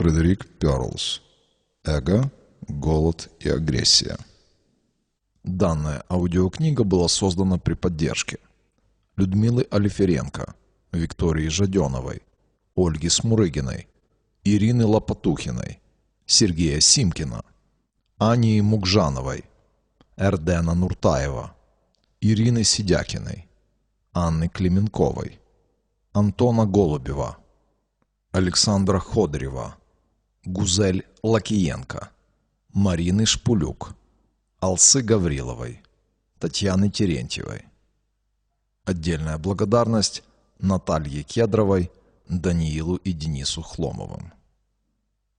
Фредерик Перлс. Эго, голод и агрессия. Данная аудиокнига была создана при поддержке Людмилы Алиференко, Виктории Жаденовой, Ольги Смурыгиной, Ирины Лопатухиной, Сергея Симкина, Ании Мукжановой, Эрдена Нуртаева, Ирины Сидякиной, Анны Клименковой, Антона Голубева, Александра Ходорева, Гузель Лакиенко, Марины Шпулюк, Алсы Гавриловой, Татьяны Терентьевой. Отдельная благодарность Наталье Кедровой, Даниилу и Денису Хломовым.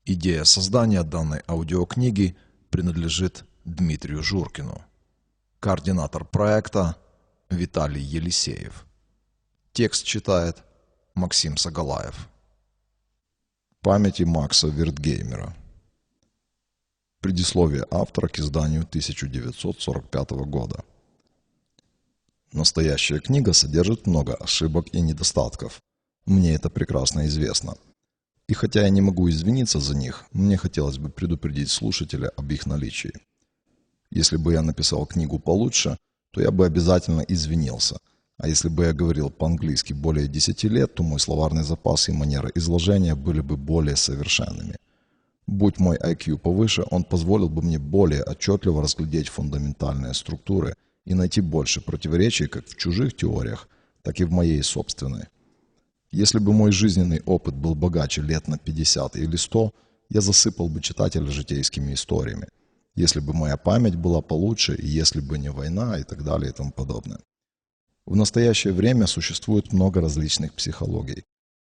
Идея создания данной аудиокниги принадлежит Дмитрию Журкину. Координатор проекта Виталий Елисеев. Текст читает Максим Сагалаев. Памяти Макса Виртгеймера. Предисловие автора к изданию 1945 года. Настоящая книга содержит много ошибок и недостатков. Мне это прекрасно известно. И хотя я не могу извиниться за них, мне хотелось бы предупредить слушателя об их наличии. Если бы я написал книгу получше, то я бы обязательно извинился – а если бы я говорил по-английски более 10 лет, то мой словарный запас и манера изложения были бы более совершенными. Будь мой IQ повыше, он позволил бы мне более отчетливо разглядеть фундаментальные структуры и найти больше противоречий как в чужих теориях, так и в моей собственной. Если бы мой жизненный опыт был богаче лет на 50 или 100, я засыпал бы читателя житейскими историями. Если бы моя память была получше, и если бы не война и так далее и тому подобное. В настоящее время существует много различных психологий,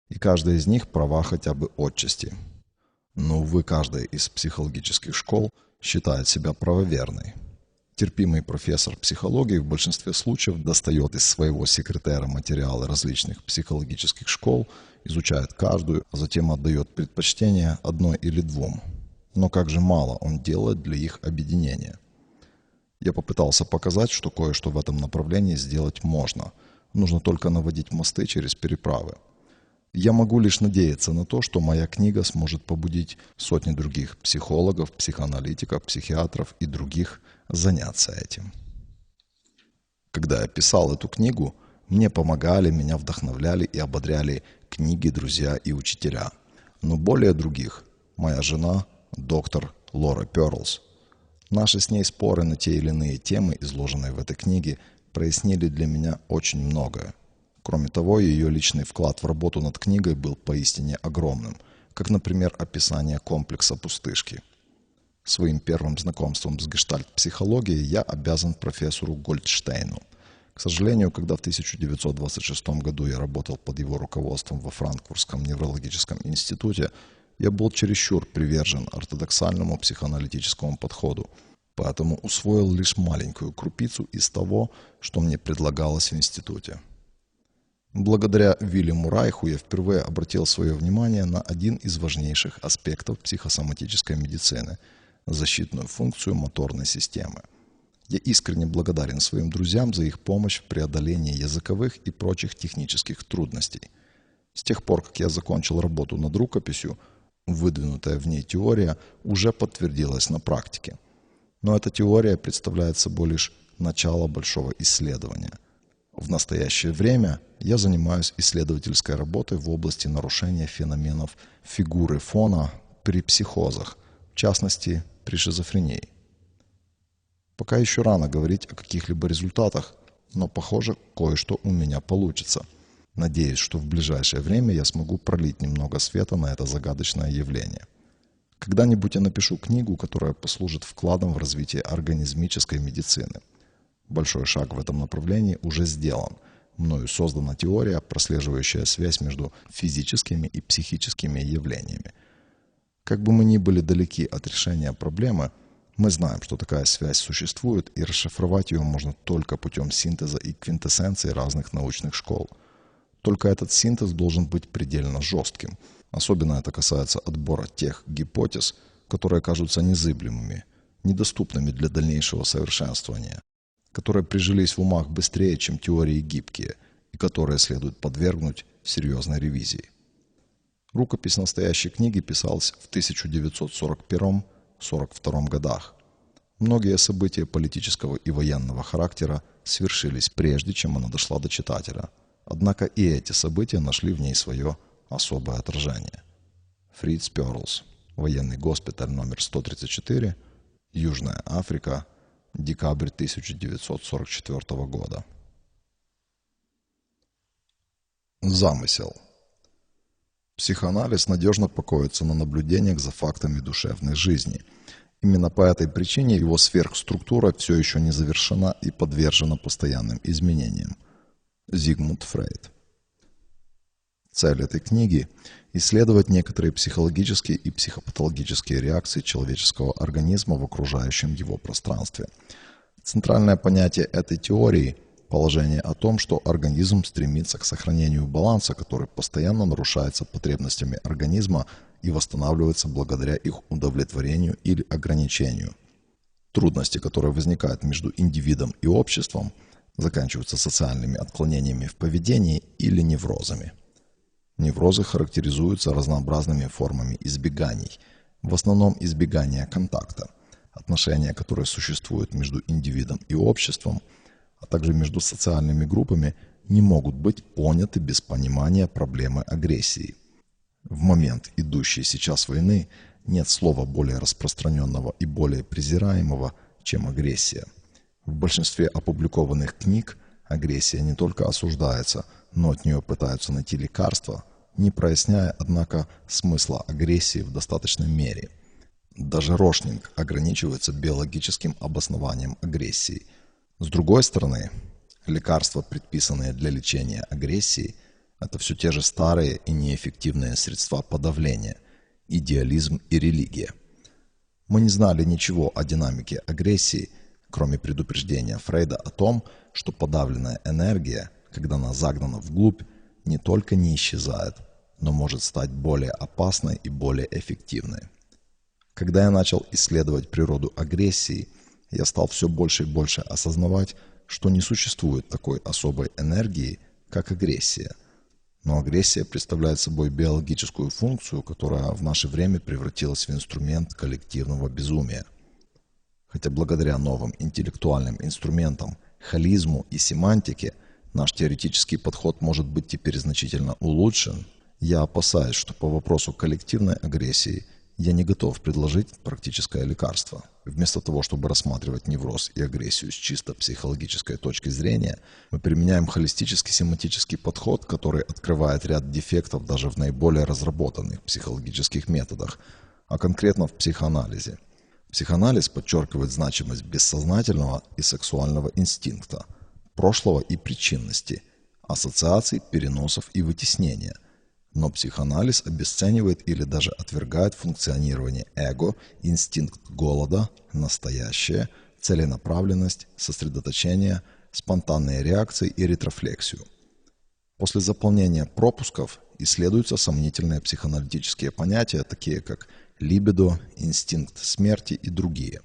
и каждая из них права хотя бы отчасти. Но, увы, каждая из психологических школ считает себя правоверной. Терпимый профессор психологии в большинстве случаев достает из своего секретера материалы различных психологических школ, изучает каждую, а затем отдает предпочтение одной или двум. Но как же мало он делает для их объединения – я попытался показать, что кое-что в этом направлении сделать можно. Нужно только наводить мосты через переправы. Я могу лишь надеяться на то, что моя книга сможет побудить сотни других психологов, психоаналитиков, психиатров и других заняться этим. Когда я писал эту книгу, мне помогали, меня вдохновляли и ободряли книги, друзья и учителя. Но более других – моя жена, доктор Лора Перлс – Наши с ней споры на те или иные темы, изложенные в этой книге, прояснили для меня очень многое. Кроме того, ее личный вклад в работу над книгой был поистине огромным, как, например, описание комплекса пустышки. Своим первым знакомством с гештальт-психологией я обязан профессору Гольдштейну. К сожалению, когда в 1926 году я работал под его руководством во Франкфуртском неврологическом институте, я был чересчур привержен ортодоксальному психоаналитическому подходу, поэтому усвоил лишь маленькую крупицу из того, что мне предлагалось в институте. Благодаря Вильяму Райху я впервые обратил свое внимание на один из важнейших аспектов психосоматической медицины – защитную функцию моторной системы. Я искренне благодарен своим друзьям за их помощь в преодолении языковых и прочих технических трудностей. С тех пор, как я закончил работу над рукописью – выдвинутая в ней теория уже подтвердилась на практике. Но эта теория представляет собой лишь начало большого исследования. В настоящее время я занимаюсь исследовательской работой в области нарушения феноменов фигуры фона при психозах, в частности при шизофрении. Пока еще рано говорить о каких-либо результатах, но похоже, кое-что у меня получится – Надеюсь, что в ближайшее время я смогу пролить немного света на это загадочное явление. Когда-нибудь я напишу книгу, которая послужит вкладом в развитие организмической медицины. Большой шаг в этом направлении уже сделан. Мною создана теория, прослеживающая связь между физическими и психическими явлениями. Как бы мы ни были далеки от решения проблемы, мы знаем, что такая связь существует, и расшифровать ее можно только путем синтеза и квинтэссенции разных научных школ – только этот синтез должен быть предельно жестким. Особенно это касается отбора тех гипотез, которые кажутся незыблемыми, недоступными для дальнейшего совершенствования, которые прижились в умах быстрее, чем теории гибкие, и которые следует подвергнуть серьезной ревизии. Рукопись настоящей книги писалась в 1941-42 годах. Многие события политического и военного характера свершились прежде, чем она дошла до читателя. Однако и эти события нашли в ней свое особое отражение. Фриц Перлс. Военный госпиталь номер 134. Южная Африка. Декабрь 1944 года. Замысел. Психоанализ надежно покоится на наблюдениях за фактами душевной жизни. Именно по этой причине его сверхструктура все еще не завершена и подвержена постоянным изменениям. Зигмунд Фрейд. Цель этой книги – исследовать некоторые психологические и психопатологические реакции человеческого организма в окружающем его пространстве. Центральное понятие этой теории – Положение о том, что организм стремится к сохранению баланса, который постоянно нарушается потребностями организма и восстанавливается благодаря их удовлетворению или ограничению. Трудности, которые возникают между индивидом и обществом, заканчиваются социальными отклонениями в поведении или неврозами. Неврозы характеризуются разнообразными формами избеганий, в основном избегания контакта, отношения, которые существуют между индивидом и обществом – а также между социальными группами, не могут быть поняты без понимания проблемы агрессии. В момент идущей сейчас войны нет слова более распространенного и более презираемого, чем агрессия. В большинстве опубликованных книг агрессия не только осуждается, но от нее пытаются найти лекарства, не проясняя, однако, смысла агрессии в достаточной мере. Даже Рошнинг ограничивается биологическим обоснованием агрессии – с другой стороны, лекарства, предписанные для лечения агрессии, это все те же старые и неэффективные средства подавления, идеализм и религия. Мы не знали ничего о динамике агрессии, кроме предупреждения Фрейда о том, что подавленная энергия, когда она загнана вглубь, не только не исчезает, но может стать более опасной и более эффективной. Когда я начал исследовать природу агрессии – я стал все больше и больше осознавать, что не существует такой особой энергии, как агрессия. Но агрессия представляет собой биологическую функцию, которая в наше время превратилась в инструмент коллективного безумия. Хотя благодаря новым интеллектуальным инструментам, холизму и семантике наш теоретический подход может быть теперь значительно улучшен, я опасаюсь, что по вопросу коллективной агрессии – я не готов предложить практическое лекарство. Вместо того, чтобы рассматривать невроз и агрессию с чисто психологической точки зрения, мы применяем холистический семантический подход, который открывает ряд дефектов даже в наиболее разработанных психологических методах, а конкретно в психоанализе. Психоанализ подчеркивает значимость бессознательного и сексуального инстинкта, прошлого и причинности, ассоциаций, переносов и вытеснения – но психоанализ обесценивает или даже отвергает функционирование эго, инстинкт голода, настоящее, целенаправленность, сосредоточение, спонтанные реакции и ретрофлексию. После заполнения пропусков исследуются сомнительные психоаналитические понятия, такие как либидо, инстинкт смерти и другие.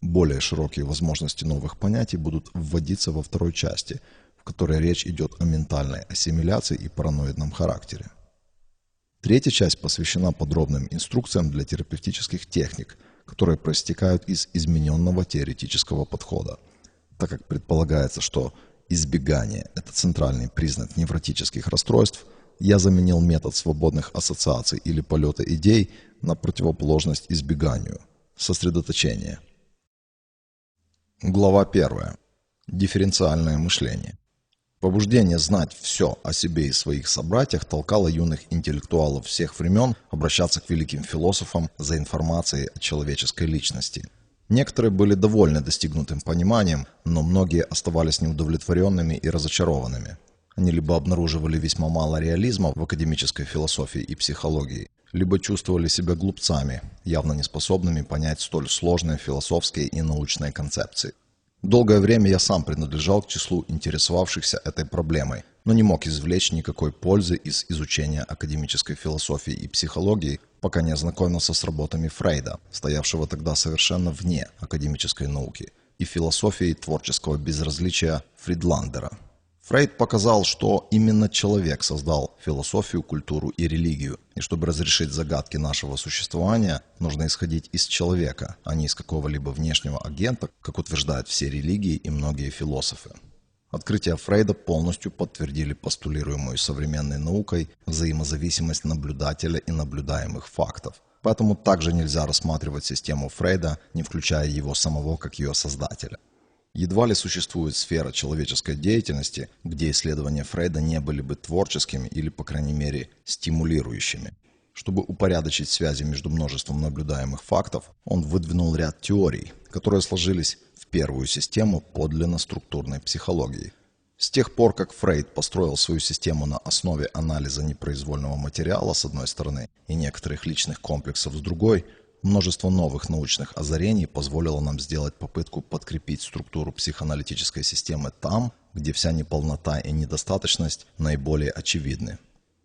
Более широкие возможности новых понятий будут вводиться во второй части – в которой речь идет о ментальной ассимиляции и параноидном характере. Третья часть посвящена подробным инструкциям для терапевтических техник, которые проистекают из измененного теоретического подхода, так как предполагается, что избегание – это центральный признак невротических расстройств, я заменил метод свободных ассоциаций или полета идей на противоположность избеганию – сосредоточение. Глава 1. Дифференциальное мышление. Побуждение знать все о себе и своих собратьях толкало юных интеллектуалов всех времен обращаться к великим философам за информацией о человеческой личности. Некоторые были довольны достигнутым пониманием, но многие оставались неудовлетворенными и разочарованными. Они либо обнаруживали весьма мало реализма в академической философии и психологии, либо чувствовали себя глупцами, явно неспособными понять столь сложные философские и научные концепции. Долгое время я сам принадлежал к числу интересовавшихся этой проблемой, но не мог извлечь никакой пользы из изучения академической философии и психологии, пока не ознакомился с работами Фрейда, стоявшего тогда совершенно вне академической науки, и философией творческого безразличия Фридландера. Фрейд показал, что именно человек создал философию, культуру и религию, и чтобы разрешить загадки нашего существования, нужно исходить из человека, а не из какого-либо внешнего агента, как утверждают все религии и многие философы. Открытия Фрейда полностью подтвердили постулируемую современной наукой взаимозависимость наблюдателя и наблюдаемых фактов. Поэтому также нельзя рассматривать систему Фрейда, не включая его самого как ее создателя. Едва ли существует сфера человеческой деятельности, где исследования Фрейда не были бы творческими или, по крайней мере, стимулирующими. Чтобы упорядочить связи между множеством наблюдаемых фактов, он выдвинул ряд теорий, которые сложились в первую систему подлинно структурной психологии. С тех пор, как Фрейд построил свою систему на основе анализа непроизвольного материала с одной стороны и некоторых личных комплексов с другой – Множество новых научных озарений позволило нам сделать попытку подкрепить структуру психоаналитической системы там, где вся неполнота и недостаточность наиболее очевидны.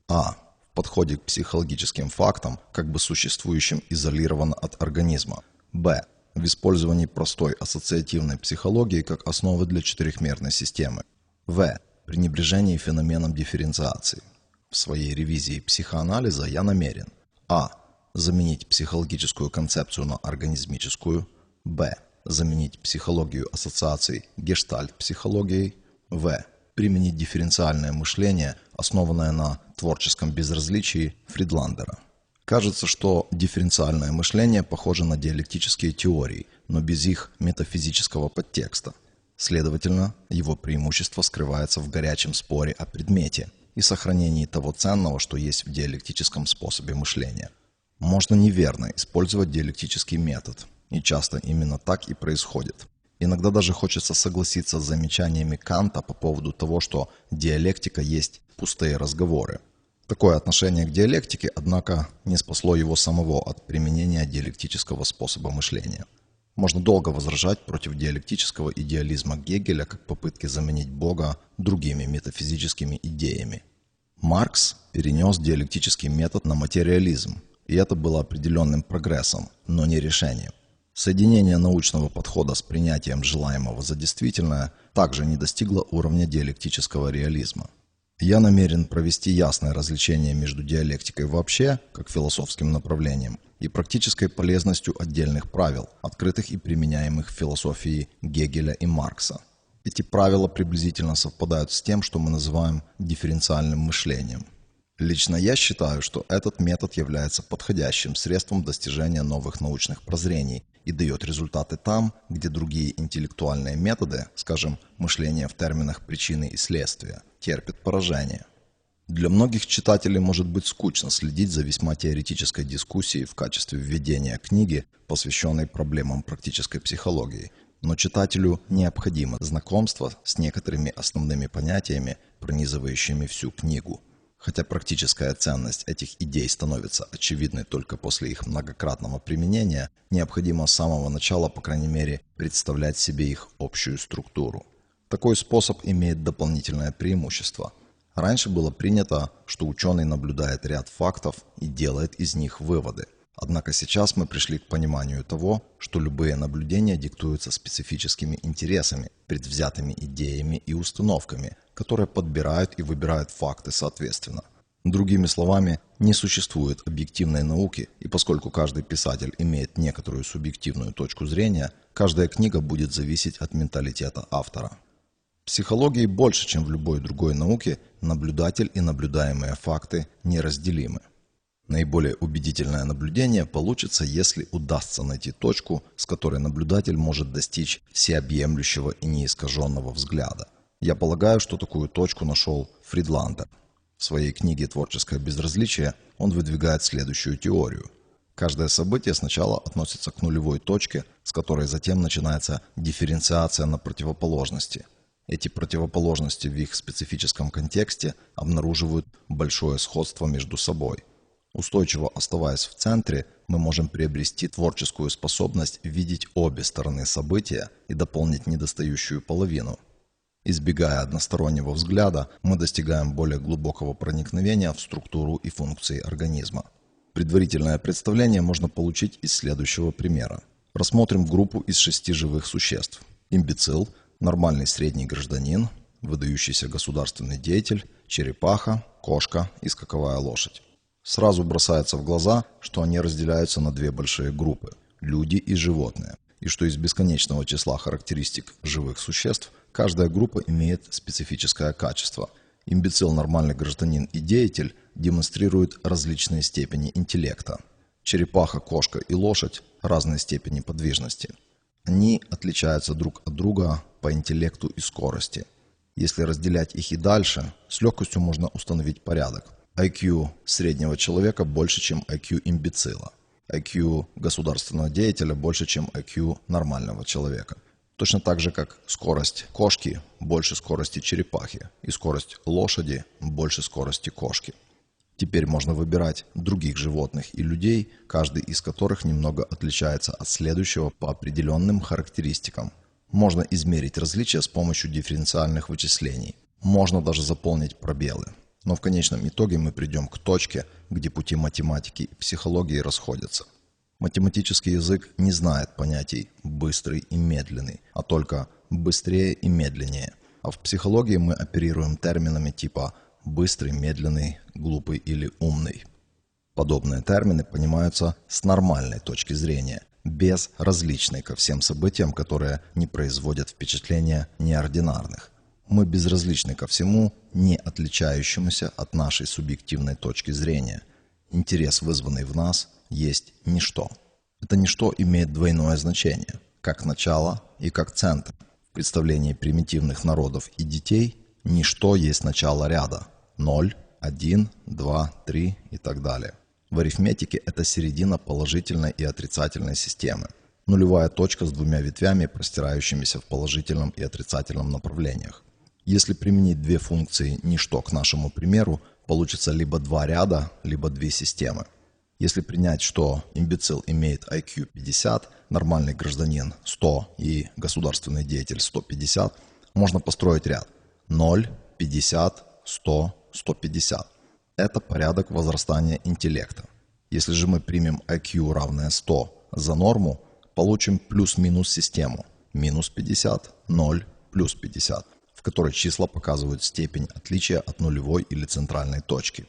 А. В подходе к психологическим фактам, как бы существующим изолированно от организма. Б. В использовании простой ассоциативной психологии как основы для четырехмерной системы. В. Пренебрежение феноменом дифференциации. В своей ревизии психоанализа я намерен А заменить психологическую концепцию на организмическую, б. заменить психологию ассоциаций гештальт-психологией, в. применить дифференциальное мышление, основанное на творческом безразличии Фридландера. Кажется, что дифференциальное мышление похоже на диалектические теории, но без их метафизического подтекста. Следовательно, его преимущество скрывается в горячем споре о предмете и сохранении того ценного, что есть в диалектическом способе мышления. Можно неверно использовать диалектический метод, и часто именно так и происходит. Иногда даже хочется согласиться с замечаниями Канта по поводу того, что диалектика есть пустые разговоры. Такое отношение к диалектике, однако, не спасло его самого от применения диалектического способа мышления. Можно долго возражать против диалектического идеализма Гегеля как попытки заменить Бога другими метафизическими идеями. Маркс перенес диалектический метод на материализм, и это было определенным прогрессом, но не решением. Соединение научного подхода с принятием желаемого за действительное также не достигло уровня диалектического реализма. Я намерен провести ясное различение между диалектикой вообще, как философским направлением, и практической полезностью отдельных правил, открытых и применяемых в философии Гегеля и Маркса. Эти правила приблизительно совпадают с тем, что мы называем дифференциальным мышлением – Лично я считаю, что этот метод является подходящим средством достижения новых научных прозрений и дает результаты там, где другие интеллектуальные методы, скажем, мышление в терминах причины и следствия, терпят поражение. Для многих читателей может быть скучно следить за весьма теоретической дискуссией в качестве введения книги, посвященной проблемам практической психологии, но читателю необходимо знакомство с некоторыми основными понятиями, пронизывающими всю книгу – Хотя практическая ценность этих идей становится очевидной только после их многократного применения, необходимо с самого начала, по крайней мере, представлять себе их общую структуру. Такой способ имеет дополнительное преимущество. Раньше было принято, что ученый наблюдает ряд фактов и делает из них выводы – Однако сейчас мы пришли к пониманию того, что любые наблюдения диктуются специфическими интересами, предвзятыми идеями и установками, которые подбирают и выбирают факты соответственно. Другими словами, не существует объективной науки, и поскольку каждый писатель имеет некоторую субъективную точку зрения, каждая книга будет зависеть от менталитета автора. В психологии больше, чем в любой другой науке, наблюдатель и наблюдаемые факты неразделимы. Наиболее убедительное наблюдение получится, если удастся найти точку, с которой наблюдатель может достичь всеобъемлющего и неискаженного взгляда. Я полагаю, что такую точку нашел Фридландер. В своей книге «Творческое безразличие» он выдвигает следующую теорию. Каждое событие сначала относится к нулевой точке, с которой затем начинается дифференциация на противоположности. Эти противоположности в их специфическом контексте обнаруживают большое сходство между собой – Устойчиво оставаясь в центре, мы можем приобрести творческую способность видеть обе стороны события и дополнить недостающую половину. Избегая одностороннего взгляда, мы достигаем более глубокого проникновения в структуру и функции организма. Предварительное представление можно получить из следующего примера. Рассмотрим группу из шести живых существ. Имбецил, нормальный средний гражданин, выдающийся государственный деятель, черепаха, кошка и скаковая лошадь. Сразу бросается в глаза, что они разделяются на две большие группы – люди и животные, и что из бесконечного числа характеристик живых существ каждая группа имеет специфическое качество. Имбецил, нормальный гражданин и деятель демонстрируют различные степени интеллекта. Черепаха, кошка и лошадь – разные степени подвижности. Они отличаются друг от друга по интеллекту и скорости. Если разделять их и дальше, с легкостью можно установить порядок. IQ среднего человека больше, чем IQ имбецила. IQ государственного деятеля больше, чем IQ нормального человека. Точно так же, как скорость кошки больше скорости черепахи и скорость лошади больше скорости кошки. Теперь можно выбирать других животных и людей, каждый из которых немного отличается от следующего по определенным характеристикам. Можно измерить различия с помощью дифференциальных вычислений. Можно даже заполнить пробелы. Но в конечном итоге мы придем к точке, где пути математики и психологии расходятся. Математический язык не знает понятий «быстрый» и «медленный», а только «быстрее» и «медленнее». А в психологии мы оперируем терминами типа быстрый, медленный, глупый или умный. Подобные термины понимаются с нормальной точки зрения, без различной ко всем событиям, которые не производят впечатления неординарных. Мы безразличны ко всему, не отличающемуся от нашей субъективной точки зрения. Интерес, вызванный в нас, есть ничто. Это ничто имеет двойное значение, как начало и как центр. В представлении примитивных народов и детей ничто есть начало ряда – 0, 1, 2, 3 и так далее. В арифметике это середина положительной и отрицательной системы. Нулевая точка с двумя ветвями, простирающимися в положительном и отрицательном направлениях. Если применить две функции «ничто» к нашему примеру, получится либо два ряда, либо две системы. Если принять, что имбецил имеет IQ 50, нормальный гражданин 100 и государственный деятель 150, можно построить ряд 0, 50, 100, 150. Это порядок возрастания интеллекта. Если же мы примем IQ равное 100 за норму, получим плюс-минус систему. Минус 50, 0, плюс 50, в которой числа показывают степень отличия от нулевой или центральной точки.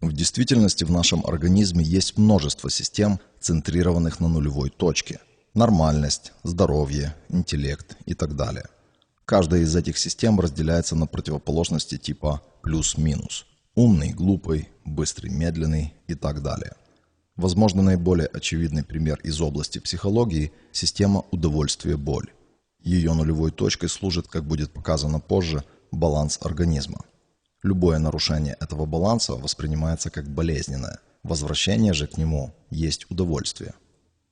В действительности в нашем организме есть множество систем, центрированных на нулевой точке. Нормальность, здоровье, интеллект и так далее. Каждая из этих систем разделяется на противоположности типа плюс-минус. Умный, глупый, быстрый, медленный и так далее. Возможно, наиболее очевидный пример из области психологии – система удовольствия-боль. Ее нулевой точкой служит, как будет показано позже, баланс организма. Любое нарушение этого баланса воспринимается как болезненное. Возвращение же к нему есть удовольствие.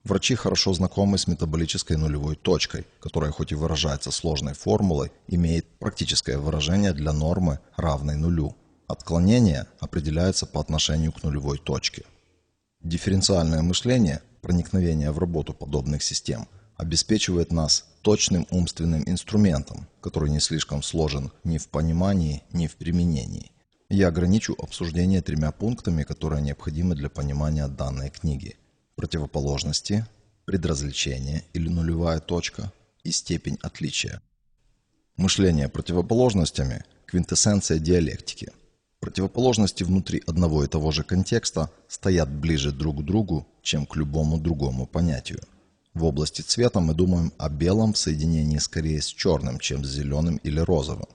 Врачи хорошо знакомы с метаболической нулевой точкой, которая хоть и выражается сложной формулой, имеет практическое выражение для нормы, равной нулю. Отклонение определяется по отношению к нулевой точке. Дифференциальное мышление, проникновение в работу подобных систем, обеспечивает нас точным умственным инструментом, который не слишком сложен ни в понимании, ни в применении. Я ограничу обсуждение тремя пунктами, которые необходимы для понимания данной книги – противоположности, предразличение или нулевая точка и степень отличия. Мышление противоположностями – квинтэссенция диалектики. Противоположности внутри одного и того же контекста стоят ближе друг к другу, чем к любому другому понятию. В области цвета мы думаем о белом в соединении скорее с черным, чем с зеленым или розовым.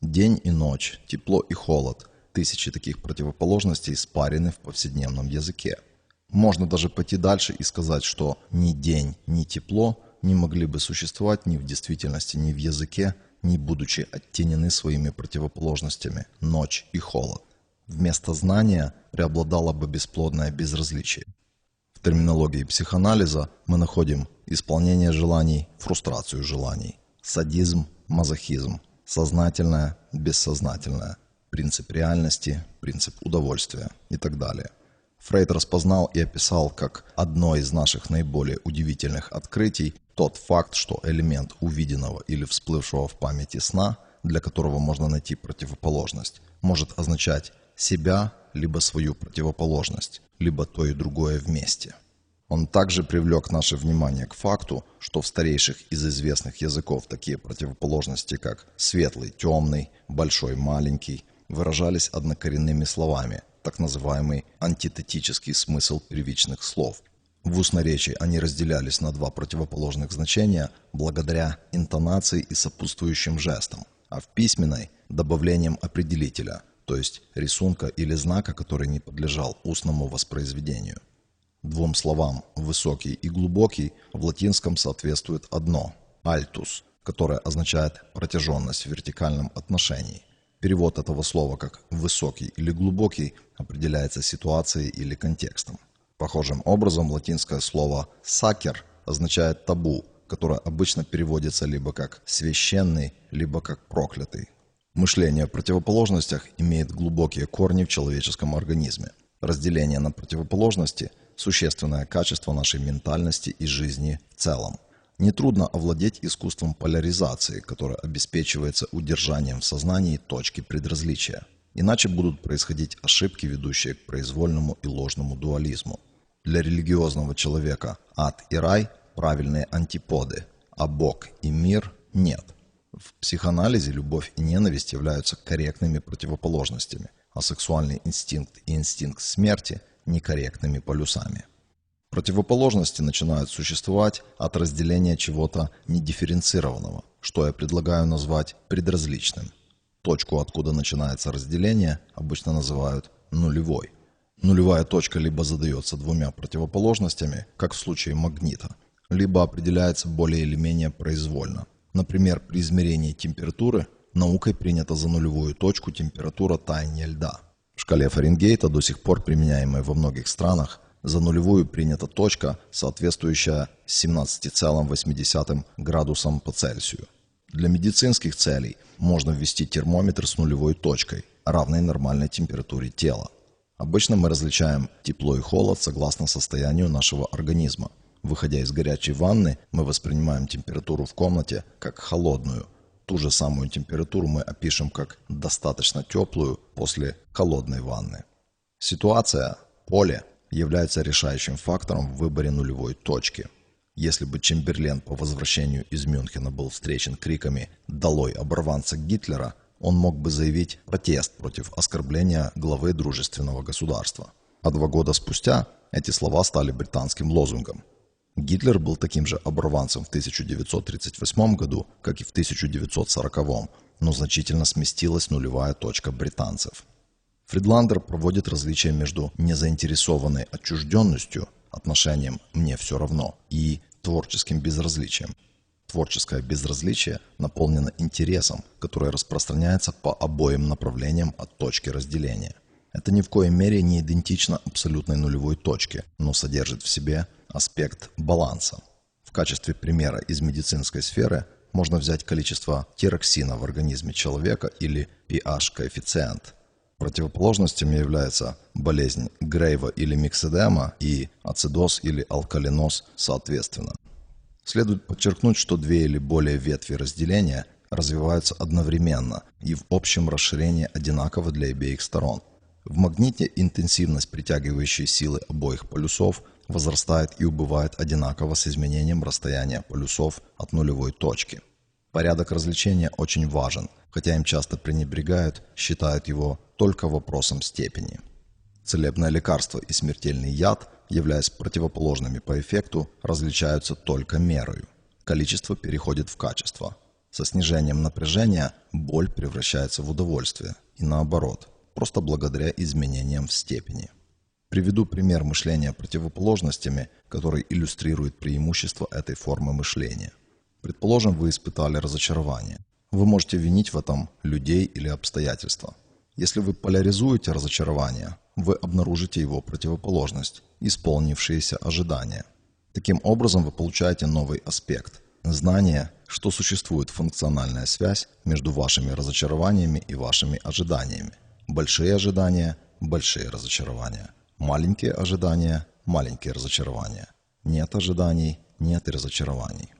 День и ночь, тепло и холод – тысячи таких противоположностей спарены в повседневном языке – можно даже пойти дальше и сказать, что ни день, ни тепло не могли бы существовать ни в действительности, ни в языке, не будучи оттенены своими противоположностями – ночь и холод. Вместо знания преобладало бы бесплодное безразличие. Терминологии психоанализа мы находим исполнение желаний, фрустрацию желаний, садизм, мазохизм, сознательное, бессознательное, принцип реальности, принцип удовольствия и так далее. Фрейд распознал и описал как одно из наших наиболее удивительных открытий тот факт, что элемент увиденного или всплывшего в памяти сна, для которого можно найти противоположность, может означать себя, либо свою противоположность, либо то и другое вместе. Он также привлек наше внимание к факту, что в старейших из известных языков такие противоположности, как светлый, темный, большой, маленький, выражались однокоренными словами, так называемый антитетический смысл первичных слов. В устноречии они разделялись на два противоположных значения благодаря интонации и сопутствующим жестам, а в письменной – добавлением определителя, то есть рисунка или знака, который не подлежал устному воспроизведению. Двум словам «высокий» и «глубокий» в латинском соответствует одно – «альтус», которое означает протяженность в вертикальном отношении. Перевод этого слова как «высокий» или «глубокий» определяется ситуацией или контекстом. Похожим образом латинское слово «сакер» означает «табу», которое обычно переводится либо как «священный», либо как «проклятый». Мышление о противоположностях имеет глубокие корни в человеческом организме. Разделение на противоположности – существенное качество нашей ментальности и жизни в целом. Нетрудно овладеть искусством поляризации, которое обеспечивается удержанием в сознании точки предразличия. Иначе будут происходить ошибки, ведущие к произвольному и ложному дуализму. Для религиозного человека ад и рай – правильные антиподы, а Бог и мир – нет. В психоанализе любовь и ненависть являются корректными противоположностями, а сексуальный инстинкт и инстинкт смерти – некорректными полюсами. Противоположности начинают существовать от разделения чего-то недифференцированного, что я предлагаю назвать предразличным. Точку, откуда начинается разделение, обычно называют нулевой – Нулевая точка либо задается двумя противоположностями, как в случае магнита, либо определяется более или менее произвольно. Например, при измерении температуры наукой принято за нулевую точку температура таяния льда. В шкале Фаренгейта, до сих пор применяемой во многих странах, за нулевую принята точка, соответствующая 17,8 градусам по Цельсию. Для медицинских целей можно ввести термометр с нулевой точкой, равной нормальной температуре тела. Обычно мы различаем тепло и холод согласно состоянию нашего организма. Выходя из горячей ванны, мы воспринимаем температуру в комнате как холодную. Ту же самую температуру мы опишем как достаточно теплую после холодной ванны. Ситуация, поле, является решающим фактором в выборе нулевой точки. Если бы Чемберлен по возвращению из Мюнхена был встречен криками «Долой оборванца Гитлера!», он мог бы заявить протест против оскорбления главы дружественного государства. А два года спустя эти слова стали британским лозунгом. Гитлер был таким же оборванцем в 1938 году, как и в 1940, но значительно сместилась нулевая точка британцев. Фридландер проводит различие между незаинтересованной отчужденностью, отношением «мне все равно» и творческим безразличием – Творческое безразличие наполнено интересом, который распространяется по обоим направлениям от точки разделения. Это ни в коей мере не идентично абсолютной нулевой точке, но содержит в себе аспект баланса. В качестве примера из медицинской сферы можно взять количество тироксина в организме человека или pH-коэффициент. Противоположностями являются болезнь Грейва или микседема и ацидоз или алкалиноз соответственно. Следует подчеркнуть, что две или более ветви разделения развиваются одновременно и в общем расширении одинаково для обеих сторон. В магните интенсивность притягивающей силы обоих полюсов возрастает и убывает одинаково с изменением расстояния полюсов от нулевой точки. Порядок развлечения очень важен, хотя им часто пренебрегают, считают его только вопросом степени. Целебное лекарство и смертельный яд являясь противоположными по эффекту, различаются только мерою. Количество переходит в качество. Со снижением напряжения боль превращается в удовольствие. И наоборот, просто благодаря изменениям в степени. Приведу пример мышления противоположностями, который иллюстрирует преимущество этой формы мышления. Предположим, вы испытали разочарование. Вы можете винить в этом людей или обстоятельства. Если вы поляризуете разочарование, вы обнаружите его противоположность – исполнившиеся ожидания. Таким образом вы получаете новый аспект – знание, что существует функциональная связь между вашими разочарованиями и вашими ожиданиями. Большие ожидания – большие разочарования. Маленькие ожидания – маленькие разочарования. Нет ожиданий – нет и разочарований.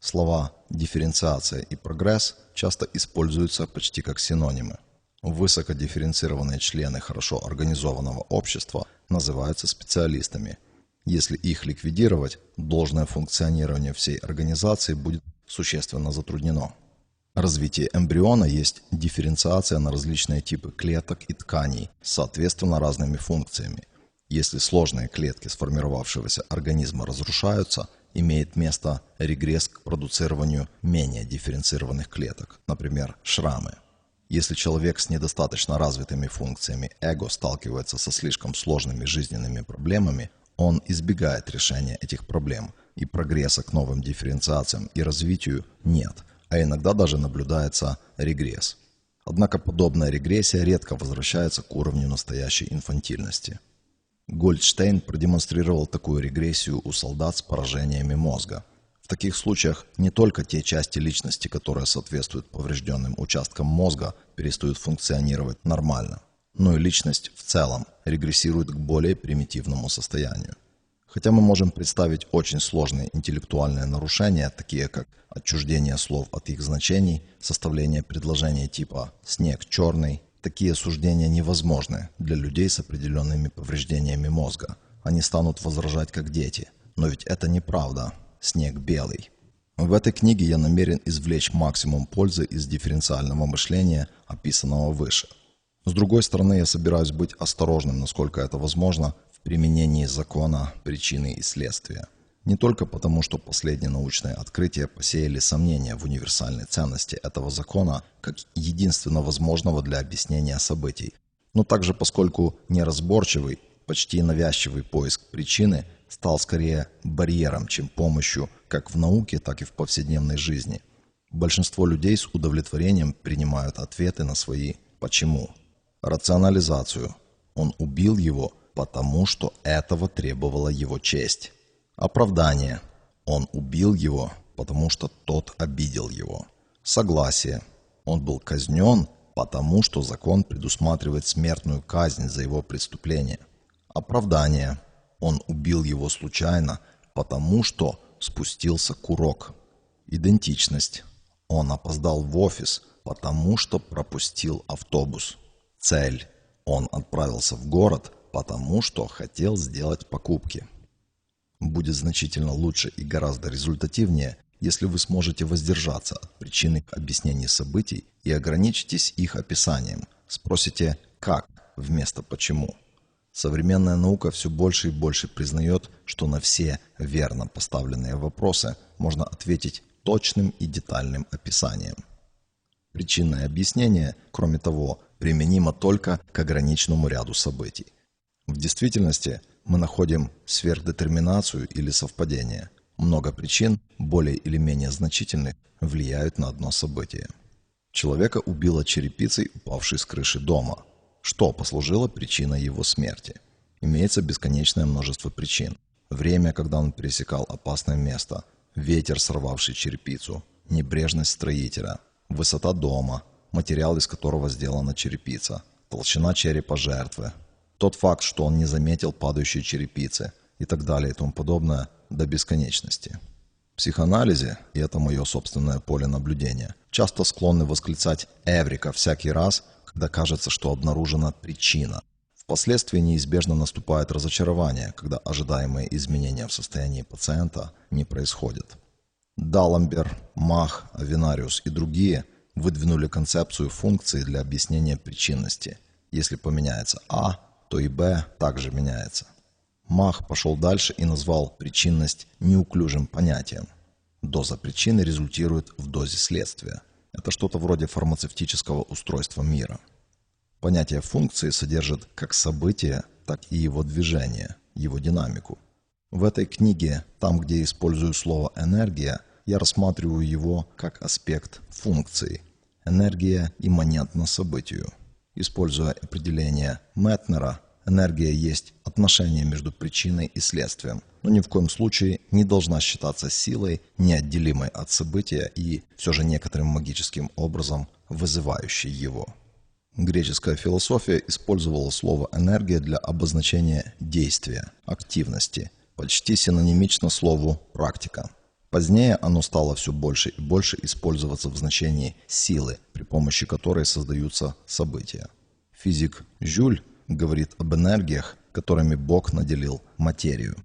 Слова «дифференциация» и «прогресс» часто используются почти как синонимы. Высокодифференцированные члены хорошо организованного общества называются специалистами. Если их ликвидировать, должное функционирование всей организации будет существенно затруднено. Развитие эмбриона есть дифференциация на различные типы клеток и тканей соответственно разными функциями. Если сложные клетки сформировавшегося организма разрушаются, имеет место регресс к продуцированию менее дифференцированных клеток, например, шрамы. Если человек с недостаточно развитыми функциями эго сталкивается со слишком сложными жизненными проблемами, он избегает решения этих проблем, и прогресса к новым дифференциациям и развитию нет, а иногда даже наблюдается регресс. Однако подобная регрессия редко возвращается к уровню настоящей инфантильности. Гольдштейн продемонстрировал такую регрессию у солдат с поражениями мозга. В таких случаях не только те части личности, которые соответствуют поврежденным участкам мозга, перестают функционировать нормально, но и личность в целом регрессирует к более примитивному состоянию. Хотя мы можем представить очень сложные интеллектуальные нарушения, такие как отчуждение слов от их значений, составление предложения типа «снег черный», такие суждения невозможны для людей с определенными повреждениями мозга. Они станут возражать как дети. Но ведь это неправда. Снег белый. В этой книге я намерен извлечь максимум пользы из дифференциального мышления, описанного выше. С другой стороны, я собираюсь быть осторожным, насколько это возможно, применении закона причины и следствия. Не только потому, что последние научные открытия посеяли сомнения в универсальной ценности этого закона как единственно возможного для объяснения событий, но также поскольку неразборчивый, почти навязчивый поиск причины стал скорее барьером, чем помощью как в науке, так и в повседневной жизни. Большинство людей с удовлетворением принимают ответы на свои «почему». Рационализацию. Он убил его – потому что этого требовала его честь. Оправдание. Он убил его, потому что тот обидел его. Согласие. Он был казнен, потому что закон предусматривает смертную казнь за его преступление. Оправдание. Он убил его случайно, потому что спустился курок. Идентичность. Он опоздал в офис, потому что пропустил автобус. Цель. Он отправился в город, потому что хотел сделать покупки. Будет значительно лучше и гораздо результативнее, если вы сможете воздержаться от причинных объяснений событий и ограничитесь их описанием. Спросите «как» вместо «почему». Современная наука все больше и больше признает, что на все верно поставленные вопросы можно ответить точным и детальным описанием. Причинное объяснение, кроме того, применимо только к ограниченному ряду событий. В действительности мы находим сверхдетерминацию или совпадение. Много причин, более или менее значительных, влияют на одно событие. Человека убила черепицей, упавшей с крыши дома. Что послужило причиной его смерти? Имеется бесконечное множество причин. Время, когда он пересекал опасное место, ветер, сорвавший черепицу, небрежность строителя, высота дома, материал, из которого сделана черепица, толщина черепа жертвы, тот факт, что он не заметил падающей черепицы и так далее и тому подобное до бесконечности. В психоанализе, и это мое собственное поле наблюдения, часто склонны восклицать «эврика» всякий раз, когда кажется, что обнаружена причина. Впоследствии неизбежно наступает разочарование, когда ожидаемые изменения в состоянии пациента не происходят. Даламбер, Мах, Авинариус и другие выдвинули концепцию функции для объяснения причинности. Если поменяется А, то и Б также меняется. Мах пошел дальше и назвал причинность неуклюжим понятием. Доза причины результирует в дозе следствия. Это что-то вроде фармацевтического устройства мира. Понятие функции содержит как событие, так и его движение, его динамику. В этой книге, там где использую слово «энергия», я рассматриваю его как аспект функции. Энергия имманентна событию. Используя определение Метнера, энергия есть отношение между причиной и следствием, но ни в коем случае не должна считаться силой, неотделимой от события и все же некоторым магическим образом вызывающей его. Греческая философия использовала слово «энергия» для обозначения действия, активности, почти синонимично слову «практика». Позднее оно стало все больше и больше использоваться в значении силы, при помощи которой создаются события. Физик Жюль говорит об энергиях, которыми Бог наделил материю.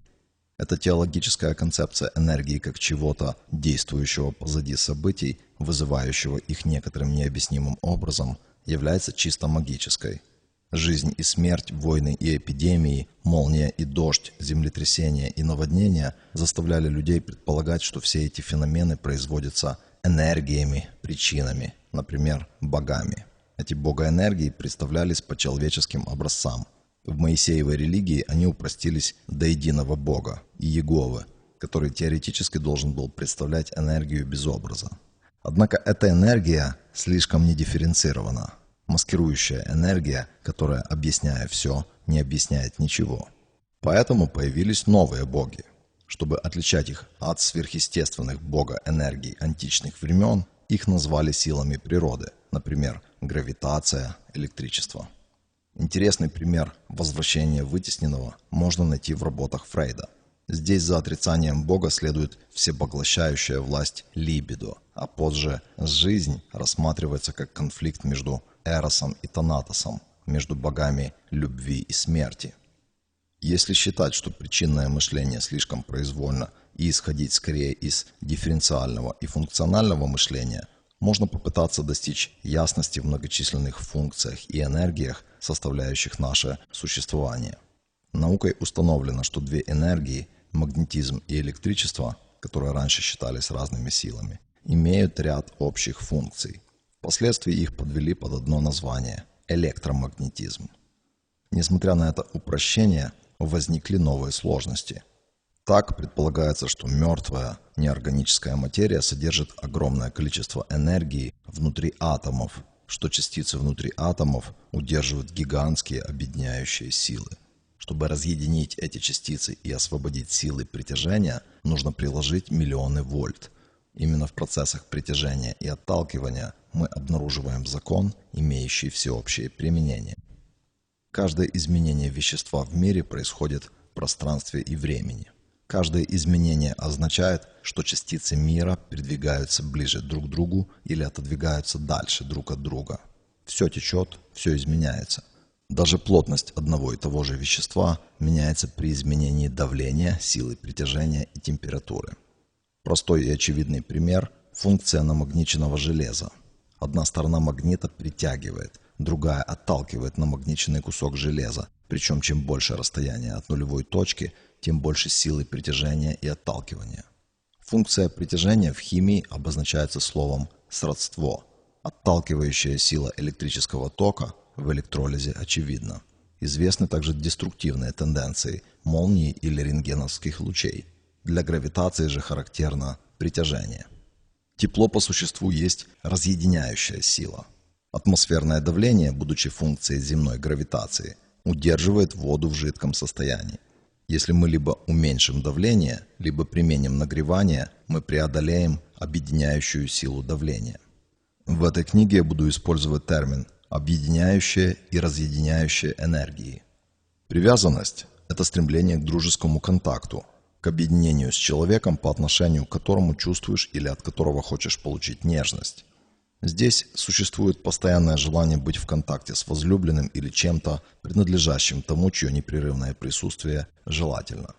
Эта теологическая концепция энергии как чего-то, действующего позади событий, вызывающего их некоторым необъяснимым образом, является чисто магической. Жизнь и смерть, войны и эпидемии, молния и дождь, землетрясения и наводнения заставляли людей предполагать, что все эти феномены производятся энергиями, причинами, например, богами. Эти богоэнергии представлялись по человеческим образцам – в Моисеевой религии они упростились до единого Бога, и Еговы, который теоретически должен был представлять энергию без образа. Однако эта энергия слишком недифференцирована. Маскирующая энергия, которая, объясняя все, не объясняет ничего. Поэтому появились новые боги. Чтобы отличать их от сверхъестественных бога энергий античных времен, их назвали силами природы, например, гравитация, электричество. Интересный пример возвращения вытесненного можно найти в работах Фрейда. Здесь за отрицанием Бога следует всепоглощающая власть либидо, а позже жизнь рассматривается как конфликт между Эросом и Танатосом, между богами любви и смерти. Если считать, что причинное мышление слишком произвольно и исходить скорее из дифференциального и функционального мышления – можно попытаться достичь ясности в многочисленных функциях и энергиях, составляющих наше существование. Наукой установлено, что две энергии, магнетизм и электричество, которые раньше считались разными силами, имеют ряд общих функций. Впоследствии их подвели под одно название – электромагнетизм. Несмотря на это упрощение, возникли новые сложности – так предполагается, что мертвая неорганическая материя содержит огромное количество энергии внутри атомов, что частицы внутри атомов удерживают гигантские объединяющие силы. Чтобы разъединить эти частицы и освободить силы притяжения, нужно приложить миллионы вольт. Именно в процессах притяжения и отталкивания мы обнаруживаем закон, имеющий всеобщее применение. Каждое изменение вещества в мире происходит в пространстве и времени – Каждое изменение означает, что частицы мира передвигаются ближе друг к другу или отодвигаются дальше друг от друга. Все течет, все изменяется. Даже плотность одного и того же вещества меняется при изменении давления, силы притяжения и температуры. Простой и очевидный пример – функция намагниченного железа. Одна сторона магнита притягивает, другая отталкивает намагниченный кусок железа, причем чем больше расстояние от нулевой точки – тем больше силы притяжения и отталкивания. Функция притяжения в химии обозначается словом «сродство». Отталкивающая сила электрического тока в электролизе очевидна. Известны также деструктивные тенденции молнии или рентгеновских лучей. Для гравитации же характерно притяжение. Тепло по существу есть разъединяющая сила. Атмосферное давление, будучи функцией земной гравитации, удерживает воду в жидком состоянии. Если мы либо уменьшим давление, либо применим нагревание, мы преодолеем объединяющую силу давления. В этой книге я буду использовать термин «объединяющая и разъединяющая энергии». Привязанность – это стремление к дружескому контакту, к объединению с человеком, по отношению к которому чувствуешь или от которого хочешь получить нежность. Здесь существует постоянное желание быть в контакте с возлюбленным или чем-то, принадлежащим тому, чье непрерывное присутствие желательно.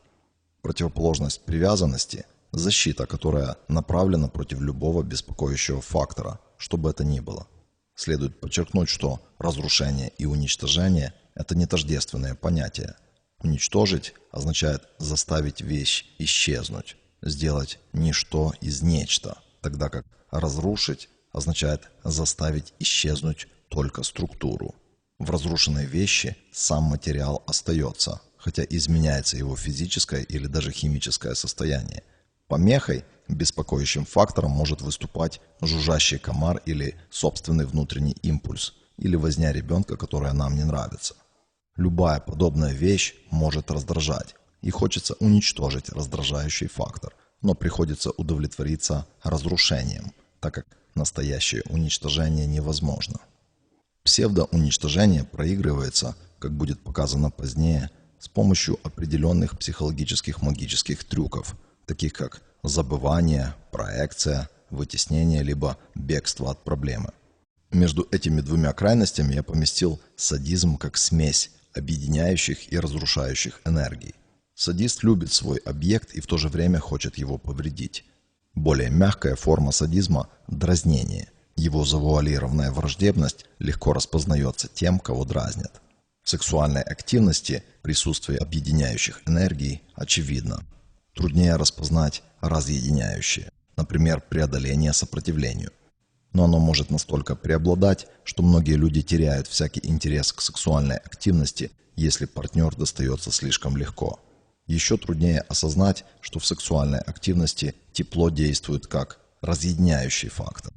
Противоположность привязанности – защита, которая направлена против любого беспокоящего фактора, что бы это ни было. Следует подчеркнуть, что разрушение и уничтожение – это не тождественные понятия. Уничтожить означает заставить вещь исчезнуть, сделать ничто из нечто, тогда как разрушить означает заставить исчезнуть только структуру. В разрушенной вещи сам материал остается, хотя изменяется его физическое или даже химическое состояние. Помехой, беспокоящим фактором может выступать жужжащий комар или собственный внутренний импульс, или возня ребенка, которая нам не нравится. Любая подобная вещь может раздражать, и хочется уничтожить раздражающий фактор, но приходится удовлетвориться разрушением, так как настоящее уничтожение невозможно. Псевдоуничтожение проигрывается, как будет показано позднее, с помощью определенных психологических магических трюков, таких как забывание, проекция, вытеснение либо бегство от проблемы. Между этими двумя крайностями я поместил садизм как смесь объединяющих и разрушающих энергий. Садист любит свой объект и в то же время хочет его повредить. Более мягкая форма садизма – дразнение. Его завуалированная враждебность легко распознается тем, кого дразнят. В сексуальной активности присутствие объединяющих энергий очевидно. Труднее распознать разъединяющие, например, преодоление сопротивлению. Но оно может настолько преобладать, что многие люди теряют всякий интерес к сексуальной активности, если партнер достается слишком легко. Еще труднее осознать, что в сексуальной активности тепло действует как разъединяющий фактор.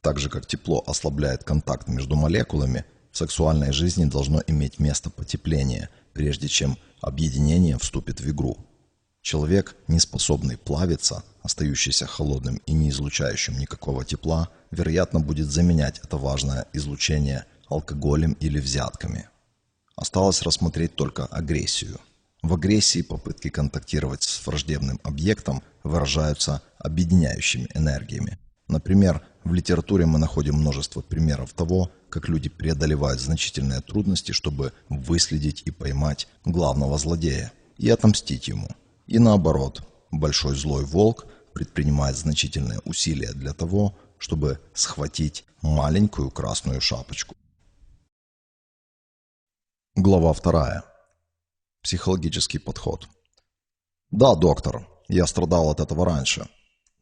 Так же, как тепло ослабляет контакт между молекулами, в сексуальной жизни должно иметь место потепление, прежде чем объединение вступит в игру. Человек, не способный плавиться, остающийся холодным и не излучающим никакого тепла, вероятно будет заменять это важное излучение алкоголем или взятками. Осталось рассмотреть только агрессию. В агрессии попытки контактировать с враждебным объектом выражаются объединяющими энергиями. Например, в литературе мы находим множество примеров того, как люди преодолевают значительные трудности, чтобы выследить и поймать главного злодея и отомстить ему. И наоборот, большой злой волк предпринимает значительные усилия для того, чтобы схватить маленькую красную шапочку. Глава вторая. Психологический подход. Да, доктор, я страдал от этого раньше.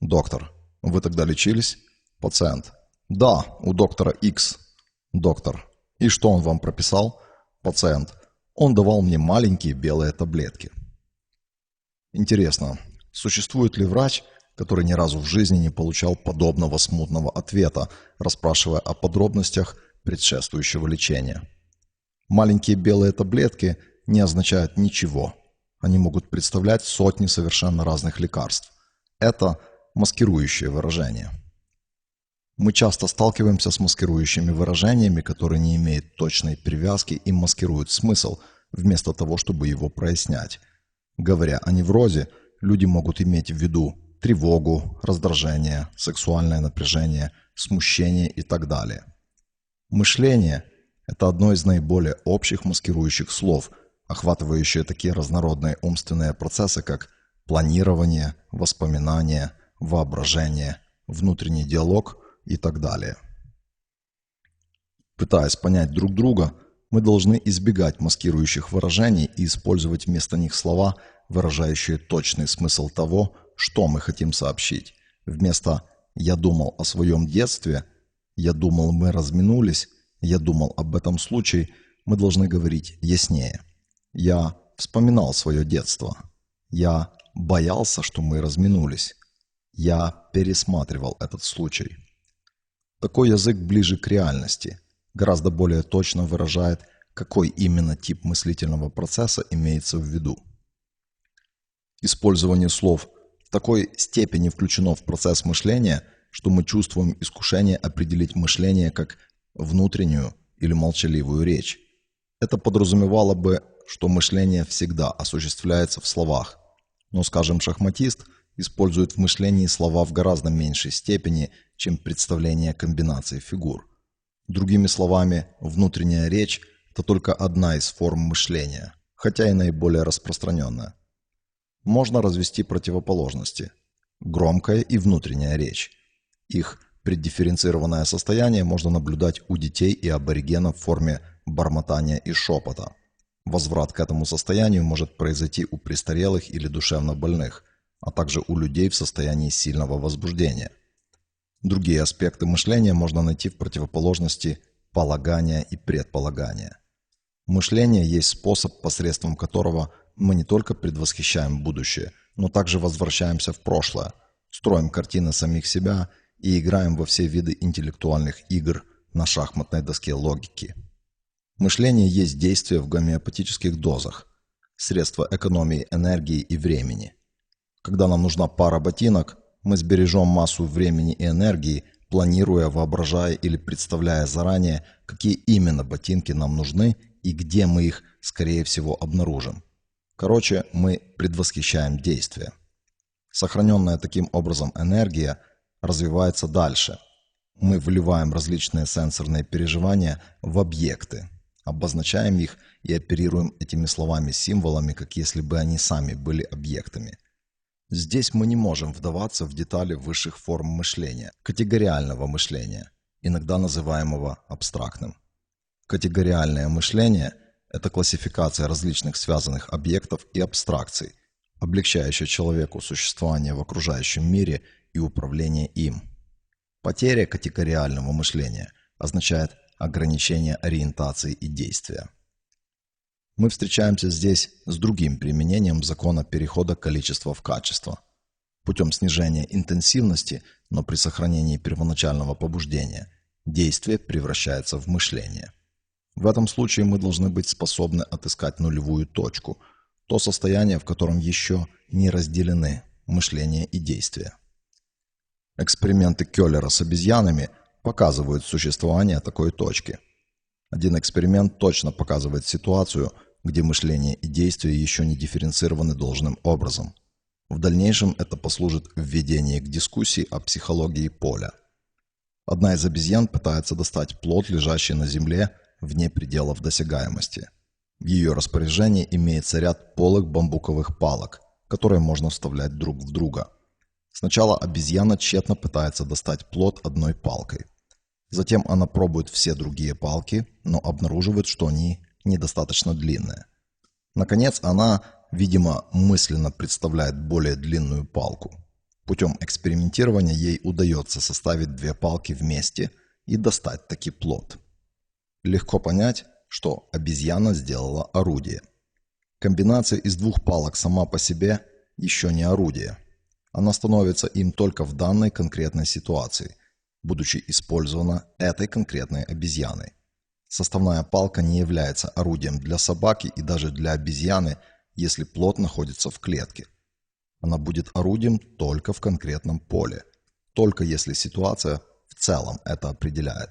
Доктор, вы тогда лечились? Пациент. Да, у доктора X. Доктор. И что он вам прописал? Пациент. Он давал мне маленькие белые таблетки. Интересно, существует ли врач, который ни разу в жизни не получал подобного смутного ответа, расспрашивая о подробностях предшествующего лечения? Маленькие белые таблетки – не означают ничего. Они могут представлять сотни совершенно разных лекарств. Это маскирующее выражение. Мы часто сталкиваемся с маскирующими выражениями, которые не имеют точной привязки и маскируют смысл, вместо того, чтобы его прояснять. Говоря о неврозе, люди могут иметь в виду тревогу, раздражение, сексуальное напряжение, смущение и так далее. Мышление – это одно из наиболее общих маскирующих слов – охватывающие такие разнородные умственные процессы, как планирование, воспоминание, воображение, внутренний диалог и так далее. Пытаясь понять друг друга, мы должны избегать маскирующих выражений и использовать вместо них слова, выражающие точный смысл того, что мы хотим сообщить. Вместо «я думал о своем детстве», «я думал, мы разминулись», «я думал об этом случае», мы должны говорить яснее – я вспоминал свое детство. Я боялся, что мы разминулись. Я пересматривал этот случай. Такой язык ближе к реальности, гораздо более точно выражает, какой именно тип мыслительного процесса имеется в виду. Использование слов в такой степени включено в процесс мышления, что мы чувствуем искушение определить мышление как внутреннюю или молчаливую речь. Это подразумевало бы что мышление всегда осуществляется в словах. Но, скажем, шахматист использует в мышлении слова в гораздо меньшей степени, чем представление комбинаций фигур. Другими словами, внутренняя речь – это только одна из форм мышления, хотя и наиболее распространенная. Можно развести противоположности – громкая и внутренняя речь. Их преддифференцированное состояние можно наблюдать у детей и аборигенов в форме бормотания и шепота – Возврат к этому состоянию может произойти у престарелых или душевно больных, а также у людей в состоянии сильного возбуждения. Другие аспекты мышления можно найти в противоположности полагания и предполагания. Мышление есть способ, посредством которого мы не только предвосхищаем будущее, но также возвращаемся в прошлое, строим картины самих себя и играем во все виды интеллектуальных игр на шахматной доске логики. Мышление есть действие в гомеопатических дозах, средство экономии энергии и времени. Когда нам нужна пара ботинок, мы сбережем массу времени и энергии, планируя, воображая или представляя заранее, какие именно ботинки нам нужны и где мы их, скорее всего, обнаружим. Короче, мы предвосхищаем действие. Сохраненная таким образом энергия развивается дальше. Мы вливаем различные сенсорные переживания в объекты, обозначаем их и оперируем этими словами-символами, как если бы они сами были объектами. Здесь мы не можем вдаваться в детали высших форм мышления, категориального мышления, иногда называемого абстрактным. Категориальное мышление – это классификация различных связанных объектов и абстракций, облегчающая человеку существование в окружающем мире и управление им. Потеря категориального мышления означает ограничение ориентации и действия. Мы встречаемся здесь с другим применением закона перехода количества в качество. Путем снижения интенсивности, но при сохранении первоначального побуждения, действие превращается в мышление. В этом случае мы должны быть способны отыскать нулевую точку, то состояние, в котором еще не разделены мышление и действие. Эксперименты Келлера с обезьянами показывают существование такой точки. Один эксперимент точно показывает ситуацию, где мышление и действие еще не дифференцированы должным образом. В дальнейшем это послужит введение к дискуссии о психологии поля. Одна из обезьян пытается достать плод, лежащий на земле, вне пределов досягаемости. В ее распоряжении имеется ряд полых бамбуковых палок, которые можно вставлять друг в друга. Сначала обезьяна тщетно пытается достать плод одной палкой. Затем она пробует все другие палки, но обнаруживает, что они недостаточно длинные. Наконец, она, видимо, мысленно представляет более длинную палку. Путем экспериментирования ей удается составить две палки вместе и достать таки плод. Легко понять, что обезьяна сделала орудие. Комбинация из двух палок сама по себе еще не орудие. Она становится им только в данной конкретной ситуации, будучи использована этой конкретной обезьяной. Составная палка не является орудием для собаки и даже для обезьяны, если плод находится в клетке. Она будет орудием только в конкретном поле, только если ситуация в целом это определяет.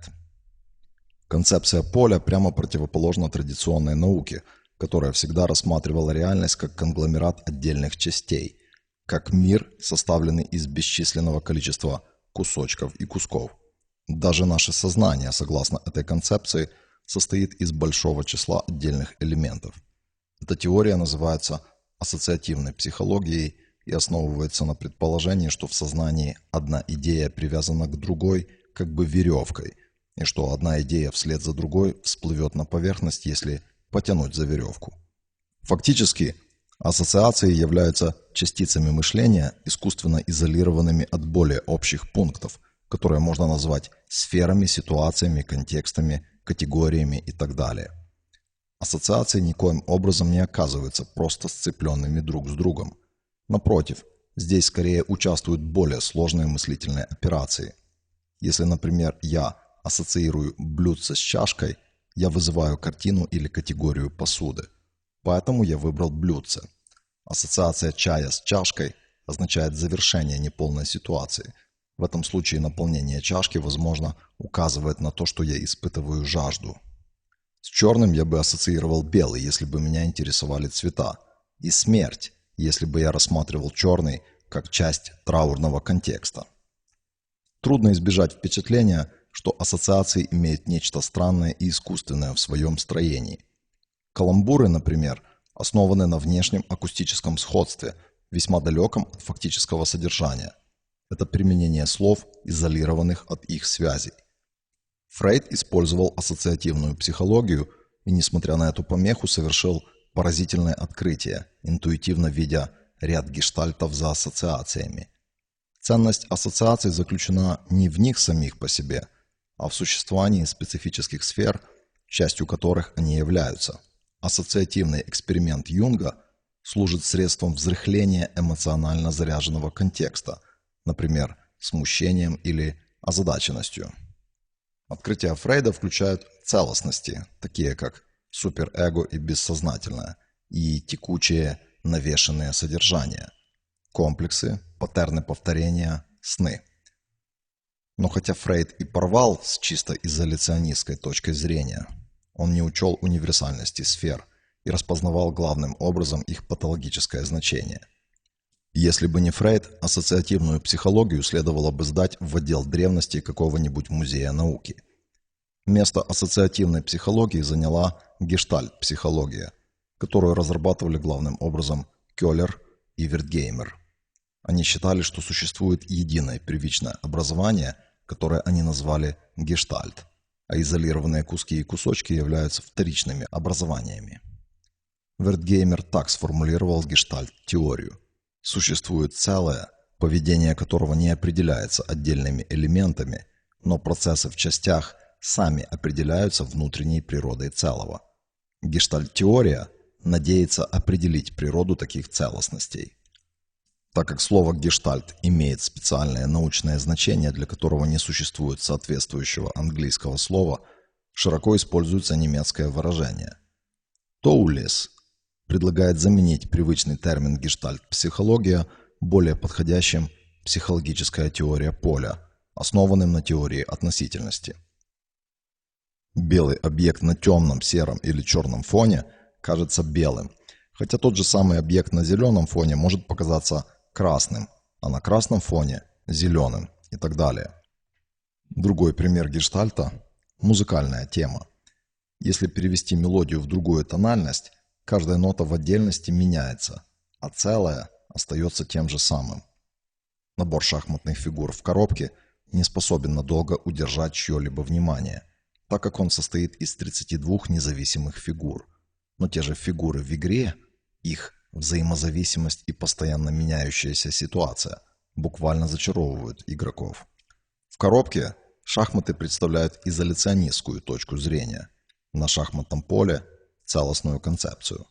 Концепция поля прямо противоположна традиционной науке, которая всегда рассматривала реальность как конгломерат отдельных частей, как мир, составленный из бесчисленного количества кусочков и кусков. Даже наше сознание, согласно этой концепции – состоит из большого числа отдельных элементов. Эта теория называется ассоциативной психологией и основывается на предположении, что в сознании одна идея привязана к другой как бы веревкой, и что одна идея вслед за другой всплывет на поверхность, если потянуть за веревку. Фактически, ассоциации являются частицами мышления, искусственно изолированными от более общих пунктов, которые можно назвать сферами, ситуациями, контекстами категориями и так далее. Ассоциации никоим образом не оказываются просто сцепленными друг с другом. Напротив, здесь скорее участвуют более сложные мыслительные операции. Если, например, я ассоциирую блюдце с чашкой, я вызываю картину или категорию посуды. Поэтому я выбрал блюдце. Ассоциация чая с чашкой означает завершение неполной ситуации, в этом случае наполнение чашки, возможно, указывает на то, что я испытываю жажду. С черным я бы ассоциировал белый, если бы меня интересовали цвета, и смерть, если бы я рассматривал черный как часть траурного контекста. Трудно избежать впечатления, что ассоциации имеют нечто странное и искусственное в своем строении. Каламбуры, например, основаны на внешнем акустическом сходстве, весьма далеком от фактического содержания – это применение слов, изолированных от их связей. Фрейд использовал ассоциативную психологию и, несмотря на эту помеху, совершил поразительное открытие, интуитивно видя ряд гештальтов за ассоциациями. Ценность ассоциаций заключена не в них самих по себе, а в существовании специфических сфер, частью которых они являются. Ассоциативный эксперимент Юнга служит средством взрыхления эмоционально заряженного контекста – например, смущением или озадаченностью. Открытия Фрейда включают целостности, такие как суперэго и бессознательное, и текучие навешенные содержания, комплексы, паттерны повторения, сны. Но хотя Фрейд и порвал с чисто изоляционистской точки зрения, он не учел универсальности сфер и распознавал главным образом их патологическое значение – если бы не Фрейд, ассоциативную психологию следовало бы сдать в отдел древности какого-нибудь музея науки. Место ассоциативной психологии заняла гештальт-психология, которую разрабатывали главным образом Келлер и Вертгеймер. Они считали, что существует единое первичное образование, которое они назвали гештальт, а изолированные куски и кусочки являются вторичными образованиями. Вертгеймер так сформулировал гештальт-теорию. Существует целое, поведение которого не определяется отдельными элементами, но процессы в частях сами определяются внутренней природой целого. Гештальт-теория надеется определить природу таких целостностей. Так как слово «гештальт» имеет специальное научное значение, для которого не существует соответствующего английского слова, широко используется немецкое выражение. Тоулес предлагает заменить привычный термин «гештальт-психология» более подходящим «психологическая теория поля», основанным на теории относительности. Белый объект на темном, сером или черном фоне кажется белым, хотя тот же самый объект на зеленом фоне может показаться красным, а на красном фоне – зеленым и так далее. Другой пример гештальта – музыкальная тема. Если перевести мелодию в другую тональность, каждая нота в отдельности меняется, а целое остается тем же самым. Набор шахматных фигур в коробке не способен надолго удержать чье-либо внимание, так как он состоит из 32 независимых фигур. Но те же фигуры в игре, их взаимозависимость и постоянно меняющаяся ситуация буквально зачаровывают игроков. В коробке шахматы представляют изоляционистскую точку зрения, на шахматном поле – целостную концепцию.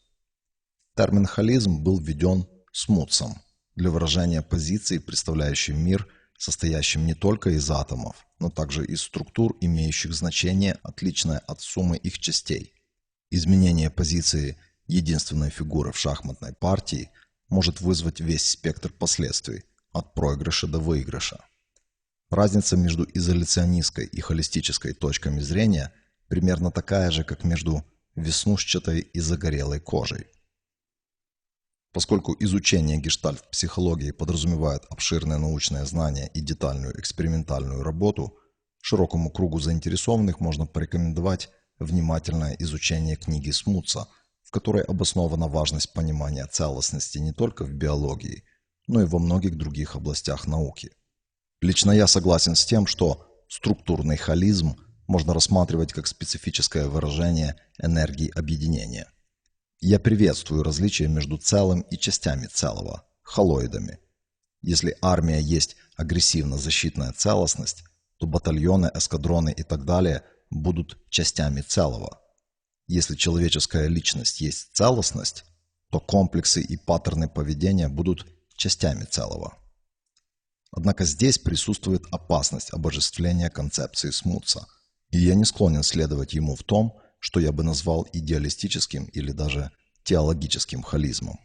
Термин «холизм» был введен смутсом для выражения позиции, представляющей мир, состоящим не только из атомов, но также из структур, имеющих значение, отличное от суммы их частей. Изменение позиции единственной фигуры в шахматной партии может вызвать весь спектр последствий, от проигрыша до выигрыша. Разница между изоляционистской и холистической точками зрения примерно такая же, как между веснушчатой и загорелой кожей. Поскольку изучение гештальт-психологии подразумевает обширное научное знание и детальную экспериментальную работу, широкому кругу заинтересованных можно порекомендовать внимательное изучение книги Смутса, которой обоснована важность понимания целостности не только в биологии, но и во многих других областях науки. Лично я согласен с тем, что структурный холизм можно рассматривать как специфическое выражение энергии объединения – я приветствую различия между целым и частями целого, холоидами. Если армия есть агрессивно-защитная целостность, то батальоны, эскадроны и так далее будут частями целого. Если человеческая личность есть целостность, то комплексы и паттерны поведения будут частями целого. Однако здесь присутствует опасность обожествления концепции Смутса, и я не склонен следовать ему в том, что я бы назвал идеалистическим или даже теологическим холизмом.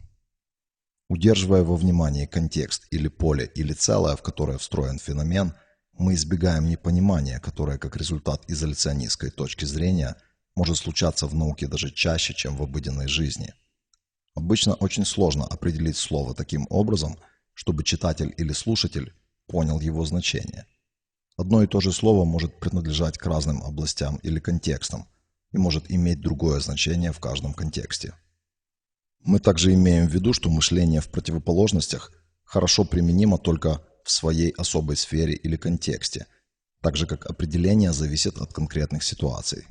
Удерживая во внимании контекст или поле или целое, в которое встроен феномен, мы избегаем непонимания, которое как результат изоляционистской точки зрения может случаться в науке даже чаще, чем в обыденной жизни. Обычно очень сложно определить слово таким образом, чтобы читатель или слушатель понял его значение. Одно и то же слово может принадлежать к разным областям или контекстам – и может иметь другое значение в каждом контексте. Мы также имеем в виду, что мышление в противоположностях хорошо применимо только в своей особой сфере или контексте, так же как определение зависит от конкретных ситуаций.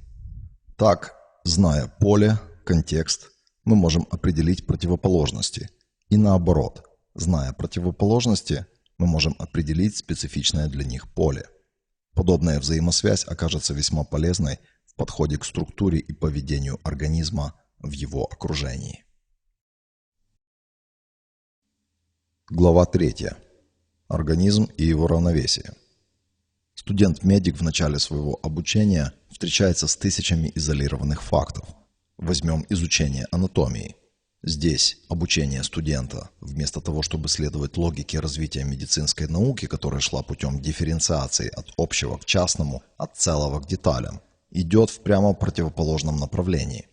Так, зная поле, контекст, мы можем определить противоположности. И наоборот, зная противоположности, мы можем определить специфичное для них поле. Подобная взаимосвязь окажется весьма полезной подходе к структуре и поведению организма в его окружении. Глава 3. Организм и его равновесие. Студент-медик в начале своего обучения встречается с тысячами изолированных фактов. Возьмем изучение анатомии. Здесь обучение студента, вместо того, чтобы следовать логике развития медицинской науки, которая шла путем дифференциации от общего к частному, от целого к деталям, идет в прямо противоположном направлении.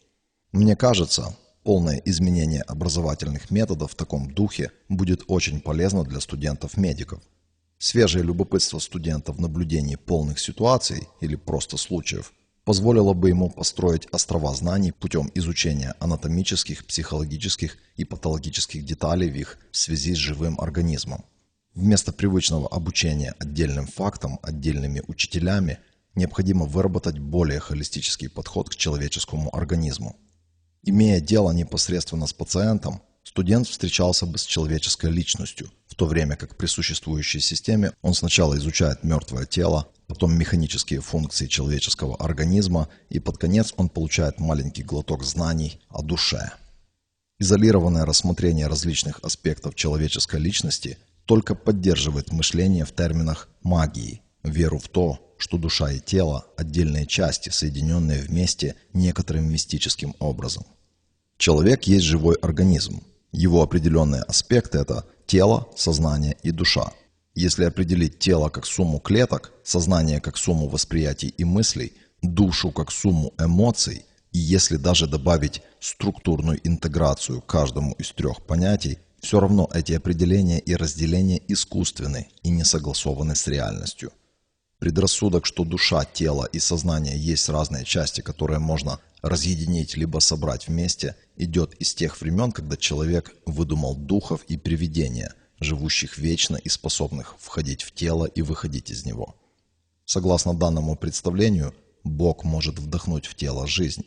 Мне кажется, полное изменение образовательных методов в таком духе будет очень полезно для студентов-медиков. Свежее любопытство студентов в наблюдении полных ситуаций или просто случаев позволило бы ему построить острова знаний путем изучения анатомических, психологических и патологических деталей в их связи с живым организмом. Вместо привычного обучения отдельным фактам, отдельными учителями, необходимо выработать более холистический подход к человеческому организму. Имея дело непосредственно с пациентом, студент встречался бы с человеческой личностью, в то время как при существующей системе он сначала изучает мертвое тело, потом механические функции человеческого организма и под конец он получает маленький глоток знаний о душе. Изолированное рассмотрение различных аспектов человеческой личности только поддерживает мышление в терминах магии, веру в то, что душа и тело – отдельные части, соединенные вместе некоторым мистическим образом. Человек есть живой организм. Его определенные аспекты – это тело, сознание и душа. Если определить тело как сумму клеток, сознание как сумму восприятий и мыслей, душу как сумму эмоций, и если даже добавить структурную интеграцию каждому из трех понятий, все равно эти определения и разделения искусственны и не согласованы с реальностью. Предрассудок, что душа, тело и сознание есть разные части, которые можно разъединить либо собрать вместе, идет из тех времен, когда человек выдумал духов и привидения, живущих вечно и способных входить в тело и выходить из него. Согласно данному представлению, Бог может вдохнуть в тело жизнь.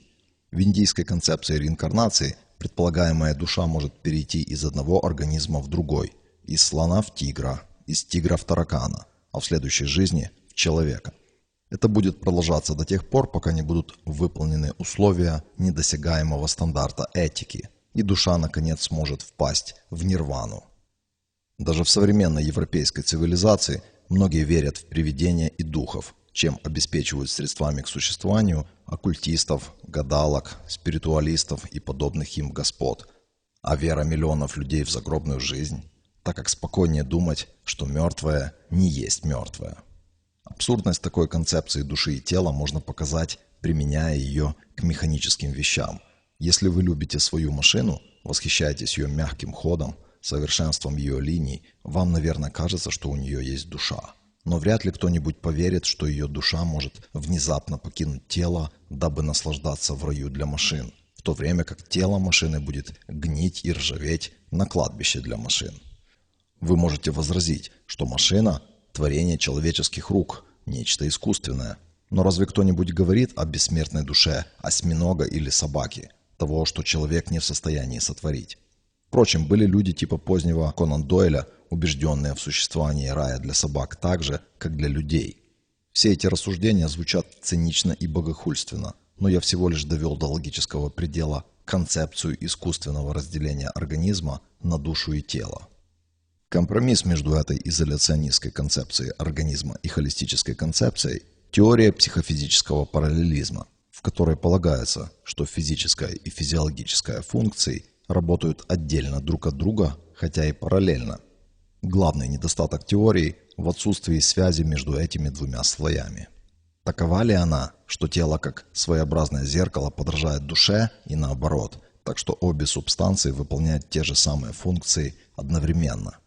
В индийской концепции реинкарнации Предполагаемая душа может перейти из одного организма в другой, из слона в тигра, из тигра в таракана, а в следующей жизни человека. Это будет продолжаться до тех пор, пока не будут выполнены условия недосягаемого стандарта этики, и душа наконец сможет впасть в нирвану. Даже в современной европейской цивилизации многие верят в привидения и духов, чем обеспечивают средствами к существованию оккультистов, гадалок, спиритуалистов и подобных им господ. А вера миллионов людей в загробную жизнь, так как спокойнее думать, что мертвое не есть мертвое. Абсурдность такой концепции души и тела можно показать, применяя ее к механическим вещам. Если вы любите свою машину, восхищаетесь ее мягким ходом, совершенством ее линий, вам, наверное, кажется, что у нее есть душа но вряд ли кто-нибудь поверит, что ее душа может внезапно покинуть тело, дабы наслаждаться в раю для машин, в то время как тело машины будет гнить и ржаветь на кладбище для машин. Вы можете возразить, что машина – творение человеческих рук, нечто искусственное. Но разве кто-нибудь говорит о бессмертной душе осьминога или собаки, того, что человек не в состоянии сотворить? Впрочем, были люди типа позднего Конан Дойля – убежденные в существовании рая для собак так же, как для людей. Все эти рассуждения звучат цинично и богохульственно, но я всего лишь довел до логического предела концепцию искусственного разделения организма на душу и тело. Компромисс между этой изоляционистской концепцией организма и холистической концепцией – теория психофизического параллелизма, в которой полагается, что физическая и физиологическая функции работают отдельно друг от друга, хотя и параллельно. Главный недостаток теории в отсутствии связи между этими двумя слоями. Такова ли она, что тело как своеобразное зеркало подражает душе и наоборот, так что обе субстанции выполняют те же самые функции одновременно?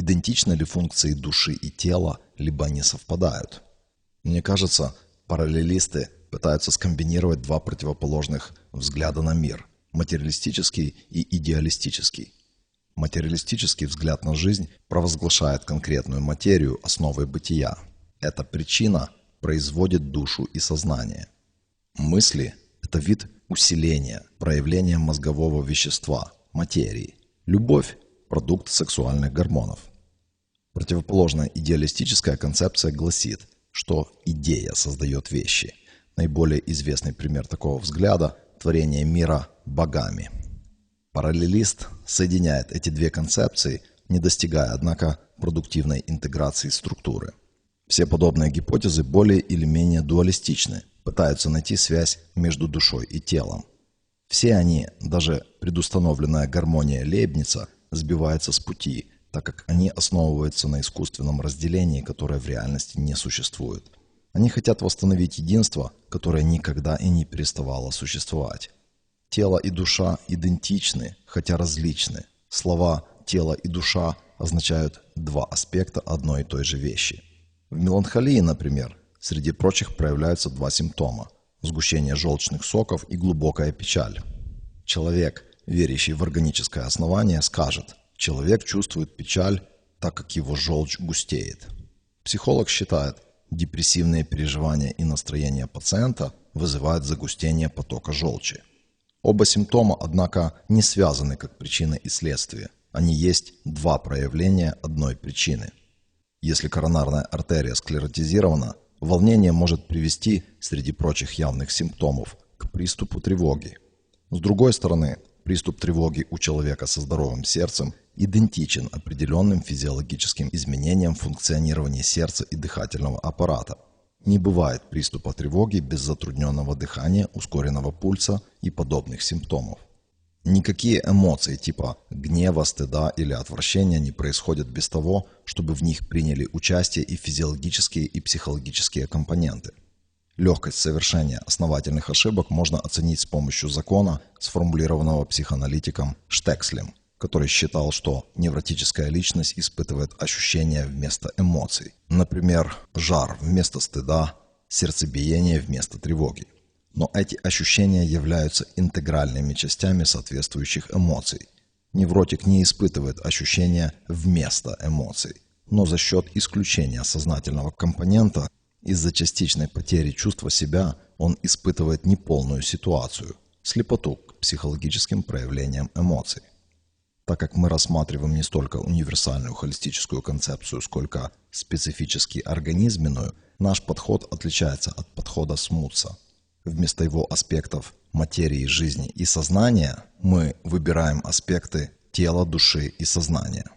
Идентичны ли функции души и тела, либо они совпадают? Мне кажется, параллелисты пытаются скомбинировать два противоположных взгляда на мир – материалистический и идеалистический. Материалистический взгляд на жизнь провозглашает конкретную материю основой бытия. Эта причина производит душу и сознание. Мысли – это вид усиления, проявления мозгового вещества, материи. Любовь – продукт сексуальных гормонов. Противоположная идеалистическая концепция гласит, что идея создает вещи. Наиболее известный пример такого взгляда – творение мира богами – Параллелист соединяет эти две концепции, не достигая, однако, продуктивной интеграции структуры. Все подобные гипотезы более или менее дуалистичны, пытаются найти связь между душой и телом. Все они, даже предустановленная гармония Лейбница, сбиваются с пути, так как они основываются на искусственном разделении, которое в реальности не существует. Они хотят восстановить единство, которое никогда и не переставало существовать. Тело и душа идентичны, хотя различны. Слова «тело» и «душа» означают два аспекта одной и той же вещи. В меланхолии, например, среди прочих проявляются два симптома. сгущение желчных соков и глубокая печаль. Человек, верящий в органическое основание, скажет, человек чувствует печаль, так как его желчь густеет. Психолог считает, депрессивные переживания и настроение пациента вызывают загустение потока желчи. Оба симптома, однако, не связаны как причина и следствие. Они есть два проявления одной причины. Если коронарная артерия склеротизирована, волнение может привести, среди прочих явных симптомов, к приступу тревоги. С другой стороны, приступ тревоги у человека со здоровым сердцем идентичен определенным физиологическим изменениям функционирования сердца и дыхательного аппарата. Не бывает приступа тревоги без затрудненного дыхания, ускоренного пульса и подобных симптомов. Никакие эмоции типа гнева, стыда или отвращения не происходят без того, чтобы в них приняли участие и физиологические и психологические компоненты. Легкость совершения основательных ошибок можно оценить с помощью закона, сформулированного психоаналитиком Штекслем, который считал, что невротическая личность испытывает ощущения вместо эмоций. Например, жар вместо стыда, сердцебиение вместо тревоги. Но эти ощущения являются интегральными частями соответствующих эмоций. Невротик не испытывает ощущения вместо эмоций, но за счет исключения сознательного компонента из-за частичной потери чувства себя он испытывает неполную ситуацию, слепоту к психологическим проявлениям эмоций. Так как мы рассматриваем не столько универсальную холистическую концепцию, сколько специфически организменную, наш подход отличается от подхода Смутса. Вместо его аспектов материи, жизни и сознания мы выбираем аспекты тела, души и сознания.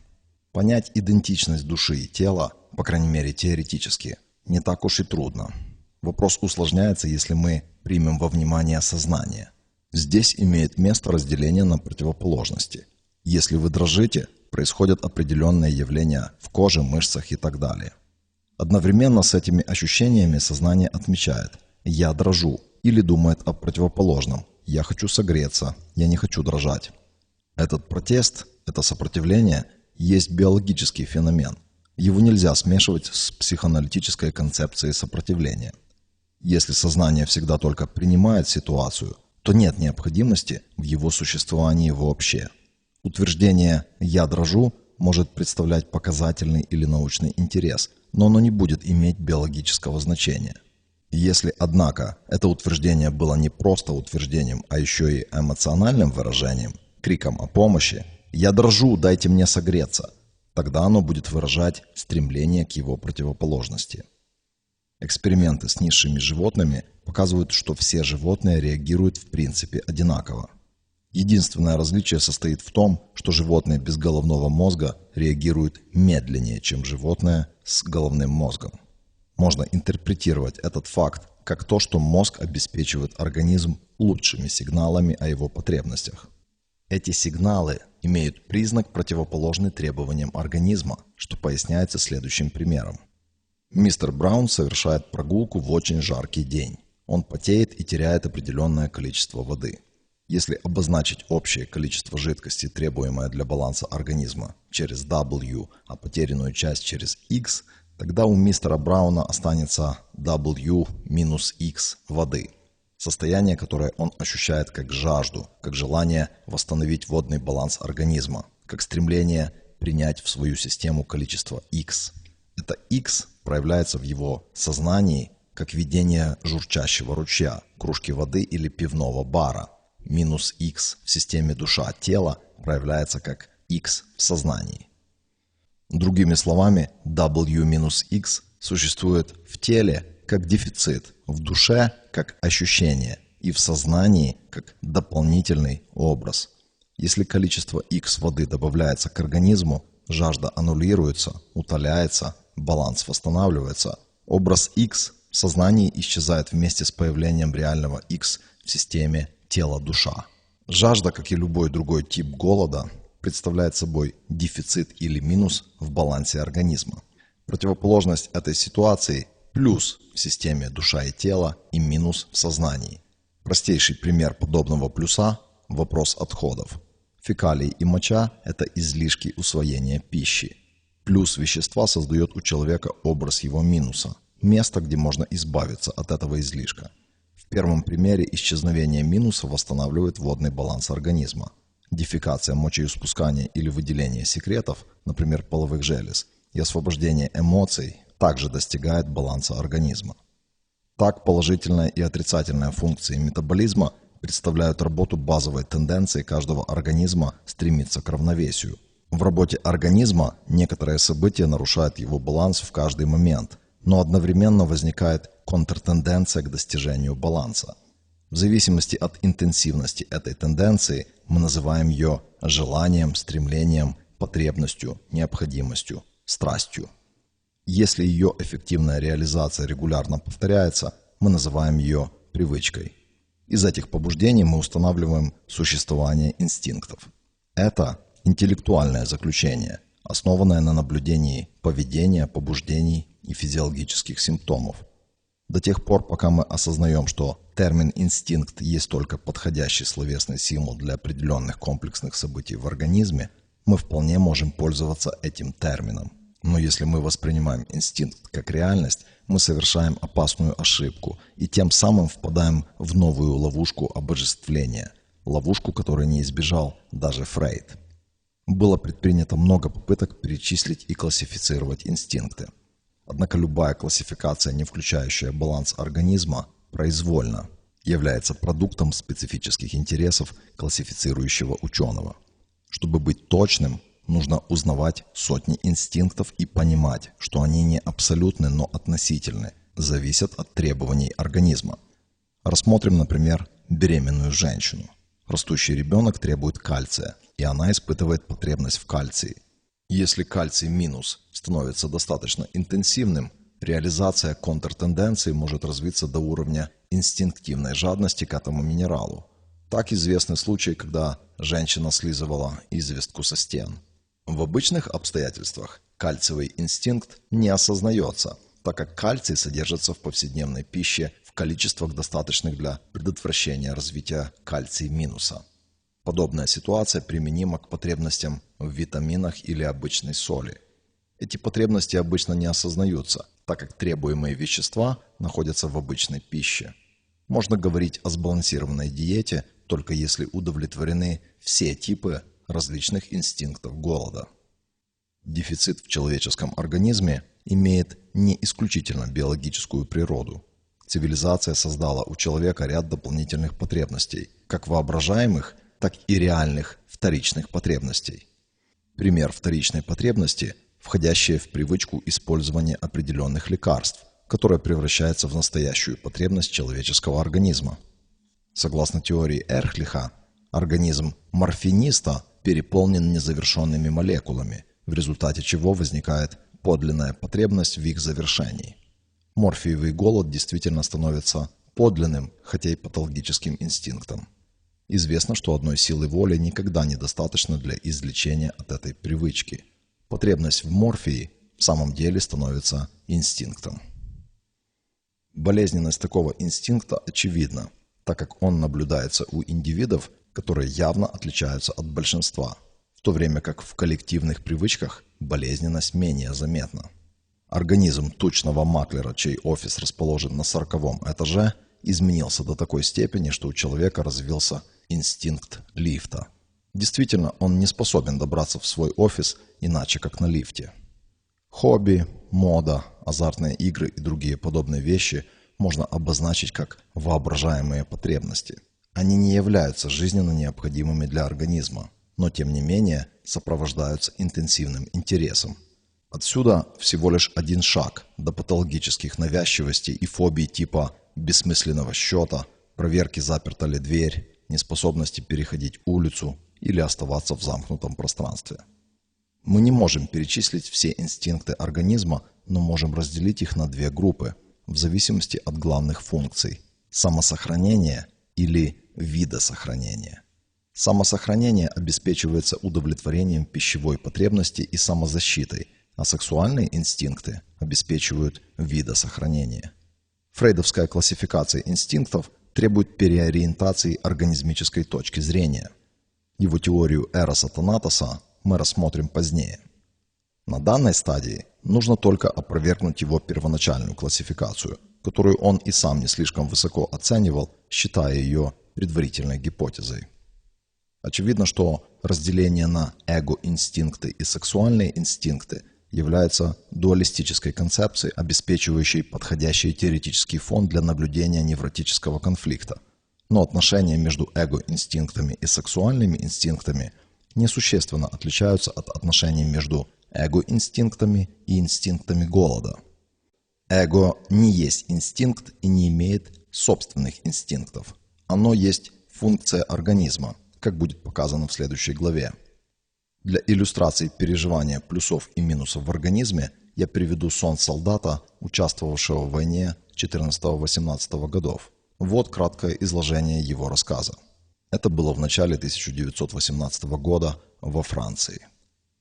Понять идентичность души и тела, по крайней мере теоретически, не так уж и трудно. Вопрос усложняется, если мы примем во внимание сознание. Здесь имеет место разделение на противоположности. Если вы дрожите, происходят определенные явления в коже, мышцах и так далее. Одновременно с этими ощущениями сознание отмечает «я дрожу» или думает о противоположном «я хочу согреться, я не хочу дрожать». Этот протест, это сопротивление есть биологический феномен – его нельзя смешивать с психоаналитической концепцией сопротивления. Если сознание всегда только принимает ситуацию, то нет необходимости в его существовании вообще. Утверждение «я дрожу» может представлять показательный или научный интерес, но оно не будет иметь биологического значения. Если, однако, это утверждение было не просто утверждением, а еще и эмоциональным выражением, криком о помощи «я дрожу, дайте мне согреться», Тогда оно будет выражать стремление к его противоположности. Эксперименты с низшими животными показывают, что все животные реагируют в принципе одинаково. Единственное различие состоит в том, что животные без головного мозга реагируют медленнее, чем животные с головным мозгом. Можно интерпретировать этот факт как то, что мозг обеспечивает организм лучшими сигналами о его потребностях. Эти сигналы имеют признак, противоположный требованиям организма, что поясняется следующим примером. Мистер Браун совершает прогулку в очень жаркий день. Он потеет и теряет определенное количество воды. Если обозначить общее количество жидкости, требуемое для баланса организма, через W, а потерянную часть через X, тогда у мистера Брауна останется W минус X воды – Состояние, которое он ощущает как жажду, как желание восстановить водный баланс организма, как стремление принять в свою систему количество X. Это X проявляется в его сознании как видение журчащего ручья, кружки воды или пивного бара. Минус X в системе душа-тело проявляется как X в сознании. Другими словами, W минус X существует в теле как дефицит, в душе как ощущение и в сознании как дополнительный образ. Если количество X воды добавляется к организму, жажда аннулируется, утоляется, баланс восстанавливается. Образ X в сознании исчезает вместе с появлением реального X в системе тела-душа. Жажда, как и любой другой тип голода, представляет собой дефицит или минус в балансе организма. Противоположность этой ситуации плюс в системе душа и тело и минус в сознании. Простейший пример подобного плюса – вопрос отходов. Фекалии и моча – это излишки усвоения пищи. Плюс вещества создает у человека образ его минуса – место, где можно избавиться от этого излишка. Первом примере исчезновение минуса восстанавливает водный баланс организма. Дефекация, мочеиспускание или выделение секретов, например, половых желез, и освобождение эмоций также достигает баланса организма. Так, положительная и отрицательная функции метаболизма представляют работу базовой тенденции каждого организма стремиться к равновесию. В работе организма некоторые события нарушают его баланс в каждый момент, но одновременно возникает контртенденция к достижению баланса. В зависимости от интенсивности этой тенденции мы называем ее желанием, стремлением, потребностью, необходимостью, страстью. Если ее эффективная реализация регулярно повторяется, мы называем ее привычкой. Из этих побуждений мы устанавливаем существование инстинктов. Это интеллектуальное заключение, основанное на наблюдении поведения, побуждений и физиологических симптомов. До тех пор, пока мы осознаем, что термин «инстинкт» есть только подходящий словесный символ для определенных комплексных событий в организме, мы вполне можем пользоваться этим термином. Но если мы воспринимаем инстинкт как реальность, мы совершаем опасную ошибку и тем самым впадаем в новую ловушку обожествления, ловушку, которой не избежал даже Фрейд. Было предпринято много попыток перечислить и классифицировать инстинкты. Однако любая классификация, не включающая баланс организма, произвольна, является продуктом специфических интересов классифицирующего ученого. Чтобы быть точным, нужно узнавать сотни инстинктов и понимать, что они не абсолютны, но относительны, зависят от требований организма. Рассмотрим, например, беременную женщину. Растущий ребенок требует кальция, и она испытывает потребность в кальции. Если кальций минус становится достаточно интенсивным, реализация контртенденции может развиться до уровня инстинктивной жадности к этому минералу. Так известны случаи, когда женщина слизывала известку со стен. В обычных обстоятельствах кальциевый инстинкт не осознается, так как кальций содержится в повседневной пище в количествах достаточных для предотвращения развития кальций-минуса. Подобная ситуация применима к потребностям в витаминах или обычной соли. Эти потребности обычно не осознаются, так как требуемые вещества находятся в обычной пище. Можно говорить о сбалансированной диете, только если удовлетворены все типы различных инстинктов голода. Дефицит в человеческом организме имеет не исключительно биологическую природу. Цивилизация создала у человека ряд дополнительных потребностей, как воображаемых, так и реальных вторичных потребностей. Пример вторичной потребности – входящая в привычку использования определенных лекарств, которая превращается в настоящую потребность человеческого организма. Согласно теории Эрхлиха, организм морфиниста переполнен незавершенными молекулами, в результате чего возникает подлинная потребность в их завершении. Морфиевый голод действительно становится подлинным, хотя и патологическим инстинктом. Известно, что одной силы воли никогда недостаточно для излечения от этой привычки. Потребность в морфии в самом деле становится инстинктом. Болезненность такого инстинкта очевидна, так как он наблюдается у индивидов, которые явно отличаются от большинства, в то время как в коллективных привычках болезненность менее заметна. Организм тучного маклера, чей офис расположен на сороковом этаже, изменился до такой степени, что у человека развился инстинкт лифта. Действительно, он не способен добраться в свой офис иначе, как на лифте. Хобби, мода, азартные игры и другие подобные вещи можно обозначить как воображаемые потребности – они не являются жизненно необходимыми для организма, но тем не менее сопровождаются интенсивным интересом. Отсюда всего лишь один шаг до патологических навязчивостей и фобий типа бессмысленного счета, проверки заперта ли дверь, неспособности переходить улицу или оставаться в замкнутом пространстве. Мы не можем перечислить все инстинкты организма, но можем разделить их на две группы в зависимости от главных функций – самосохранение или вида сохранения. Самосохранение обеспечивается удовлетворением пищевой потребности и самозащитой, а сексуальные инстинкты обеспечивают вида сохранения. Фрейдовская классификация инстинктов требует переориентации организмической точки зрения. Его теорию Эроса Танатоса мы рассмотрим позднее. На данной стадии нужно только опровергнуть его первоначальную классификацию, которую он и сам не слишком высоко оценивал, считая ее предварительной гипотезой. Очевидно, что разделение на эго-инстинкты и сексуальные инстинкты является дуалистической концепцией, обеспечивающей подходящий теоретический фон для наблюдения невротического конфликта. Но отношения между эго-инстинктами и сексуальными инстинктами несущественно отличаются от отношений между эго-инстинктами и инстинктами голода. Эго не есть инстинкт и не имеет собственных инстинктов. Оно есть функция организма, как будет показано в следующей главе. Для иллюстрации переживания плюсов и минусов в организме я приведу сон солдата, участвовавшего в войне 14-18 годов. Вот краткое изложение его рассказа. Это было в начале 1918 года во Франции.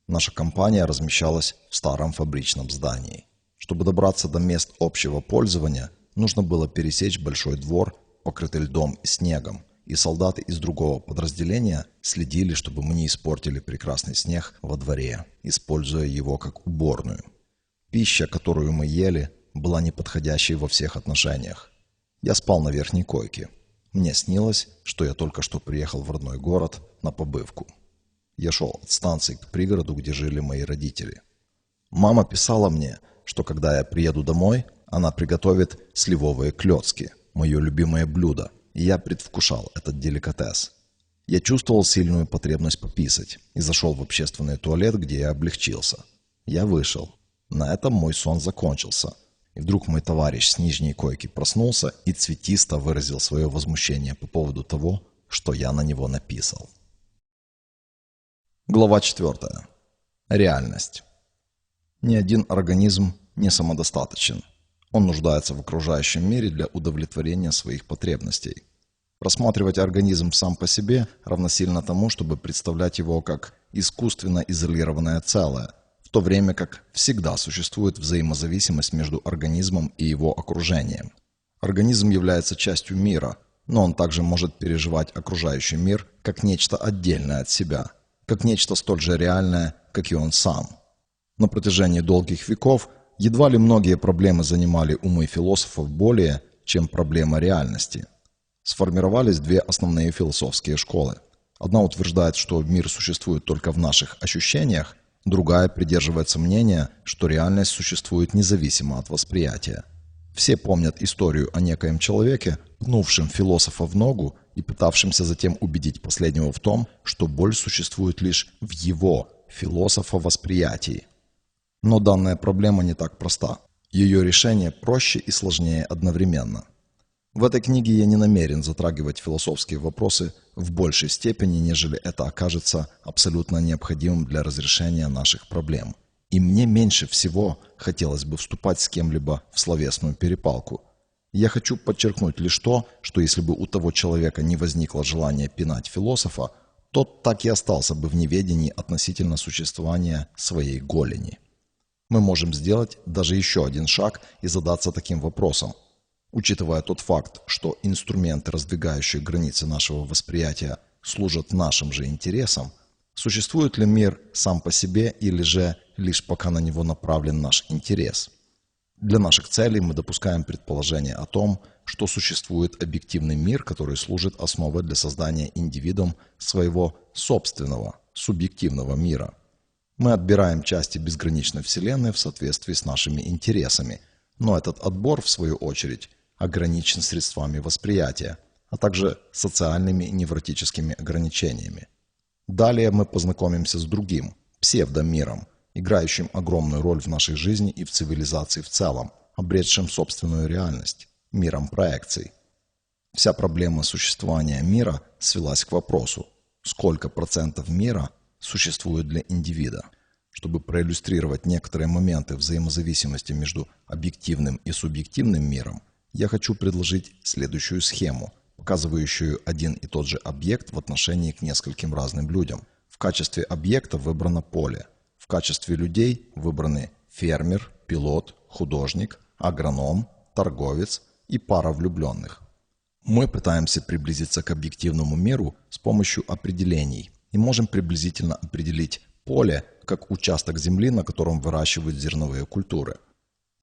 Наша компания размещалась в старом фабричном здании. Чтобы добраться до мест общего пользования, нужно было пересечь большой двор, покрытый льдом и снегом, и солдаты из другого подразделения следили, чтобы мы не испортили прекрасный снег во дворе, используя его как уборную. Пища, которую мы ели, была неподходящей во всех отношениях. Я спал на верхней койке. Мне снилось, что я только что приехал в родной город на побывку. Я шел от станции к пригороду, где жили мои родители. Мама писала мне – что когда я приеду домой, она приготовит сливовые клетки, мое любимое блюдо, я предвкушал этот деликатес. Я чувствовал сильную потребность пописать и зашел в общественный туалет, где я облегчился. Я вышел. На этом мой сон закончился. И вдруг мой товарищ с нижней койки проснулся и цветисто выразил свое возмущение по поводу того, что я на него написал. Глава 4. Реальность. Ни один организм не самодостаточен. Он нуждается в окружающем мире для удовлетворения своих потребностей. Рассматривать организм сам по себе равносильно тому, чтобы представлять его как искусственно изолированное целое, в то время как всегда существует взаимозависимость между организмом и его окружением. Организм является частью мира, но он также может переживать окружающий мир как нечто отдельное от себя, как нечто столь же реальное, как и он сам – на протяжении долгих веков едва ли многие проблемы занимали умы философов более, чем проблема реальности. Сформировались две основные философские школы. Одна утверждает, что мир существует только в наших ощущениях, другая придерживается мнения, что реальность существует независимо от восприятия. Все помнят историю о некоем человеке, пнувшем философа в ногу и пытавшимся затем убедить последнего в том, что боль существует лишь в его, философа, восприятии. Но данная проблема не так проста. Ее решение проще и сложнее одновременно. В этой книге я не намерен затрагивать философские вопросы в большей степени, нежели это окажется абсолютно необходимым для разрешения наших проблем. И мне меньше всего хотелось бы вступать с кем-либо в словесную перепалку. Я хочу подчеркнуть лишь то, что если бы у того человека не возникло желания пинать философа, тот так и остался бы в неведении относительно существования своей голени мы можем сделать даже еще один шаг и задаться таким вопросом. Учитывая тот факт, что инструменты, раздвигающие границы нашего восприятия, служат нашим же интересам, существует ли мир сам по себе или же лишь пока на него направлен наш интерес? Для наших целей мы допускаем предположение о том, что существует объективный мир, который служит основой для создания индивидуум своего собственного, субъективного мира – мы отбираем части безграничной Вселенной в соответствии с нашими интересами, но этот отбор, в свою очередь, ограничен средствами восприятия, а также социальными и невротическими ограничениями. Далее мы познакомимся с другим, псевдомиром, играющим огромную роль в нашей жизни и в цивилизации в целом, обретшим собственную реальность, миром проекций. Вся проблема существования мира свелась к вопросу, сколько процентов мира – существует для индивида. Чтобы проиллюстрировать некоторые моменты взаимозависимости между объективным и субъективным миром, я хочу предложить следующую схему, показывающую один и тот же объект в отношении к нескольким разным людям. В качестве объекта выбрано поле. В качестве людей выбраны фермер, пилот, художник, агроном, торговец и пара влюбленных. Мы пытаемся приблизиться к объективному миру с помощью определений – и можем приблизительно определить поле как участок земли, на котором выращивают зерновые культуры.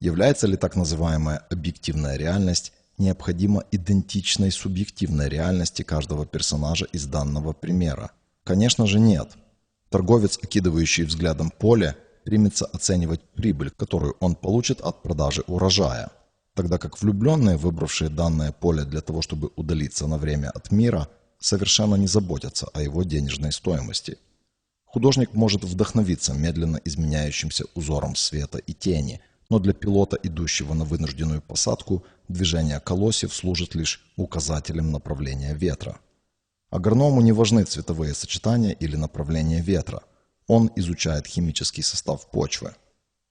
Является ли так называемая объективная реальность необходимо идентичной субъективной реальности каждого персонажа из данного примера? Конечно же нет. Торговец, окидывающий взглядом поле, примется оценивать прибыль, которую он получит от продажи урожая. Тогда как влюбленные, выбравшие данное поле для того, чтобы удалиться на время от мира, совершенно не заботятся о его денежной стоимости. Художник может вдохновиться медленно изменяющимся узором света и тени, но для пилота, идущего на вынужденную посадку, движение колосьев служит лишь указателем направления ветра. Агроному не важны цветовые сочетания или направление ветра. Он изучает химический состав почвы.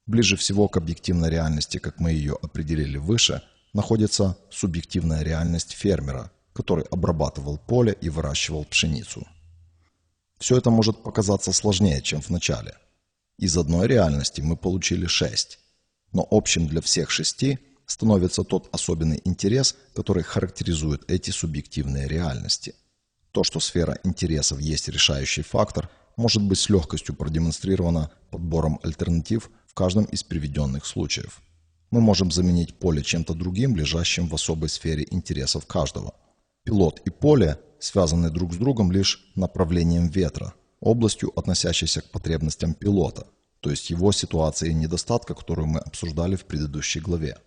Ближе всего к объективной реальности, как мы ее определили выше, находится субъективная реальность фермера, который обрабатывал поле и выращивал пшеницу. Все это может показаться сложнее, чем в начале. Из одной реальности мы получили шесть, но общим для всех шести становится тот особенный интерес, который характеризует эти субъективные реальности. То, что сфера интересов есть решающий фактор, может быть с легкостью продемонстрировано подбором альтернатив в каждом из приведенных случаев. Мы можем заменить поле чем-то другим, лежащим в особой сфере интересов каждого – Пилот и поле связаны друг с другом лишь направлением ветра, областью, относящейся к потребностям пилота, то есть его ситуации недостатка, которую мы обсуждали в предыдущей главе.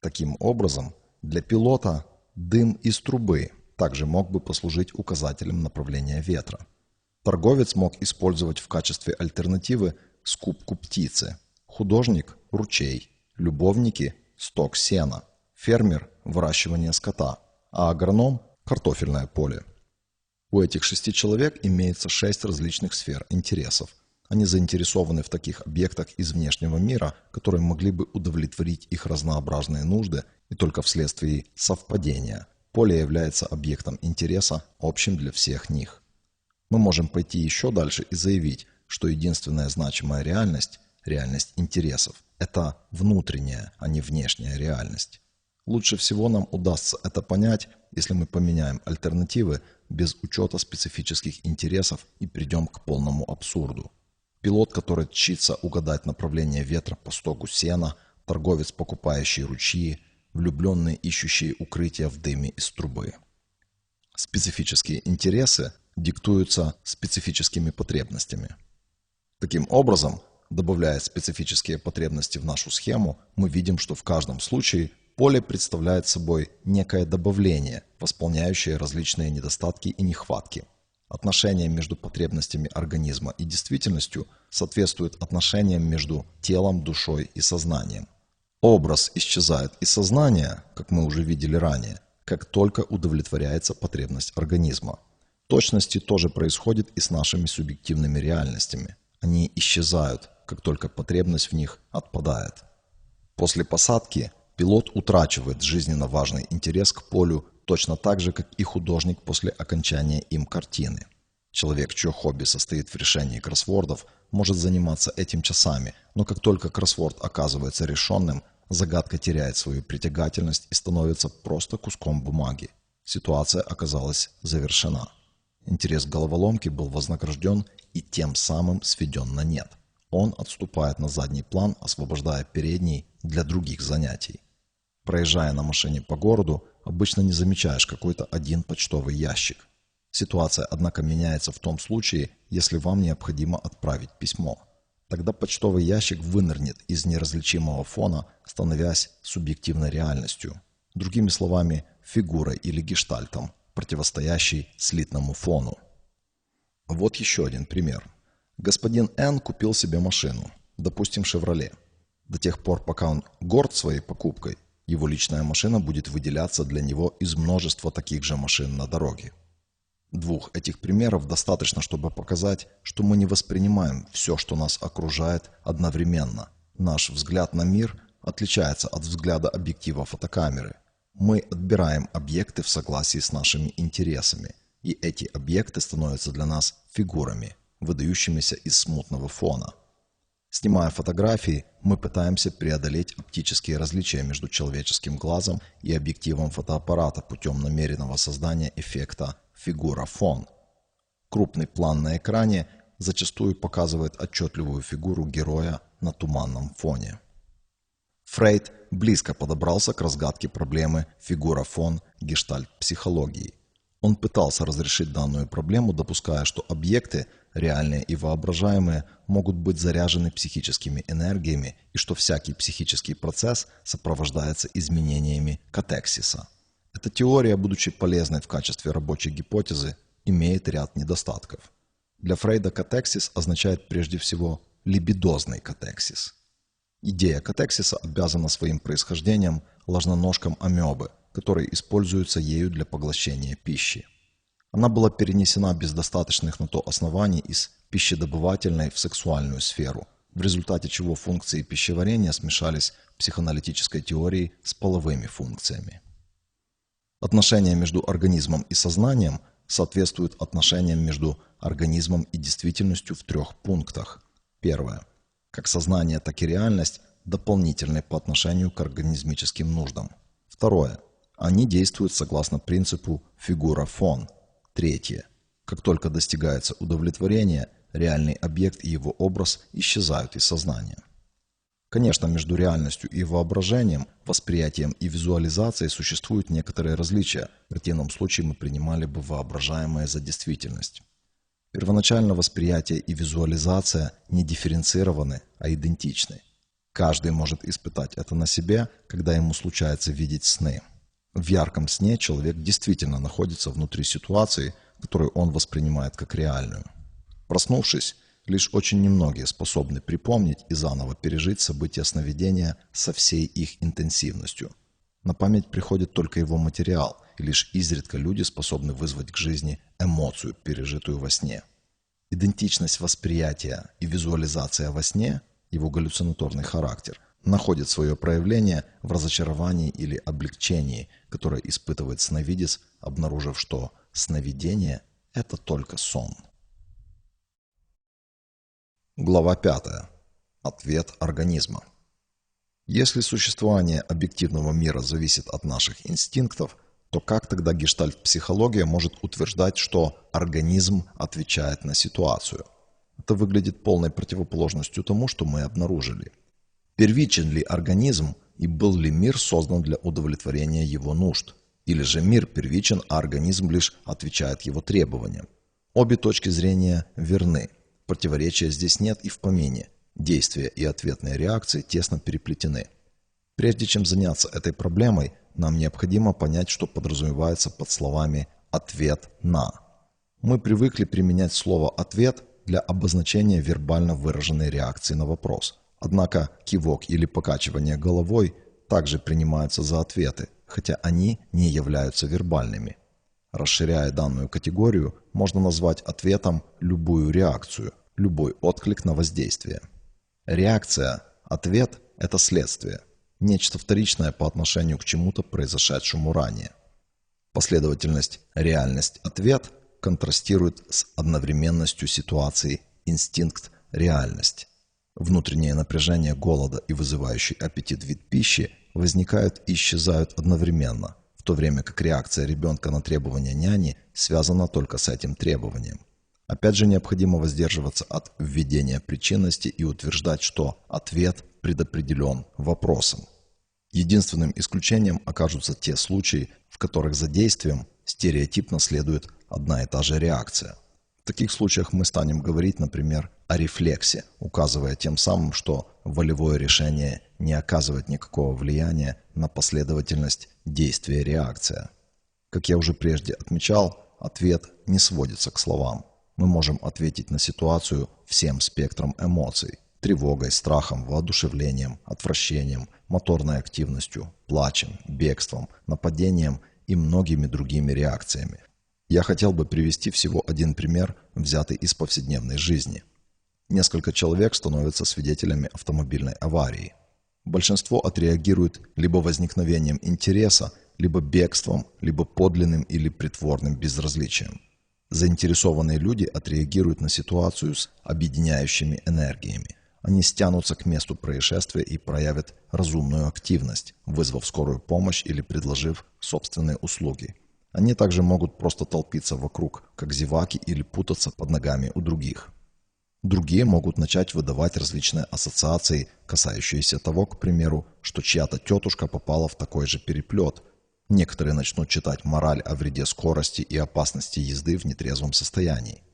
Таким образом, для пилота дым из трубы также мог бы послужить указателем направления ветра. Торговец мог использовать в качестве альтернативы скупку птицы, художник – ручей, любовники – сток сена, фермер – выращивание скота, а агроном Картофельное поле. У этих шести человек имеется шесть различных сфер интересов. Они заинтересованы в таких объектах из внешнего мира, которые могли бы удовлетворить их разнообразные нужды, и только вследствие совпадения поле является объектом интереса, общим для всех них. Мы можем пойти еще дальше и заявить, что единственная значимая реальность, реальность интересов, это внутренняя, а не внешняя реальность. Лучше всего нам удастся это понять, если мы поменяем альтернативы без учета специфических интересов и придем к полному абсурду. Пилот, который чится угадать направление ветра по стоку сена, торговец, покупающий ручьи, влюбленные, ищущие укрытия в дыме из трубы. Специфические интересы диктуются специфическими потребностями. Таким образом, добавляя специфические потребности в нашу схему, мы видим, что в каждом случае Поле представляет собой некое добавление, восполняющее различные недостатки и нехватки. Отношение между потребностями организма и действительностью соответствует отношениям между телом, душой и сознанием. Образ исчезает из сознания, как мы уже видели ранее, как только удовлетворяется потребность организма. Точности тоже происходит и с нашими субъективными реальностями. Они исчезают, как только потребность в них отпадает. После посадки Пилот утрачивает жизненно важный интерес к полю точно так же, как и художник после окончания им картины. Человек, чье хобби состоит в решении кроссвордов, может заниматься этим часами, но как только кроссворд оказывается решенным, загадка теряет свою притягательность и становится просто куском бумаги. Ситуация оказалась завершена. Интерес к головоломке был вознагражден и тем самым сведен на нет. Он отступает на задний план, освобождая передний для других занятий. Проезжая на машине по городу, обычно не замечаешь какой-то один почтовый ящик. Ситуация, однако, меняется в том случае, если вам необходимо отправить письмо. Тогда почтовый ящик вынырнет из неразличимого фона, становясь субъективной реальностью. Другими словами, фигурой или гештальтом, противостоящей слитному фону. Вот еще один пример. Господин Н купил себе машину, допустим, «Шевроле». До тех пор, пока он горд своей покупкой, его личная машина будет выделяться для него из множества таких же машин на дороге. Двух этих примеров достаточно, чтобы показать, что мы не воспринимаем все, что нас окружает, одновременно. Наш взгляд на мир отличается от взгляда объектива фотокамеры. Мы отбираем объекты в согласии с нашими интересами, и эти объекты становятся для нас фигурами, выдающимися из смутного фона – Снимая фотографии, мы пытаемся преодолеть оптические различия между человеческим глазом и объективом фотоаппарата путем намеренного создания эффекта фигура-фон. Крупный план на экране зачастую показывает отчетливую фигуру героя на туманном фоне. Фрейд близко подобрался к разгадке проблемы фигура-фон гештальт-психологии. Он пытался разрешить данную проблему, допуская, что объекты, реальные и воображаемые, могут быть заряжены психическими энергиями и что всякий психический процесс сопровождается изменениями катексиса. Эта теория, будучи полезной в качестве рабочей гипотезы, имеет ряд недостатков. Для Фрейда катексис означает прежде всего либидозный катексис. Идея катексиса обязана своим происхождением ложноножкам амебы, которые используются ею для поглощения пищи. Она была перенесена без достаточных на то оснований из пищедобывательной в сексуальную сферу, в результате чего функции пищеварения смешались в психоаналитической теории с половыми функциями. Отношения между организмом и сознанием соответствуют отношениям между организмом и действительностью в трех пунктах. Первое. Как сознание, так и реальность дополнительны по отношению к организмическим нуждам. Второе. Они действуют согласно принципу фигура-фон. Третье. Как только достигается удовлетворение, реальный объект и его образ исчезают из сознания. Конечно, между реальностью и воображением, восприятием и визуализацией существуют некоторые различия. В противном случае мы принимали бы воображаемое за действительность. Первоначально восприятие и визуализация не дифференцированы, а идентичны. Каждый может испытать это на себе, когда ему случается видеть сны. В ярком сне человек действительно находится внутри ситуации, которую он воспринимает как реальную. Проснувшись, Лишь очень немногие способны припомнить и заново пережить события сновидения со всей их интенсивностью. На память приходит только его материал, и лишь изредка люди способны вызвать к жизни эмоцию, пережитую во сне. Идентичность восприятия и визуализация во сне, его галлюцинаторный характер, находит свое проявление в разочаровании или облегчении, которое испытывает сновидец, обнаружив, что сновидение – это только сон. Глава 5. Ответ организма. Если существование объективного мира зависит от наших инстинктов, то как тогда гештальт-психология может утверждать, что организм отвечает на ситуацию? Это выглядит полной противоположностью тому, что мы обнаружили. Первичен ли организм и был ли мир создан для удовлетворения его нужд? Или же мир первичен, а организм лишь отвечает его требованиям? Обе точки зрения верны – Противоречия здесь нет и в помине. Действия и ответные реакции тесно переплетены. Прежде чем заняться этой проблемой, нам необходимо понять, что подразумевается под словами «ответ на». Мы привыкли применять слово «ответ» для обозначения вербально выраженной реакции на вопрос. Однако кивок или покачивание головой также принимаются за ответы, хотя они не являются вербальными. Расширяя данную категорию, можно назвать ответом любую реакцию, любой отклик на воздействие. Реакция, ответ – это следствие, нечто вторичное по отношению к чему-то произошедшему ранее. Последовательность реальность-ответ контрастирует с одновременностью ситуации инстинкт-реальность. Внутреннее напряжение голода и вызывающий аппетит вид пищи возникают и исчезают одновременно – то время как реакция ребенка на требования няни связана только с этим требованием. Опять же необходимо воздерживаться от введения причинности и утверждать, что ответ предопределен вопросом. Единственным исключением окажутся те случаи, в которых за действием стереотипно следует одна и та же реакция. В таких случаях мы станем говорить, например, о рефлексе, указывая тем самым, что волевое решение не оказывает никакого влияния на последовательность действия-реакция. Как я уже прежде отмечал, ответ не сводится к словам. Мы можем ответить на ситуацию всем спектром эмоций – тревогой, страхом, воодушевлением, отвращением, моторной активностью, плачем, бегством, нападением и многими другими реакциями. Я хотел бы привести всего один пример, взятый из повседневной жизни. Несколько человек становятся свидетелями автомобильной аварии – Большинство отреагирует либо возникновением интереса, либо бегством, либо подлинным или притворным безразличием. Заинтересованные люди отреагируют на ситуацию с объединяющими энергиями. Они стянутся к месту происшествия и проявят разумную активность, вызвав скорую помощь или предложив собственные услуги. Они также могут просто толпиться вокруг, как зеваки или путаться под ногами у других. Другие могут начать выдавать различные ассоциации, касающиеся того, к примеру, что чья-то тетушка попала в такой же переплет. Некоторые начнут читать мораль о вреде скорости и опасности езды в нетрезвом состоянии.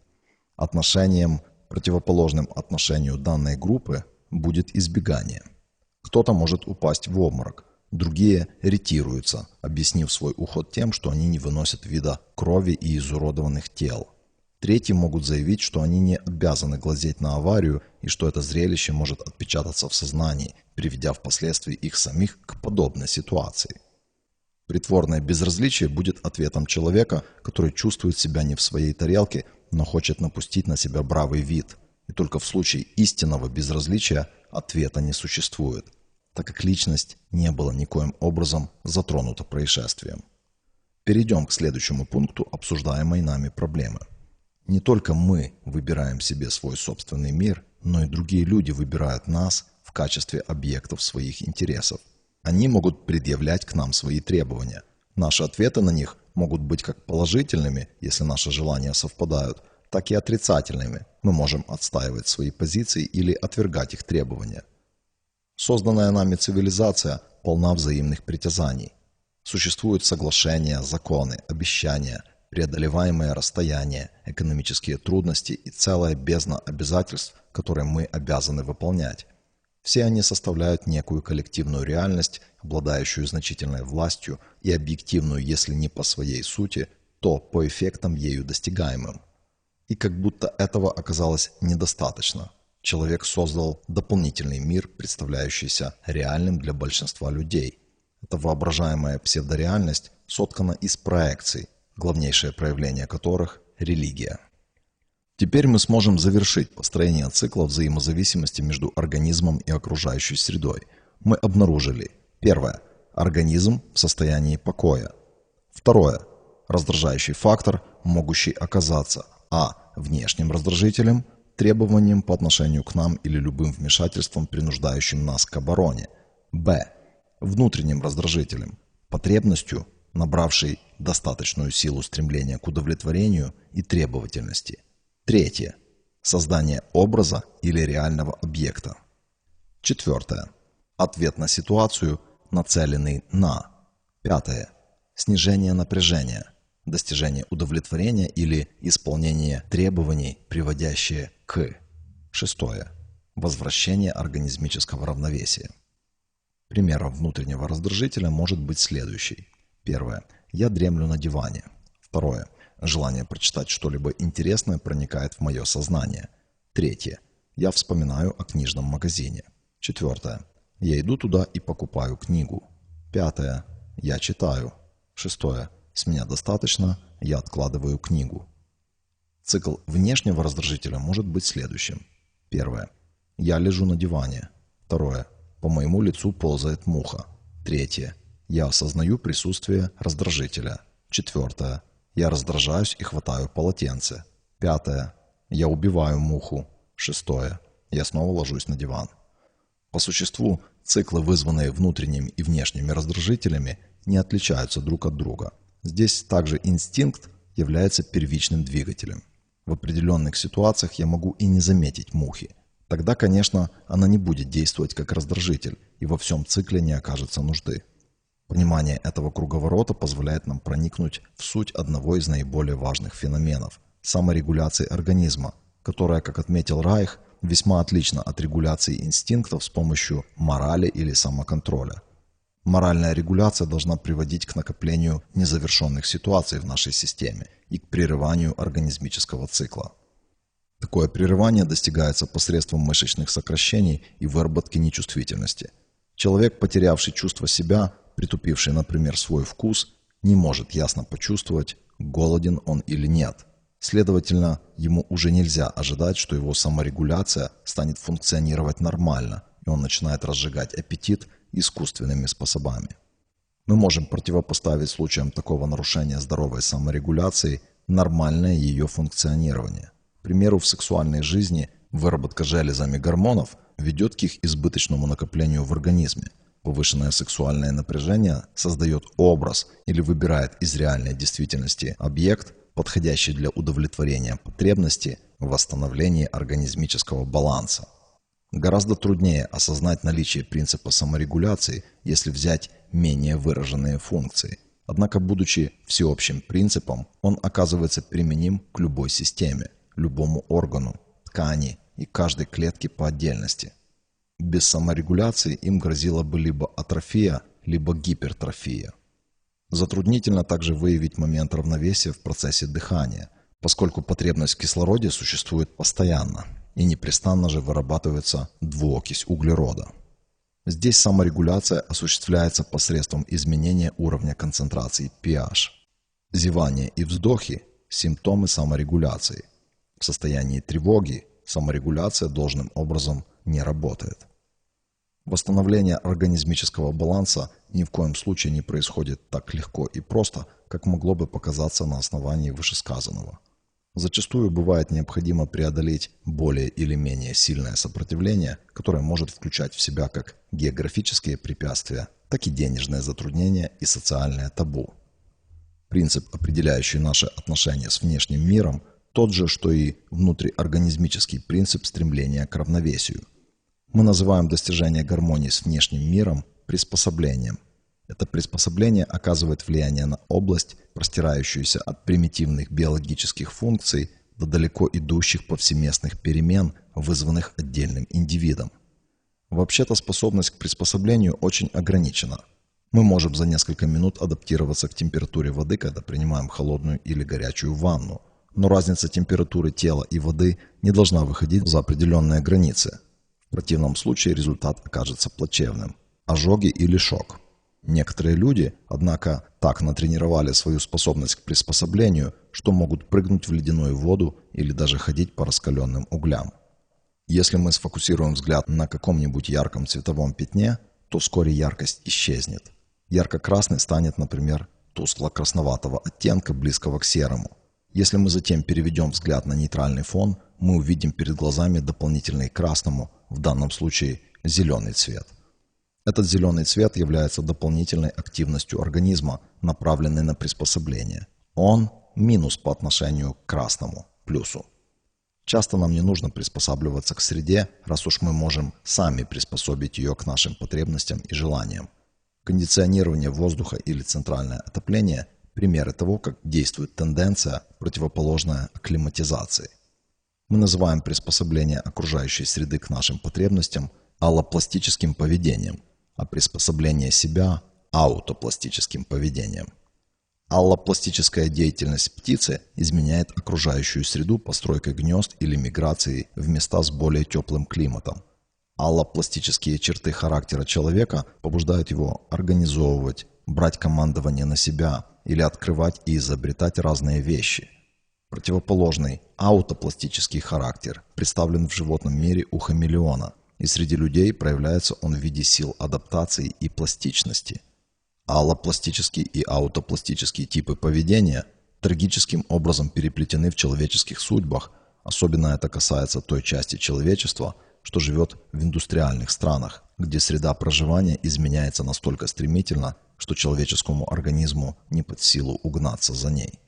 Отношением, противоположным отношению данной группы, будет избегание. Кто-то может упасть в обморок, другие ретируются, объяснив свой уход тем, что они не выносят вида крови и изуродованных тел. Третьи могут заявить, что они не обязаны глазеть на аварию и что это зрелище может отпечататься в сознании, приведя впоследствии их самих к подобной ситуации. Притворное безразличие будет ответом человека, который чувствует себя не в своей тарелке, но хочет напустить на себя бравый вид. И только в случае истинного безразличия ответа не существует, так как личность не была никоим образом затронута происшествием. Перейдем к следующему пункту обсуждаемой нами проблемы – не только мы выбираем себе свой собственный мир, но и другие люди выбирают нас в качестве объектов своих интересов. Они могут предъявлять к нам свои требования. Наши ответы на них могут быть как положительными, если наши желания совпадают, так и отрицательными. Мы можем отстаивать свои позиции или отвергать их требования. Созданная нами цивилизация полна взаимных притязаний. Существуют соглашения, законы, обещания – преодолеваемые расстояния, экономические трудности и целая бездна обязательств, которые мы обязаны выполнять. Все они составляют некую коллективную реальность, обладающую значительной властью и объективную, если не по своей сути, то по эффектам ею достигаемым. И как будто этого оказалось недостаточно. Человек создал дополнительный мир, представляющийся реальным для большинства людей. Эта воображаемая псевдореальность соткана из проекций, главнейшее проявление которых – религия. Теперь мы сможем завершить построение цикла взаимозависимости между организмом и окружающей средой. Мы обнаружили Первое. Организм в состоянии покоя. Второе. Раздражающий фактор, могущий оказаться а. внешним раздражителем, требованием по отношению к нам или любым вмешательством, принуждающим нас к обороне. б. внутренним раздражителем, потребностью, набравшей достаточную силу стремления к удовлетворению и требовательности. Третье. Создание образа или реального объекта. Четвертое. Ответ на ситуацию, нацеленный на. Пятое. Снижение напряжения. Достижение удовлетворения или исполнение требований, приводящие к. Шестое. Возвращение организмического равновесия. Примером внутреннего раздражителя может быть следующий. Первое. Я дремлю на диване. Второе. Желание прочитать что-либо интересное проникает в мое сознание. Третье. Я вспоминаю о книжном магазине. Четвертое. Я иду туда и покупаю книгу. Пятое. Я читаю. Шестое. С меня достаточно, я откладываю книгу. Цикл внешнего раздражителя может быть следующим. Первое. Я лежу на диване. Второе. По моему лицу ползает муха. Третье. Я осознаю присутствие раздражителя. Четвертое. Я раздражаюсь и хватаю полотенце. Пятое. Я убиваю муху. Шестое. Я снова ложусь на диван. По существу, циклы, вызванные внутренними и внешними раздражителями, не отличаются друг от друга. Здесь также инстинкт является первичным двигателем. В определенных ситуациях я могу и не заметить мухи. Тогда, конечно, она не будет действовать как раздражитель, и во всем цикле не окажется нужды. Понимание этого круговорота позволяет нам проникнуть в суть одного из наиболее важных феноменов – саморегуляции организма, которая, как отметил Райх, весьма отлична от регуляции инстинктов с помощью морали или самоконтроля. Моральная регуляция должна приводить к накоплению незавершенных ситуаций в нашей системе и к прерыванию организмического цикла. Такое прерывание достигается посредством мышечных сокращений и выработки нечувствительности. Человек, потерявший чувство себя, притупивший, например, свой вкус, не может ясно почувствовать, голоден он или нет. Следовательно, ему уже нельзя ожидать, что его саморегуляция станет функционировать нормально, и он начинает разжигать аппетит искусственными способами. Мы можем противопоставить случаям такого нарушения здоровой саморегуляции нормальное ее функционирование. К примеру, в сексуальной жизни выработка железами гормонов ведет к их избыточному накоплению в организме – Повышенное сексуальное напряжение создает образ или выбирает из реальной действительности объект, подходящий для удовлетворения потребности восстановлении организмического баланса. Гораздо труднее осознать наличие принципа саморегуляции, если взять менее выраженные функции. Однако, будучи всеобщим принципом, он оказывается применим к любой системе, любому органу, ткани и каждой клетке по отдельности. Без саморегуляции им грозила бы либо атрофия, либо гипертрофия. Затруднительно также выявить момент равновесия в процессе дыхания, поскольку потребность в кислороде существует постоянно – и непрестанно же вырабатывается двуокись углерода. Здесь саморегуляция осуществляется посредством изменения уровня концентрации pH. Зевание и вздохи – симптомы саморегуляции. В состоянии тревоги саморегуляция должным образом не работает. Восстановление организмического баланса ни в коем случае не происходит так легко и просто, как могло бы показаться на основании вышесказанного – Зачастую бывает необходимо преодолеть более или менее сильное сопротивление, которое может включать в себя как географические препятствия, так и денежные затруднения и социальное табу. Принцип, определяющий наши отношения с внешним миром, тот же, что и внутриорганизмический принцип стремления к равновесию. Мы называем достижение гармонии с внешним миром приспособлением – это приспособление оказывает влияние на область, простирающуюся от примитивных биологических функций до далеко идущих повсеместных перемен, вызванных отдельным индивидом. Вообще-то способность к приспособлению очень ограничена. Мы можем за несколько минут адаптироваться к температуре воды, когда принимаем холодную или горячую ванну. Но разница температуры тела и воды не должна выходить за определенные границы. В противном случае результат окажется плачевным. Ожоги или шок. Некоторые люди, однако, так натренировали свою способность к приспособлению, что могут прыгнуть в ледяную воду или даже ходить по раскаленным углям. Если мы сфокусируем взгляд на каком-нибудь ярком цветовом пятне, то вскоре яркость исчезнет. Ярко-красный станет, например, тускло-красноватого оттенка, близкого к серому. Если мы затем переведем взгляд на нейтральный фон, мы увидим перед глазами дополнительный к красному, в данном случае зеленый цвет – этот зеленый цвет является дополнительной активностью организма, направленной на приспособление. Он – минус по отношению к красному – плюсу. Часто нам не нужно приспосабливаться к среде, раз уж мы можем сами приспособить ее к нашим потребностям и желаниям. Кондиционирование воздуха или центральное отопление – примеры того, как действует тенденция, противоположная акклиматизации. Мы называем приспособление окружающей среды к нашим потребностям аллопластическим поведением – а приспособление себя – аутопластическим поведением. Аллопластическая деятельность птицы изменяет окружающую среду постройкой гнезд или миграцией в места с более теплым климатом. Аллопластические черты характера человека побуждают его организовывать, брать командование на себя или открывать и изобретать разные вещи. Противоположный аутопластический характер представлен в животном мире у хамелеона – и среди людей проявляется он в виде сил адаптации и пластичности. Аллопластический и аутопластические типы поведения трагическим образом переплетены в человеческих судьбах, особенно это касается той части человечества, что живет в индустриальных странах, где среда проживания изменяется настолько стремительно, что человеческому организму не под силу угнаться за ней.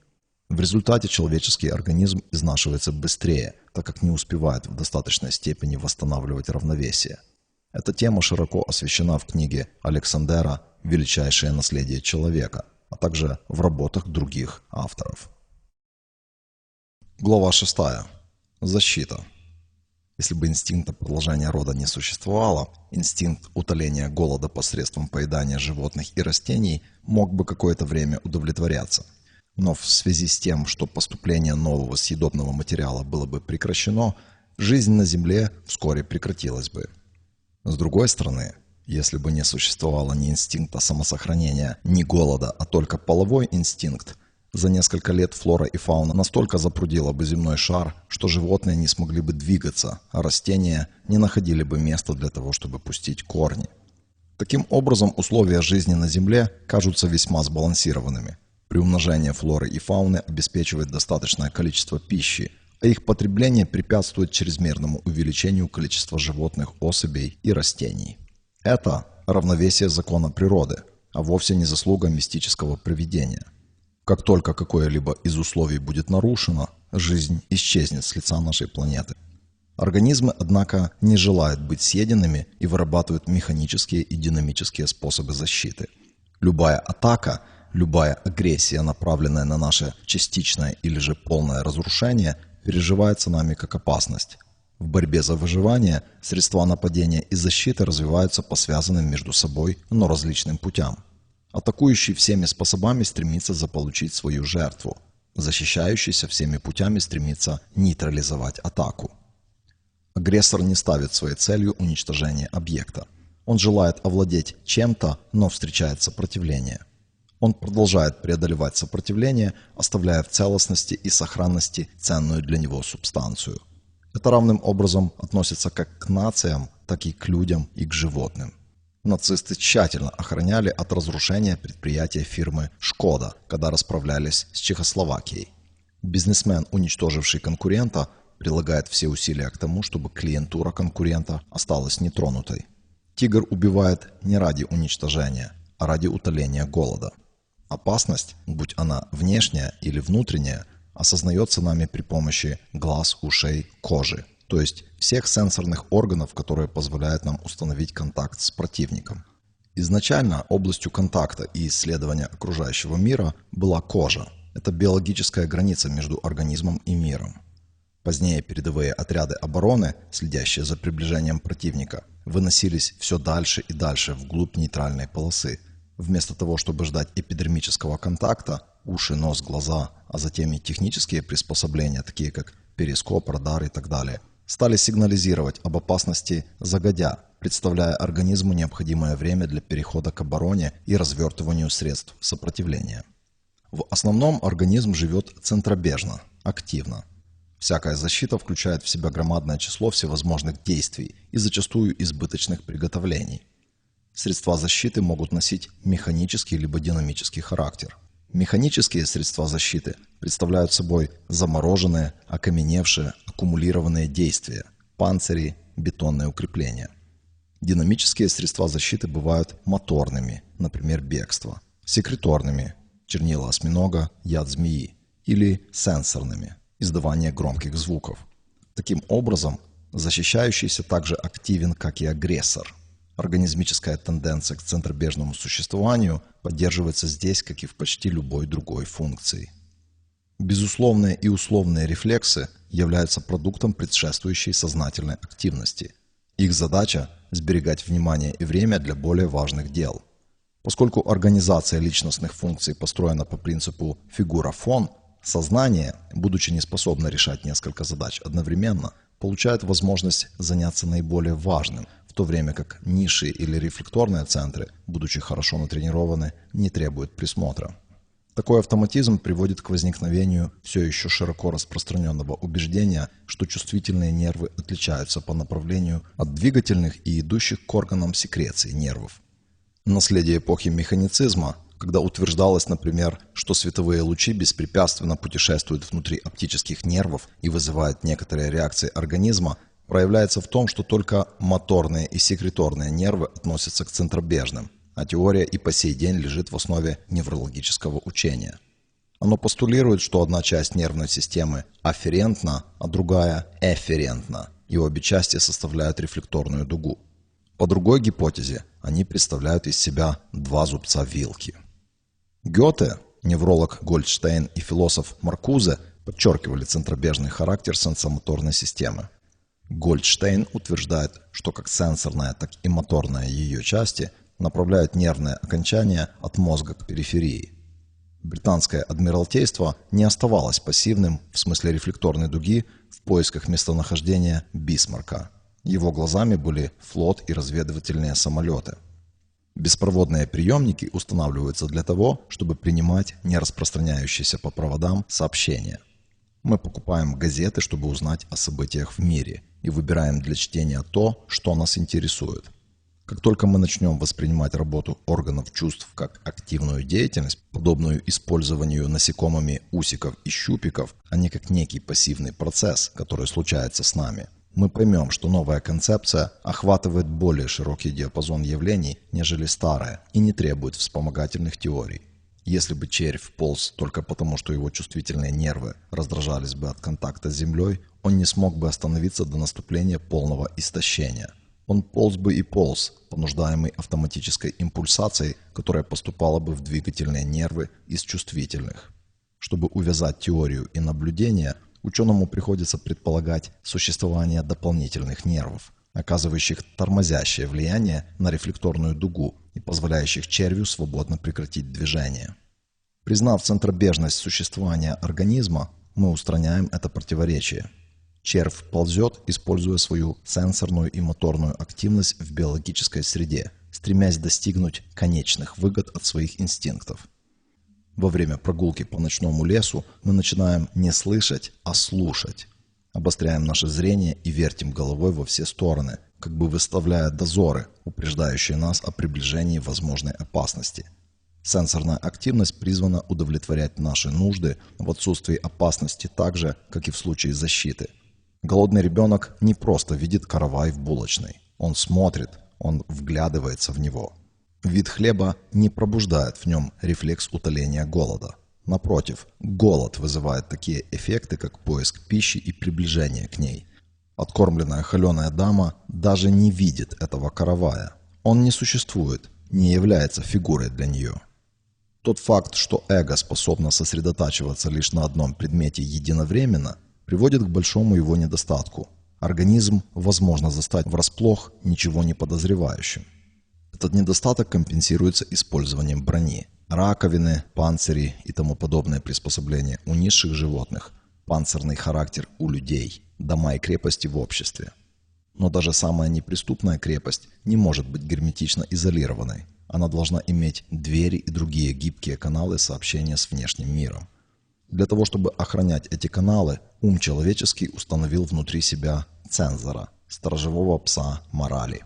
В результате человеческий организм изнашивается быстрее, так как не успевает в достаточной степени восстанавливать равновесие. Эта тема широко освещена в книге Александера «Величайшее наследие человека», а также в работах других авторов. Глава 6. Защита. Если бы инстинкта продолжения рода не существовало, инстинкт утоления голода посредством поедания животных и растений мог бы какое-то время удовлетворяться – но в связи с тем, что поступление нового съедобного материала было бы прекращено, жизнь на Земле вскоре прекратилась бы. С другой стороны, если бы не существовало ни инстинкта самосохранения, ни голода, а только половой инстинкт, за несколько лет флора и фауна настолько запрудила бы земной шар, что животные не смогли бы двигаться, а растения не находили бы места для того, чтобы пустить корни. Таким образом, условия жизни на Земле кажутся весьма сбалансированными – Приумножение флоры и фауны обеспечивает достаточное количество пищи, а их потребление препятствует чрезмерному увеличению количества животных особей и растений. Это равновесие закона природы, а вовсе не заслуга мистического провидения. Как только какое-либо из условий будет нарушено, жизнь исчезнет с лица нашей планеты. Организмы, однако, не желают быть съеденными и вырабатывают механические и динамические способы защиты. Любая атака, любая агрессия, направленная на наше частичное или же полное разрушение, переживается нами как опасность. В борьбе за выживание средства нападения и защиты развиваются по связанным между собой, но различным путям. Атакующий всеми способами стремится заполучить свою жертву. Защищающийся всеми путями стремится нейтрализовать атаку. Агрессор не ставит своей целью уничтожение объекта. Он желает овладеть чем-то, но встречает сопротивление. Он продолжает преодолевать сопротивление, оставляя в целостности и сохранности ценную для него субстанцию. Это равным образом относится как к нациям, так и к людям и к животным. Нацисты тщательно охраняли от разрушения предприятия фирмы «Шкода», когда расправлялись с Чехословакией. Бизнесмен, уничтоживший конкурента, прилагает все усилия к тому, чтобы клиентура конкурента осталась нетронутой. Тигр убивает не ради уничтожения, а ради утоления голода. Опасность, будь она внешняя или внутренняя, осознается нами при помощи глаз, ушей, кожи, то есть всех сенсорных органов, которые позволяют нам установить контакт с противником. Изначально областью контакта и исследования окружающего мира была кожа. Это биологическая граница между организмом и миром. Позднее передовые отряды обороны, следящие за приближением противника, выносились все дальше и дальше вглубь нейтральной полосы. Вместо того, чтобы ждать эпидермического контакта, уши, нос, глаза, а затем и технические приспособления, такие как перископ, радар и так далее, стали сигнализировать об опасности загодя, представляя организму необходимое время для перехода к обороне и развертыванию средств сопротивления. В основном организм живет центробежно, активно – Всякая защита включает в себя громадное число всевозможных действий и зачастую избыточных приготовлений. Средства защиты могут носить механический либо динамический характер. Механические средства защиты представляют собой замороженные, окаменевшие, аккумулированные действия, панцири, бетонные укрепления. Динамические средства защиты бывают моторными, например, бегство, секреторными, чернила осьминога, яд змеи, или сенсорными – издавания громких звуков. Таким образом, защищающийся также активен, как и агрессор. Организмическая тенденция к центробежному существованию поддерживается здесь, как и в почти любой другой функции. Безусловные и условные рефлексы являются продуктом предшествующей сознательной активности. Их задача – сберегать внимание и время для более важных дел. Поскольку организация личностных функций построена по принципу фигура-фон – Сознание, будучи неспособно решать несколько задач одновременно, получает возможность заняться наиболее важным, в то время как ниши или рефлекторные центры, будучи хорошо натренированы, не требуют присмотра. Такой автоматизм приводит к возникновению все еще широко распространенного убеждения, что чувствительные нервы отличаются по направлению от двигательных и идущих к органам секреции нервов. Наследие эпохи механицизма когда утверждалось, например, что световые лучи беспрепятственно путешествуют внутри оптических нервов и вызывают некоторые реакции организма, проявляется в том, что только моторные и секреторные нервы относятся к центробежным, а теория и по сей день лежит в основе неврологического учения. Оно постулирует, что одна часть нервной системы афферентна, а другая эфферентна, и обе части составляют рефлекторную дугу. По другой гипотезе, они представляют из себя два зубца вилки. Гёте, невролог Гольдштейн и философ Маркузе подчеркивали центробежный характер сенсомоторной системы. Гольдштейн утверждает, что как сенсорная, так и моторная ее части направляют нервное окончание от мозга к периферии. Британское адмиралтейство не оставалось пассивным в смысле рефлекторной дуги в поисках местонахождения Бисмарка. Его глазами были флот и разведывательные самолеты – Беспроводные приемники устанавливаются для того, чтобы принимать не распространяющиеся по проводам сообщения. Мы покупаем газеты, чтобы узнать о событиях в мире, и выбираем для чтения то, что нас интересует. Как только мы начнем воспринимать работу органов чувств как активную деятельность, подобную использованию насекомыми усиков и щупиков, а не как некий пассивный процесс, который случается с нами – мы поймем, что новая концепция охватывает более широкий диапазон явлений, нежели старая, и не требует вспомогательных теорий. Если бы червь полз только потому, что его чувствительные нервы раздражались бы от контакта с землей, он не смог бы остановиться до наступления полного истощения. Он полз бы и полз, понуждаемый автоматической импульсацией, которая поступала бы в двигательные нервы из чувствительных. Чтобы увязать теорию и наблюдение, ученому приходится предполагать существование дополнительных нервов, оказывающих тормозящее влияние на рефлекторную дугу и позволяющих червю свободно прекратить движение. Признав центробежность существования организма, мы устраняем это противоречие. Червь ползет, используя свою сенсорную и моторную активность в биологической среде, стремясь достигнуть конечных выгод от своих инстинктов. Во время прогулки по ночному лесу мы начинаем не слышать, а слушать. Обостряем наше зрение и вертим головой во все стороны, как бы выставляя дозоры, упреждающие нас о приближении возможной опасности. Сенсорная активность призвана удовлетворять наши нужды в отсутствии опасности так же, как и в случае защиты. Голодный ребенок не просто видит каравай в булочной. Он смотрит, он вглядывается в него. Вид хлеба не пробуждает в нем рефлекс утоления голода – Напротив, голод вызывает такие эффекты, как поиск пищи и приближение к ней. Откормленная холеная дама даже не видит этого каравая. Он не существует, не является фигурой для нее. Тот факт, что эго способно сосредотачиваться лишь на одном предмете единовременно, приводит к большому его недостатку. Организм возможно застать врасплох ничего не подозревающим. Этот недостаток компенсируется использованием брони – раковины, панцири и тому подобное приспособления у низших животных, панцирный характер у людей, дома и крепости в обществе. Но даже самая неприступная крепость не может быть герметично изолированной. Она должна иметь двери и другие гибкие каналы сообщения с внешним миром. Для того, чтобы охранять эти каналы, ум человеческий установил внутри себя цензора, сторожевого пса морали.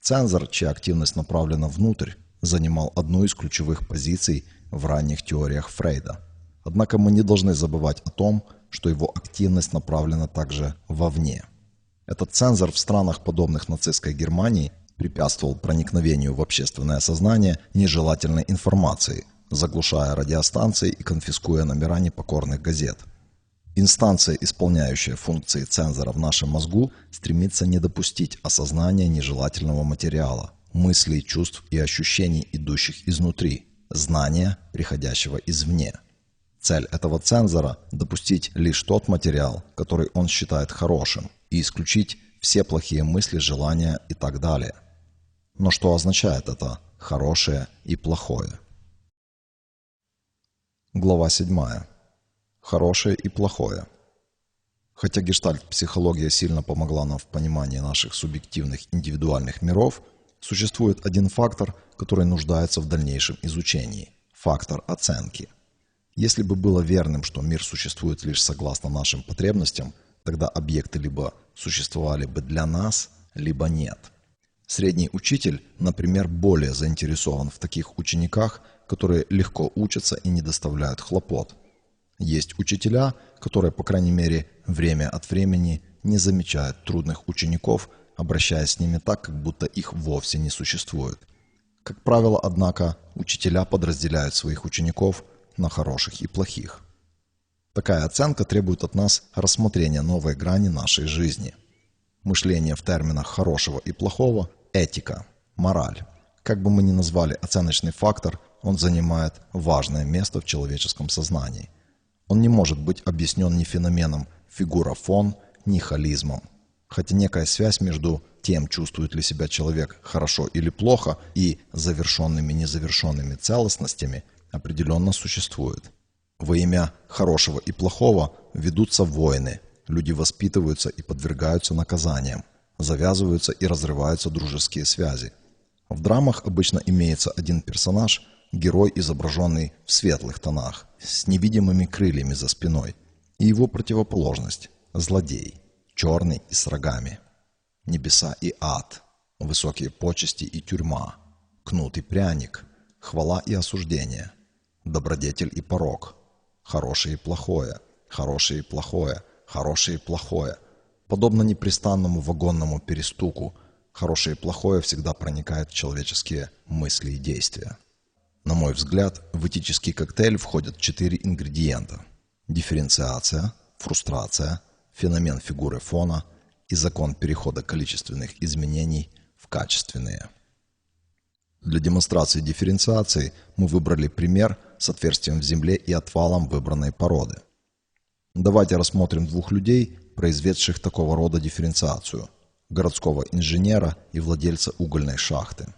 Цензор, чья активность направлена внутрь, занимал одну из ключевых позиций в ранних теориях Фрейда. Однако мы не должны забывать о том, что его активность направлена также вовне. Этот цензор в странах, подобных нацистской Германии, препятствовал проникновению в общественное сознание нежелательной информации, заглушая радиостанции и конфискуя номера непокорных газет. Инстанция, исполняющая функции цензора в нашем мозгу, стремится не допустить осознания нежелательного материала – мыслей, чувств и ощущений, идущих изнутри, знания, приходящего извне. Цель этого цензора – допустить лишь тот материал, который он считает хорошим, и исключить все плохие мысли, желания и так далее. Но что означает это «хорошее» и «плохое»? Глава 7. Хорошее и плохое. Хотя гештальт-психология сильно помогла нам в понимании наших субъективных индивидуальных миров – Существует один фактор, который нуждается в дальнейшем изучении – фактор оценки. Если бы было верным, что мир существует лишь согласно нашим потребностям, тогда объекты либо существовали бы для нас, либо нет. Средний учитель, например, более заинтересован в таких учениках, которые легко учатся и не доставляют хлопот. Есть учителя, которые, по крайней мере, время от времени не замечают трудных учеников – обращаясь с ними так, как будто их вовсе не существует. Как правило, однако, учителя подразделяют своих учеников на хороших и плохих. Такая оценка требует от нас рассмотрения новой грани нашей жизни. Мышление в терминах хорошего и плохого – этика, мораль. Как бы мы ни назвали оценочный фактор, он занимает важное место в человеческом сознании. Он не может быть объяснен ни феноменом фигура-фон, ни холизмом хотя некая связь между тем, чувствует ли себя человек хорошо или плохо, и завершенными незавершенными целостностями определенно существует. Во имя хорошего и плохого ведутся войны, люди воспитываются и подвергаются наказаниям, завязываются и разрываются дружеские связи. В драмах обычно имеется один персонаж, герой, изображенный в светлых тонах, с невидимыми крыльями за спиной, и его противоположность – злодей – черный и с рогами. Небеса и ад, высокие почести и тюрьма, кнут и пряник, хвала и осуждение, добродетель и порог, хорошее и плохое, хорошее и плохое, хорошее и плохое. Подобно непрестанному вагонному перестуку, хорошее и плохое всегда проникает в человеческие мысли и действия. На мой взгляд, в этический коктейль входят четыре ингредиента. Дифференциация, фрустрация, феномен фигуры фона и закон перехода количественных изменений в качественные. Для демонстрации дифференциации мы выбрали пример с отверстием в земле и отвалом выбранной породы. Давайте рассмотрим двух людей, произведших такого рода дифференциацию – городского инженера и владельца угольной шахты.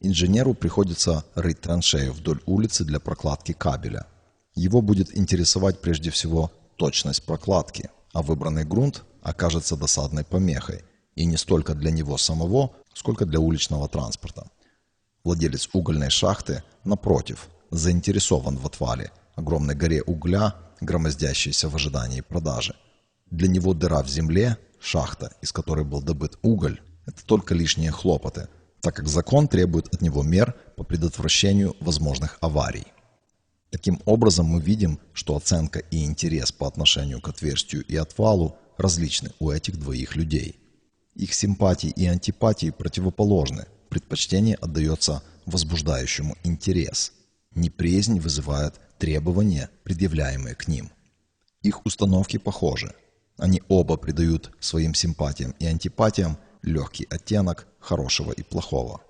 Инженеру приходится рыть траншею вдоль улицы для прокладки кабеля. Его будет интересовать прежде всего точность прокладки, а выбранный грунт окажется досадной помехой, и не столько для него самого, сколько для уличного транспорта. Владелец угольной шахты, напротив, заинтересован в отвале, огромной горе угля, громоздящейся в ожидании продажи. Для него дыра в земле, шахта, из которой был добыт уголь, это только лишние хлопоты, так как закон требует от него мер по предотвращению возможных аварий. Таким образом, мы видим, что оценка и интерес по отношению к отверстию и отвалу различны у этих двоих людей. Их симпатии и антипатии противоположны – предпочтение отдается возбуждающему интерес. Неприязнь вызывает требования, предъявляемые к ним. Их установки похожи. Они оба придают своим симпатиям и антипатиям легкий оттенок хорошего и плохого.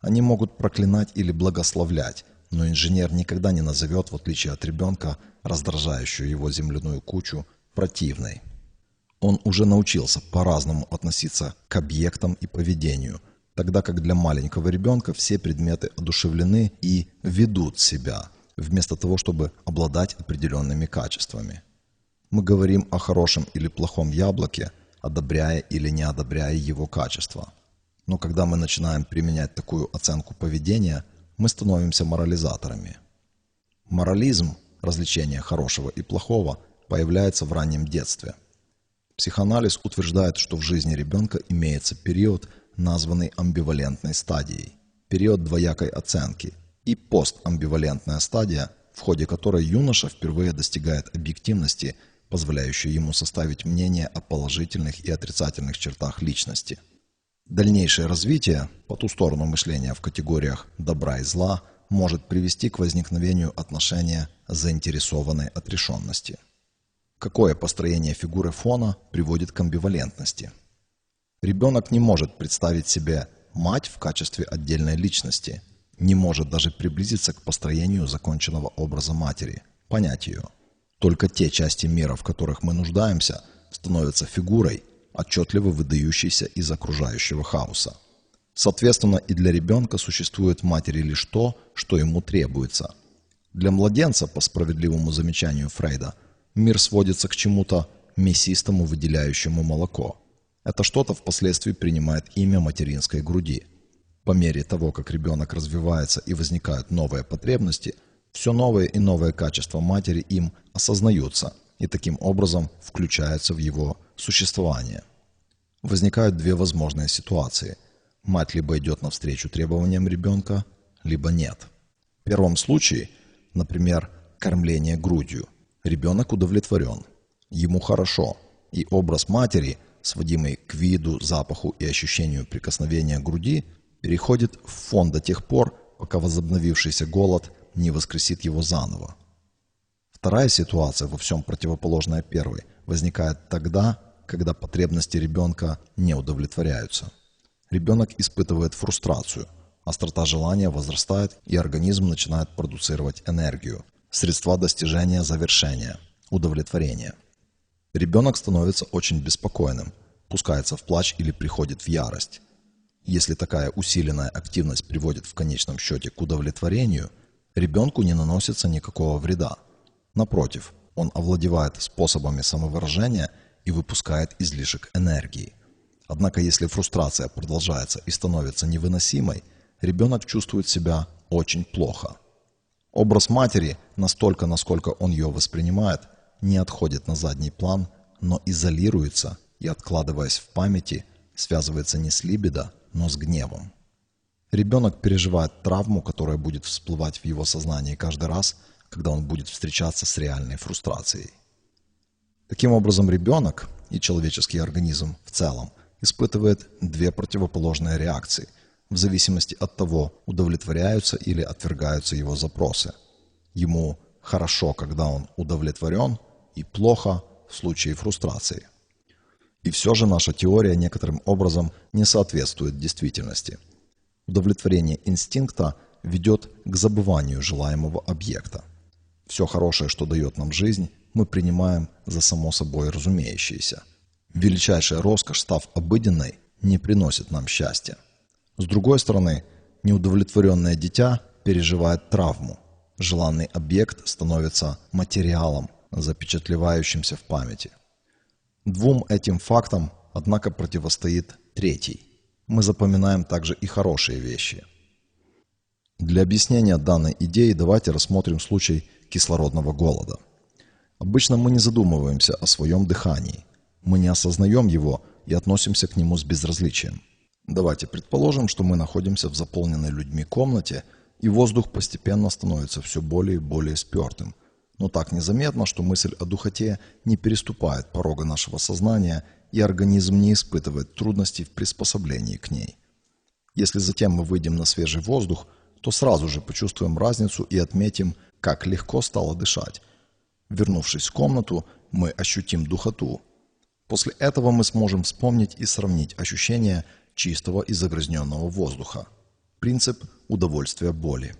Они могут проклинать или благословлять, но инженер никогда не назовет, в отличие от ребенка, раздражающую его земляную кучу, противной. Он уже научился по-разному относиться к объектам и поведению – тогда как для маленького ребенка все предметы одушевлены и ведут себя, вместо того, чтобы обладать определенными качествами. Мы говорим о хорошем или плохом яблоке, одобряя или не одобряя его качество. Но когда мы начинаем применять такую оценку поведения, мы становимся морализаторами. Морализм, развлечение хорошего и плохого, появляется в раннем детстве. Психоанализ утверждает, что в жизни ребенка имеется период – названный амбивалентной стадией, период двоякой оценки, и постамбивалентная стадия, в ходе которой юноша впервые достигает объективности, позволяющей ему составить мнение о положительных и отрицательных чертах личности. Дальнейшее развитие по ту сторону мышления в категориях добра и зла может привести к возникновению отношения заинтересованной отрешенности. Какое построение фигуры фона приводит к амбивалентности – Ребенок не может представить себе мать в качестве отдельной личности, не может даже приблизиться к построению законченного образа матери, понять ее. Только те части мира, в которых мы нуждаемся, становятся фигурой, отчетливо выдающейся из окружающего хаоса. Соответственно, и для ребенка существует в матери лишь то, что ему требуется. Для младенца, по справедливому замечанию Фрейда, мир сводится к чему-то мясистому, выделяющему молоко – это что-то впоследствии принимает имя материнской груди. По мере того, как ребенок развивается и возникают новые потребности, все новые и новые качества матери им осознаются и таким образом включаются в его существование. Возникают две возможные ситуации. Мать либо идет навстречу требованиям ребенка, либо нет. В первом случае, например, кормление грудью, ребенок удовлетворен, ему хорошо, и образ матери – сводимый к виду, запаху и ощущению прикосновения груди, переходит в фон до тех пор, пока возобновившийся голод не воскресит его заново. Вторая ситуация, во всем противоположная первой, возникает тогда, когда потребности ребенка не удовлетворяются. Ребенок испытывает фрустрацию, острота желания возрастает и организм начинает продуцировать энергию, средства достижения завершения, удовлетворения – Ребенок становится очень беспокойным, пускается в плач или приходит в ярость. Если такая усиленная активность приводит в конечном счете к удовлетворению, ребенку не наносится никакого вреда. Напротив, он овладевает способами самовыражения и выпускает излишек энергии. Однако если фрустрация продолжается и становится невыносимой, ребенок чувствует себя очень плохо. Образ матери, настолько, насколько он ее воспринимает, не отходит на задний план, но изолируется и, откладываясь в памяти, связывается не с либидо, но с гневом. Ребенок переживает травму, которая будет всплывать в его сознании каждый раз, когда он будет встречаться с реальной фрустрацией. Таким образом, ребенок и человеческий организм в целом испытывает две противоположные реакции, в зависимости от того, удовлетворяются или отвергаются его запросы. Ему хорошо, когда он удовлетворен, и плохо в случае фрустрации. И все же наша теория некоторым образом не соответствует действительности. Удовлетворение инстинкта ведет к забыванию желаемого объекта. Все хорошее, что дает нам жизнь, мы принимаем за само собой разумеющееся. Величайшая роскошь, став обыденной, не приносит нам счастья. С другой стороны, неудовлетворенное дитя переживает травму. Желанный объект становится материалом, запечатлевающимся в памяти. Двум этим фактам, однако, противостоит третий. Мы запоминаем также и хорошие вещи. Для объяснения данной идеи давайте рассмотрим случай кислородного голода. Обычно мы не задумываемся о своем дыхании. Мы не осознаем его и относимся к нему с безразличием. Давайте предположим, что мы находимся в заполненной людьми комнате, и воздух постепенно становится все более и более спертым – но так незаметно, что мысль о духоте не переступает порога нашего сознания, и организм не испытывает трудностей в приспособлении к ней. Если затем мы выйдем на свежий воздух, то сразу же почувствуем разницу и отметим, как легко стало дышать. Вернувшись в комнату, мы ощутим духоту. После этого мы сможем вспомнить и сравнить ощущения чистого и загрязненного воздуха. Принцип удовольствия боли.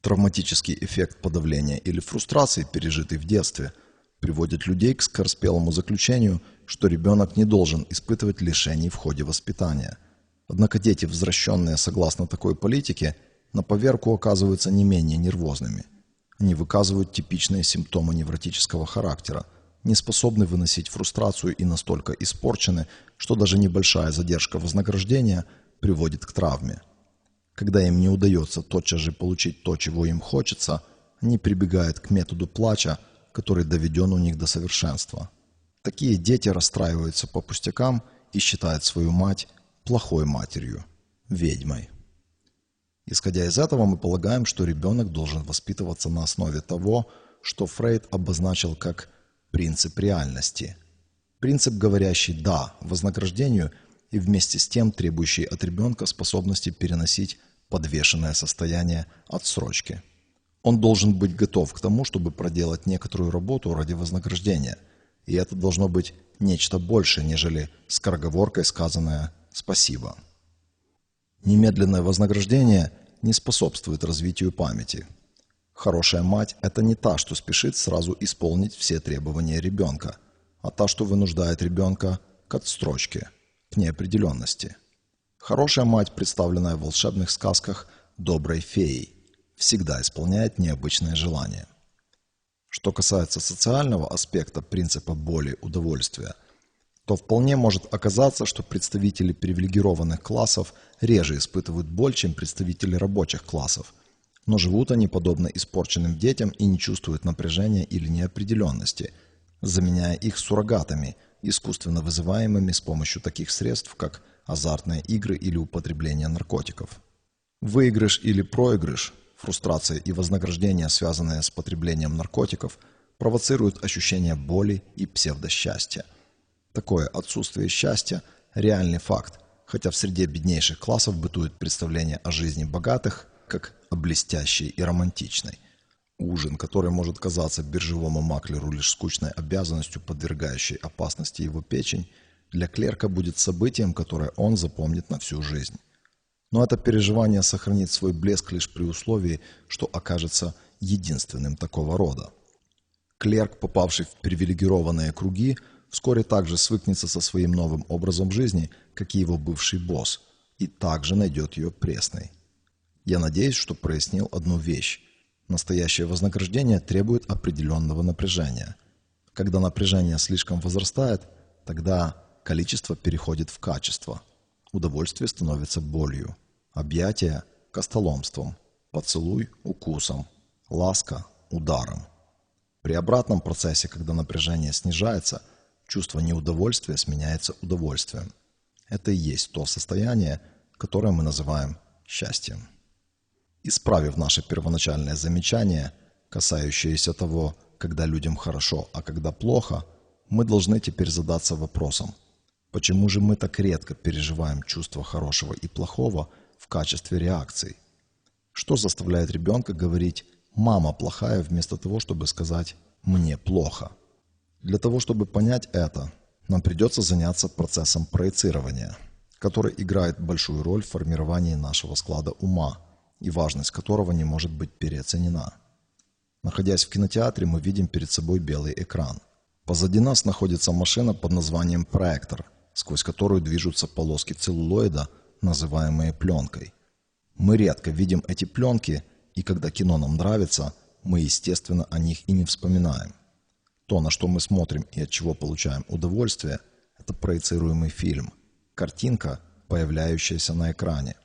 Травматический эффект подавления или фрустрации, пережитый в детстве, приводит людей к скороспелому заключению, что ребенок не должен испытывать лишений в ходе воспитания. Однако дети, возвращенные согласно такой политике, на поверку оказываются не менее нервозными. Они выказывают типичные симптомы невротического характера, не способны выносить фрустрацию и настолько испорчены, что даже небольшая задержка вознаграждения приводит к травме – когда им не удается тотчас же получить то, чего им хочется, они прибегают к методу плача, который доведен у них до совершенства. Такие дети расстраиваются по пустякам и считают свою мать плохой матерью, ведьмой. Исходя из этого, мы полагаем, что ребенок должен воспитываться на основе того, что Фрейд обозначил как принцип реальности. Принцип, говорящий «да» вознаграждению и вместе с тем требующий от ребенка способности переносить подвешенное состояние отсрочки. Он должен быть готов к тому, чтобы проделать некоторую работу ради вознаграждения. И это должно быть нечто большее, нежели скороговоркой сказанное «спасибо». Немедленное вознаграждение не способствует развитию памяти. Хорошая мать – это не та, что спешит сразу исполнить все требования ребенка, а та, что вынуждает ребенка к отстрочке, к неопределенности – Хорошая мать, представленная в волшебных сказках доброй феей, всегда исполняет необычные желания. Что касается социального аспекта принципа боли удовольствия, то вполне может оказаться, что представители привилегированных классов реже испытывают боль, чем представители рабочих классов, но живут они подобно испорченным детям и не чувствуют напряжения или неопределенности, заменяя их суррогатами, искусственно вызываемыми с помощью таких средств, как азартные игры или употребление наркотиков. Выигрыш или проигрыш, фрустрация и вознаграждение, связанные с потреблением наркотиков, провоцируют ощущение боли и псевдосчастья. Такое отсутствие счастья – реальный факт, хотя в среде беднейших классов бытует представление о жизни богатых как о блестящей и романтичной. Ужин, который может казаться биржевому маклеру лишь скучной обязанностью, подвергающей опасности его печень – для клерка будет событием, которое он запомнит на всю жизнь. Но это переживание сохранит свой блеск лишь при условии, что окажется единственным такого рода. Клерк, попавший в привилегированные круги, вскоре также свыкнется со своим новым образом жизни, как и его бывший босс, и также найдет ее пресной. Я надеюсь, что прояснил одну вещь. Настоящее вознаграждение требует определенного напряжения. Когда напряжение слишком возрастает, тогда Количество переходит в качество. Удовольствие становится болью. Объятие – костоломством. Поцелуй – укусом. Ласка – ударом. При обратном процессе, когда напряжение снижается, чувство неудовольствия сменяется удовольствием. Это и есть то состояние, которое мы называем счастьем. Исправив наше первоначальное замечание, касающееся того, когда людям хорошо, а когда плохо, мы должны теперь задаться вопросом – Почему же мы так редко переживаем чувства хорошего и плохого в качестве реакций? Что заставляет ребенка говорить «мама плохая» вместо того, чтобы сказать «мне плохо»? Для того, чтобы понять это, нам придется заняться процессом проецирования, который играет большую роль в формировании нашего склада ума и важность которого не может быть переоценена. Находясь в кинотеатре, мы видим перед собой белый экран. Позади нас находится машина под названием проектор, сквозь которую движутся полоски целлулоида, называемые пленкой. Мы редко видим эти пленки, и когда кино нам нравится, мы, естественно, о них и не вспоминаем. То, на что мы смотрим и от чего получаем удовольствие, это проецируемый фильм, картинка, появляющаяся на экране.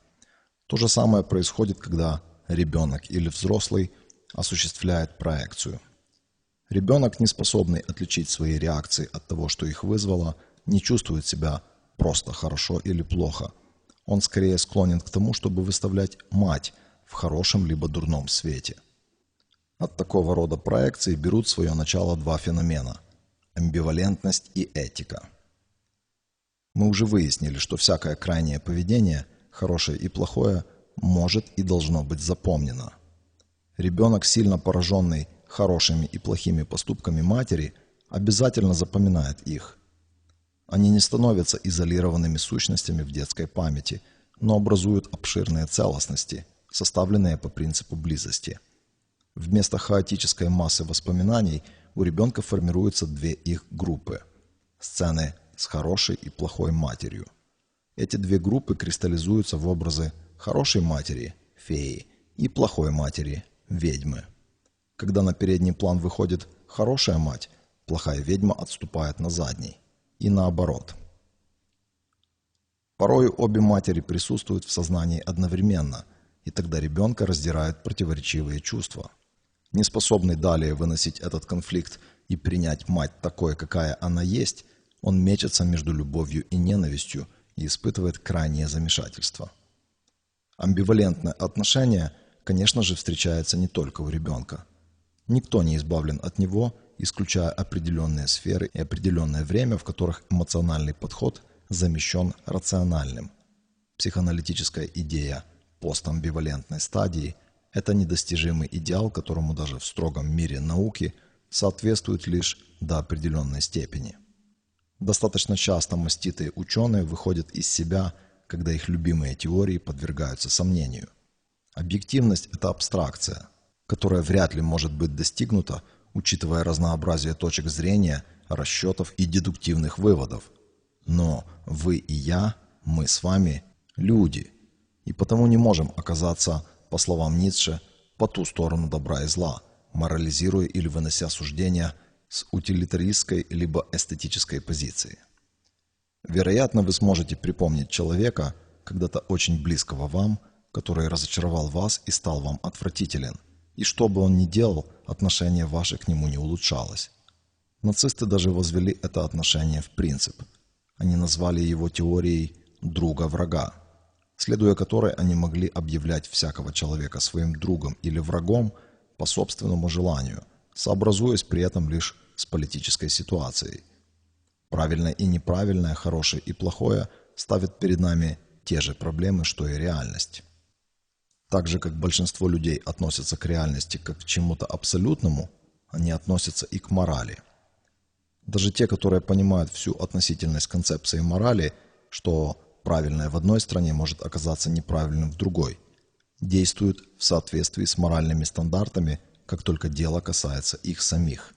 То же самое происходит, когда ребенок или взрослый осуществляет проекцию. Ребенок, не способный отличить свои реакции от того, что их вызвало, не чувствует себя просто хорошо или плохо. Он скорее склонен к тому, чтобы выставлять мать в хорошем либо дурном свете. От такого рода проекции берут свое начало два феномена – амбивалентность и этика. Мы уже выяснили, что всякое крайнее поведение, хорошее и плохое, может и должно быть запомнено. Ребенок, сильно пораженный хорошими и плохими поступками матери, обязательно запоминает их. Они не становятся изолированными сущностями в детской памяти, но образуют обширные целостности, составленные по принципу близости – Вместо хаотической массы воспоминаний у ребенка формируются две их группы. Сцены с хорошей и плохой матерью. Эти две группы кристаллизуются в образы хорошей матери – феи и плохой матери – ведьмы. Когда на передний план выходит хорошая мать, плохая ведьма отступает на задний. И наоборот. Порой обе матери присутствуют в сознании одновременно, и тогда ребенка раздирают противоречивые чувства – не способный далее выносить этот конфликт и принять мать такой, какая она есть, он мечется между любовью и ненавистью и испытывает крайнее замешательство. Амбивалентное отношение, конечно же, встречается не только у ребенка. Никто не избавлен от него, исключая определенные сферы и определенное время, в которых эмоциональный подход замещен рациональным. Психоаналитическая идея постамбивалентной стадии – это недостижимый идеал, которому даже в строгом мире науки соответствует лишь до определенной степени. Достаточно часто маститые ученые выходят из себя, когда их любимые теории подвергаются сомнению. Объективность – это абстракция, которая вряд ли может быть достигнута, учитывая разнообразие точек зрения, расчетов и дедуктивных выводов. Но вы и я, мы с вами – люди, и потому не можем оказаться по словам Ницше, по ту сторону добра и зла, морализируя или вынося суждения с утилитаристской либо эстетической позиции. Вероятно, вы сможете припомнить человека, когда-то очень близкого вам, который разочаровал вас и стал вам отвратителен, и что бы он ни делал, отношение ваше к нему не улучшалось. Нацисты даже возвели это отношение в принцип. Они назвали его теорией «друга-врага», следуя которой они могли объявлять всякого человека своим другом или врагом по собственному желанию, сообразуясь при этом лишь с политической ситуацией. Правильное и неправильное, хорошее и плохое ставят перед нами те же проблемы, что и реальность. Так же, как большинство людей относятся к реальности как к чему-то абсолютному, они относятся и к морали. Даже те, которые понимают всю относительность концепции морали, что правильное в одной стране может оказаться неправильным в другой. Действуют в соответствии с моральными стандартами, как только дело касается их самих.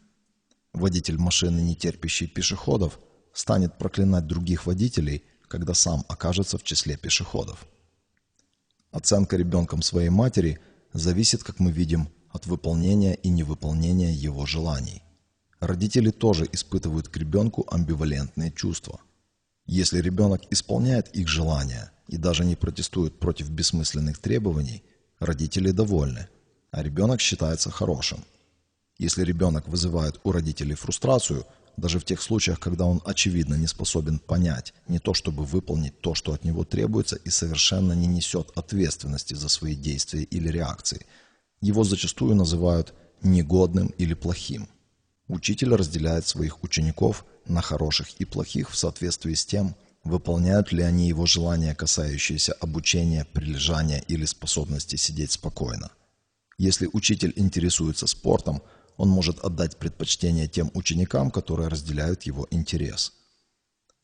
Водитель машины, не терпящий пешеходов, станет проклинать других водителей, когда сам окажется в числе пешеходов. Оценка ребенком своей матери зависит, как мы видим, от выполнения и невыполнения его желаний. Родители тоже испытывают к ребенку амбивалентные чувства. Если ребенок исполняет их желания и даже не протестует против бессмысленных требований, родители довольны, а ребенок считается хорошим. Если ребенок вызывает у родителей фрустрацию, даже в тех случаях, когда он очевидно не способен понять, не то чтобы выполнить то, что от него требуется, и совершенно не несет ответственности за свои действия или реакции, его зачастую называют негодным или плохим. Учитель разделяет своих учеников на хороших и плохих в соответствии с тем, выполняют ли они его желания, касающиеся обучения, прилежания или способности сидеть спокойно. Если учитель интересуется спортом, он может отдать предпочтение тем ученикам, которые разделяют его интерес.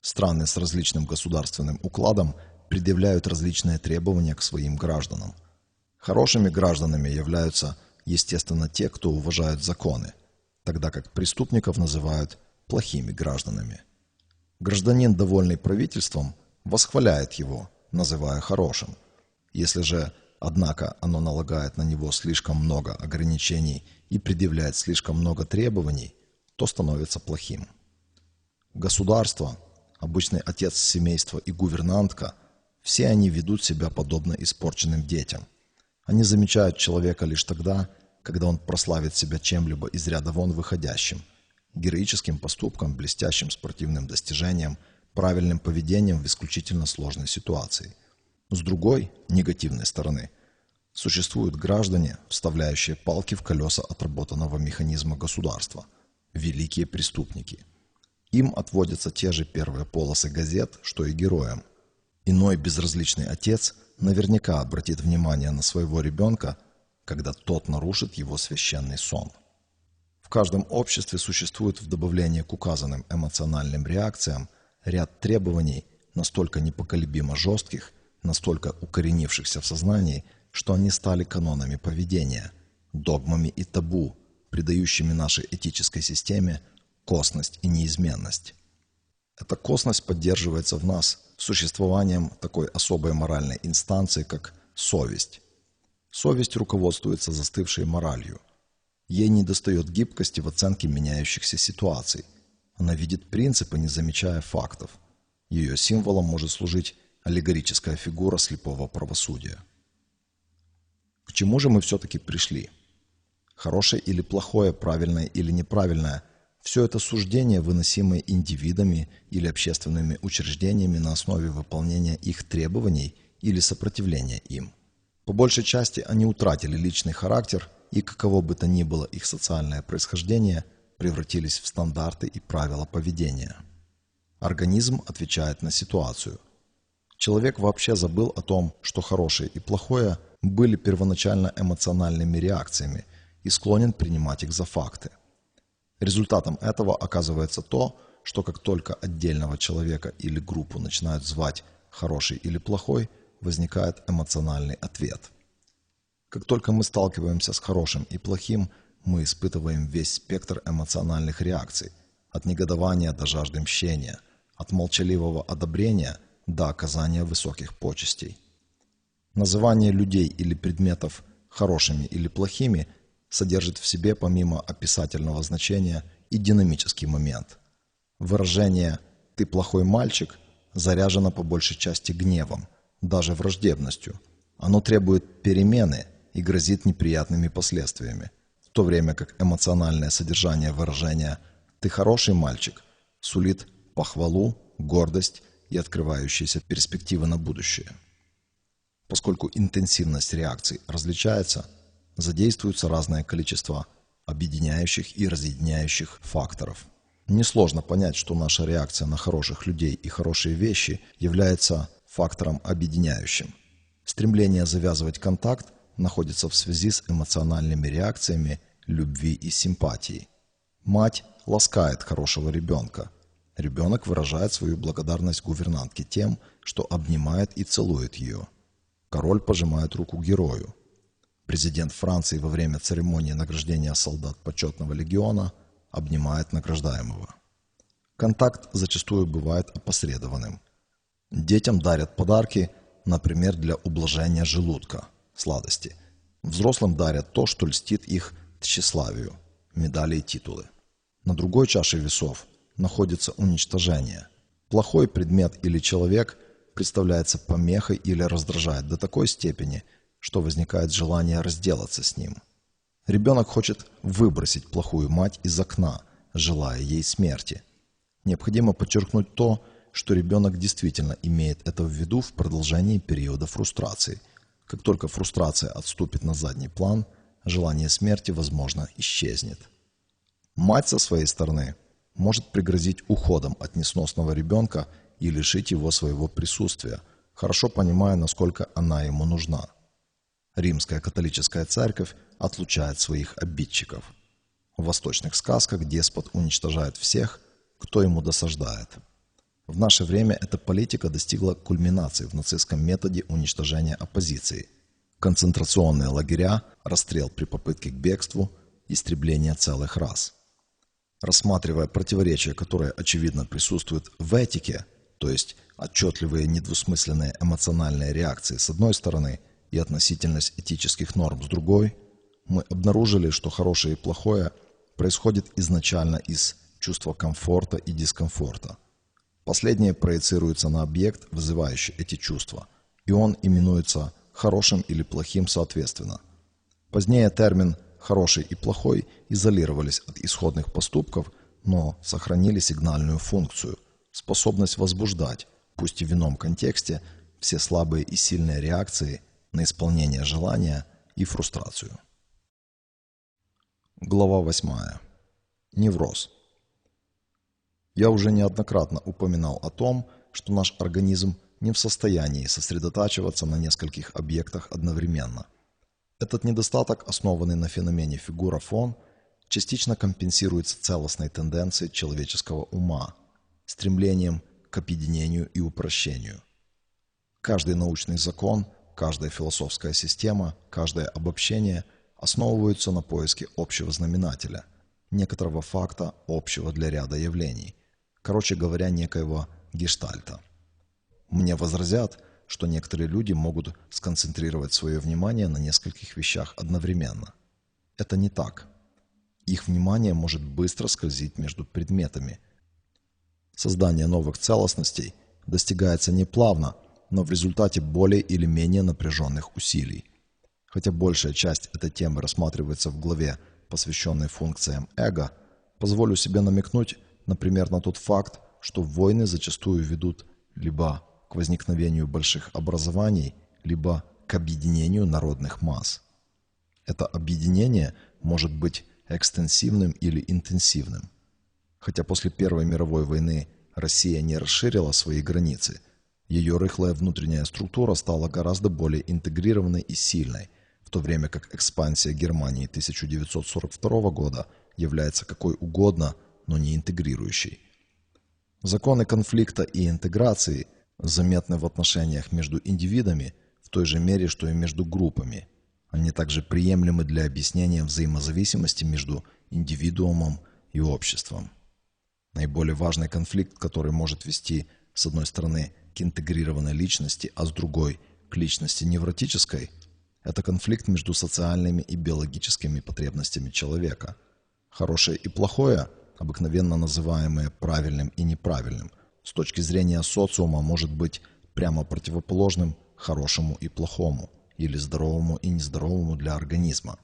Страны с различным государственным укладом предъявляют различные требования к своим гражданам. Хорошими гражданами являются, естественно, те, кто уважают законы, тогда как преступников называют плохими гражданами. Гражданин, довольный правительством, восхваляет его, называя хорошим. Если же Однако оно налагает на него слишком много ограничений и предъявляет слишком много требований, то становится плохим. Государство, обычный отец семейства и гувернантка, все они ведут себя подобно испорченным детям. Они замечают человека лишь тогда, когда он прославит себя чем-либо из ряда вон выходящим, героическим поступком, блестящим спортивным достижением, правильным поведением в исключительно сложной ситуации – с другой, негативной стороны, существуют граждане, вставляющие палки в колеса отработанного механизма государства, великие преступники. Им отводятся те же первые полосы газет, что и героям. Иной безразличный отец наверняка обратит внимание на своего ребенка, когда тот нарушит его священный сон. В каждом обществе существует в добавлении к указанным эмоциональным реакциям ряд требований настолько непоколебимо жестких – настолько укоренившихся в сознании, что они стали канонами поведения, догмами и табу, придающими нашей этической системе косность и неизменность. Эта косность поддерживается в нас существованием такой особой моральной инстанции, как совесть. Совесть руководствуется застывшей моралью. Ей недостает гибкости в оценке меняющихся ситуаций. Она видит принципы, не замечая фактов. Ее символом может служить аллегорическая фигура слепого правосудия. К чему же мы все-таки пришли? Хорошее или плохое, правильное или неправильное – все это суждения, выносимые индивидами или общественными учреждениями на основе выполнения их требований или сопротивления им. По большей части они утратили личный характер и, каково бы то ни было их социальное происхождение, превратились в стандарты и правила поведения. Организм отвечает на ситуацию – Человек вообще забыл о том, что хорошее и плохое были первоначально эмоциональными реакциями и склонен принимать их за факты. Результатом этого оказывается то, что как только отдельного человека или группу начинают звать хороший или плохой, возникает эмоциональный ответ. Как только мы сталкиваемся с хорошим и плохим, мы испытываем весь спектр эмоциональных реакций, от негодования до жажды мщения, от молчаливого одобрения – до оказания высоких почестей. Называние людей или предметов хорошими или плохими содержит в себе помимо описательного значения и динамический момент. Выражение «ты плохой мальчик» заряжено по большей части гневом, даже враждебностью. Оно требует перемены и грозит неприятными последствиями, в то время как эмоциональное содержание выражения «ты хороший мальчик» сулит похвалу, гордость и открывающиеся перспективы на будущее. Поскольку интенсивность реакций различается, задействуется разное количество объединяющих и разъединяющих факторов. Несложно понять, что наша реакция на хороших людей и хорошие вещи является фактором объединяющим. Стремление завязывать контакт находится в связи с эмоциональными реакциями любви и симпатии. Мать ласкает хорошего ребенка – Ребенок выражает свою благодарность гувернантке тем, что обнимает и целует ее. Король пожимает руку герою. Президент Франции во время церемонии награждения солдат почетного легиона обнимает награждаемого. Контакт зачастую бывает опосредованным. Детям дарят подарки, например, для ублажения желудка, сладости. Взрослым дарят то, что льстит их тщеславию, медали и титулы. На другой чаше весов – находится уничтожение. Плохой предмет или человек представляется помехой или раздражает до такой степени, что возникает желание разделаться с ним. Ребенок хочет выбросить плохую мать из окна, желая ей смерти. Необходимо подчеркнуть то, что ребенок действительно имеет это в виду в продолжении периода фрустрации. Как только фрустрация отступит на задний план, желание смерти, возможно, исчезнет. Мать со своей стороны может пригрозить уходом от несносного ребенка и лишить его своего присутствия, хорошо понимая, насколько она ему нужна. Римская католическая церковь отлучает своих обидчиков. В восточных сказках деспот уничтожает всех, кто ему досаждает. В наше время эта политика достигла кульминации в нацистском методе уничтожения оппозиции. Концентрационные лагеря, расстрел при попытке к бегству, истребление целых рас. Рассматривая противоречия, которые очевидно присутствуют в этике, то есть отчетливые недвусмысленные эмоциональные реакции с одной стороны и относительность этических норм с другой, мы обнаружили, что хорошее и плохое происходит изначально из чувства комфорта и дискомфорта. Последнее проецируется на объект, вызывающий эти чувства, и он именуется хорошим или плохим соответственно. Позднее термин «хороший» и «плохой» изолировались от исходных поступков, но сохранили сигнальную функцию – способность возбуждать, пусть и в ином контексте, все слабые и сильные реакции на исполнение желания и фрустрацию. Глава 8. Невроз. Я уже неоднократно упоминал о том, что наш организм не в состоянии сосредотачиваться на нескольких объектах одновременно. Этот недостаток, основанный на феномене фигура-фон, частично компенсируется целостной тенденцией человеческого ума, стремлением к объединению и упрощению. Каждый научный закон, каждая философская система, каждое обобщение основываются на поиске общего знаменателя, некоторого факта общего для ряда явлений – короче говоря, некоего гештальта. Мне возразят, что некоторые люди могут сконцентрировать свое внимание на нескольких вещах одновременно. Это не так. Их внимание может быстро скользить между предметами. Создание новых целостностей достигается не плавно, но в результате более или менее напряженных усилий. Хотя большая часть этой темы рассматривается в главе, посвященной функциям эго, позволю себе намекнуть, например, на тот факт, что войны зачастую ведут либо к возникновению больших образований, либо к объединению народных масс. Это объединение может быть экстенсивным или интенсивным. Хотя после Первой мировой войны Россия не расширила свои границы, ее рыхлая внутренняя структура стала гораздо более интегрированной и сильной, в то время как экспансия Германии 1942 года является какой угодно – но не интегрирующий. Законы конфликта и интеграции заметны в отношениях между индивидами в той же мере, что и между группами. Они также приемлемы для объяснения взаимозависимости между индивидуумом и обществом. Наиболее важный конфликт, который может вести с одной стороны к интегрированной личности, а с другой к личности невротической, это конфликт между социальными и биологическими потребностями человека. Хорошее и плохое – обыкновенно называемое правильным и неправильным, с точки зрения социума может быть прямо противоположным хорошему и плохому, или здоровому и нездоровому для организма.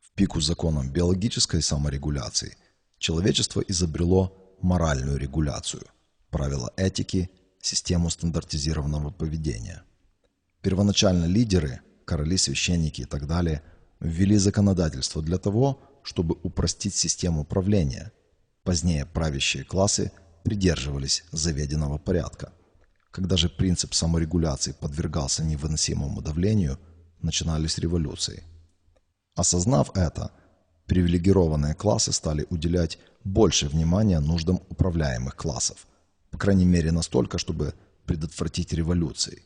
В пику законам биологической саморегуляции человечество изобрело моральную регуляцию, правила этики, систему стандартизированного поведения. Первоначально лидеры, короли, священники и так далее ввели законодательство для того, чтобы упростить систему управления, Позднее правящие классы придерживались заведенного порядка. Когда же принцип саморегуляции подвергался невыносимому давлению, начинались революции. Осознав это, привилегированные классы стали уделять больше внимания нуждам управляемых классов, по крайней мере настолько, чтобы предотвратить революции.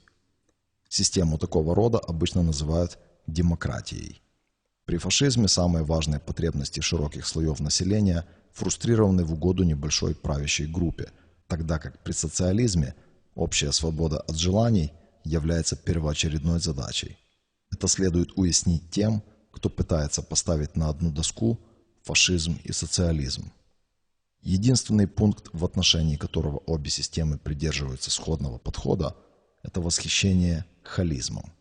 Систему такого рода обычно называют демократией. При фашизме самые важные потребности широких слоев населения – фрустрированы в угоду небольшой правящей группе, тогда как при социализме общая свобода от желаний является первоочередной задачей. Это следует уяснить тем, кто пытается поставить на одну доску фашизм и социализм. Единственный пункт, в отношении которого обе системы придерживаются сходного подхода, это восхищение холизмом.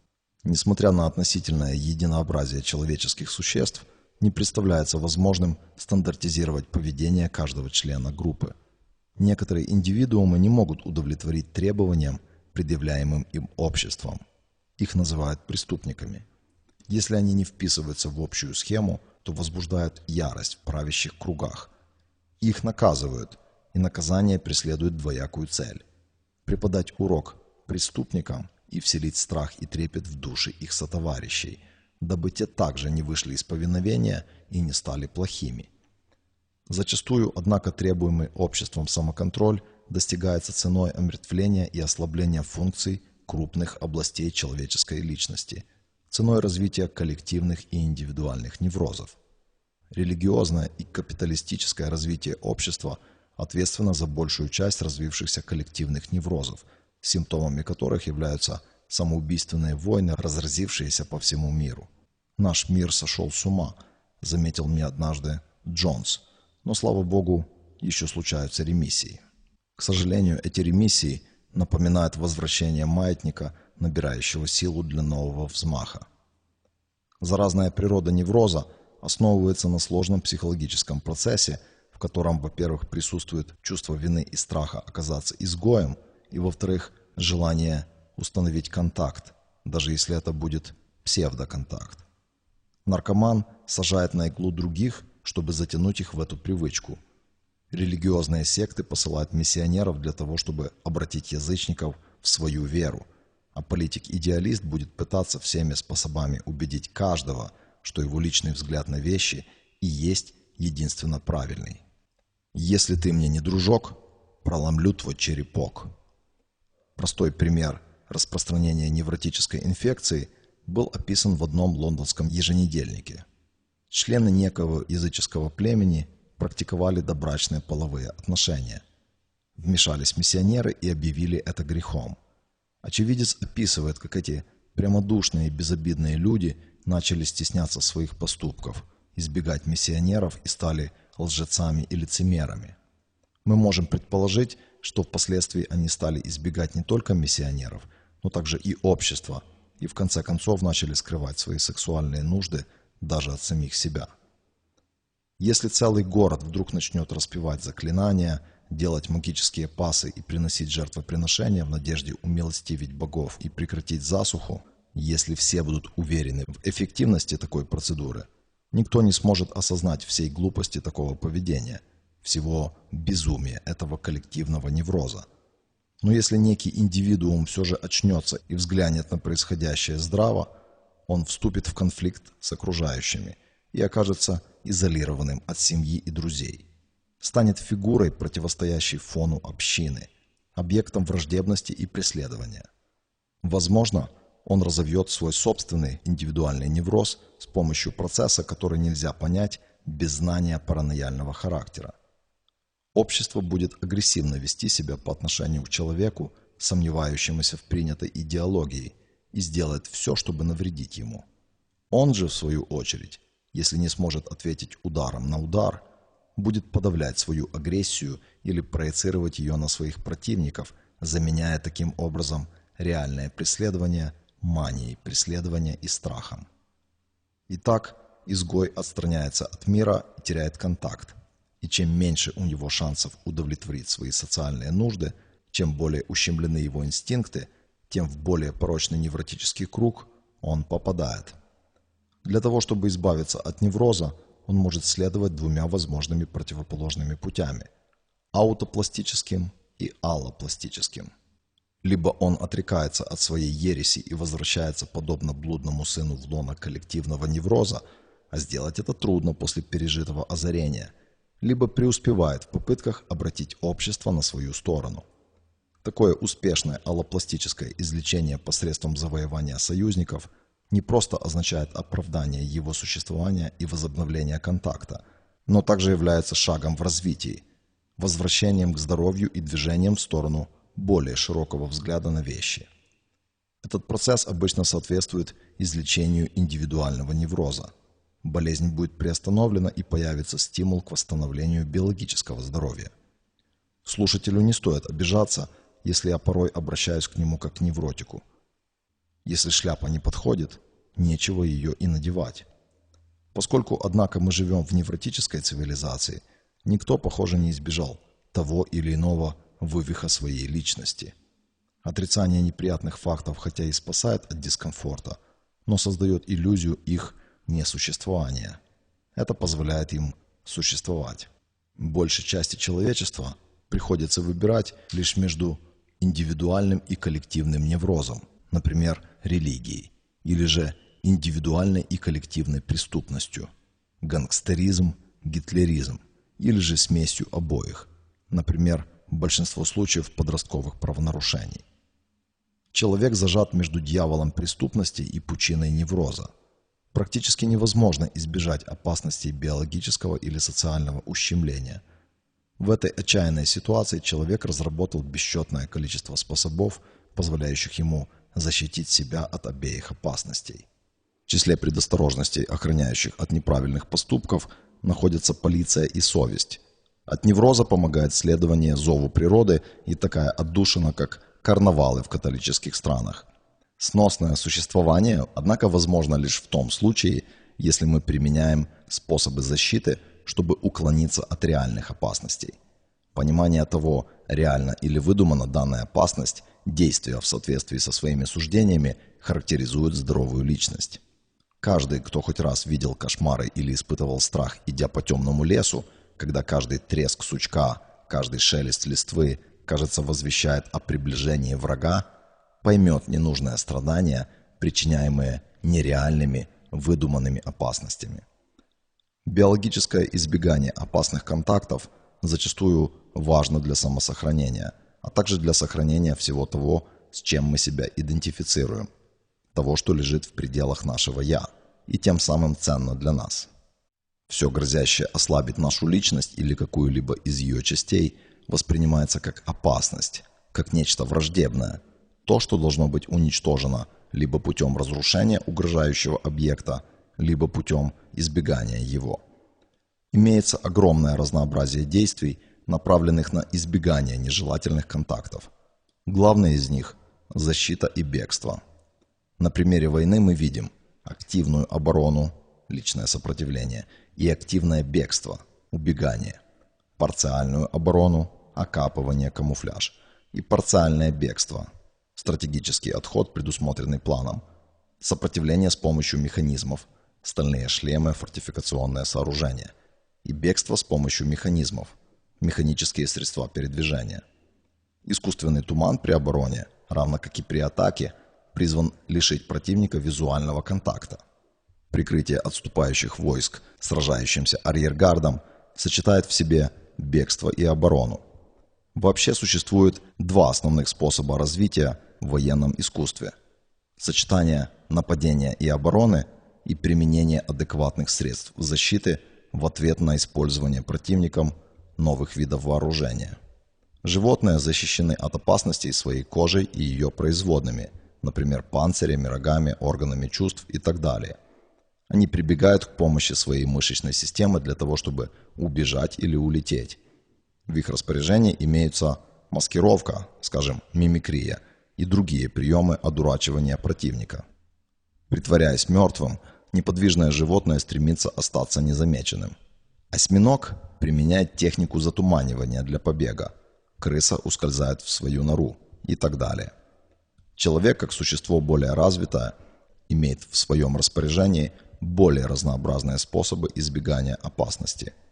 Несмотря на относительное единообразие человеческих существ, не представляется возможным стандартизировать поведение каждого члена группы. Некоторые индивидуумы не могут удовлетворить требованиям, предъявляемым им обществом. Их называют преступниками. Если они не вписываются в общую схему, то возбуждают ярость в правящих кругах. Их наказывают, и наказание преследует двоякую цель – преподать урок преступникам и вселить страх и трепет в души их сотоварищей, дабы те также не вышли из повиновения и не стали плохими. Зачастую, однако, требуемый обществом самоконтроль достигается ценой омертвления и ослабления функций крупных областей человеческой личности, ценой развития коллективных и индивидуальных неврозов. Религиозное и капиталистическое развитие общества ответственно за большую часть развившихся коллективных неврозов, симптомами которых являются самоубийственные войны, разразившиеся по всему миру. «Наш мир сошел с ума», — заметил мне однажды Джонс, но, слава богу, еще случаются ремиссии. К сожалению, эти ремиссии напоминают возвращение маятника, набирающего силу для нового взмаха. Заразная природа невроза основывается на сложном психологическом процессе, в котором, во-первых, присутствует чувство вины и страха оказаться изгоем, и, во-вторых, желание установить контакт, даже если это будет псевдоконтакт. Наркоман сажает на иглу других, чтобы затянуть их в эту привычку – Религиозные секты посылают миссионеров для того, чтобы обратить язычников в свою веру, а политик-идеалист будет пытаться всеми способами убедить каждого, что его личный взгляд на вещи и есть единственно правильный. «Если ты мне не дружок, проломлю твой черепок». Простой пример распространения невротической инфекции был описан в одном лондонском еженедельнике. Члены некого языческого племени – практиковали добрачные половые отношения. Вмешались миссионеры и объявили это грехом. Очевидец описывает, как эти прямодушные и безобидные люди начали стесняться своих поступков, избегать миссионеров и стали лжецами и лицемерами. Мы можем предположить, что впоследствии они стали избегать не только миссионеров, но также и общества, и в конце концов начали скрывать свои сексуальные нужды даже от самих себя. Если целый город вдруг начнет распевать заклинания, делать магические пасы и приносить жертвоприношения в надежде умилостивить богов и прекратить засуху, если все будут уверены в эффективности такой процедуры, никто не сможет осознать всей глупости такого поведения, всего безумия этого коллективного невроза. Но если некий индивидуум все же очнется и взглянет на происходящее здраво, он вступит в конфликт с окружающими и окажется изолированным от семьи и друзей. Станет фигурой, противостоящей фону общины, объектом враждебности и преследования. Возможно, он разовьет свой собственный индивидуальный невроз с помощью процесса, который нельзя понять без знания паранояльного характера. Общество будет агрессивно вести себя по отношению к человеку, сомневающемуся в принятой идеологии, и сделает все, чтобы навредить ему. Он же, в свою очередь, если не сможет ответить ударом на удар, будет подавлять свою агрессию или проецировать ее на своих противников, заменяя таким образом реальное преследование манией преследования и страхом. Итак, изгой отстраняется от мира и теряет контакт. И чем меньше у него шансов удовлетворить свои социальные нужды, чем более ущемлены его инстинкты, тем в более порочный невротический круг он попадает – для того, чтобы избавиться от невроза, он может следовать двумя возможными противоположными путями – аутопластическим и аллопластическим. Либо он отрекается от своей ереси и возвращается подобно блудному сыну в лоно коллективного невроза, а сделать это трудно после пережитого озарения, либо преуспевает в попытках обратить общество на свою сторону. Такое успешное аллопластическое излечение посредством завоевания союзников – не просто означает оправдание его существования и возобновление контакта, но также является шагом в развитии, возвращением к здоровью и движением в сторону более широкого взгляда на вещи. Этот процесс обычно соответствует излечению индивидуального невроза. Болезнь будет приостановлена и появится стимул к восстановлению биологического здоровья. Слушателю не стоит обижаться, если я порой обращаюсь к нему как к невротику – если шляпа не подходит, нечего ее и надевать. Поскольку, однако, мы живем в невротической цивилизации, никто, похоже, не избежал того или иного вывиха своей личности. Отрицание неприятных фактов хотя и спасает от дискомфорта, но создает иллюзию их несуществования. Это позволяет им существовать. Большей части человечества приходится выбирать лишь между индивидуальным и коллективным неврозом, например, религией, или же индивидуальной и коллективной преступностью, гангстеризм, гитлеризм, или же смесью обоих, например, большинство случаев подростковых правонарушений. Человек зажат между дьяволом преступности и пучиной невроза. Практически невозможно избежать опасностей биологического или социального ущемления. В этой отчаянной ситуации человек разработал бесчетное количество способов, позволяющих ему защитить себя от обеих опасностей. В числе предосторожностей, охраняющих от неправильных поступков, находятся полиция и совесть. От невроза помогает следование зову природы и такая отдушина, как карнавалы в католических странах. Сносное существование, однако, возможно лишь в том случае, если мы применяем способы защиты, чтобы уклониться от реальных опасностей. Понимание того, реально или выдумана данная опасность, действия в соответствии со своими суждениями характеризуют здоровую личность. Каждый, кто хоть раз видел кошмары или испытывал страх, идя по темному лесу, когда каждый треск сучка, каждый шелест листвы, кажется, возвещает о приближении врага, поймет ненужное страдание, причиняемое нереальными, выдуманными опасностями. Биологическое избегание опасных контактов зачастую важно для самосохранения, а также для сохранения всего того, с чем мы себя идентифицируем, того, что лежит в пределах нашего «я», и тем самым ценно для нас. Все грозящее ослабить нашу личность или какую-либо из ее частей – воспринимается как опасность, как нечто враждебное, то, что должно быть уничтожено либо путем разрушения угрожающего объекта, либо путем избегания его. Имеется огромное разнообразие действий, направленных на избегание нежелательных контактов. Главное из них – защита и бегство. На примере войны мы видим активную оборону, личное сопротивление, и активное бегство, убегание, парциальную оборону, окапывание, камуфляж и парциальное бегство, стратегический отход, предусмотренный планом, сопротивление с помощью механизмов, стальные шлемы, фортификационное сооружение и бегство с помощью механизмов, механические средства передвижения. Искусственный туман при обороне, равно как и при атаке, призван лишить противника визуального контакта. Прикрытие отступающих войск сражающимся арьергардом сочетает в себе бегство и оборону, Вообще существует два основных способа развития в военном искусстве. Сочетание нападения и обороны и применение адекватных средств защиты в ответ на использование противником новых видов вооружения. Животные защищены от опасностей своей кожей и ее производными, например, панцирями, рогами, органами чувств и так далее. Они прибегают к помощи своей мышечной системы для того, чтобы убежать или улететь. В их распоряжении имеются маскировка, скажем, мимикрия, и другие приемы одурачивания противника. Притворяясь мертвым, неподвижное животное стремится остаться незамеченным. Осьминог применяет технику затуманивания для побега. Крыса ускользает в свою нору и так далее. Человек, как существо более развитое, имеет в своем распоряжении более разнообразные способы избегания опасности –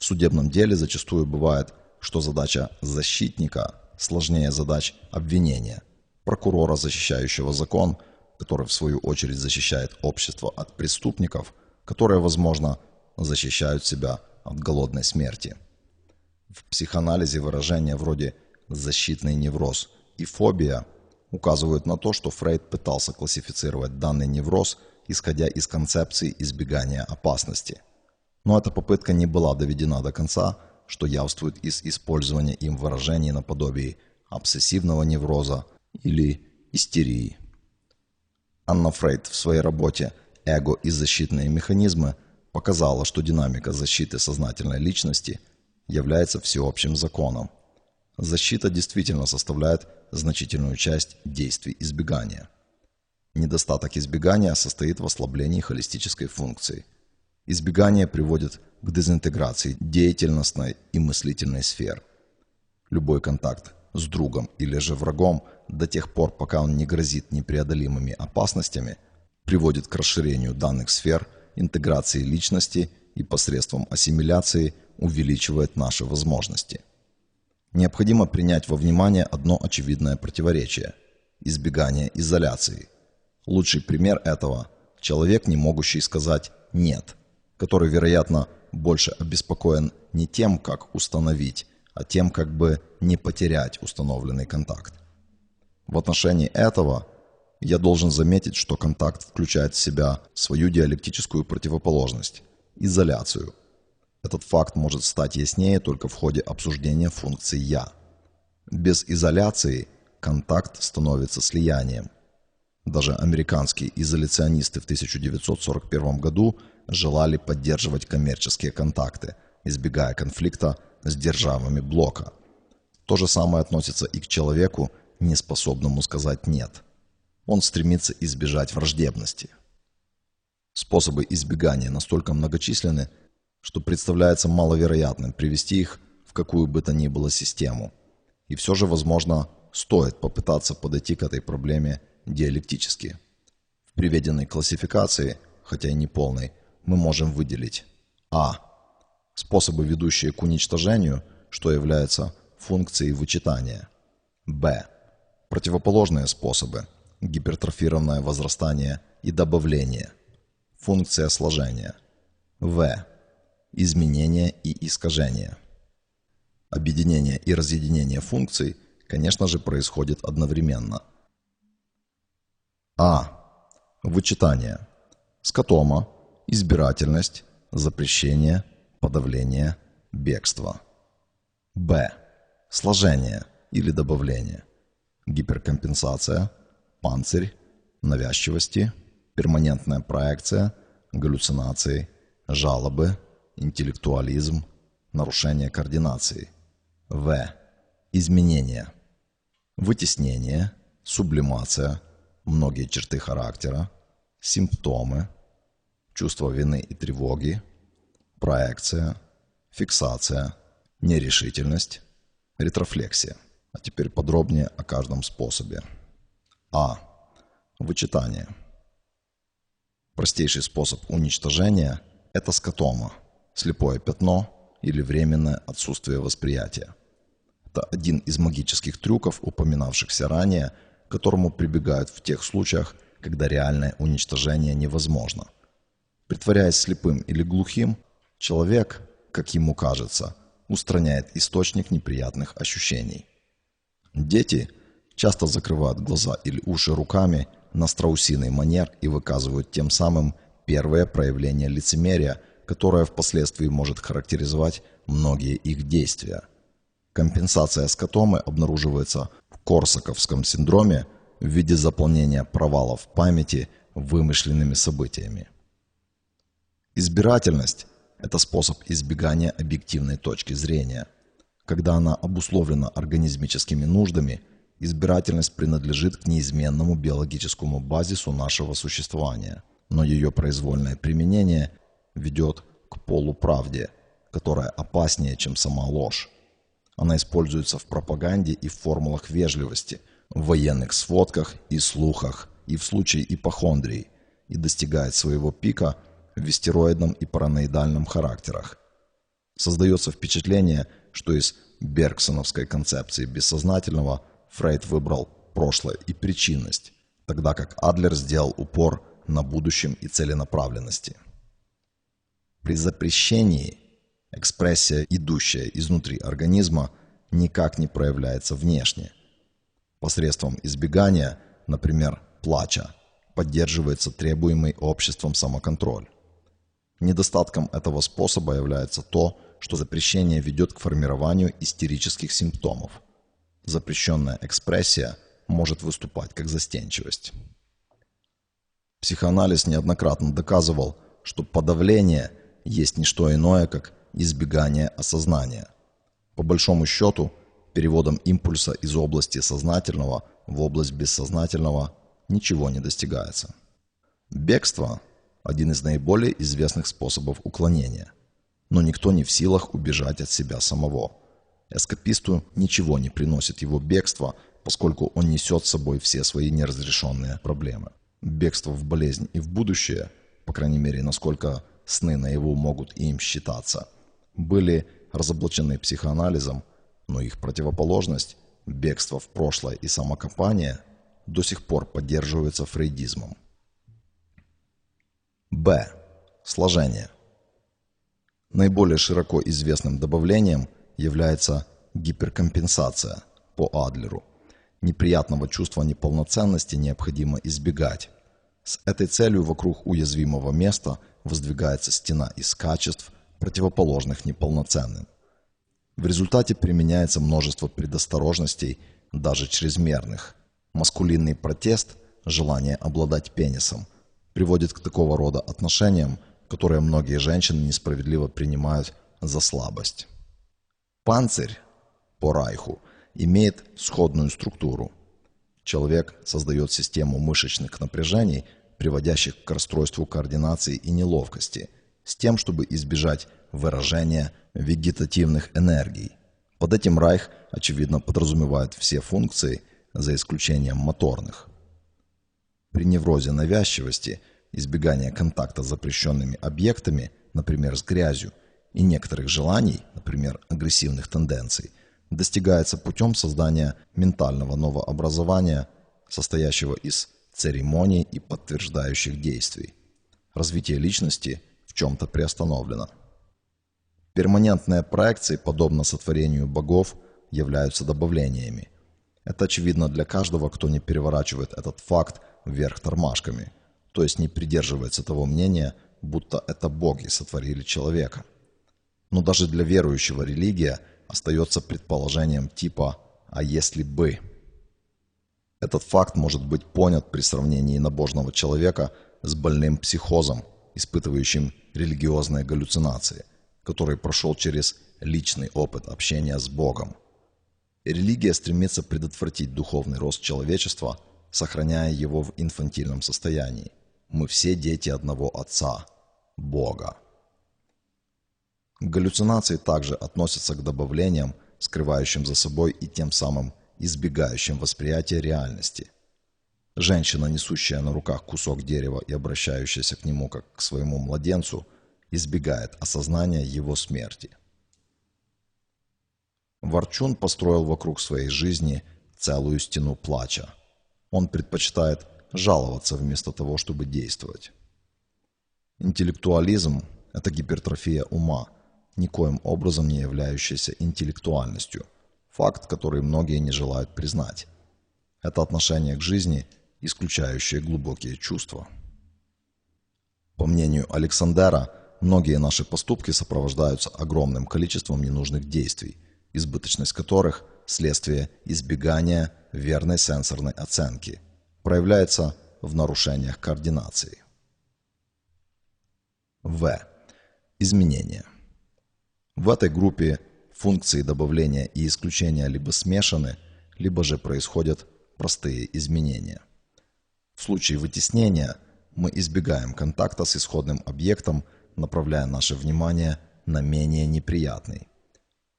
в судебном деле зачастую бывает, что задача защитника сложнее задач обвинения, прокурора, защищающего закон, который в свою очередь защищает общество от преступников, которые, возможно, защищают себя от голодной смерти. В психоанализе выражения вроде «защитный невроз» и «фобия» указывают на то, что Фрейд пытался классифицировать данный невроз, исходя из концепции избегания опасности – но эта попытка не была доведена до конца, что явствует из использования им выражений наподобие обсессивного невроза или истерии. Анна Фрейд в своей работе «Эго и защитные механизмы» показала, что динамика защиты сознательной личности является всеобщим законом. Защита действительно составляет значительную часть действий избегания. Недостаток избегания состоит в ослаблении холистической функции – Избегание приводит к дезинтеграции деятельностной и мыслительной сфер. Любой контакт с другом или же врагом до тех пор, пока он не грозит непреодолимыми опасностями, приводит к расширению данных сфер, интеграции личности и посредством ассимиляции увеличивает наши возможности. Необходимо принять во внимание одно очевидное противоречие – избегание изоляции. Лучший пример этого – человек, не могущий сказать «нет», который, вероятно, больше обеспокоен не тем, как установить, а тем, как бы не потерять установленный контакт. В отношении этого я должен заметить, что контакт включает в себя свою диалектическую противоположность – изоляцию. Этот факт может стать яснее только в ходе обсуждения функции «я». Без изоляции контакт становится слиянием. Даже американские изоляционисты в 1941 году желали поддерживать коммерческие контакты, избегая конфликта с державами блока. То же самое относится и к человеку, неспособному сказать «нет». Он стремится избежать враждебности. Способы избегания настолько многочисленны, что представляется маловероятным привести их в какую бы то ни было систему. И все же, возможно, стоит попытаться подойти к этой проблеме диалектически. В приведенной классификации, хотя и не полной, мы можем выделить А. Способы, ведущие к уничтожению, что является функцией вычитания. Б. Противоположные способы – гипертрофированное возрастание и добавление. Функция сложения. В. Изменение и искажение. Объединение и разъединение функций, конечно же, происходит одновременно. А. Вычитание. Скотома, избирательность, запрещение, подавление, бегство. Б. Сложение или добавление гиперкомпенсация, панцирь, навязчивости, перманентная проекция, галлюцинации, жалобы, интеллектуализм, нарушение координации. В. Изменения. Вытеснение, сублимация, многие черты характера, симптомы, чувство вины и тревоги, проекция, фиксация, нерешительность, ретрофлексия. А теперь подробнее о каждом способе. А. Вычитание. Простейший способ уничтожения – это скотома, слепое пятно или временное отсутствие восприятия. Это один из магических трюков, упоминавшихся ранее, к которому прибегают в тех случаях, когда реальное уничтожение невозможно. Притворяясь слепым или глухим, человек, как ему кажется, устраняет источник неприятных ощущений. Дети часто закрывают глаза или уши руками на страусиный манер и выказывают тем самым первое проявление лицемерия, которое впоследствии может характеризовать многие их действия. Компенсация скотомы обнаруживается в Корсаковском синдроме в виде заполнения провалов памяти вымышленными событиями. Избирательность – это способ избегания объективной точки зрения – когда она обусловлена организмическими нуждами, избирательность принадлежит к неизменному биологическому базису нашего существования, но ее произвольное применение ведет к полуправде, которая опаснее, чем сама ложь. Она используется в пропаганде и в формулах вежливости, в военных сводках и слухах, и в случае ипохондрии, и достигает своего пика в вестероидном и параноидальном характерах. Создается впечатление – что из бергсоновской концепции бессознательного Фрейд выбрал прошлое и причинность, тогда как Адлер сделал упор на будущем и целенаправленности. При запрещении экспрессия, идущая изнутри организма, никак не проявляется внешне. Посредством избегания, например, плача, поддерживается требуемый обществом самоконтроль. Недостатком этого способа является то, что запрещение ведет к формированию истерических симптомов. Запрещенная экспрессия может выступать как застенчивость. Психоанализ неоднократно доказывал, что подавление есть не что иное, как избегание осознания. По большому счету, переводом импульса из области сознательного в область бессознательного ничего не достигается. Бегство – один из наиболее известных способов уклонения – но никто не в силах убежать от себя самого. Эскаписту ничего не приносит его бегство, поскольку он несет с собой все свои неразрешенные проблемы. Бегство в болезнь и в будущее, по крайней мере, насколько сны наяву могут им считаться, были разоблачены психоанализом, но их противоположность, бегство в прошлое и самокопание, до сих пор поддерживается фрейдизмом. Б. Сложение. Наиболее широко известным добавлением является гиперкомпенсация по Адлеру. Неприятного чувства неполноценности необходимо избегать. С этой целью вокруг уязвимого места воздвигается стена из качеств, противоположных неполноценным. В результате применяется множество предосторожностей, даже чрезмерных. Маскулинный протест, желание обладать пенисом, приводит к такого рода отношениям, которые многие женщины несправедливо принимают за слабость. Панцирь по Райху имеет сходную структуру. Человек создает систему мышечных напряжений, приводящих к расстройству координации и неловкости, с тем, чтобы избежать выражения вегетативных энергий. Под этим Райх, очевидно, подразумевает все функции, за исключением моторных. При неврозе навязчивости, избегание контакта с запрещенными объектами, например, с грязью, и некоторых желаний, например, агрессивных тенденций, достигается путем создания ментального новообразования, состоящего из церемоний и подтверждающих действий. Развитие личности в чем-то приостановлено. Перманентные проекции, подобно сотворению богов, являются добавлениями. Это очевидно для каждого, кто не переворачивает этот факт вверх тормашками, то есть не придерживается того мнения, будто это боги сотворили человека. Но даже для верующего религия остается предположением типа «а если бы?». Этот факт может быть понят при сравнении набожного человека с больным психозом, испытывающим религиозные галлюцинации – который прошел через личный опыт общения с Богом. Религия стремится предотвратить духовный рост человечества, сохраняя его в инфантильном состоянии. Мы все дети одного Отца – Бога. Галлюцинации также относятся к добавлениям, скрывающим за собой и тем самым избегающим восприятия реальности. Женщина, несущая на руках кусок дерева и обращающаяся к нему как к своему младенцу – избегает осознания его смерти. Ворчун построил вокруг своей жизни целую стену плача. Он предпочитает жаловаться вместо того, чтобы действовать. Интеллектуализм – это гипертрофия ума, никоим образом не являющаяся интеллектуальностью, факт, который многие не желают признать. Это отношение к жизни, исключающее глубокие чувства. По мнению Александера, Многие наши поступки сопровождаются огромным количеством ненужных действий, избыточность которых – следствие избегания верной сенсорной оценки, проявляется в нарушениях координации. В. Изменения. В этой группе функции добавления и исключения либо смешаны, либо же происходят простые изменения. В случае вытеснения мы избегаем контакта с исходным объектом – направляя наше внимание на менее неприятный.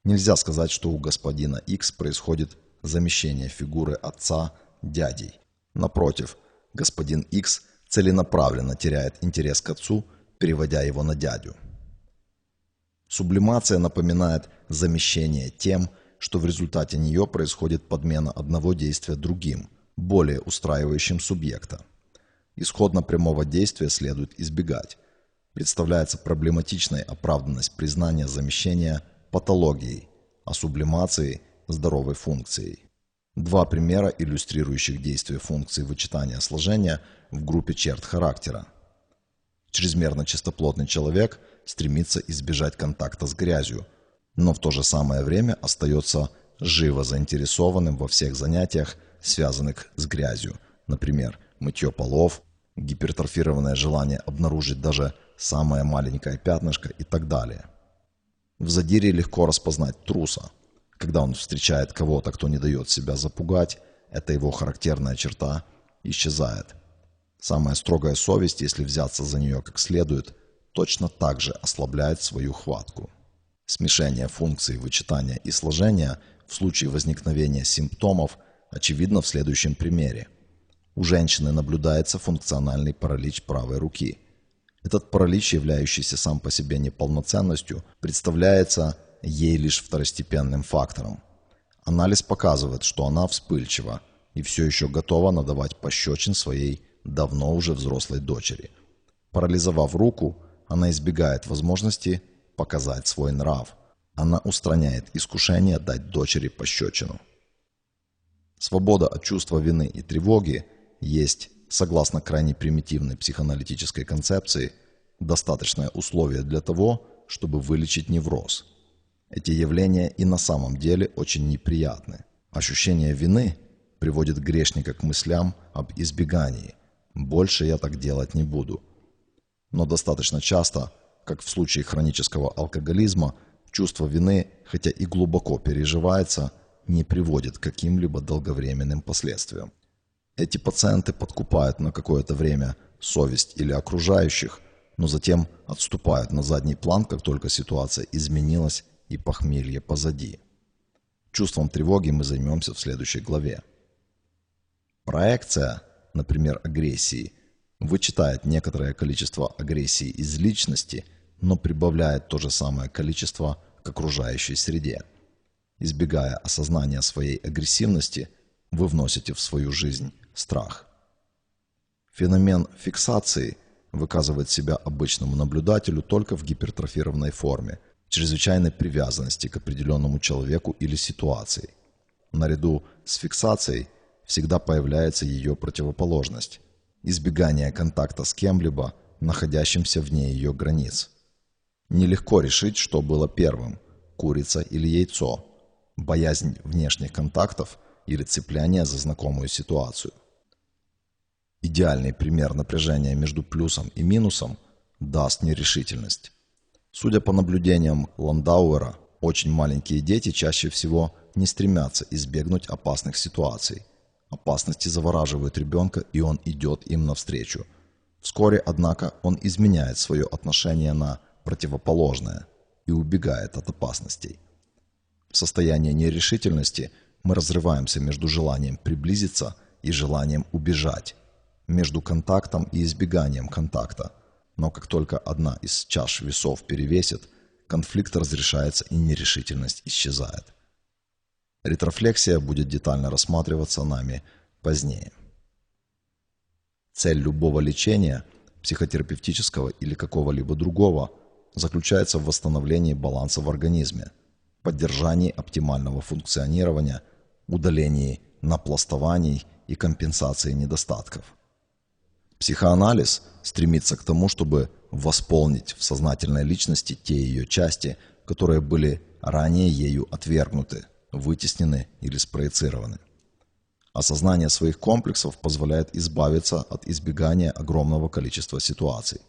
Нельзя сказать, что у господина X происходит замещение фигуры отца дядей. Напротив, господин X целенаправленно теряет интерес к отцу, переводя его на дядю. Сублимация напоминает замещение тем, что в результате нее происходит подмена одного действия другим, более устраивающим субъекта. Исходно прямого действия следует избегать, представляется проблематичной оправданность признания замещения патологией, а сублимации – здоровой функцией. Два примера, иллюстрирующих действие функции вычитания сложения в группе черт характера. Чрезмерно чистоплотный человек стремится избежать контакта с грязью, но в то же самое время остается живо заинтересованным во всех занятиях, связанных с грязью, например, мытье полов, гипертрофированное желание обнаружить даже самое маленькое пятнышко и так далее. В задире легко распознать труса. Когда он встречает кого-то, кто не дает себя запугать, эта его характерная черта исчезает. Самая строгая совесть, если взяться за нее как следует, точно так же ослабляет свою хватку. Смешение функций вычитания и сложения в случае возникновения симптомов очевидно в следующем примере. У женщины наблюдается функциональный паралич правой руки – Этот паралич, являющийся сам по себе неполноценностью, представляется ей лишь второстепенным фактором. Анализ показывает, что она вспыльчива и все еще готова надавать пощечин своей давно уже взрослой дочери. Парализовав руку, она избегает возможности показать свой нрав. Она устраняет искушение дать дочери пощечину. Свобода от чувства вины и тревоги есть, согласно крайне примитивной психоаналитической концепции, достаточное условие для того, чтобы вылечить невроз. Эти явления и на самом деле очень неприятны. Ощущение вины приводит грешника к мыслям об избегании. Больше я так делать не буду. Но достаточно часто, как в случае хронического алкоголизма, чувство вины, хотя и глубоко переживается, не приводит к каким-либо долговременным последствиям. Эти пациенты подкупают на какое-то время совесть или окружающих, но затем отступают на задний план, как только ситуация изменилась и похмелье позади. Чувством тревоги мы займемся в следующей главе. Проекция, например, агрессии, вычитает некоторое количество агрессии из личности, но прибавляет то же самое количество к окружающей среде. Избегая осознания своей агрессивности, вы вносите в свою жизнь страх. Феномен фиксации выказывает себя обычному наблюдателю только в гипертрофированной форме – чрезвычайной привязанности к определенному человеку или ситуации. Наряду с фиксацией всегда появляется ее противоположность – избегание контакта с кем-либо, находящимся вне ее границ. Нелегко решить, что было первым – курица или яйцо, боязнь внешних контактов или цепляние за знакомую ситуацию. Идеальный пример напряжения между плюсом и минусом даст нерешительность. Судя по наблюдениям Ландауэра, очень маленькие дети чаще всего не стремятся избегнуть опасных ситуаций. Опасности завораживают ребенка, и он идет им навстречу. Вскоре, однако, он изменяет свое отношение на противоположное и убегает от опасностей. В состоянии нерешительности мы разрываемся между желанием приблизиться и желанием убежать, между контактом и избеганием контакта – но как только одна из чаш весов перевесит, конфликт разрешается и нерешительность исчезает. Ретрофлексия будет детально рассматриваться нами позднее. Цель любого лечения, психотерапевтического или какого-либо другого, заключается в восстановлении баланса в организме, поддержании оптимального функционирования, удалении напластований и компенсации недостатков – Психоанализ стремится к тому, чтобы восполнить в сознательной личности те ее части, которые были ранее ею отвергнуты, вытеснены или спроецированы. Осознание своих комплексов позволяет избавиться от избегания огромного количества ситуаций.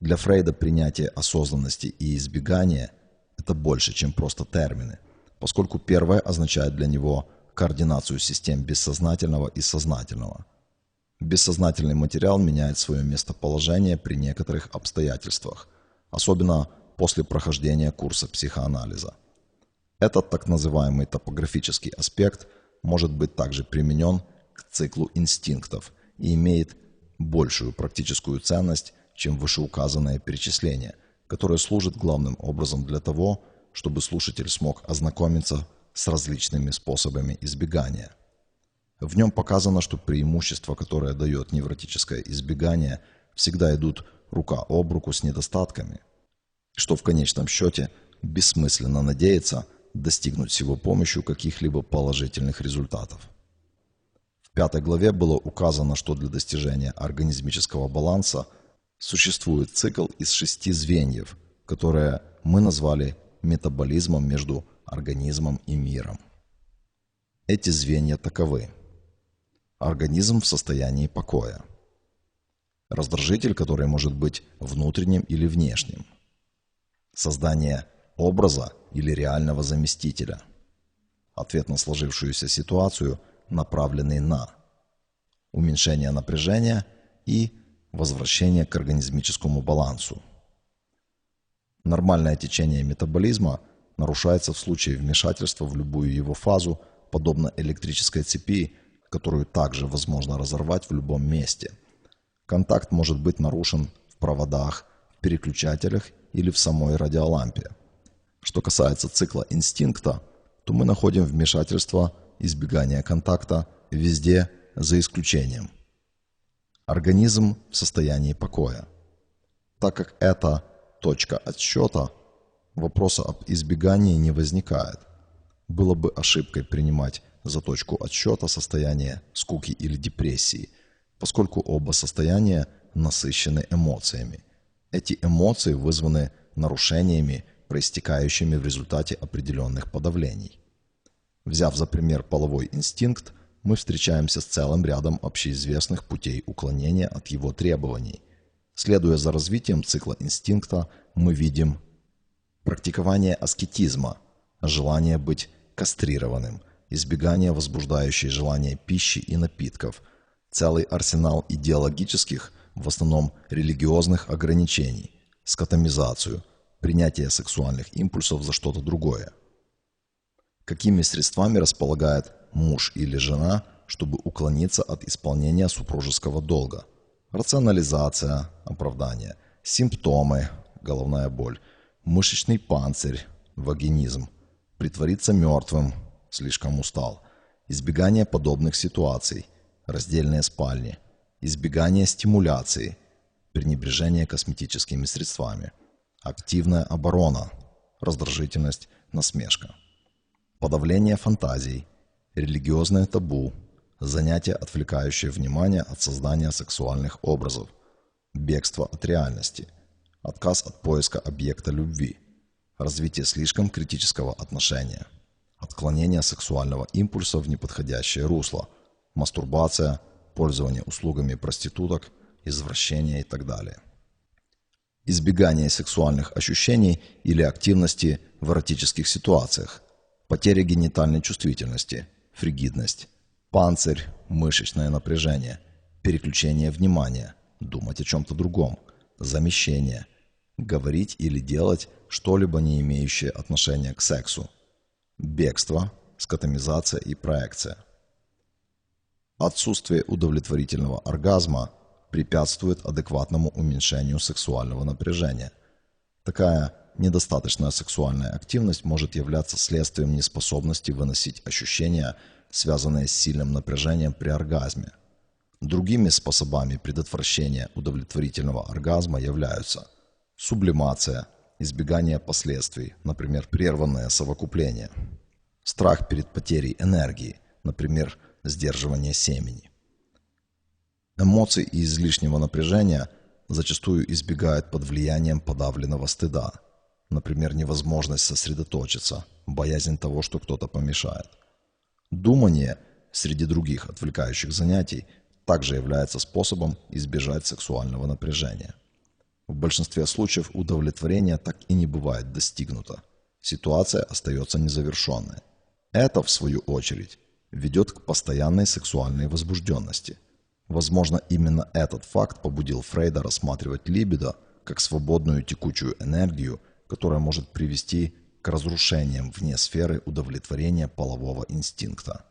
Для Фрейда принятие осознанности и избегания – это больше, чем просто термины, поскольку первое означает для него координацию систем бессознательного и сознательного – Бессознательный материал меняет свое местоположение при некоторых обстоятельствах, особенно после прохождения курса психоанализа. Этот так называемый топографический аспект может быть также применен к циклу инстинктов и имеет большую практическую ценность, чем вышеуказанное перечисление, которое служит главным образом для того, чтобы слушатель смог ознакомиться с различными способами избегания – в нем показано, что преимущества, которые дает невротическое избегание, всегда идут рука об руку с недостатками, что в конечном счете бессмысленно надеяться достигнуть с его помощью каких-либо положительных результатов. В пятой главе было указано, что для достижения организмического баланса существует цикл из шести звеньев, которые мы назвали метаболизмом между организмом и миром. Эти звенья таковы – Организм в состоянии покоя. Раздражитель, который может быть внутренним или внешним. Создание образа или реального заместителя. Ответ на сложившуюся ситуацию, направленный на уменьшение напряжения и возвращение к организмическому балансу. Нормальное течение метаболизма нарушается в случае вмешательства в любую его фазу, подобно электрической цепи, которую также возможно разорвать в любом месте. Контакт может быть нарушен в проводах, переключателях или в самой радиолампе. Что касается цикла инстинкта, то мы находим вмешательство, избегание контакта везде, за исключением. Организм в состоянии покоя. Так как это точка отсчета, вопроса об избегании не возникает. Было бы ошибкой принимать за точку отсчета состояние скуки или депрессии, поскольку оба состояния насыщены эмоциями. Эти эмоции вызваны нарушениями, проистекающими в результате определенных подавлений. Взяв за пример половой инстинкт, мы встречаемся с целым рядом общеизвестных путей уклонения от его требований. Следуя за развитием цикла инстинкта, мы видим практикование аскетизма, желание быть кастрированным, избегание возбуждающей желания пищи и напитков, целый арсенал идеологических, в основном религиозных ограничений, скотомизацию, принятие сексуальных импульсов за что-то другое. Какими средствами располагает муж или жена, чтобы уклониться от исполнения супружеского долга? Рационализация, оправдание, симптомы, головная боль, мышечный панцирь, вагинизм, притвориться мертвым, слишком устал, избегание подобных ситуаций, раздельные спальни, избегание стимуляции, пренебрежение косметическими средствами, активная оборона, раздражительность, насмешка, подавление фантазий, религиозное табу, занятие, отвлекающее внимание от создания сексуальных образов, бегство от реальности, отказ от поиска объекта любви, развитие слишком критического отношения – отклонение сексуального импульса в неподходящее русло, мастурбация, пользование услугами проституток, извращение и так далее. Избегание сексуальных ощущений или активности в эротических ситуациях, потеря генитальной чувствительности, фригидность, панцирь, мышечное напряжение, переключение внимания, думать о чем-то другом, замещение, говорить или делать что-либо не имеющее отношения к сексу, бегство, скотомизация и проекция. Отсутствие удовлетворительного оргазма препятствует адекватному уменьшению сексуального напряжения. Такая недостаточная сексуальная активность может являться следствием неспособности выносить ощущения, связанные с сильным напряжением при оргазме. Другими способами предотвращения удовлетворительного оргазма являются сублимация – избегание последствий, например, прерванное совокупление, страх перед потерей энергии, например, сдерживание семени. Эмоции и излишнего напряжения зачастую избегают под влиянием подавленного стыда, например, невозможность сосредоточиться, боязнь того, что кто-то помешает. Думание среди других отвлекающих занятий также является способом избежать сексуального напряжения. В большинстве случаев удовлетворение так и не бывает достигнуто. Ситуация остается незавершенной. Это, в свою очередь, ведет к постоянной сексуальной возбужденности. Возможно, именно этот факт побудил Фрейда рассматривать либидо как свободную текучую энергию, которая может привести к разрушениям вне сферы удовлетворения полового инстинкта.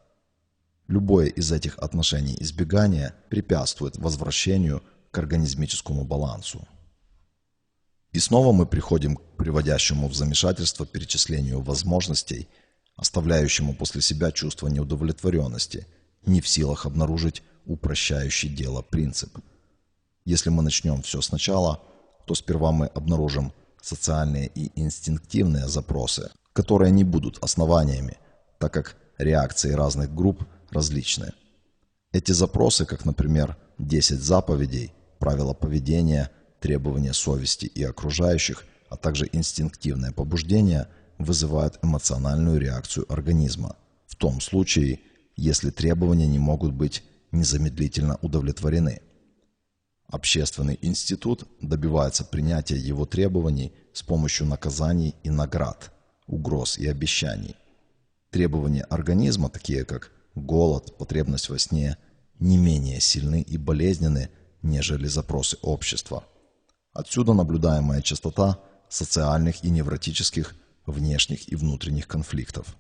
Любое из этих отношений избегания препятствует возвращению к организмическому балансу. И снова мы приходим к приводящему в замешательство перечислению возможностей, оставляющему после себя чувство неудовлетворенности, не в силах обнаружить упрощающий дело принцип. Если мы начнем все сначала, то сперва мы обнаружим социальные и инстинктивные запросы, которые не будут основаниями, так как реакции разных групп различны. Эти запросы, как, например, 10 заповедей, правила поведения – требования совести и окружающих, а также инстинктивное побуждение вызывают эмоциональную реакцию организма. В том случае, если требования не могут быть незамедлительно удовлетворены. Общественный институт добивается принятия его требований с помощью наказаний и наград, угроз и обещаний. Требования организма, такие как голод, потребность во сне, не менее сильны и болезненны, нежели запросы общества – Отсюда наблюдаемая частота социальных и невротических внешних и внутренних конфликтов.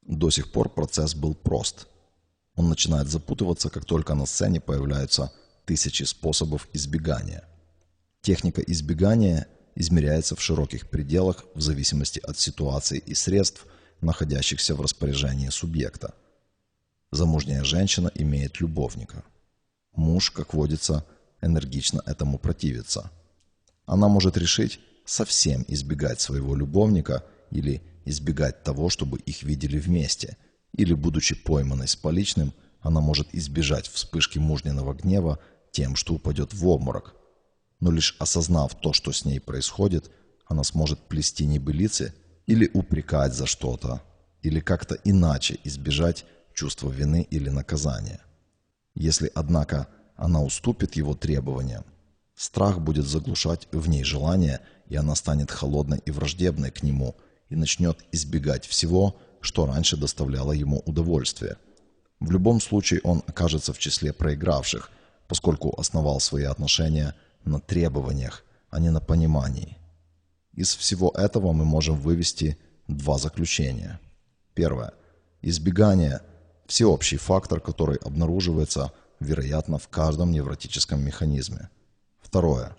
До сих пор процесс был прост. Он начинает запутываться, как только на сцене появляются тысячи способов избегания. Техника избегания измеряется в широких пределах в зависимости от ситуации и средств, находящихся в распоряжении субъекта. Замужняя женщина имеет любовника. Муж, как водится, энергично этому противится. Она может решить совсем избегать своего любовника или избегать того, чтобы их видели вместе, или, будучи пойманной с поличным, она может избежать вспышки мужниного гнева тем, что упадет в обморок. Но лишь осознав то, что с ней происходит, она сможет плести небылицы или упрекать за что-то, или как-то иначе избежать чувства вины или наказания. Если, однако, она уступит его требованиям, страх будет заглушать в ней желание, и она станет холодной и враждебной к нему и начнет избегать всего, что раньше доставляло ему удовольствие. В любом случае он окажется в числе проигравших, поскольку основал свои отношения на требованиях, а не на понимании. Из всего этого мы можем вывести два заключения. Первое. Избегание – всеобщий фактор, который обнаруживается, вероятно, в каждом невротическом механизме. Второе.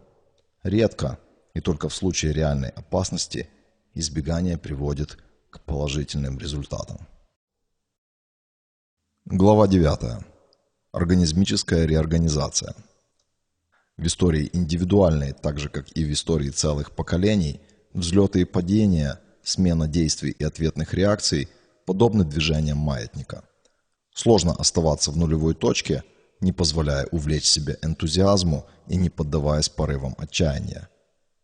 Редко и только в случае реальной опасности избегание приводит к положительным результатам. Глава 9. Организмическая реорганизация. В истории индивидуальной, так же как и в истории целых поколений, взлеты и падения, смена действий и ответных реакций подобны движениям маятника. Сложно оставаться в нулевой точке, не позволяя увлечь себя энтузиазму и не поддаваясь порывам отчаяния.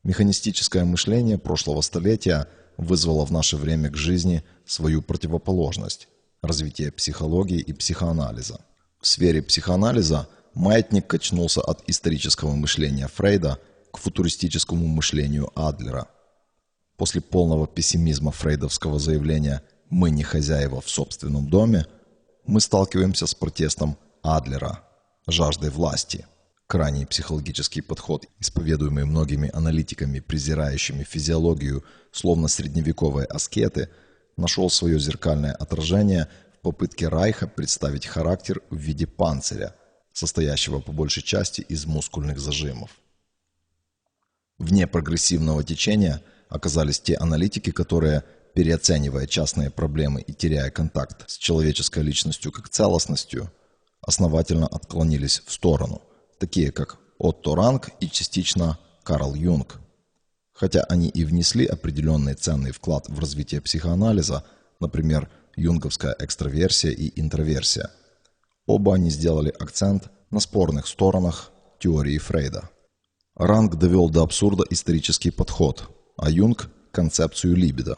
Механистическое мышление прошлого столетия – вызвало в наше время к жизни свою противоположность – развитие психологии и психоанализа. В сфере психоанализа маятник качнулся от исторического мышления Фрейда к футуристическому мышлению Адлера. После полного пессимизма фрейдовского заявления «мы не хозяева в собственном доме» мы сталкиваемся с протестом Адлера, жаждой власти – крайний психологический подход, исповедуемый многими аналитиками, презирающими физиологию, словно средневековые аскеты, нашел свое зеркальное отражение в попытке Райха представить характер в виде панциря, состоящего по большей части из мускульных зажимов. Вне прогрессивного течения оказались те аналитики, которые, переоценивая частные проблемы и теряя контакт с человеческой личностью как целостностью, основательно отклонились в сторону – такие как Отто Ранг и частично Карл Юнг. Хотя они и внесли определенный ценный вклад в развитие психоанализа, например, юнговская экстраверсия и интроверсия, оба они сделали акцент на спорных сторонах теории Фрейда. Ранг довел до абсурда исторический подход, а Юнг – концепцию либидо.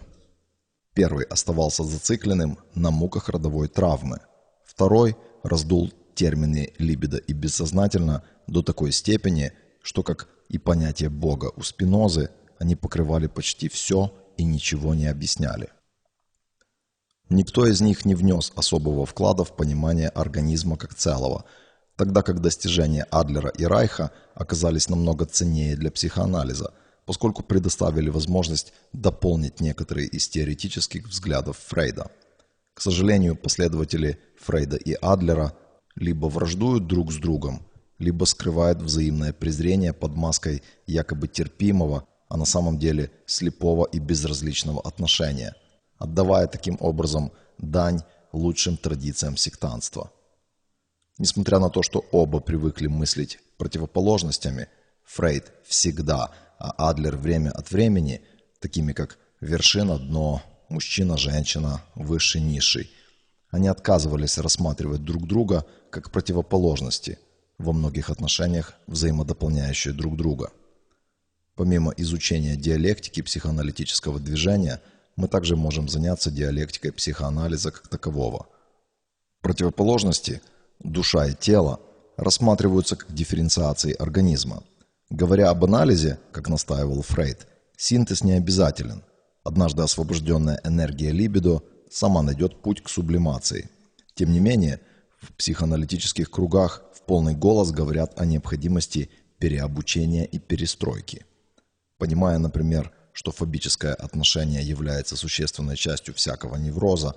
Первый оставался зацикленным на муках родовой травмы, второй раздул термины либидо и бессознательно до такой степени, что, как и понятие Бога у Спинозы, они покрывали почти все и ничего не объясняли. Никто из них не внес особого вклада в понимание организма как целого, тогда как достижения Адлера и Райха оказались намного ценнее для психоанализа, поскольку предоставили возможность дополнить некоторые из теоретических взглядов Фрейда. К сожалению, последователи Фрейда и Адлера – либо враждуют друг с другом, либо скрывают взаимное презрение под маской якобы терпимого, а на самом деле слепого и безразличного отношения, отдавая таким образом дань лучшим традициям сектанства. Несмотря на то, что оба привыкли мыслить противоположностями, Фрейд всегда, а Адлер время от времени, такими как вершина, дно, мужчина-женщина, высший-низший – они отказывались рассматривать друг друга как противоположности, во многих отношениях взаимодополняющие друг друга. Помимо изучения диалектики психоаналитического движения, мы также можем заняться диалектикой психоанализа как такового. Противоположности, душа и тело, рассматриваются как дифференциации организма. Говоря об анализе, как настаивал Фрейд, синтез не обязателен. Однажды освобожденная энергия либидо сама найдет путь к сублимации. Тем не менее, в психоаналитических кругах в полный голос говорят о необходимости переобучения и перестройки. Понимая, например, что фобическое отношение является существенной частью всякого невроза,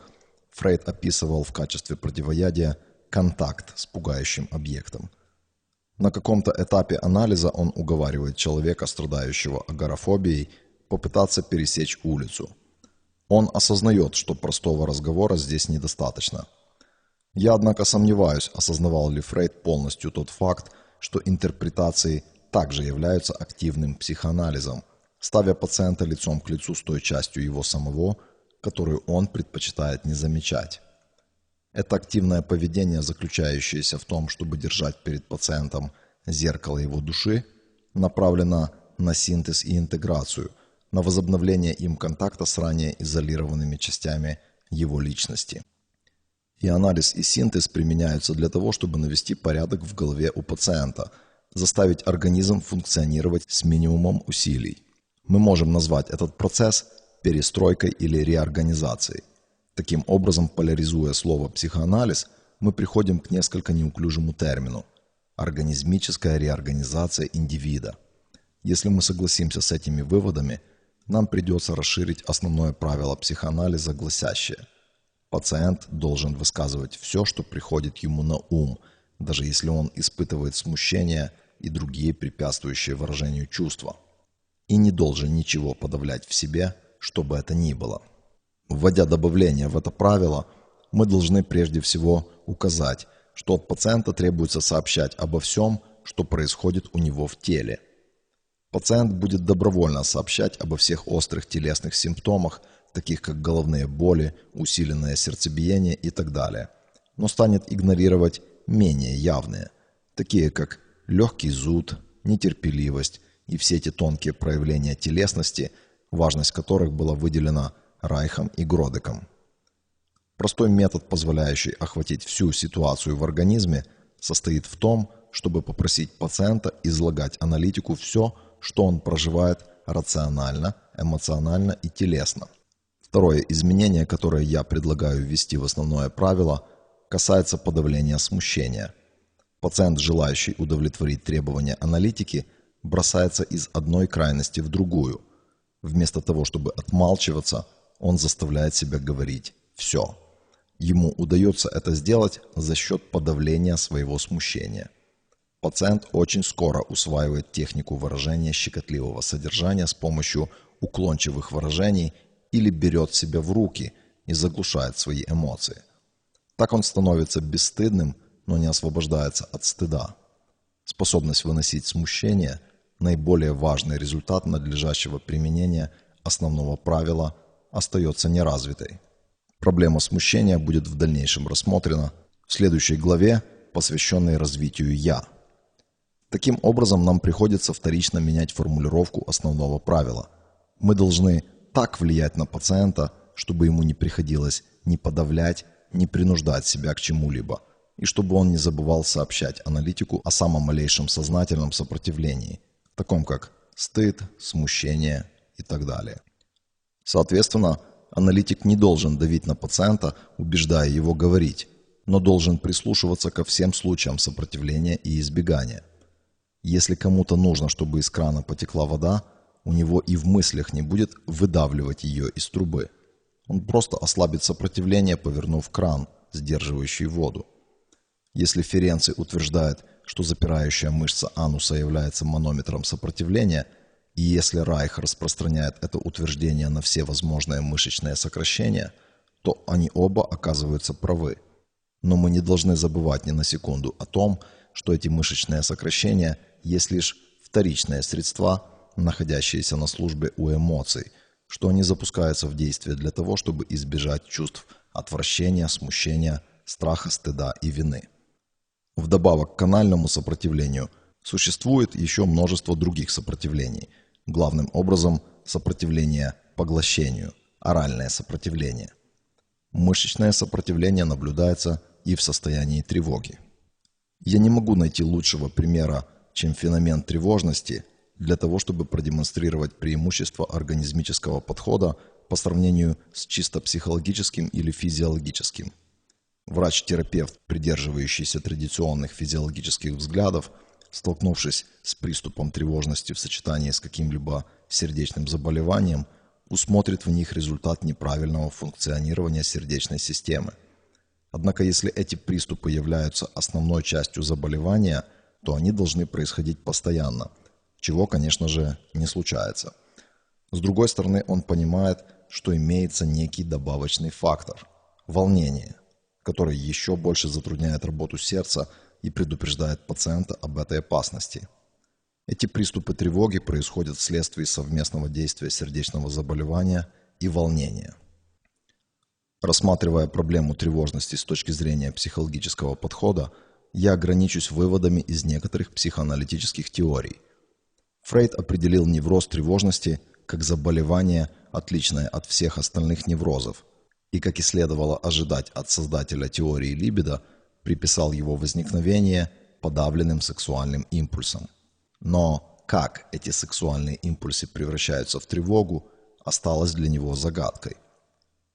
Фрейд описывал в качестве противоядия контакт с пугающим объектом. На каком-то этапе анализа он уговаривает человека, страдающего агорафобией, попытаться пересечь улицу. Он осознает, что простого разговора здесь недостаточно. Я, однако, сомневаюсь, осознавал ли Фрейд полностью тот факт, что интерпретации также являются активным психоанализом, ставя пациента лицом к лицу с той частью его самого, которую он предпочитает не замечать. Это активное поведение, заключающееся в том, чтобы держать перед пациентом зеркало его души, направлено на синтез и интеграцию, на возобновление им контакта с ранее изолированными частями его личности. И анализ и синтез применяются для того, чтобы навести порядок в голове у пациента, заставить организм функционировать с минимумом усилий. Мы можем назвать этот процесс перестройкой или реорганизацией. Таким образом, поляризуя слово «психоанализ», мы приходим к несколько неуклюжему термину – организмическая реорганизация индивида. Если мы согласимся с этими выводами, нам придется расширить основное правило психоанализа, гласящее – пациент должен высказывать все, что приходит ему на ум, даже если он испытывает смущение и другие препятствующие выражению чувства, и не должен ничего подавлять в себе, что бы это ни было. Вводя добавление в это правило, мы должны прежде всего указать, что от пациента требуется сообщать обо всем, что происходит у него в теле. Пациент будет добровольно сообщать обо всех острых телесных симптомах, таких как головные боли, усиленное сердцебиение и так далее, но станет игнорировать менее явные, такие как легкий зуд, нетерпеливость и все эти тонкие проявления телесности, важность которых была выделена – Райхом и Гродеком. Простой метод, позволяющий охватить всю ситуацию в организме, состоит в том, чтобы попросить пациента излагать аналитику все, что он проживает рационально, эмоционально и телесно. Второе изменение, которое я предлагаю ввести в основное правило, касается подавления смущения. Пациент, желающий удовлетворить требования аналитики, бросается из одной крайности в другую. Вместо того, чтобы отмалчиваться – он заставляет себя говорить «все». Ему удается это сделать за счет подавления своего смущения. Пациент очень скоро усваивает технику выражения щекотливого содержания с помощью уклончивых выражений или берет себя в руки и заглушает свои эмоции. Так он становится бесстыдным, но не освобождается от стыда. Способность выносить смущение – наиболее важный результат надлежащего применения основного правила – остается неразвитой. Проблема смущения будет в дальнейшем рассмотрена в следующей главе, посвященной развитию «я». Таким образом, нам приходится вторично менять формулировку основного правила. Мы должны так влиять на пациента, чтобы ему не приходилось ни подавлять, ни принуждать себя к чему-либо, и чтобы он не забывал сообщать аналитику о самом малейшем сознательном сопротивлении, таком как стыд, смущение и так далее. Соответственно, аналитик не должен давить на пациента, убеждая его говорить, но должен прислушиваться ко всем случаям сопротивления и избегания. Если кому-то нужно, чтобы из крана потекла вода, у него и в мыслях не будет выдавливать ее из трубы. Он просто ослабит сопротивление, повернув кран, сдерживающий воду. Если Ференций утверждает, что запирающая мышца ануса является манометром сопротивления – и если Райх распространяет это утверждение на все возможные мышечные сокращения, то они оба оказываются правы. Но мы не должны забывать ни на секунду о том, что эти мышечные сокращения есть лишь вторичные средства, находящиеся на службе у эмоций, что они запускаются в действие для того, чтобы избежать чувств отвращения, смущения, страха, стыда и вины. Вдобавок к канальному сопротивлению существует еще множество других сопротивлений – Главным образом сопротивление поглощению, оральное сопротивление. Мышечное сопротивление наблюдается и в состоянии тревоги. Я не могу найти лучшего примера, чем феномен тревожности, для того, чтобы продемонстрировать преимущество организмического подхода по сравнению с чисто психологическим или физиологическим. Врач-терапевт, придерживающийся традиционных физиологических взглядов – столкнувшись с приступом тревожности в сочетании с каким-либо сердечным заболеванием, усмотрит в них результат неправильного функционирования сердечной системы. Однако если эти приступы являются основной частью заболевания, то они должны происходить постоянно, чего, конечно же, не случается. С другой стороны, он понимает, что имеется некий добавочный фактор – волнение, который еще больше затрудняет работу сердца и предупреждает пациента об этой опасности. Эти приступы тревоги происходят вследствие совместного действия сердечного заболевания и волнения. Рассматривая проблему тревожности с точки зрения психологического подхода, я ограничусь выводами из некоторых психоаналитических теорий. Фрейд определил невроз тревожности как заболевание, отличное от всех остальных неврозов, и, как и следовало ожидать от создателя теории либидо, приписал его возникновение подавленным сексуальным импульсам. Но как эти сексуальные импульсы превращаются в тревогу, осталось для него загадкой.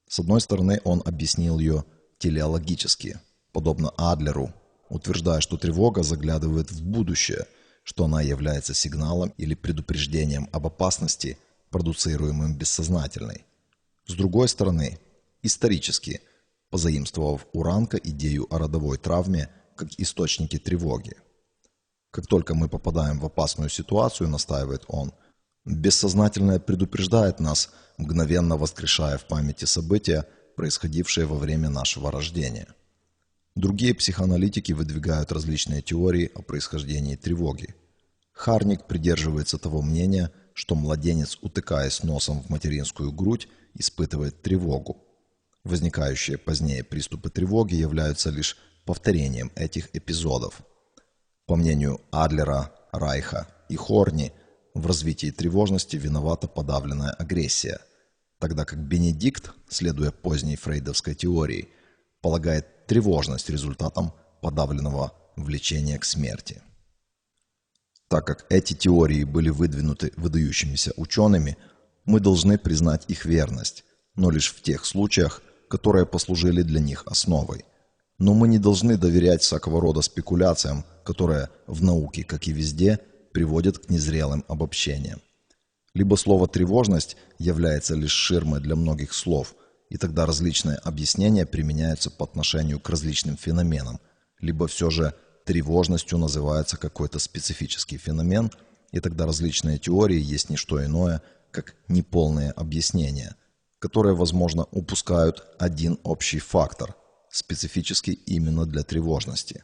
С одной стороны, он объяснил ее телеологически, подобно Адлеру, утверждая, что тревога заглядывает в будущее, что она является сигналом или предупреждением об опасности, продуцируемым бессознательной. С другой стороны, исторически, позаимствовав у Ранка идею о родовой травме как источнике тревоги. Как только мы попадаем в опасную ситуацию, настаивает он, бессознательное предупреждает нас, мгновенно воскрешая в памяти события, происходившие во время нашего рождения – Другие психоаналитики выдвигают различные теории о происхождении тревоги. Харник придерживается того мнения, что младенец, утыкаясь носом в материнскую грудь, испытывает тревогу. Возникающие позднее приступы тревоги являются лишь повторением этих эпизодов. По мнению Адлера, Райха и Хорни, в развитии тревожности виновата подавленная агрессия, тогда как Бенедикт, следуя поздней фрейдовской теории, полагает тревожность результатом подавленного влечения к смерти. Так как эти теории были выдвинуты выдающимися учеными, мы должны признать их верность, но лишь в тех случаях, которые послужили для них основой. Но мы не должны доверять всякого рода спекуляциям, которые в науке, как и везде, приводят к незрелым обобщениям. Либо слово «тревожность» является лишь ширмой для многих слов – и тогда различные объяснения применяются по отношению к различным феноменам, либо все же тревожностью называется какой-то специфический феномен, и тогда различные теории есть не что иное, как неполные объяснения, которые, возможно, упускают один общий фактор, специфический именно для тревожности.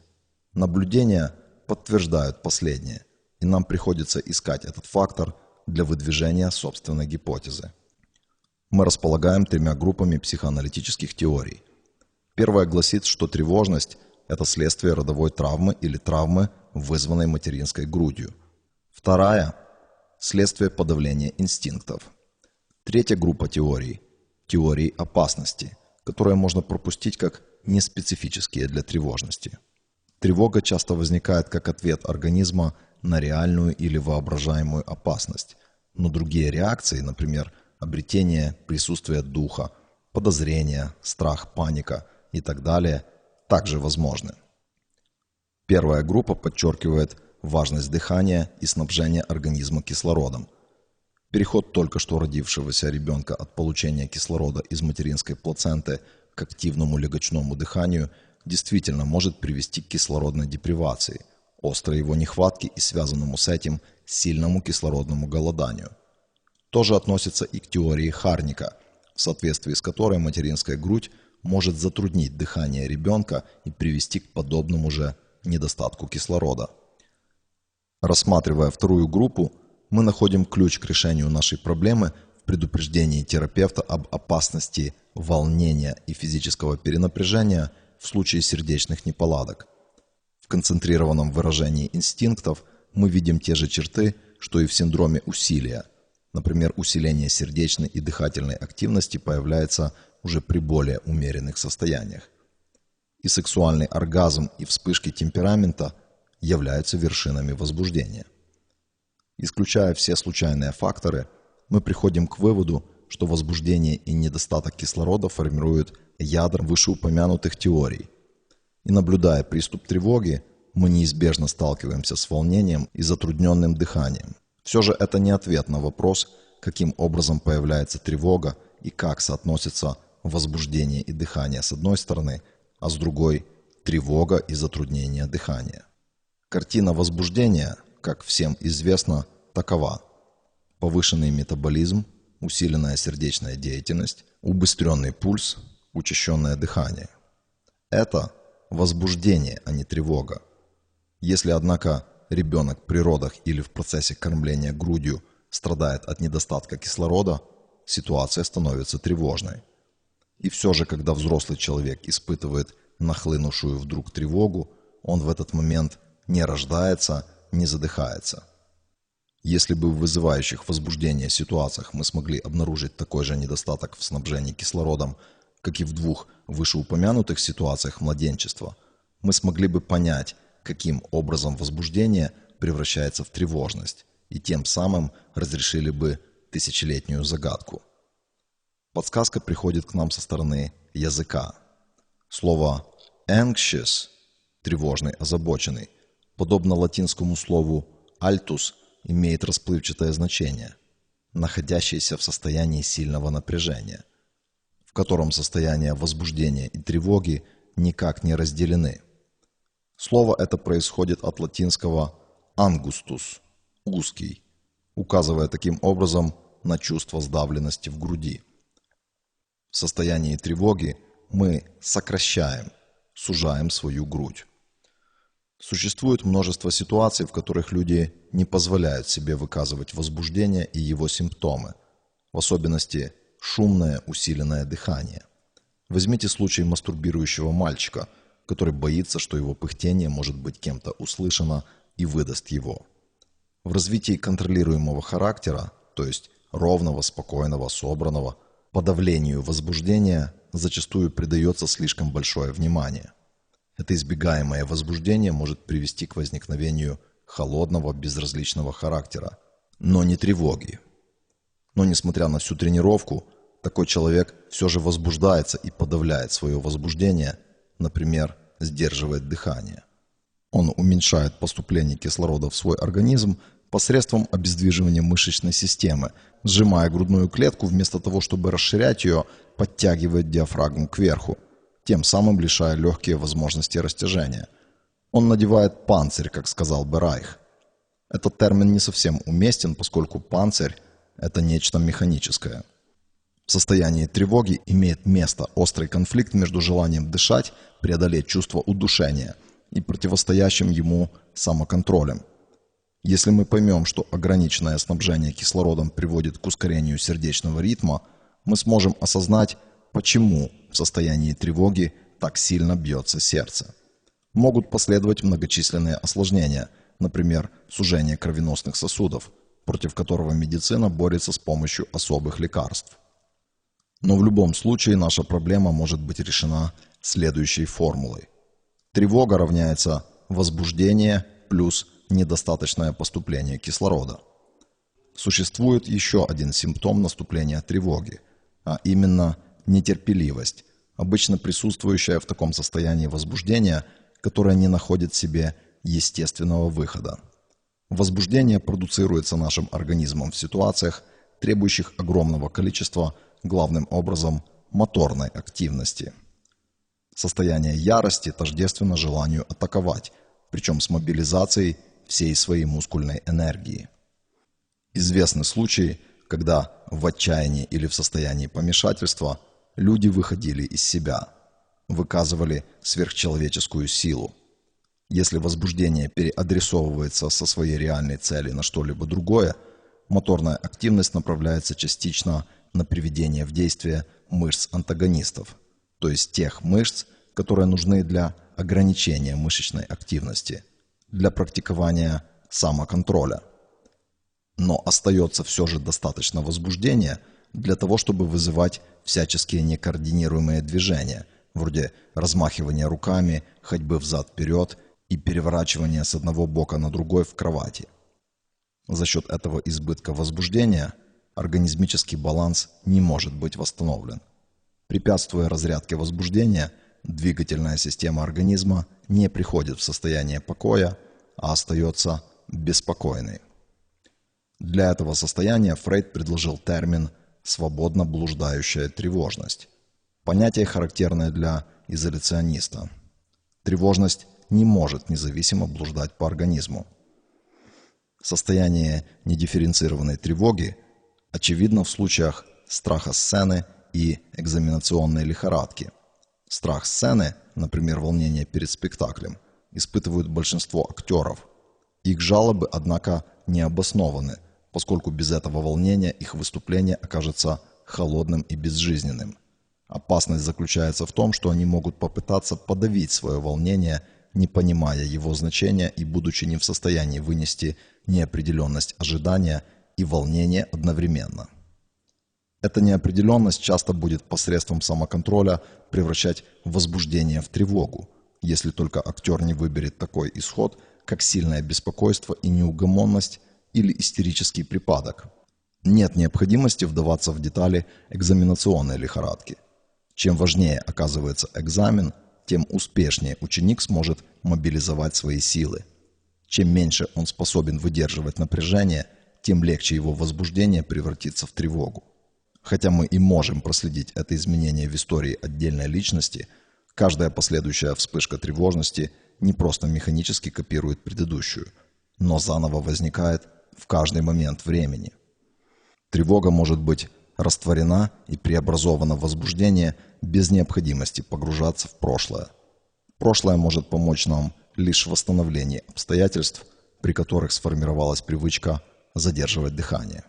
Наблюдения подтверждают последнее, и нам приходится искать этот фактор для выдвижения собственной гипотезы мы располагаем тремя группами психоаналитических теорий. Первая гласит, что тревожность – это следствие родовой травмы или травмы, вызванной материнской грудью. Вторая – следствие подавления инстинктов. Третья группа теорий – теории опасности, которые можно пропустить как неспецифические для тревожности. Тревога часто возникает как ответ организма на реальную или воображаемую опасность, но другие реакции, например, обретение присутствия духа, подозрения, страх, паника и так далее также возможны. Первая группа подчеркивает важность дыхания и снабжения организма кислородом. Переход только что родившегося ребенка от получения кислорода из материнской плаценты к активному легочному дыханию действительно может привести к кислородной депривации, острой его нехватке и связанному с этим сильному кислородному голоданию тоже относится и к теории Харника, в соответствии с которой материнская грудь может затруднить дыхание ребенка и привести к подобному же недостатку кислорода. Рассматривая вторую группу, мы находим ключ к решению нашей проблемы в предупреждении терапевта об опасности волнения и физического перенапряжения в случае сердечных неполадок. В концентрированном выражении инстинктов мы видим те же черты, что и в синдроме усилия – Например, усиление сердечной и дыхательной активности появляется уже при более умеренных состояниях. И сексуальный оргазм и вспышки темперамента являются вершинами возбуждения. Исключая все случайные факторы, мы приходим к выводу, что возбуждение и недостаток кислорода формируют ядра вышеупомянутых теорий. И наблюдая приступ тревоги, мы неизбежно сталкиваемся с волнением и затрудненным дыханием. Все же это не ответ на вопрос, каким образом появляется тревога и как соотносятся возбуждение и дыхание с одной стороны, а с другой – тревога и затруднение дыхания. Картина возбуждения, как всем известно, такова. Повышенный метаболизм, усиленная сердечная деятельность, убыстренный пульс, учащенное дыхание. Это возбуждение, а не тревога. Если, однако, ребенок при родах или в процессе кормления грудью страдает от недостатка кислорода, ситуация становится тревожной. И все же, когда взрослый человек испытывает нахлынувшую вдруг тревогу, он в этот момент не рождается, не задыхается. Если бы в вызывающих возбуждение ситуациях мы смогли обнаружить такой же недостаток в снабжении кислородом, как и в двух вышеупомянутых ситуациях младенчества, мы смогли бы понять, каким образом возбуждение превращается в тревожность, и тем самым разрешили бы тысячелетнюю загадку. Подсказка приходит к нам со стороны языка. Слово anxious – тревожный, озабоченный – подобно латинскому слову «altus», имеет расплывчатое значение, находящееся в состоянии сильного напряжения, в котором состояние возбуждения и тревоги никак не разделены. Слово это происходит от латинского «angustus» – «узкий», указывая таким образом на чувство сдавленности в груди. В состоянии тревоги мы сокращаем, сужаем свою грудь. Существует множество ситуаций, в которых люди не позволяют себе выказывать возбуждение и его симптомы, в особенности шумное усиленное дыхание. Возьмите случай мастурбирующего мальчика, который боится, что его пыхтение может быть кем-то услышано и выдаст его. В развитии контролируемого характера, то есть ровного, спокойного, собранного, подавлению возбуждения зачастую придается слишком большое внимание – это избегаемое возбуждение может привести к возникновению холодного, безразличного характера, но не тревоги. Но несмотря на всю тренировку, такой человек все же возбуждается и подавляет свое возбуждение, например, сдерживает дыхание. Он уменьшает поступление кислорода в свой организм посредством обездвиживания мышечной системы, сжимая грудную клетку вместо того, чтобы расширять ее, подтягивает диафрагму кверху – тем самым лишая легкие возможности растяжения. Он надевает панцирь, как сказал бы Райх. Этот термин не совсем уместен, поскольку панцирь – это нечто механическое. В состоянии тревоги имеет место острый конфликт между желанием дышать, преодолеть чувство удушения и противостоящим ему самоконтролем. Если мы поймем, что ограниченное снабжение кислородом приводит к ускорению сердечного ритма, мы сможем осознать, почему в состоянии тревоги так сильно бьется сердце. Могут последовать многочисленные осложнения, например, сужение кровеносных сосудов, против которого медицина борется с помощью особых лекарств. Но в любом случае наша проблема может быть решена следующей формулой. Тревога равняется возбуждение плюс недостаточное поступление кислорода. Существует еще один симптом наступления тревоги, а именно – нетерпеливость, обычно присутствующая в таком состоянии возбуждения, которое не находит себе естественного выхода. Возбуждение продуцируется нашим организмом в ситуациях, требующих огромного количества, главным образом, моторной активности. Состояние ярости тождественно желанию атаковать, причем с мобилизацией всей своей мускульной энергии. Известны случаи, когда в отчаянии или в состоянии помешательства – люди выходили из себя, выказывали сверхчеловеческую силу. Если возбуждение переадресовывается со своей реальной цели на что-либо другое, моторная активность направляется частично на приведение в действие мышц-антагонистов, то есть тех мышц, которые нужны для ограничения мышечной активности, для практикования самоконтроля. Но остается все же достаточно возбуждения для того, чтобы вызывать всяческие некоординируемые движения, вроде размахивания руками, ходьбы взад-вперед и переворачивания с одного бока на другой в кровати. За счет этого избытка возбуждения организмический баланс не может быть восстановлен. Препятствуя разрядке возбуждения, двигательная система организма не приходит в состояние покоя, а остается беспокойной. Для этого состояния Фрейд предложил термин свободно блуждающая тревожность. Понятие, характерное для изоляциониста. Тревожность не может независимо блуждать по организму. Состояние недифференцированной тревоги очевидно в случаях страха сцены и экзаменационной лихорадки. Страх сцены, например, волнение перед спектаклем, испытывают большинство актеров. Их жалобы, однако, не обоснованы, поскольку без этого волнения их выступление окажется холодным и безжизненным. Опасность заключается в том, что они могут попытаться подавить свое волнение, не понимая его значения и будучи не в состоянии вынести неопределенность ожидания и волнения одновременно. Эта неопределенность часто будет посредством самоконтроля превращать возбуждение в тревогу, если только актер не выберет такой исход, как сильное беспокойство и неугомонность или истерический припадок. Нет необходимости вдаваться в детали экзаменационной лихорадки – чем важнее оказывается экзамен, тем успешнее ученик сможет мобилизовать свои силы. Чем меньше он способен выдерживать напряжение, тем легче его возбуждение превратится в тревогу. Хотя мы и можем проследить это изменение в истории отдельной личности, каждая последующая вспышка тревожности не просто механически копирует предыдущую, но заново возникает в каждый момент времени. Тревога может быть растворена и преобразована в возбуждение без необходимости погружаться в прошлое. Прошлое может помочь нам лишь в восстановлении обстоятельств, при которых сформировалась привычка задерживать дыхание.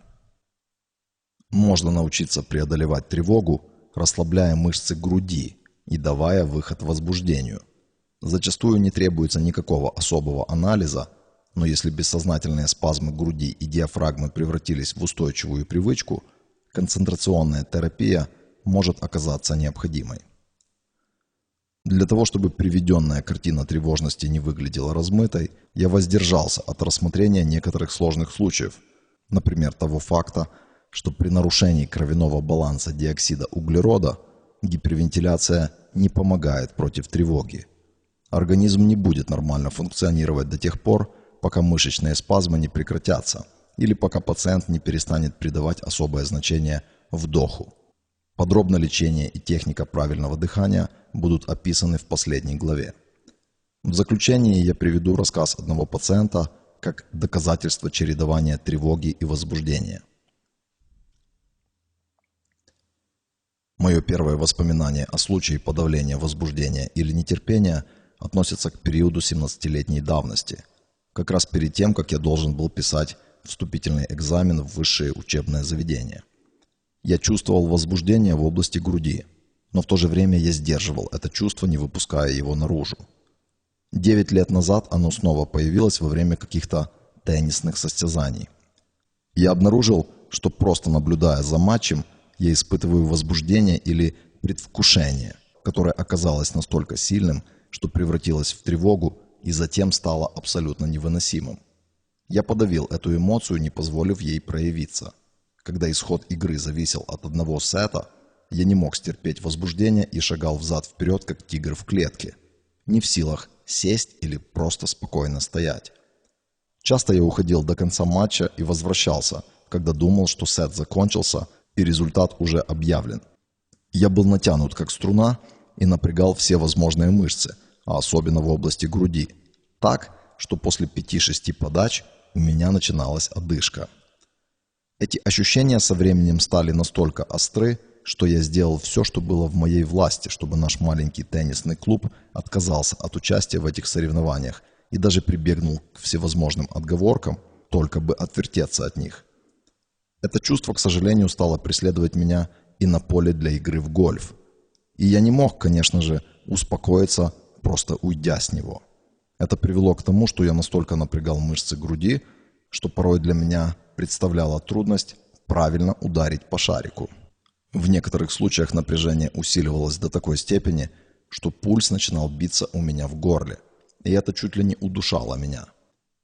Можно научиться преодолевать тревогу, расслабляя мышцы груди и давая выход возбуждению. Зачастую не требуется никакого особого анализа, но если бессознательные спазмы груди и диафрагмы превратились в устойчивую привычку – концентрационная терапия может оказаться необходимой. Для того, чтобы приведенная картина тревожности не выглядела размытой, я воздержался от рассмотрения некоторых сложных случаев, например, того факта, что при нарушении кровяного баланса диоксида углерода гипервентиляция не помогает против тревоги. Организм не будет нормально функционировать до тех пор, пока мышечные спазмы не прекратятся – или пока пациент не перестанет придавать особое значение вдоху. Подробно лечение и техника правильного дыхания будут описаны в последней главе. В заключение я приведу рассказ одного пациента как доказательство чередования тревоги и возбуждения. Мое первое воспоминание о случае подавления возбуждения или нетерпения относится к периоду 17-летней давности, как раз перед тем, как я должен был писать вступительный экзамен в высшее учебное заведение. Я чувствовал возбуждение в области груди, но в то же время я сдерживал это чувство, не выпуская его наружу. Девять лет назад оно снова появилось во время каких-то теннисных состязаний. Я обнаружил, что просто наблюдая за матчем, я испытываю возбуждение или предвкушение, которое оказалось настолько сильным, что превратилось в тревогу и затем стало абсолютно невыносимым. Я подавил эту эмоцию, не позволив ей проявиться. Когда исход игры зависел от одного сета, я не мог стерпеть возбуждение и шагал взад-вперед, как тигр в клетке. Не в силах сесть или просто спокойно стоять. Часто я уходил до конца матча и возвращался, когда думал, что сет закончился и результат уже объявлен. Я был натянут как струна и напрягал все возможные мышцы, а особенно в области груди. Так, что после пяти-шести подач у меня начиналась одышка. Эти ощущения со временем стали настолько остры, что я сделал все, что было в моей власти, чтобы наш маленький теннисный клуб отказался от участия в этих соревнованиях и даже прибегнул к всевозможным отговоркам, только бы отвертеться от них. Это чувство, к сожалению, стало преследовать меня и на поле для игры в гольф. И я не мог, конечно же, успокоиться, просто уйдя с него. Это привело к тому, что я настолько напрягал мышцы груди, что порой для меня представляла трудность правильно ударить по шарику. В некоторых случаях напряжение усиливалось до такой степени, что пульс начинал биться у меня в горле, и это чуть ли не удушало меня.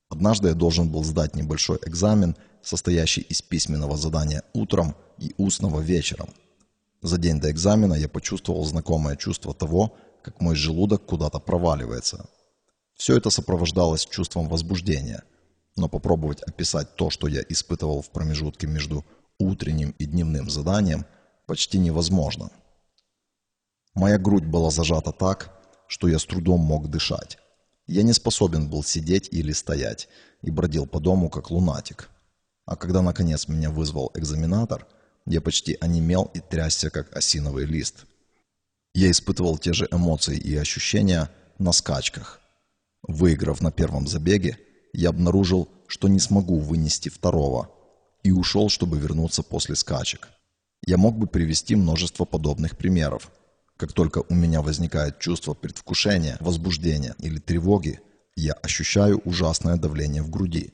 Однажды я должен был сдать небольшой экзамен, состоящий из письменного задания утром и устного вечером. За день до экзамена я почувствовал знакомое чувство того, как мой желудок куда-то проваливается, все это сопровождалось чувством возбуждения, но попробовать описать то, что я испытывал в промежутке между утренним и дневным заданием, почти невозможно. Моя грудь была зажата так, что я с трудом мог дышать. Я не способен был сидеть или стоять и бродил по дому как лунатик. А когда наконец меня вызвал экзаменатор, я почти онемел и трясся как осиновый лист. Я испытывал те же эмоции и ощущения на скачках. Выиграв на первом забеге, я обнаружил, что не смогу вынести второго, и ушел, чтобы вернуться после скачек. Я мог бы привести множество подобных примеров. Как только у меня возникает чувство предвкушения, возбуждения или тревоги, я ощущаю ужасное давление в груди.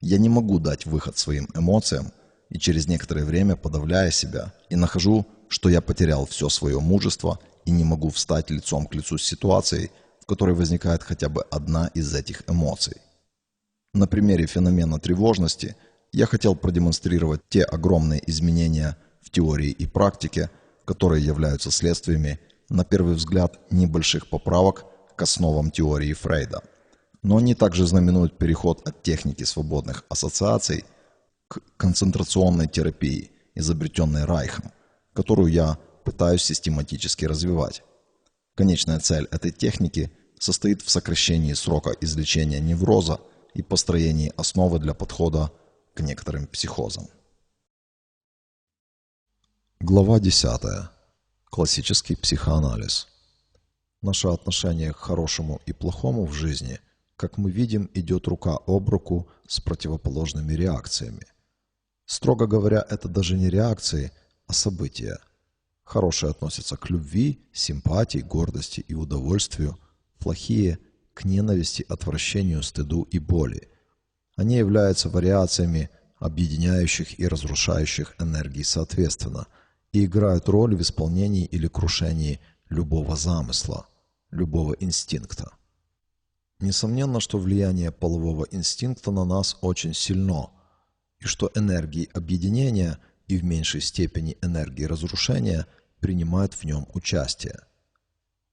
Я не могу дать выход своим эмоциям, и через некоторое время подавляя себя, и нахожу, что я потерял все свое мужество и не могу встать лицом к лицу с ситуацией, в которой возникает хотя бы одна из этих эмоций. На примере феномена тревожности я хотел продемонстрировать те огромные изменения в теории и практике, которые являются следствиями, на первый взгляд, небольших поправок к основам теории Фрейда. Но они также знаменуют переход от техники свободных ассоциаций к концентрационной терапии, изобретенной Райхом, которую я пытаюсь систематически развивать. Конечная цель этой техники состоит в сокращении срока излечения невроза и построении основы для подхода к некоторым психозам. Глава 10. Классический психоанализ. Наше отношение к хорошему и плохому в жизни, как мы видим, идет рука об руку с противоположными реакциями. Строго говоря, это даже не реакции, а события. Хорошие относятся к любви, симпатии, гордости и удовольствию, плохие – к ненависти, отвращению, стыду и боли. Они являются вариациями объединяющих и разрушающих энергий соответственно – и играют роль в исполнении или крушении любого замысла, любого инстинкта. Несомненно, что влияние полового инстинкта на нас очень сильно, и что энергии объединения и в меньшей степени энергии разрушения принимают в нем участие.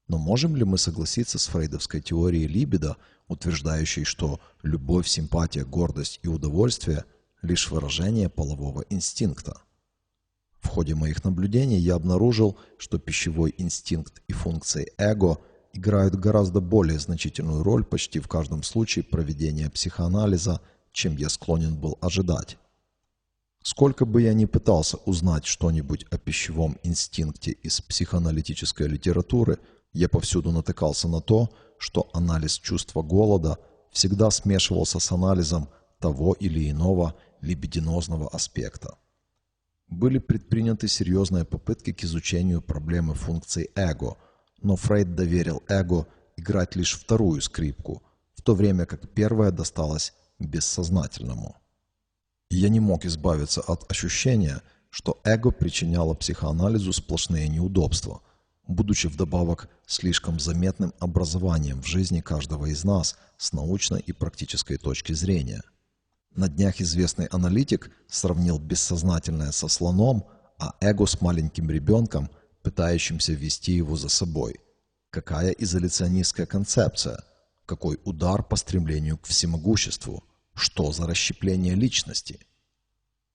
Но можем ли мы согласиться с фрейдовской теорией либидо, утверждающей, что любовь, симпатия, гордость и удовольствие – лишь выражение полового инстинкта? В ходе моих наблюдений я обнаружил, что пищевой инстинкт и функции эго играют гораздо более значительную роль почти в каждом случае проведения психоанализа, чем я склонен был ожидать. Сколько бы я ни пытался узнать что-нибудь о пищевом инстинкте из психоаналитической литературы, я повсюду натыкался на то, что анализ чувства голода всегда смешивался с анализом того или иного либидинозного аспекта были предприняты серьезные попытки к изучению проблемы функций эго, но Фрейд доверил эго играть лишь вторую скрипку, в то время как первая досталась бессознательному. Я не мог избавиться от ощущения, что эго причиняло психоанализу сплошные неудобства, будучи вдобавок слишком заметным образованием в жизни каждого из нас с научной и практической точки зрения – на днях известный аналитик сравнил бессознательное со слоном, а эго с маленьким ребенком, пытающимся вести его за собой. Какая изоляционистская концепция? Какой удар по стремлению к всемогуществу? Что за расщепление личности?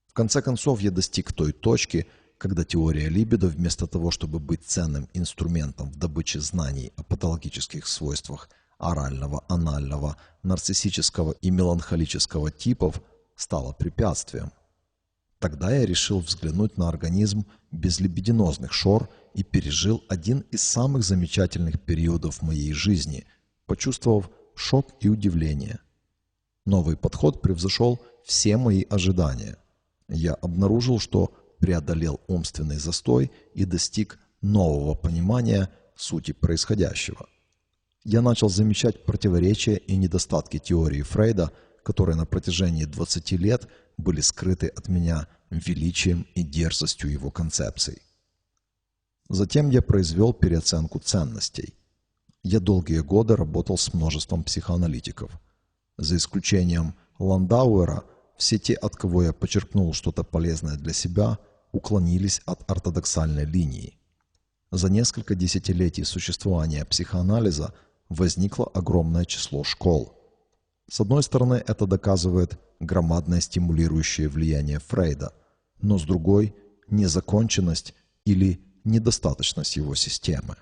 В конце концов, я достиг той точки, когда теория либидо вместо того, чтобы быть ценным инструментом в добыче знаний о патологических свойствах – орального, анального, нарциссического и меланхолического типов стало препятствием. Тогда я решил взглянуть на организм без либидинозных шор и пережил один из самых замечательных периодов моей жизни, почувствовав шок и удивление. Новый подход превзошел все мои ожидания. Я обнаружил, что преодолел умственный застой и достиг нового понимания сути происходящего я начал замечать противоречия и недостатки теории Фрейда, которые на протяжении 20 лет были скрыты от меня величием и дерзостью его концепций. Затем я произвел переоценку ценностей. Я долгие годы работал с множеством психоаналитиков. За исключением Ландауэра, все те, от кого я подчеркнул что-то полезное для себя, уклонились от ортодоксальной линии. За несколько десятилетий существования психоанализа возникло огромное число школ. С одной стороны, это доказывает громадное стимулирующее влияние Фрейда, но с другой – незаконченность или недостаточность его системы.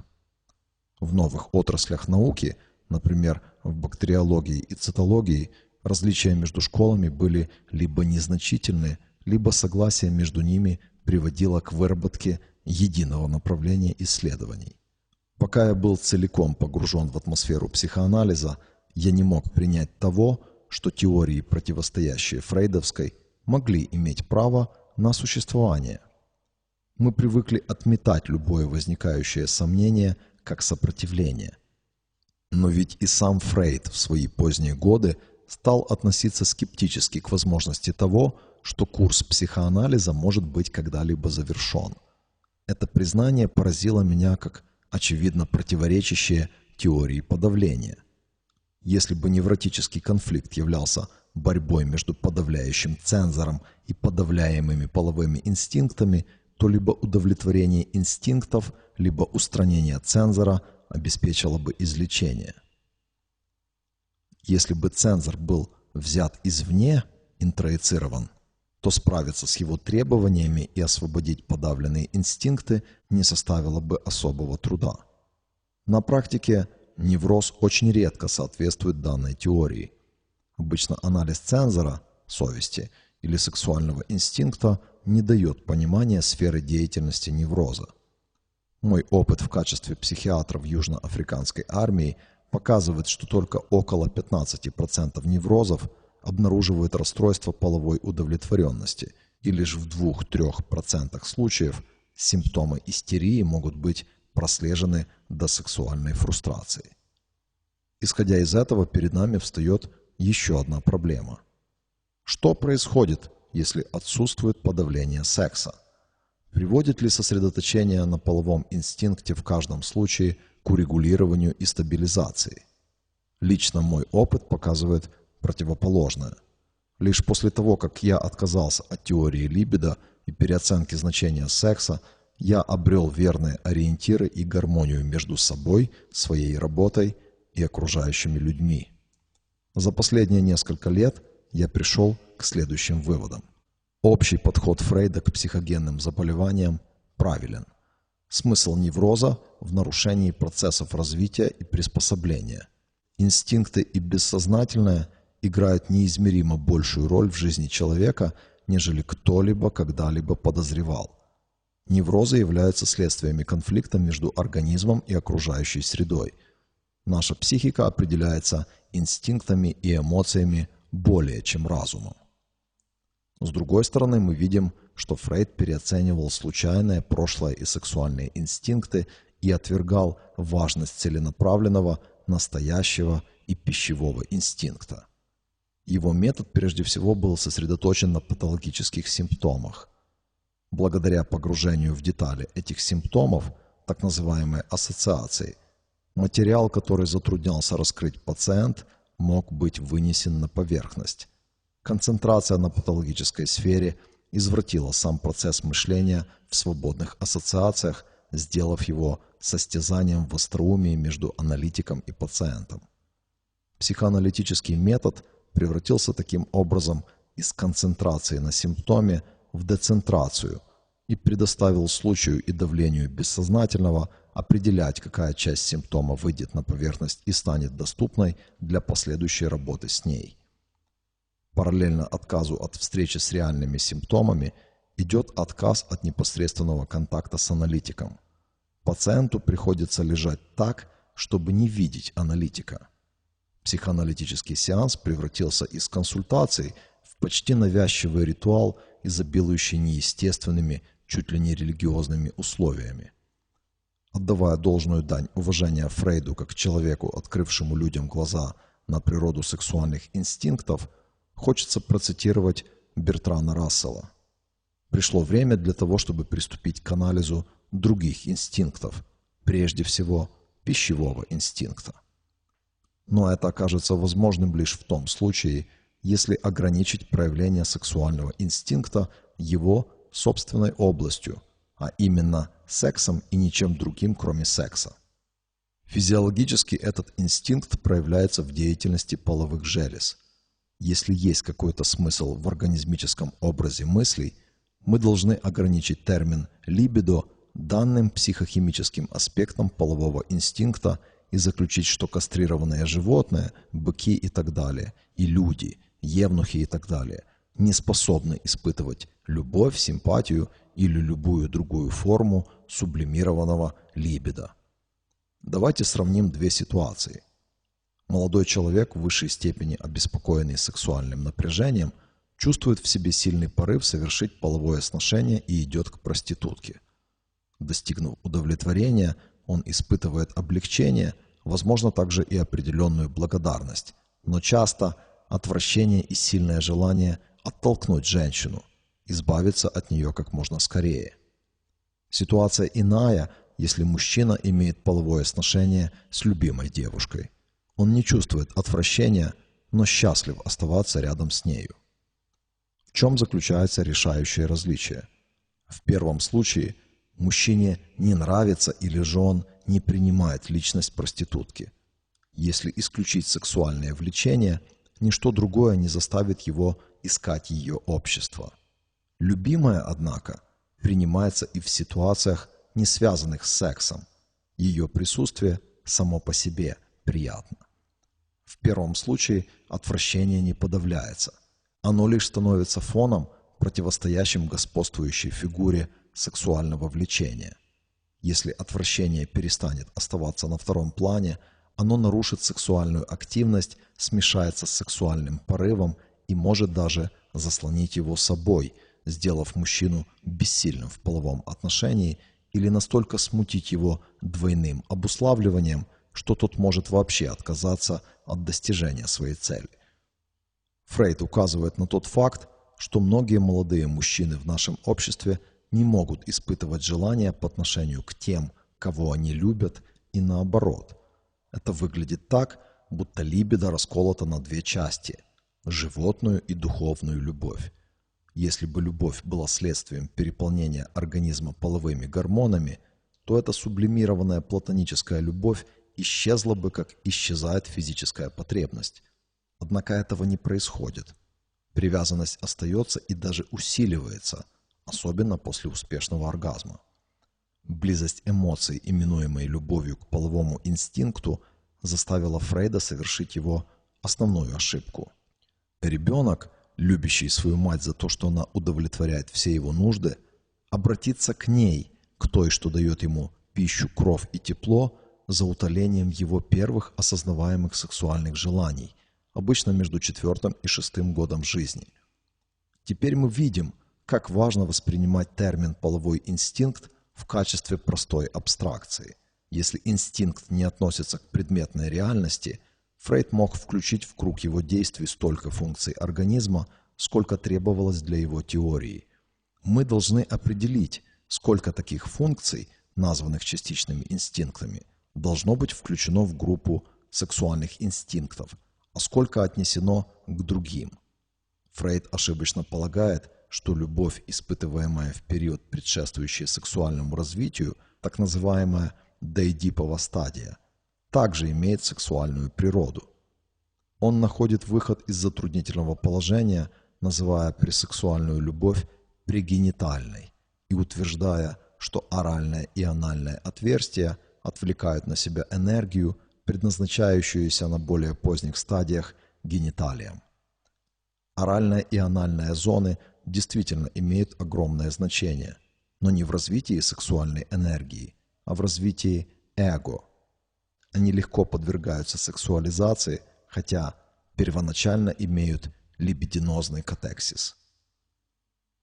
В новых отраслях науки например, в бактериологии и цитологии, различия между школами были либо незначительны, либо согласие между ними приводило к выработке единого направления исследований. Пока я был целиком погружен в атмосферу психоанализа, я не мог принять того, что теории, противостоящие фрейдовской, могли иметь право на существование. Мы привыкли отметать любое возникающее сомнение как сопротивление. Но ведь и сам Фрейд в свои поздние годы стал относиться скептически к возможности того, что курс психоанализа может быть когда-либо завершен. Это признание поразило меня как очевидно противоречащее теории подавления. Если бы невротический конфликт являлся борьбой между подавляющим цензором и подавляемыми половыми инстинктами, то либо удовлетворение инстинктов, либо устранение цензора обеспечило бы излечение. Если бы цензор был взят извне, интроицирован, то справиться с его требованиями и освободить подавленные инстинкты не составило бы особого труда. На практике невроз очень редко соответствует данной теории. Обычно анализ цензора, совести или сексуального инстинкта не дает понимания сферы деятельности невроза. Мой опыт в качестве психиатра в Южноафриканской армии показывает, что только около 15% неврозов – обнаруживают расстройство половой удовлетворенности, и лишь в 2-3% случаев симптомы истерии могут быть прослежены до сексуальной фрустрации. Исходя из этого, перед нами встает еще одна проблема. Что происходит, если отсутствует подавление секса? Приводит ли сосредоточение на половом инстинкте в каждом случае к урегулированию и стабилизации? Лично мой опыт показывает, противоположное. Лишь после того, как я отказался от теории либидо и переоценки значения секса, я обрел верные ориентиры и гармонию между собой, своей работой и окружающими людьми. За последние несколько лет я пришел к следующим выводам. Общий подход Фрейда к психогенным заболеваниям правилен. Смысл невроза в нарушении процессов развития и приспособления. Инстинкты и бессознательное – играют неизмеримо большую роль в жизни человека, нежели кто-либо когда-либо подозревал. Неврозы являются следствиями конфликта между организмом и окружающей средой. Наша психика определяется инстинктами и эмоциями более чем разумом. С другой стороны, мы видим, что Фрейд переоценивал случайное прошлое и сексуальные инстинкты и отвергал важность целенаправленного, настоящего и пищевого инстинкта. Его метод прежде всего был сосредоточен на патологических симптомах. Благодаря погружению в детали этих симптомов, так называемой ассоциации, материал, который затруднялся раскрыть пациент, мог быть вынесен на поверхность. Концентрация на патологической сфере извратила сам процесс мышления в свободных ассоциациях, сделав его состязанием в остроумии между аналитиком и пациентом. Психоаналитический метод – превратился таким образом из концентрации на симптоме в децентрацию и предоставил случаю и давлению бессознательного определять, какая часть симптома выйдет на поверхность и станет доступной для последующей работы с ней. Параллельно отказу от встречи с реальными симптомами идет отказ от непосредственного контакта с аналитиком. Пациенту приходится лежать так, чтобы не видеть аналитика – Психоаналитический сеанс превратился из консультаций в почти навязчивый ритуал, изобилующий неестественными, чуть ли не религиозными условиями. Отдавая должную дань уважения Фрейду как человеку, открывшему людям глаза на природу сексуальных инстинктов, хочется процитировать Бертрана Рассела. Пришло время для того, чтобы приступить к анализу других инстинктов, прежде всего пищевого инстинкта. Но это окажется возможным лишь в том случае, если ограничить проявление сексуального инстинкта его собственной областью, а именно сексом и ничем другим, кроме секса. Физиологически этот инстинкт проявляется в деятельности половых желез. Если есть какой-то смысл в организмическом образе мыслей, мы должны ограничить термин «либидо» данным психохимическим аспектом полового инстинкта и заключить, что кастрированные животные, быки и так далее, и люди, евнухи и так далее, не способны испытывать любовь, симпатию или любую другую форму сублимированного либидо. Давайте сравним две ситуации. Молодой человек в высшей степени обеспокоенный сексуальным напряжением чувствует в себе сильный порыв совершить половое сношение и идет к проститутке. Достигнув удовлетворения, он испытывает облегчение, возможно также и определенную благодарность, но часто отвращение и сильное желание оттолкнуть женщину, избавиться от нее как можно скорее. Ситуация иная, если мужчина имеет половое сношение с любимой девушкой. Он не чувствует отвращения, но счастлив оставаться рядом с нею. В чем заключается решающее различие? В первом случае мужчине не нравится или же он не принимает личность проститутки. Если исключить сексуальное влечение, ничто другое не заставит его искать ее общество. Любимая, однако, принимается и в ситуациях, не связанных с сексом. Ее присутствие само по себе приятно. В первом случае отвращение не подавляется. Оно лишь становится фоном, противостоящим господствующей фигуре сексуального влечения. Если отвращение перестанет оставаться на втором плане, оно нарушит сексуальную активность, смешается с сексуальным порывом и может даже заслонить его собой, сделав мужчину бессильным в половом отношении или настолько смутить его двойным обуславливанием, что тот может вообще отказаться от достижения своей цели. Фрейд указывает на тот факт, что многие молодые мужчины в нашем обществе – не могут испытывать желания по отношению к тем, кого они любят, и наоборот. Это выглядит так, будто либидо расколота на две части – животную и духовную любовь. Если бы любовь была следствием переполнения организма половыми гормонами, то эта сублимированная платоническая любовь исчезла бы, как исчезает физическая потребность. Однако этого не происходит. Привязанность остается и даже усиливается – особенно после успешного оргазма. Близость эмоций, именуемой любовью к половому инстинкту, заставила Фрейда совершить его основную ошибку. Ребенок, любящий свою мать за то, что она удовлетворяет все его нужды, обратится к ней, к той, что дает ему пищу, кровь и тепло, за утолением его первых осознаваемых сексуальных желаний, обычно между четвертым и шестым годом жизни. Теперь мы видим, как важно воспринимать термин «половой инстинкт» в качестве простой абстракции. Если инстинкт не относится к предметной реальности, Фрейд мог включить в круг его действий столько функций организма, сколько требовалось для его теории. Мы должны определить, сколько таких функций, названных частичными инстинктами, должно быть включено в группу сексуальных инстинктов, а сколько отнесено к другим. Фрейд ошибочно полагает, что любовь, испытываемая в период, предшествующий сексуальному развитию, так называемая дейдиповая стадия, также имеет сексуальную природу. Он находит выход из затруднительного положения, называя пресексуальную любовь пригенитальной и утверждая, что оральное и анальное отверстия отвлекают на себя энергию, предназначающуюся на более поздних стадиях гениталиям. Оральная и анальная зоны – действительно имеют огромное значение, но не в развитии сексуальной энергии, а в развитии эго. Они легко подвергаются сексуализации, хотя первоначально имеют либидинозный катексис.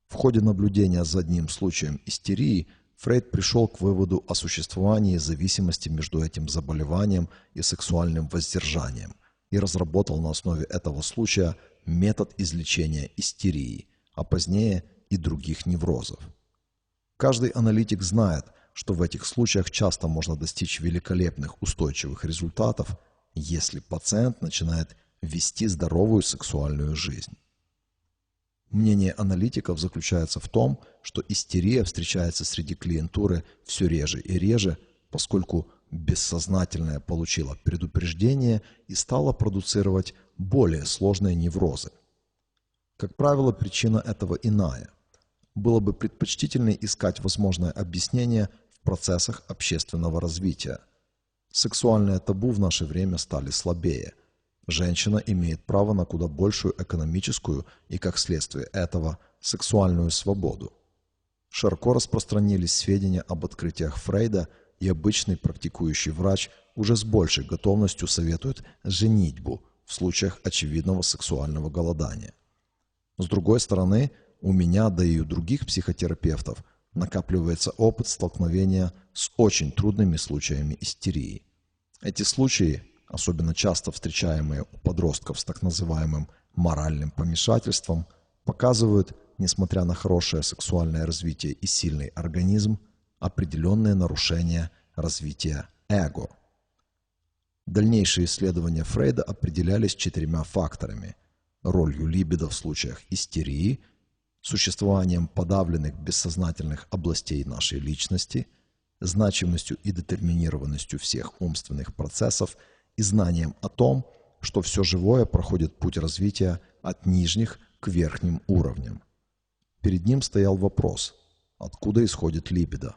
В ходе наблюдения за одним случаем истерии Фрейд пришел к выводу о существовании зависимости между этим заболеванием и сексуальным воздержанием и разработал на основе этого случая метод излечения истерии, а позднее и других неврозов. Каждый аналитик знает, что в этих случаях часто можно достичь великолепных устойчивых результатов, если пациент начинает вести здоровую сексуальную жизнь. Мнение аналитиков заключается в том, что истерия встречается среди клиентуры все реже и реже, поскольку бессознательное получило предупреждение и стало продуцировать более сложные неврозы. Как правило, причина этого иная. Было бы предпочтительнее искать возможное объяснение в процессах общественного развития. Сексуальные табу в наше время стали слабее. Женщина имеет право на куда большую экономическую и, как следствие этого, сексуальную свободу. Широко распространились сведения об открытиях Фрейда, и обычный практикующий врач уже с большей готовностью советует женитьбу в случаях очевидного сексуального голодания. С другой стороны, у меня, да и у других психотерапевтов, накапливается опыт столкновения с очень трудными случаями истерии. Эти случаи, особенно часто встречаемые у подростков с так называемым моральным помешательством, показывают, несмотря на хорошее сексуальное развитие и сильный организм, определенные нарушения развития эго. Дальнейшие исследования Фрейда определялись четырьмя факторами – ролью либидо в случаях истерии, существованием подавленных бессознательных областей нашей личности, значимостью и детерминированностью всех умственных процессов и знанием о том, что все живое проходит путь развития от нижних к верхним уровням. Перед ним стоял вопрос, откуда исходит либидо.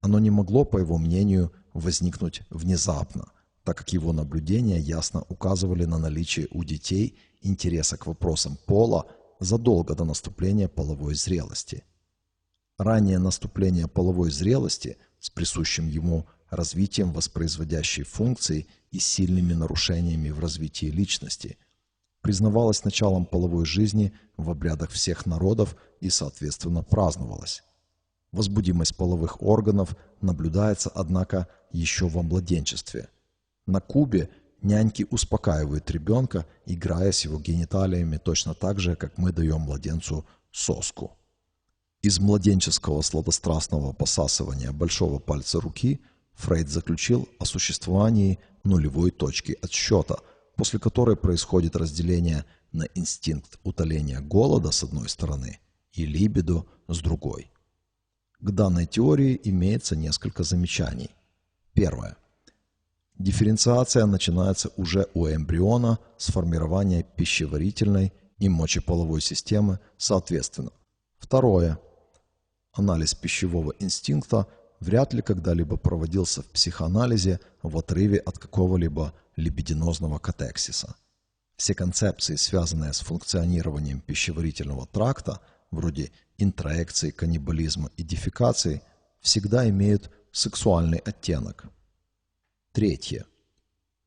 Оно не могло, по его мнению, возникнуть внезапно, так как его наблюдения ясно указывали на наличие у детей интереса к вопросам пола задолго до наступления половой зрелости. Раннее наступление половой зрелости с присущим ему развитием воспроизводящей функции и сильными нарушениями в развитии личности признавалось началом половой жизни в обрядах всех народов и, соответственно, праздновалось. Возбудимость половых органов наблюдается, однако, еще во младенчестве. На Кубе Няньки успокаивают ребенка, играя с его гениталиями точно так же, как мы даем младенцу соску. Из младенческого сладострастного посасывания большого пальца руки Фрейд заключил о существовании нулевой точки отсчета, после которой происходит разделение на инстинкт утоления голода с одной стороны и либидо с другой. К данной теории имеется несколько замечаний. Первое. Дифференциация начинается уже у эмбриона с формирования пищеварительной и мочеполовой системы соответственно. Второе. Анализ пищевого инстинкта вряд ли когда-либо проводился в психоанализе в отрыве от какого-либо либидинозного катексиса. Все концепции, связанные с функционированием пищеварительного тракта, вроде интроекции, каннибализма и дефекации, всегда имеют сексуальный оттенок – Третье.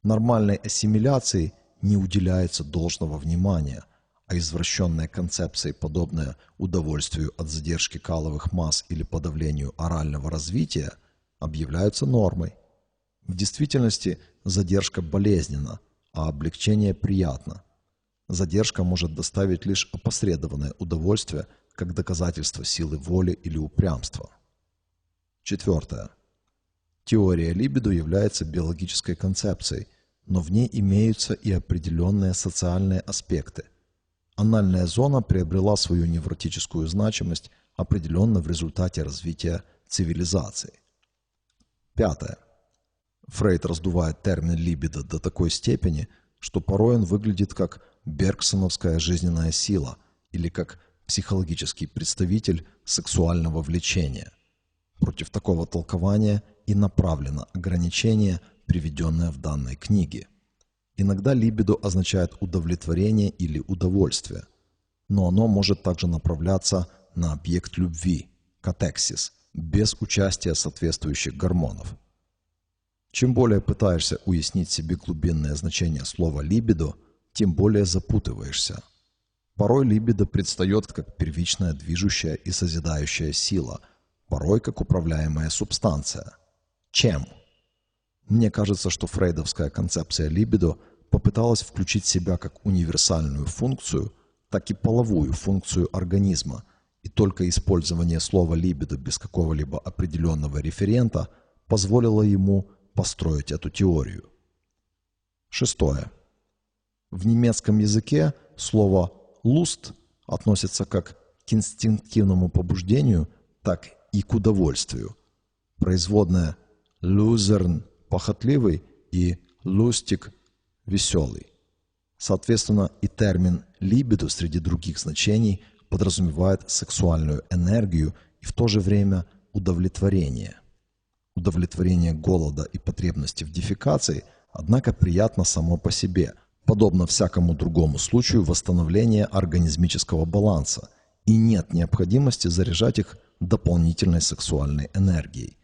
Нормальной ассимиляции не уделяется должного внимания, а извращенные концепции, подобные удовольствию от задержки каловых масс или подавлению орального развития, объявляются нормой. В действительности задержка болезненна, а облегчение приятно. Задержка может доставить лишь опосредованное удовольствие как доказательство силы воли или упрямства. Четвертое. Теория либидо является биологической концепцией, но в ней имеются и определенные социальные аспекты. Анальная зона приобрела свою невротическую значимость определенно в результате развития цивилизации. Пятое. Фрейд раздувает термин либидо до такой степени, что порой он выглядит как бергсоновская жизненная сила или как психологический представитель сексуального влечения. Против такого толкования и направлено ограничение, приведенное в данной книге. Иногда либидо означает удовлетворение или удовольствие, но оно может также направляться на объект любви, катексис, без участия соответствующих гормонов. Чем более пытаешься уяснить себе глубинное значение слова «либидо», тем более запутываешься. Порой либидо предстает как первичная движущая и созидающая сила, порой как управляемая субстанция. Чем? Мне кажется, что фрейдовская концепция либидо попыталась включить себя как универсальную функцию, так и половую функцию организма, и только использование слова либидо без какого-либо определенного референта позволило ему построить эту теорию. Шестое. В немецком языке слово «луст» относится как к инстинктивному побуждению, так и к удовольствию. Производная «лузерн» – похотливый и «лустик» – веселый. Соответственно, и термин «либидо» среди других значений подразумевает сексуальную энергию и в то же время удовлетворение. Удовлетворение голода и потребности в дефекации, однако, приятно само по себе, подобно всякому другому случаю восстановления организмического баланса, и нет необходимости заряжать их дополнительной сексуальной энергией.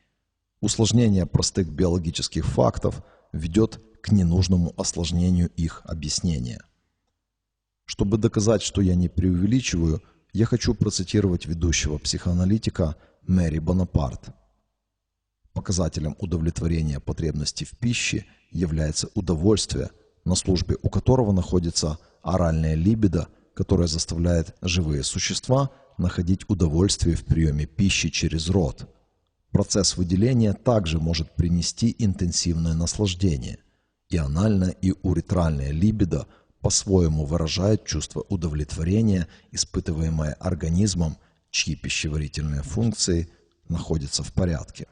Усложнение простых биологических фактов ведет к ненужному осложнению их объяснения. Чтобы доказать, что я не преувеличиваю, я хочу процитировать ведущего психоаналитика Мэри Бонапарт. Показателем удовлетворения потребностей в пище является удовольствие, на службе у которого находится оральная либидо, которая заставляет живые существа находить удовольствие в приеме пищи через рот. Процесс выделения также может принести интенсивное наслаждение. И анальная и уретральная либидо по-своему выражают чувство удовлетворения, испытываемое организмом, чьи пищеварительные функции находятся в порядке.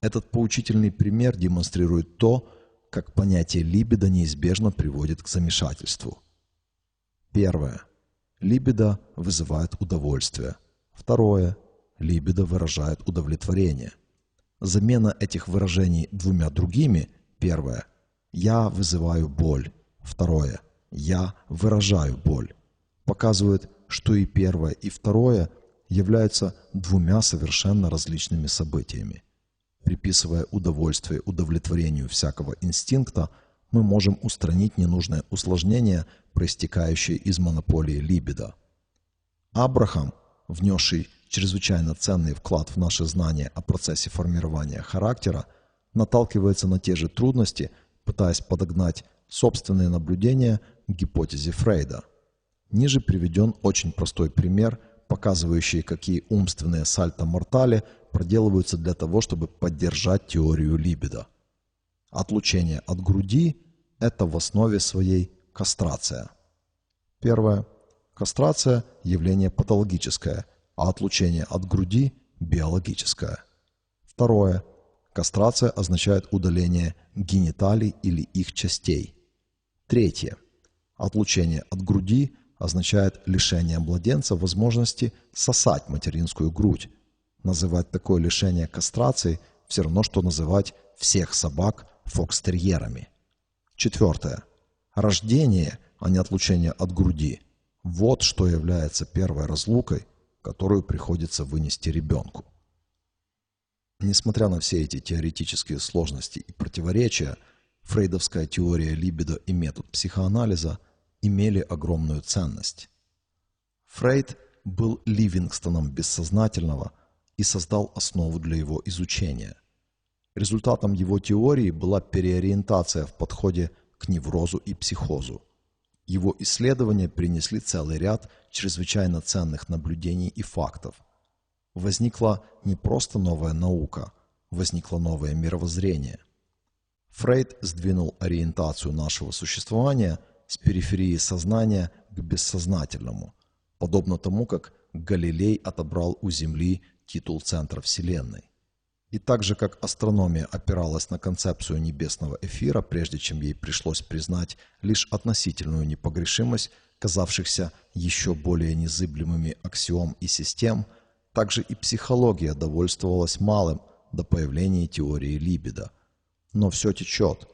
Этот поучительный пример демонстрирует то, как понятие либидо неизбежно приводит к замешательству. Первое. Либидо вызывает удовольствие. Второе. Либидо выражает удовлетворение. Замена этих выражений двумя другими. Первое. Я вызываю боль. Второе. Я выражаю боль. Показывает, что и первое, и второе являются двумя совершенно различными событиями. Приписывая удовольствие удовлетворению всякого инстинкта, мы можем устранить ненужное усложнение, проистекающее из монополии либидо. Абрахам, внесший чрезвычайно ценный вклад в наше знание о процессе формирования характера, наталкивается на те же трудности, пытаясь подогнать собственные наблюдения к гипотезе Фрейда. Ниже приведен очень простой пример, показывающий, какие умственные сальто-мортали проделываются для того, чтобы поддержать теорию либидо. Отлучение от груди – это в основе своей кастрация. Первое. Кастрация – явление патологическое, а отлучение от груди – биологическое. Второе. Кастрация означает удаление гениталий или их частей. Третье. Отлучение от груди означает лишение младенца возможности сосать материнскую грудь. Называть такое лишение кастрацией все равно, что называть всех собак фокстерьерами. Четвертое. Рождение, а не отлучение от груди. Вот что является первой разлукой, которую приходится вынести ребенку. Несмотря на все эти теоретические сложности и противоречия, фрейдовская теория либидо и метод психоанализа имели огромную ценность. Фрейд был Ливингстоном бессознательного и создал основу для его изучения – Результатом его теории была переориентация в подходе к неврозу и психозу. Его исследования принесли целый ряд чрезвычайно ценных наблюдений и фактов. Возникла не просто новая наука, возникло новое мировоззрение. Фрейд сдвинул ориентацию нашего существования с периферии сознания к бессознательному, подобно тому, как Галилей отобрал у Земли титул центра Вселенной. И так же, как астрономия опиралась на концепцию небесного эфира, прежде чем ей пришлось признать лишь относительную непогрешимость казавшихся еще более незыблемыми аксиом и систем, также и психология довольствовалась малым до появления теории либидо. Но все течет.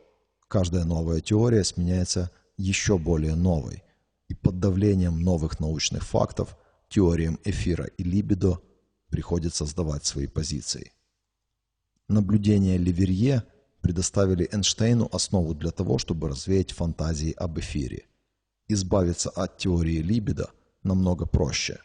Каждая новая теория сменяется еще более новой. И под давлением новых научных фактов теориям эфира и либидо приходится сдавать свои позиции. Наблюдения Леверье предоставили Эйнштейну основу для того, чтобы развеять фантазии об эфире. Избавиться от теории либидо намного проще.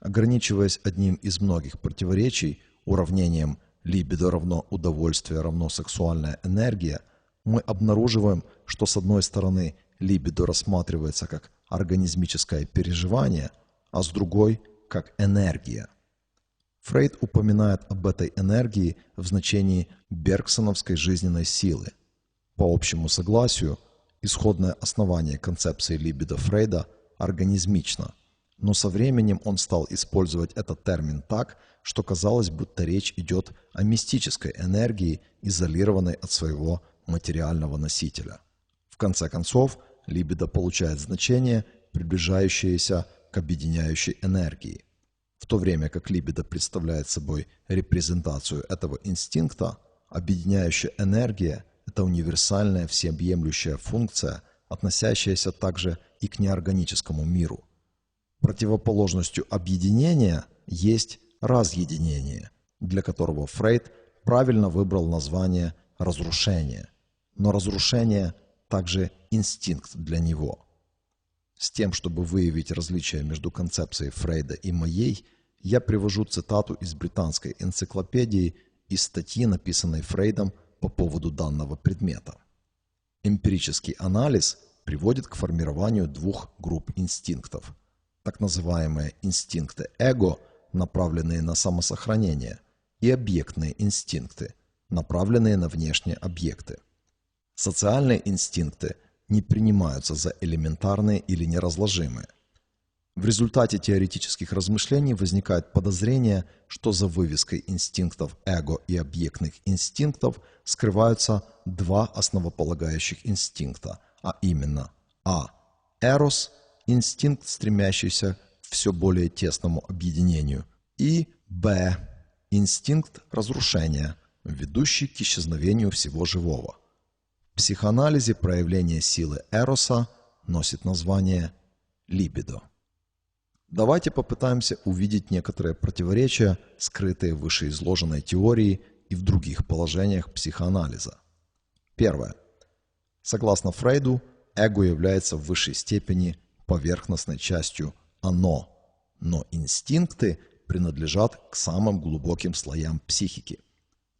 Ограничиваясь одним из многих противоречий, уравнением либидо равно удовольствие равно сексуальная энергия, мы обнаруживаем, что с одной стороны либидо рассматривается как организмическое переживание, а с другой – как энергия. Фрейд упоминает об этой энергии в значении бергсоновской жизненной силы. По общему согласию, исходное основание концепции либидо Фрейда организмично, но со временем он стал использовать этот термин так, что казалось, будто речь идет о мистической энергии, изолированной от своего материального носителя. В конце концов, либидо получает значение, приближающееся к объединяющей энергии – В то время как либидо представляет собой репрезентацию этого инстинкта, объединяющая энергия – это универсальная всеобъемлющая функция, относящаяся также и к неорганическому миру. Противоположностью объединения есть разъединение, для которого Фрейд правильно выбрал название «разрушение». Но разрушение также инстинкт для него. С тем, чтобы выявить различия между концепцией Фрейда и моей, я привожу цитату из британской энциклопедии из статьи, написанной Фрейдом по поводу данного предмета. Эмпирический анализ приводит к формированию двух групп инстинктов. Так называемые инстинкты эго, направленные на самосохранение, и объектные инстинкты, направленные на внешние объекты. Социальные инстинкты не принимаются за элементарные или неразложимые. В результате теоретических размышлений возникает подозрение, что за вывеской инстинктов эго и объектных инстинктов скрываются два основополагающих инстинкта, а именно а. Эрос – инстинкт, стремящийся к все более тесному объединению, и б. Инстинкт разрушения, ведущий к исчезновению всего живого – в психоанализе проявление силы Эроса носит название либидо. Давайте попытаемся увидеть некоторые противоречия, скрытые в вышеизложенной теории и в других положениях психоанализа. Первое. Согласно Фрейду, эго является в высшей степени поверхностной частью «оно», но инстинкты принадлежат к самым глубоким слоям психики.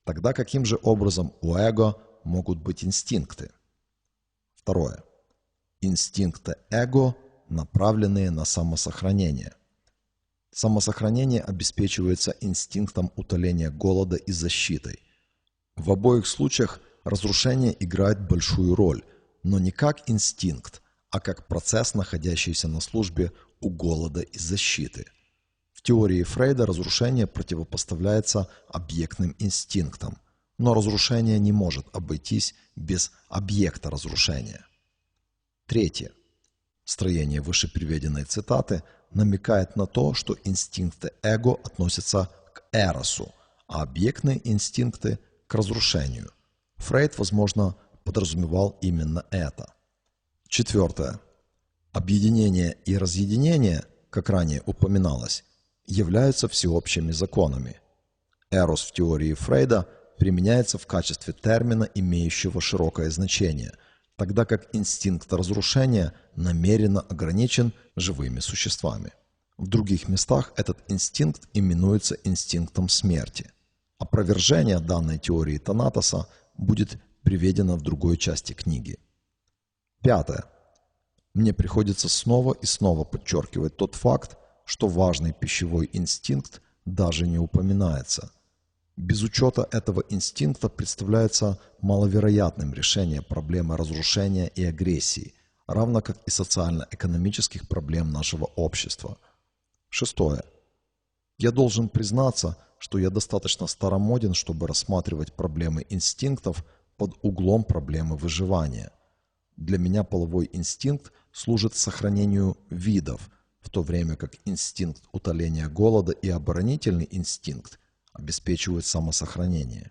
Тогда каким же образом у эго могут быть инстинкты. Второе. Инстинкты эго, направленные на самосохранение. Самосохранение обеспечивается инстинктом утоления голода и защитой. В обоих случаях разрушение играет большую роль, но не как инстинкт, а как процесс, находящийся на службе у голода и защиты. В теории Фрейда разрушение противопоставляется объектным инстинктам, но разрушение не может обойтись без объекта разрушения. Третье. Строение выше приведенной цитаты намекает на то, что инстинкты эго относятся к эросу, а объектные инстинкты – к разрушению. Фрейд, возможно, подразумевал именно это. Четвертое. Объединение и разъединение, как ранее упоминалось, являются всеобщими законами. Эрос в теории Фрейда – применяется в качестве термина, имеющего широкое значение, тогда как инстинкт разрушения намеренно ограничен живыми существами. В других местах этот инстинкт именуется инстинктом смерти. Опровержение данной теории Танатоса будет приведено в другой части книги. Пятое. Мне приходится снова и снова подчеркивать тот факт, что важный пищевой инстинкт даже не упоминается – без учета этого инстинкта представляется маловероятным решение проблемы разрушения и агрессии, равно как и социально-экономических проблем нашего общества. Шестое. Я должен признаться, что я достаточно старомоден, чтобы рассматривать проблемы инстинктов под углом проблемы выживания. Для меня половой инстинкт служит сохранению видов, в то время как инстинкт утоления голода и оборонительный инстинкт обеспечивают самосохранение.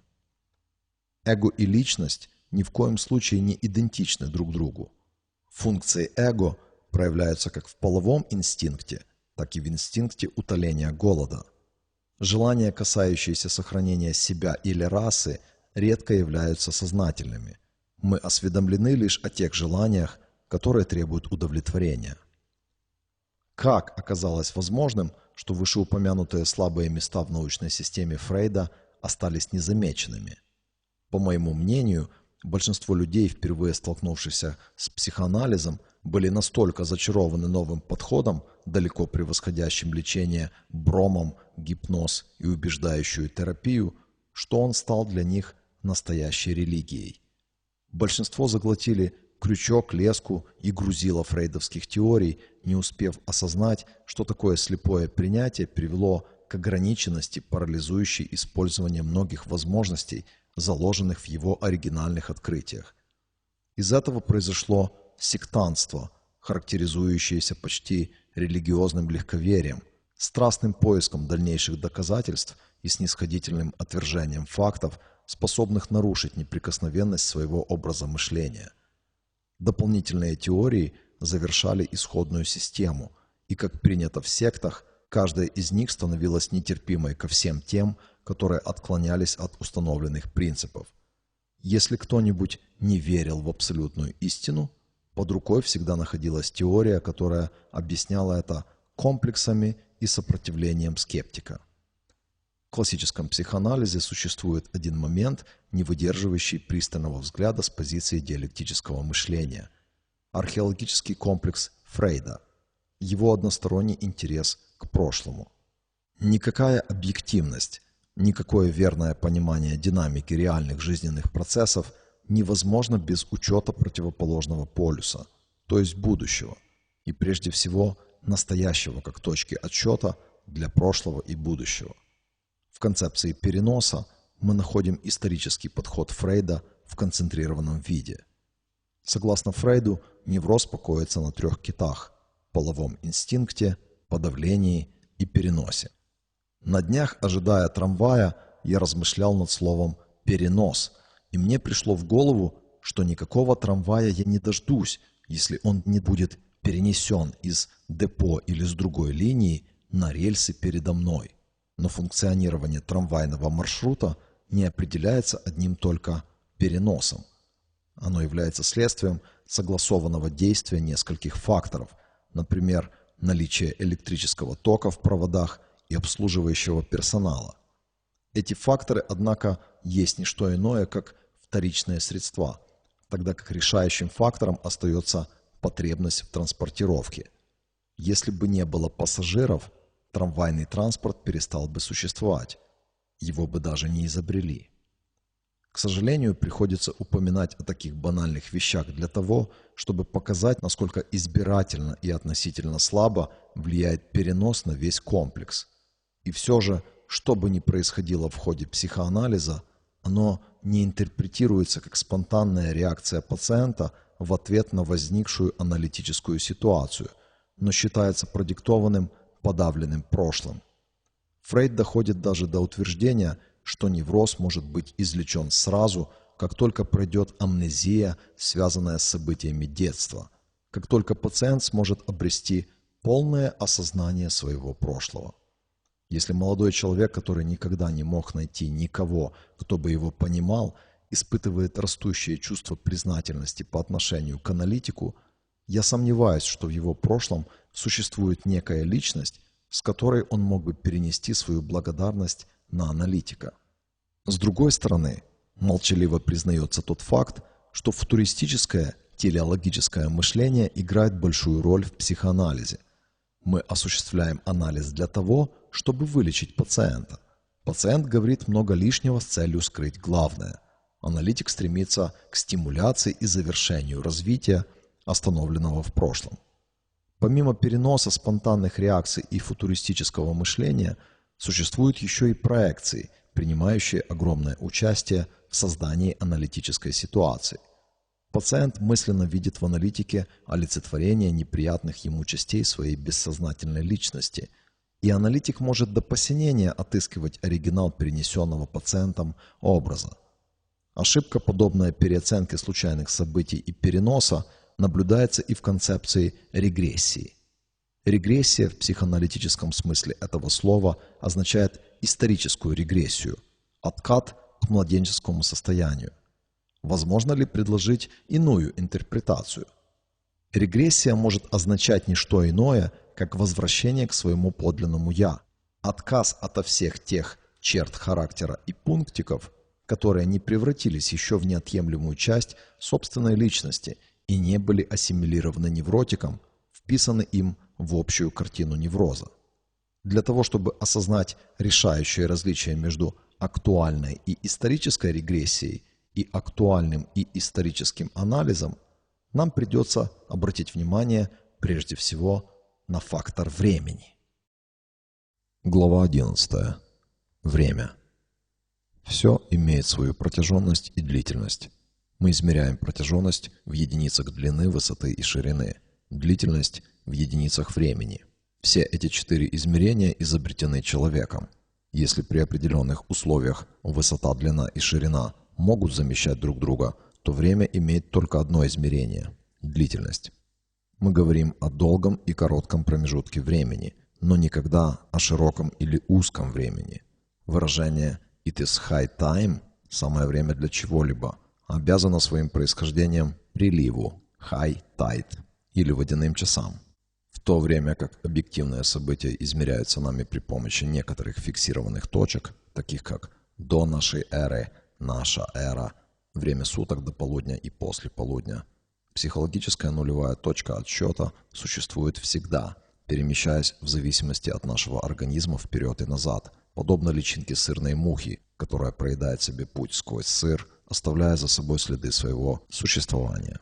Эго и личность ни в коем случае не идентичны друг другу. Функции эго проявляются как в половом инстинкте, так и в инстинкте утоления голода. Желания, касающиеся сохранения себя или расы, редко являются сознательными. Мы осведомлены лишь о тех желаниях, которые требуют удовлетворения. Как оказалось возможным – что вышеупомянутые слабые места в научной системе Фрейда остались незамеченными. По моему мнению, большинство людей, впервые столкнувшихся с психоанализом, были настолько зачарованы новым подходом, далеко превосходящим лечение бромом, гипноз и убеждающую терапию, что он стал для них настоящей религией. Большинство заглотили крючок, леску и грузило фрейдовских теорий, не успев осознать, что такое слепое принятие привело к ограниченности, парализующей использование многих возможностей, заложенных в его оригинальных открытиях. Из этого произошло сектантство, характеризующееся почти религиозным легковерием, страстным поиском дальнейших доказательств и снисходительным отвержением фактов, способных нарушить неприкосновенность своего образа мышления. Дополнительные теории завершали исходную систему, и, как принято в сектах, каждая из них становилась нетерпимой ко всем тем, которые отклонялись от установленных принципов. Если кто-нибудь не верил в абсолютную истину, под рукой всегда находилась теория, которая объясняла это комплексами и сопротивлением скептика. В классическом психоанализе существует один момент, не выдерживающий пристального взгляда с позиции диалектического мышления – археологический комплекс Фрейда, его односторонний интерес к прошлому. Никакая объективность, никакое верное понимание динамики реальных жизненных процессов невозможно без учета противоположного полюса, то есть будущего, и прежде всего настоящего как точки отсчета для прошлого и будущего. В концепции переноса мы находим исторический подход Фрейда в концентрированном виде. Согласно Фрейду, невроз покоится на трех китах – половом инстинкте, подавлении и переносе. На днях, ожидая трамвая, я размышлял над словом «перенос», и мне пришло в голову, что никакого трамвая я не дождусь, если он не будет перенесен из депо или с другой линии на рельсы передо мной. Но функционирование трамвайного маршрута не определяется одним только переносом. Оно является следствием согласованного действия нескольких факторов, например, наличие электрического тока в проводах и обслуживающего персонала. Эти факторы, однако, есть не что иное, как вторичные средства, тогда как решающим фактором остается потребность в транспортировке. Если бы не было пассажиров, трамвайный транспорт перестал бы существовать. Его бы даже не изобрели. К сожалению, приходится упоминать о таких банальных вещах для того, чтобы показать, насколько избирательно и относительно слабо влияет перенос на весь комплекс. И все же, что бы ни происходило в ходе психоанализа, оно не интерпретируется как спонтанная реакция пациента в ответ на возникшую аналитическую ситуацию, но считается продиктованным подавленным прошлым. Фрейд доходит даже до утверждения, что невроз может быть излечен сразу, как только пройдет амнезия, связанная с событиями детства, как только пациент сможет обрести полное осознание своего прошлого. Если молодой человек, который никогда не мог найти никого, кто бы его понимал, испытывает растущее чувство признательности по отношению к аналитику, я сомневаюсь, что в его прошлом существует некая личность, с которой он мог бы перенести свою благодарность на аналитика. С другой стороны, молчаливо признается тот факт, что футуристическое телеологическое мышление играет большую роль в психоанализе. Мы осуществляем анализ для того, чтобы вылечить пациента. Пациент говорит много лишнего с целью скрыть главное. Аналитик стремится к стимуляции и завершению развития, остановленного в прошлом. Помимо переноса спонтанных реакций и футуристического мышления, существуют еще и проекции, принимающие огромное участие в создании аналитической ситуации. Пациент мысленно видит в аналитике олицетворение неприятных ему частей своей бессознательной личности, и аналитик может до посинения отыскивать оригинал перенесенного пациентом образа. Ошибка, подобная переоценке случайных событий и переноса, наблюдается и в концепции регрессии. Регрессия в психоаналитическом смысле этого слова означает историческую регрессию, откат к младенческому состоянию. Возможно ли предложить иную интерпретацию? Регрессия может означать не что иное, как возвращение к своему подлинному «я», отказ ото всех тех черт характера и пунктиков, которые не превратились еще в неотъемлемую часть собственной личности и не были ассимилированы невротиком, вписаны им в общую картину невроза. Для того, чтобы осознать решающее различие между актуальной и исторической регрессией и актуальным и историческим анализом, нам придется обратить внимание прежде всего на фактор времени. Глава 11. Время. Все имеет свою протяженность и длительность. Мы измеряем протяженность в единицах длины, высоты и ширины, длительность в единицах времени. Все эти четыре измерения изобретены человеком. Если при определенных условиях высота, длина и ширина могут замещать друг друга, то время имеет только одно измерение – длительность. Мы говорим о долгом и коротком промежутке времени, но никогда о широком или узком времени. Выражение «it is high time» – самое время для чего-либо – обязано своим происхождением приливу high tide или водяным часам. В то время как объективные события измеряются нами при помощи некоторых фиксированных точек, таких как до нашей эры, наша эра, время суток до полудня и после полудня, психологическая нулевая точка отсчета существует всегда, перемещаясь в зависимости от нашего организма вперед и назад, подобно личинке сырной мухи, которая проедает себе путь сквозь сыр, оставляя за собой следы своего существования.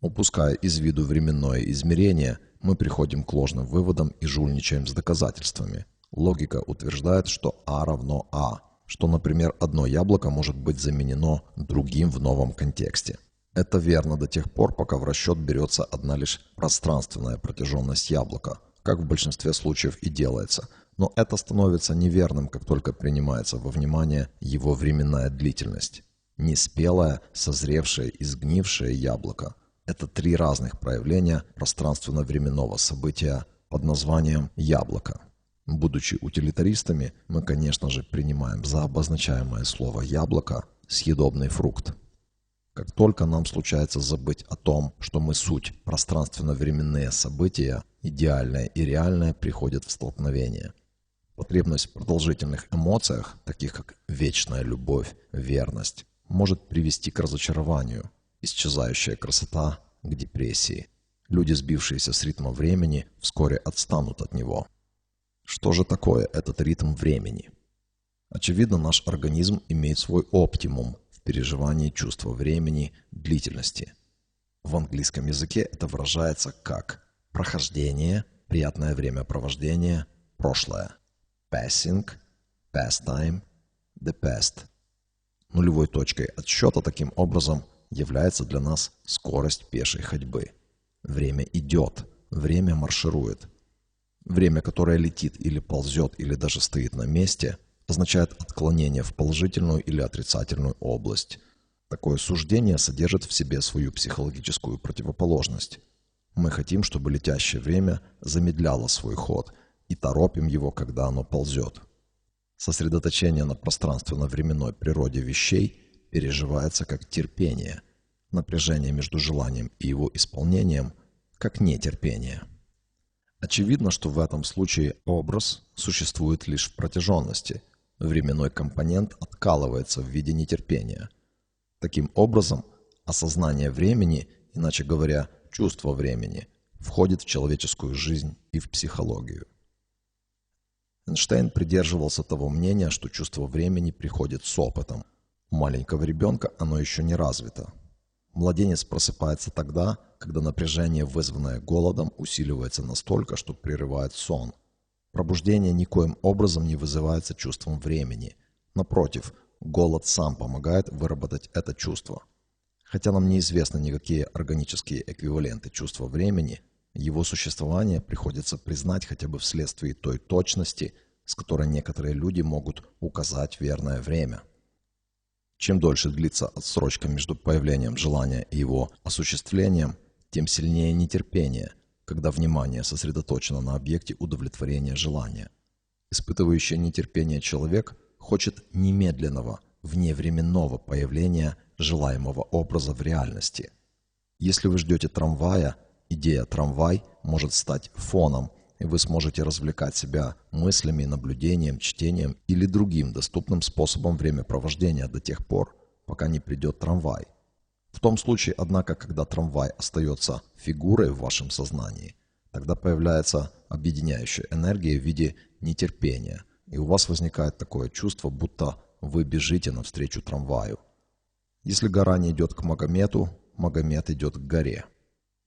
Упуская из виду временное измерение, мы приходим к ложным выводам и жульничаем с доказательствами. Логика утверждает, что А равно А, что, например, одно яблоко может быть заменено другим в новом контексте. Это верно до тех пор, пока в расчет берется одна лишь пространственная протяженность яблока, как в большинстве случаев и делается, но это становится неверным, как только принимается во внимание его временная длительность. Неспелое, созревшее и сгнившее яблоко это три разных проявления пространственно-временного события под названием «яблоко». Будучи утилитаристами, мы, конечно же, принимаем за обозначаемое слово «яблоко» съедобный фрукт. Как только нам случается забыть о том, что мы суть пространственно-временные события, идеальное и реальное приходят в столкновение. Потребность в продолжительных эмоциях, таких как вечная любовь, верность, может привести к разочарованию – исчезающая красота к депрессии. Люди, сбившиеся с ритма времени, вскоре отстанут от него. Что же такое этот ритм времени? Очевидно, наш организм имеет свой оптимум в переживании чувства времени, длительности. В английском языке это выражается как прохождение, приятное времяпровождение, прошлое. Passing, pastime, the past. Нулевой точкой отсчета таким образом является для нас скорость пешей ходьбы. Время идет, время марширует. Время, которое летит или ползет, или даже стоит на месте, означает отклонение в положительную или отрицательную область. Такое суждение содержит в себе свою психологическую противоположность. Мы хотим, чтобы летящее время замедляло свой ход и торопим его, когда оно ползет. Сосредоточение на пространственно-временной природе вещей переживается как терпение, напряжение между желанием и его исполнением, как нетерпение. Очевидно, что в этом случае образ существует лишь в протяженности, временной компонент откалывается в виде нетерпения. Таким образом, осознание времени, иначе говоря, чувство времени, входит в человеческую жизнь и в психологию. Эйнштейн придерживался того мнения, что чувство времени приходит с опытом – маленького ребенка оно еще не развито. Младенец просыпается тогда, когда напряжение, вызванное голодом, усиливается настолько, что прерывает сон. Пробуждение никоим образом не вызывается чувством времени. Напротив, голод сам помогает выработать это чувство. Хотя нам неизвестны никакие органические эквиваленты чувства времени, его существование приходится признать хотя бы вследствие той точности, с которой некоторые люди могут указать верное время – чем дольше длится отсрочка между появлением желания и его осуществлением, тем сильнее нетерпение, когда внимание сосредоточено на объекте удовлетворения желания. Испытывающий нетерпение человек хочет немедленного, вневременного появления желаемого образа в реальности. Если вы ждете трамвая, идея «трамвай» может стать фоном и вы сможете развлекать себя мыслями, наблюдением, чтением или другим доступным способом времяпровождения до тех пор, пока не придет трамвай. В том случае, однако, когда трамвай остается фигурой в вашем сознании, тогда появляется объединяющая энергия в виде нетерпения, и у вас возникает такое чувство, будто вы бежите навстречу трамваю. Если гора не идет к Магомету, Магомет идет к горе.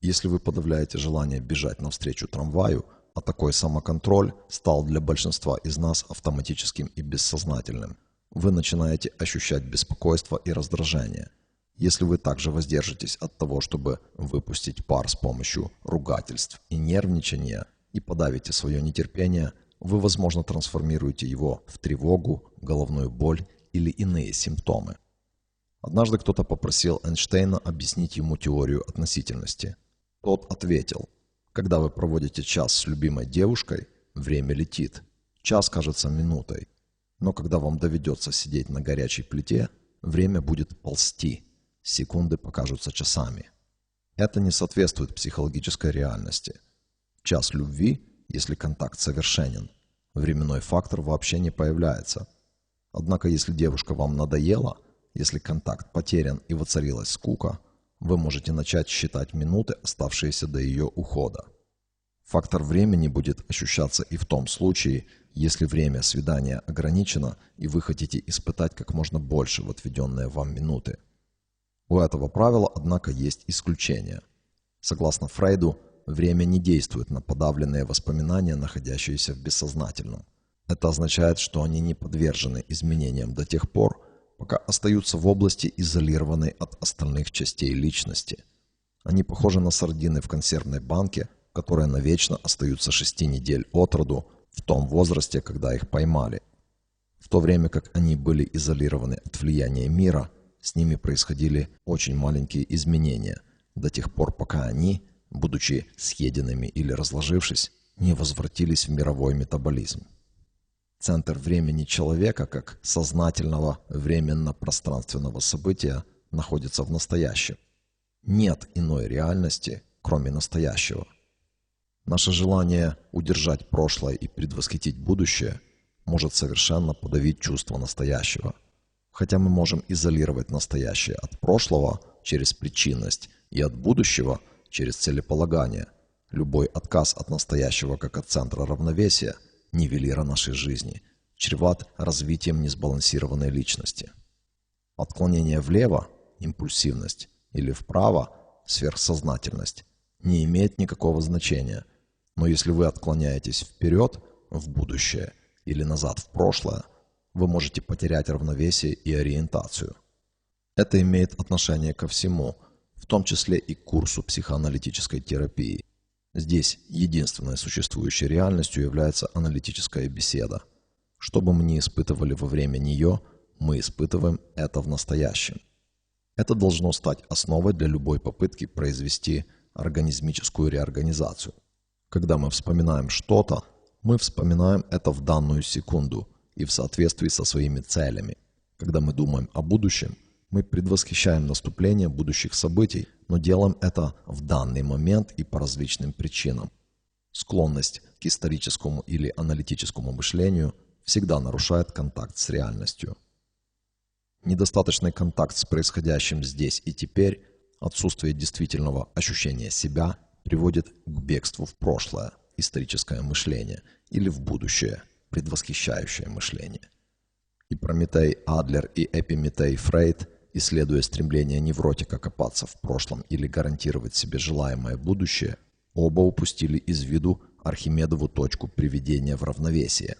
Если вы подавляете желание бежать навстречу трамваю – а такой самоконтроль стал для большинства из нас автоматическим и бессознательным. Вы начинаете ощущать беспокойство и раздражение. Если вы также воздержитесь от того, чтобы выпустить пар с помощью ругательств и нервничания, и подавите свое нетерпение, вы, возможно, трансформируете его в тревогу, головную боль или иные симптомы. Однажды кто-то попросил Эйнштейна объяснить ему теорию относительности. Тот ответил, когда вы проводите час с любимой девушкой, время летит. Час кажется минутой. Но когда вам доведется сидеть на горячей плите, время будет ползти. Секунды покажутся часами. Это не соответствует психологической реальности. Час любви, если контакт совершенен, временной фактор вообще не появляется. Однако если девушка вам надоела, если контакт потерян и воцарилась скука, вы можете начать считать минуты, оставшиеся до ее ухода. Фактор времени будет ощущаться и в том случае, если время свидания ограничено и вы хотите испытать как можно больше в отведенные вам минуты. У этого правила, однако, есть исключение. Согласно Фрейду, время не действует на подавленные воспоминания, находящиеся в бессознательном. Это означает, что они не подвержены изменениям до тех пор, пока остаются в области, изолированной от остальных частей личности. Они похожи на сардины в консервной банке, которые навечно остаются шести недель от роду в том возрасте, когда их поймали. В то время как они были изолированы от влияния мира, с ними происходили очень маленькие изменения, до тех пор, пока они, будучи съеденными или разложившись, не возвратились в мировой метаболизм. Центр времени человека, как сознательного временно-пространственного события, находится в настоящем. Нет иной реальности, кроме настоящего. Наше желание удержать прошлое и предвосхитить будущее может совершенно подавить чувство настоящего. Хотя мы можем изолировать настоящее от прошлого через причинность и от будущего через целеполагание, любой отказ от настоящего как от центра равновесия – нивелира нашей жизни, чреват развитием несбалансированной личности. Отклонение влево – импульсивность, или вправо – сверхсознательность, не имеет никакого значения. Но если вы отклоняетесь вперед, в будущее, или назад в прошлое, вы можете потерять равновесие и ориентацию. Это имеет отношение ко всему, в том числе и к курсу психоаналитической терапии – Здесь единственной существующей реальностью является аналитическая беседа. Что бы мы ни испытывали во время нее, мы испытываем это в настоящем. Это должно стать основой для любой попытки произвести организмическую реорганизацию. Когда мы вспоминаем что-то, мы вспоминаем это в данную секунду и в соответствии со своими целями. Когда мы думаем о будущем, мы предвосхищаем наступление будущих событий, но делаем это в данный момент и по различным причинам. Склонность к историческому или аналитическому мышлению всегда нарушает контакт с реальностью. Недостаточный контакт с происходящим здесь и теперь, отсутствие действительного ощущения себя приводит к бегству в прошлое, историческое мышление, или в будущее, предвосхищающее мышление. И Прометей Адлер, и Эпиметей Фрейд исследуя стремление невротика копаться в прошлом или гарантировать себе желаемое будущее, оба упустили из виду Архимедову точку приведения в равновесие.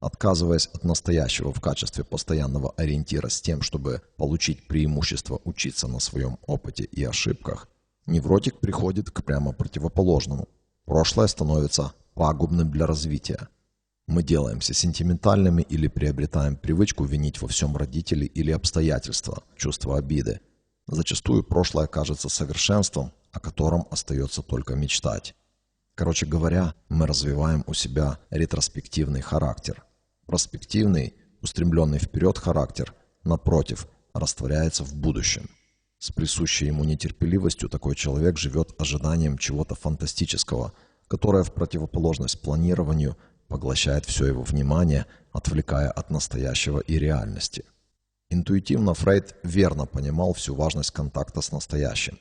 Отказываясь от настоящего в качестве постоянного ориентира с тем, чтобы получить преимущество учиться на своем опыте и ошибках, невротик приходит к прямо противоположному. Прошлое становится пагубным для развития – мы делаемся сентиментальными или приобретаем привычку винить во всем родителей или обстоятельства, чувство обиды. Зачастую прошлое кажется совершенством, о котором остается только мечтать. Короче говоря, мы развиваем у себя ретроспективный характер. Проспективный, устремленный вперед характер, напротив, растворяется в будущем. С присущей ему нетерпеливостью такой человек живет ожиданием чего-то фантастического, которое в противоположность планированию – поглощает все его внимание, отвлекая от настоящего и реальности. Интуитивно Фрейд верно понимал всю важность контакта с настоящим.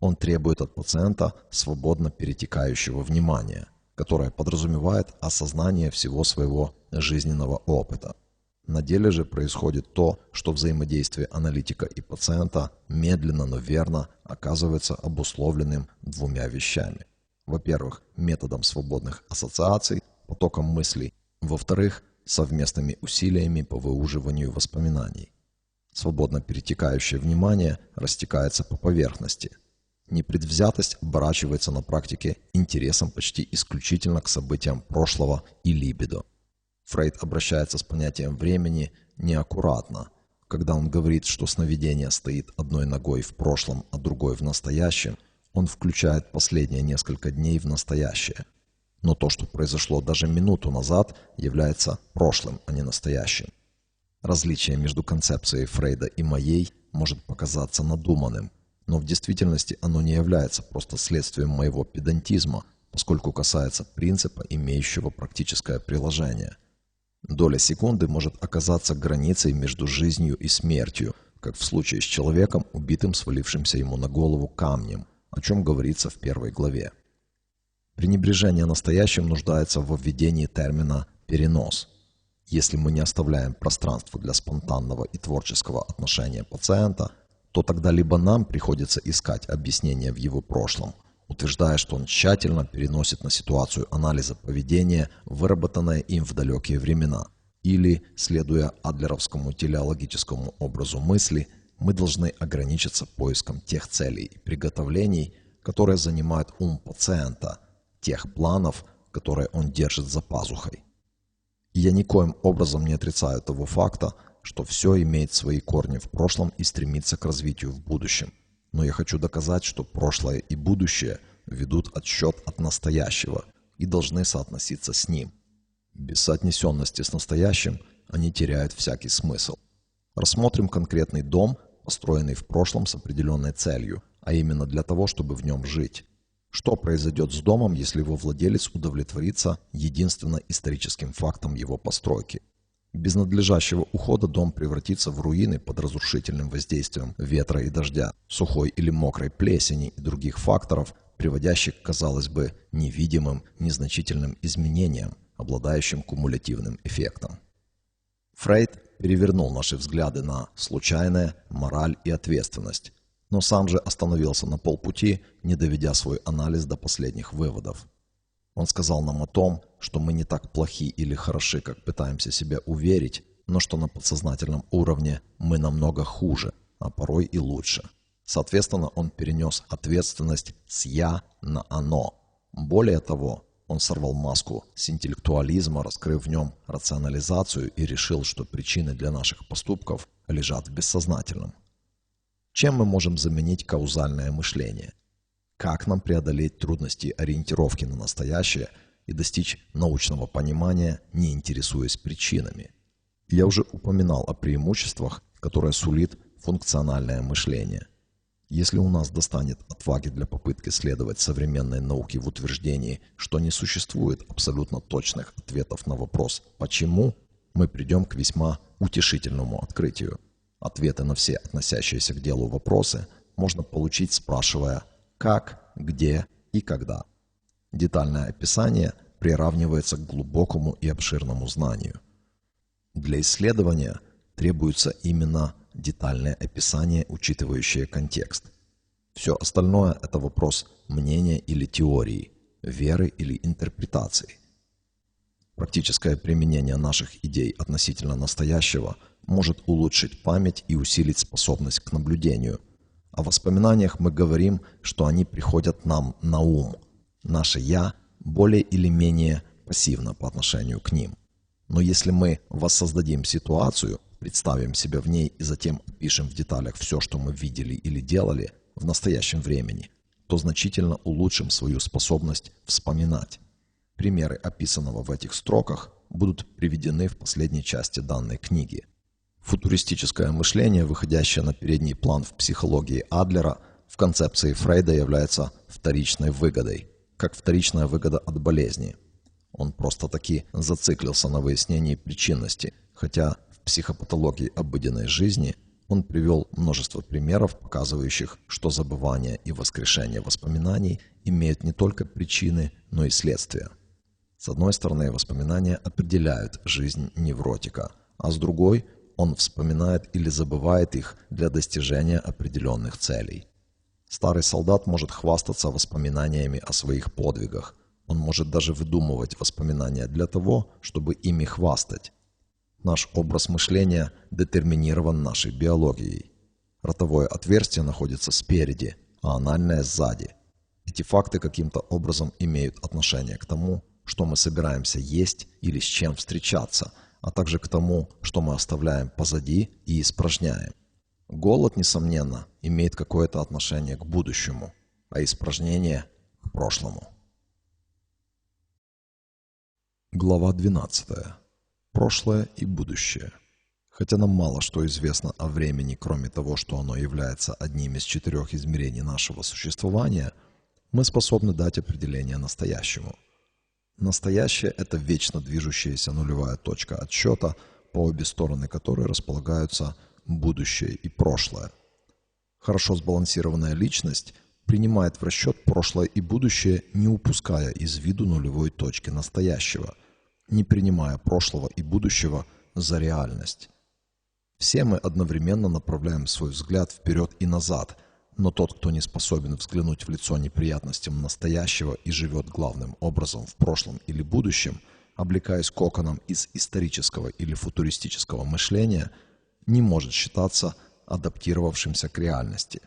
Он требует от пациента свободно перетекающего внимания, которое подразумевает осознание всего своего жизненного опыта. На деле же происходит то, что взаимодействие аналитика и пациента медленно, но верно оказывается обусловленным двумя вещами. Во-первых, методом свободных ассоциаций, потоком мыслей. Во-вторых, совместными усилиями по выуживанию воспоминаний. Свободно перетекающее внимание растекается по поверхности. Непредвзятость оборачивается на практике интересом почти исключительно к событиям прошлого и либидо. Фрейд обращается с понятием времени неаккуратно, когда он говорит, что сновидение стоит одной ногой в прошлом, а другой в настоящем, он включает последние несколько дней в настоящее. Но то, что произошло даже минуту назад, является прошлым, а не настоящим. Различие между концепцией Фрейда и моей может показаться надуманным, но в действительности оно не является просто следствием моего педантизма, поскольку касается принципа, имеющего практическое приложение. Доля секунды может оказаться границей между жизнью и смертью, как в случае с человеком, убитым свалившимся ему на голову камнем, о чем говорится в первой главе. Пренебрежение настоящим нуждается в введении термина «перенос». Если мы не оставляем пространства для спонтанного и творческого отношения пациента, то тогда либо нам приходится искать объяснение в его прошлом, утверждая, что он тщательно переносит на ситуацию анализа поведения, выработанное им в далекие времена, или, следуя адлеровскому телеологическому образу мысли, мы должны ограничиться поиском тех целей и приготовлений, которые занимают ум пациента, тех планов, которые он держит за пазухой. И я никоим образом не отрицаю того факта, что все имеет свои корни в прошлом и стремится к развитию в будущем. Но я хочу доказать, что прошлое и будущее ведут отсчет от настоящего и должны соотноситься с ним. Без соотнесенности с настоящим они теряют всякий смысл. Рассмотрим конкретный дом, построенный в прошлом с определенной целью, а именно для того, чтобы в нем жить. Что произойдет с домом, если его владелец удовлетворится единственно историческим фактом его постройки? Без надлежащего ухода дом превратится в руины под разрушительным воздействием ветра и дождя, сухой или мокрой плесени и других факторов, приводящих, казалось бы, невидимым, незначительным изменениям, обладающим кумулятивным эффектом. Фрейд перевернул наши взгляды на случайное, мораль и ответственность, но сам же остановился на полпути, не доведя свой анализ до последних выводов. Он сказал нам о том, что мы не так плохи или хороши, как пытаемся себя уверить, но что на подсознательном уровне мы намного хуже, а порой и лучше. Соответственно, он перенес ответственность с «я» на «оно». Более того, он сорвал маску с интеллектуализма, раскрыв в нем рационализацию и решил, что причины для наших поступков лежат в бессознательном. Чем мы можем заменить каузальное мышление? Как нам преодолеть трудности ориентировки на настоящее и достичь научного понимания, не интересуясь причинами? Я уже упоминал о преимуществах, которые сулит функциональное мышление. Если у нас достанет отваги для попытки следовать современной науке в утверждении, что не существует абсолютно точных ответов на вопрос «почему?», мы придем к весьма утешительному открытию – Ответы на все относящиеся к делу вопросы можно получить, спрашивая «как», «где» и «когда». Детальное описание приравнивается к глубокому и обширному знанию. Для исследования требуется именно детальное описание, учитывающее контекст. Все остальное – это вопрос мнения или теории, веры или интерпретации. Практическое применение наших идей относительно настоящего – может улучшить память и усилить способность к наблюдению. О воспоминаниях мы говорим, что они приходят нам на ум. Наше «я» более или менее пассивно по отношению к ним. Но если мы воссоздадим ситуацию, представим себя в ней и затем опишем в деталях все, что мы видели или делали в настоящем времени, то значительно улучшим свою способность вспоминать. Примеры описанного в этих строках будут приведены в последней части данной книги. Футуристическое мышление, выходящее на передний план в психологии Адлера, в концепции Фрейда является вторичной выгодой, как вторичная выгода от болезни. Он просто-таки зациклился на выяснении причинности, хотя в психопатологии обыденной жизни он привел множество примеров, показывающих, что забывание и воскрешение воспоминаний имеют не только причины, но и следствия. С одной стороны, воспоминания определяют жизнь невротика, а с другой – он вспоминает или забывает их для достижения определенных целей. Старый солдат может хвастаться воспоминаниями о своих подвигах. Он может даже выдумывать воспоминания для того, чтобы ими хвастать. Наш образ мышления детерминирован нашей биологией. Ротовое отверстие находится спереди, а анальное сзади. Эти факты каким-то образом имеют отношение к тому, что мы собираемся есть или с чем встречаться, а также к тому, что мы оставляем позади и испражняем. Голод, несомненно, имеет какое-то отношение к будущему, а испражнение – к прошлому. Глава 12. Прошлое и будущее. Хотя нам мало что известно о времени, кроме того, что оно является одним из четырех измерений нашего существования, мы способны дать определение настоящему. Настоящее – это вечно движущаяся нулевая точка отсчета, по обе стороны которой располагаются будущее и прошлое. Хорошо сбалансированная личность принимает в расчет прошлое и будущее, не упуская из виду нулевой точки настоящего, не принимая прошлого и будущего за реальность. Все мы одновременно направляем свой взгляд вперед и назад, но тот, кто не способен взглянуть в лицо неприятностям настоящего и живет главным образом в прошлом или будущем, облекаясь коконом из исторического или футуристического мышления, не может считаться адаптировавшимся к реальности.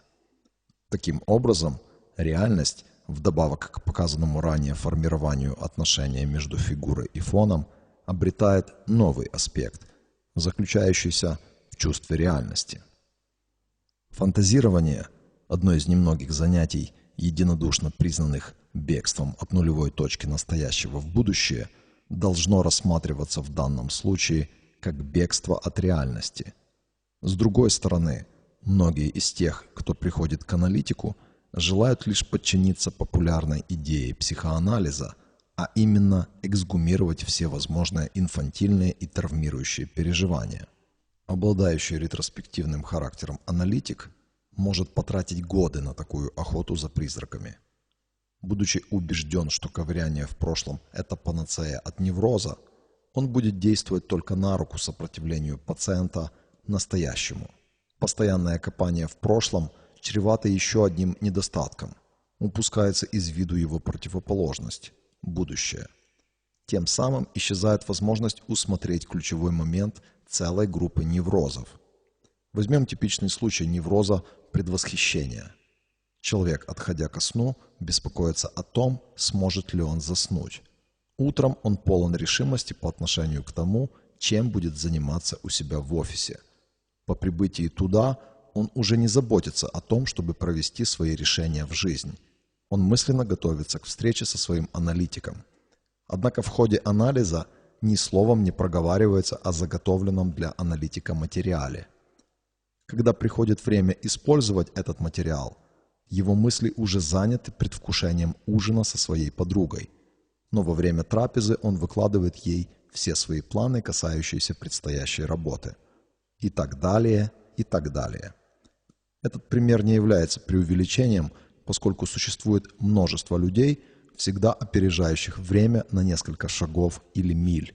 Таким образом, реальность, вдобавок к показанному ранее формированию отношения между фигурой и фоном, обретает новый аспект, заключающийся в чувстве реальности. Фантазирование – одно из немногих занятий, единодушно признанных бегством от нулевой точки настоящего в будущее, должно рассматриваться в данном случае как бегство от реальности. С другой стороны – Многие из тех, кто приходит к аналитику, желают лишь подчиниться популярной идее психоанализа, а именно эксгумировать все возможные инфантильные и травмирующие переживания. Обладающий ретроспективным характером аналитик может потратить годы на такую охоту за призраками. Будучи убежден, что ковыряние в прошлом – это панацея от невроза, он будет действовать только на руку сопротивлению пациента настоящему – Постоянное копание в прошлом чревато еще одним недостатком. Упускается из виду его противоположность – будущее. Тем самым исчезает возможность усмотреть ключевой момент целой группы неврозов. Возьмем типичный случай невроза предвосхищения. Человек, отходя ко сну, беспокоится о том, сможет ли он заснуть. Утром он полон решимости по отношению к тому, чем будет заниматься у себя в офисе – по прибытии туда он уже не заботится о том, чтобы провести свои решения в жизнь. Он мысленно готовится к встрече со своим аналитиком. Однако в ходе анализа ни словом не проговаривается о заготовленном для аналитика материале. Когда приходит время использовать этот материал, его мысли уже заняты предвкушением ужина со своей подругой. Но во время трапезы он выкладывает ей все свои планы, касающиеся предстоящей работы – и так далее, и так далее. Этот пример не является преувеличением, поскольку существует множество людей, всегда опережающих время на несколько шагов или миль.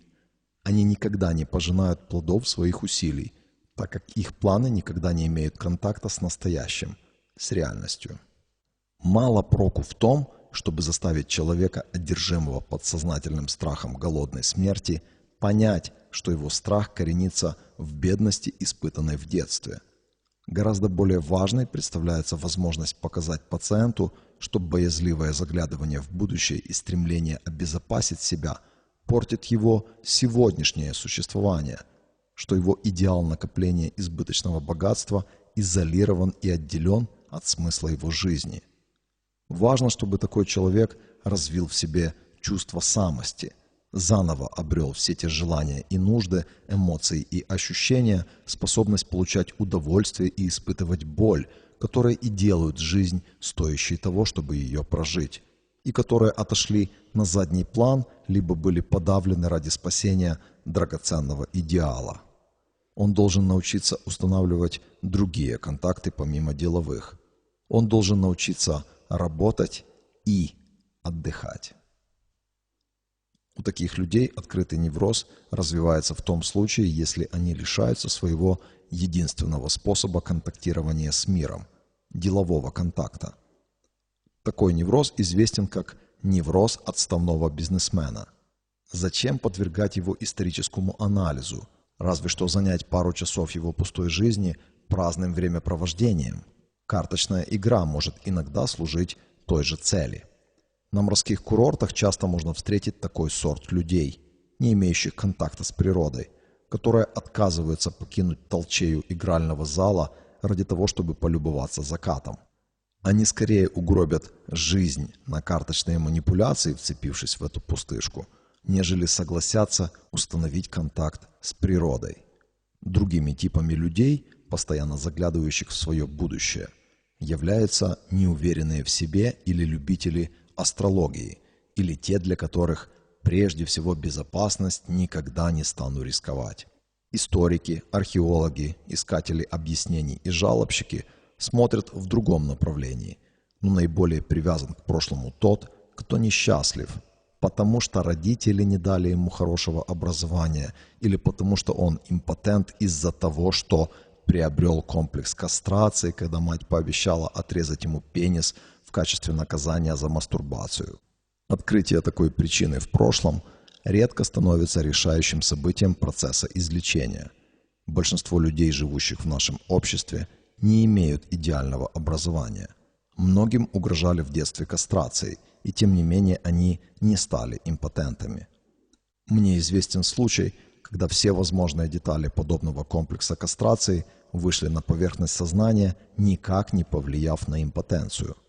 Они никогда не пожинают плодов своих усилий, так как их планы никогда не имеют контакта с настоящим, с реальностью. Мало проку в том, чтобы заставить человека, одержимого подсознательным страхом голодной смерти, понять, что его страх коренится в бедности, испытанной в детстве. Гораздо более важной представляется возможность показать пациенту, что боязливое заглядывание в будущее и стремление обезопасить себя портит его сегодняшнее существование, что его идеал накопления избыточного богатства изолирован и отделен от смысла его жизни. Важно, чтобы такой человек развил в себе чувство самости – заново обрел все те желания и нужды, эмоции и ощущения, способность получать удовольствие и испытывать боль, которые и делают жизнь стоящей того, чтобы ее прожить, и которые отошли на задний план, либо были подавлены ради спасения драгоценного идеала. Он должен научиться устанавливать другие контакты помимо деловых. Он должен научиться работать и отдыхать. У таких людей открытый невроз развивается в том случае, если они лишаются своего единственного способа контактирования с миром – делового контакта. Такой невроз известен как невроз отставного бизнесмена. Зачем подвергать его историческому анализу, разве что занять пару часов его пустой жизни праздным времяпровождением? Карточная игра может иногда служить той же цели. На морских курортах часто можно встретить такой сорт людей, не имеющих контакта с природой, которые отказываются покинуть толчею игрального зала ради того, чтобы полюбоваться закатом. Они скорее угробят жизнь на карточные манипуляции, вцепившись в эту пустышку, нежели согласятся установить контакт с природой. Другими типами людей, постоянно заглядывающих в свое будущее, являются неуверенные в себе или любители астрологии, или те, для которых прежде всего безопасность никогда не стану рисковать. Историки, археологи, искатели объяснений и жалобщики смотрят в другом направлении, но наиболее привязан к прошлому тот, кто несчастлив, потому что родители не дали ему хорошего образования или потому что он импотент из-за того, что приобрел комплекс кастрации, когда мать пообещала отрезать ему пенис в качестве наказания за мастурбацию. Открытие такой причины в прошлом редко становится решающим событием процесса излечения. Большинство людей, живущих в нашем обществе, не имеют идеального образования. Многим угрожали в детстве кастрацией, и тем не менее они не стали импотентами. Мне известен случай, когда все возможные детали подобного комплекса кастрации вышли на поверхность сознания, никак не повлияв на импотенцию –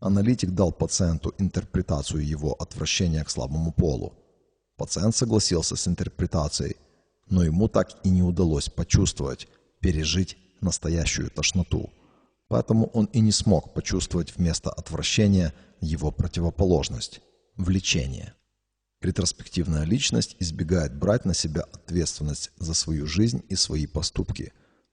Аналитик дал пациенту интерпретацию его отвращения к слабому полу. Пациент согласился с интерпретацией, но ему так и не удалось почувствовать, пережить настоящую тошноту. Поэтому он и не смог почувствовать вместо отвращения его противоположность – влечение. Ретроспективная личность избегает брать на себя ответственность за свою жизнь и свои поступки,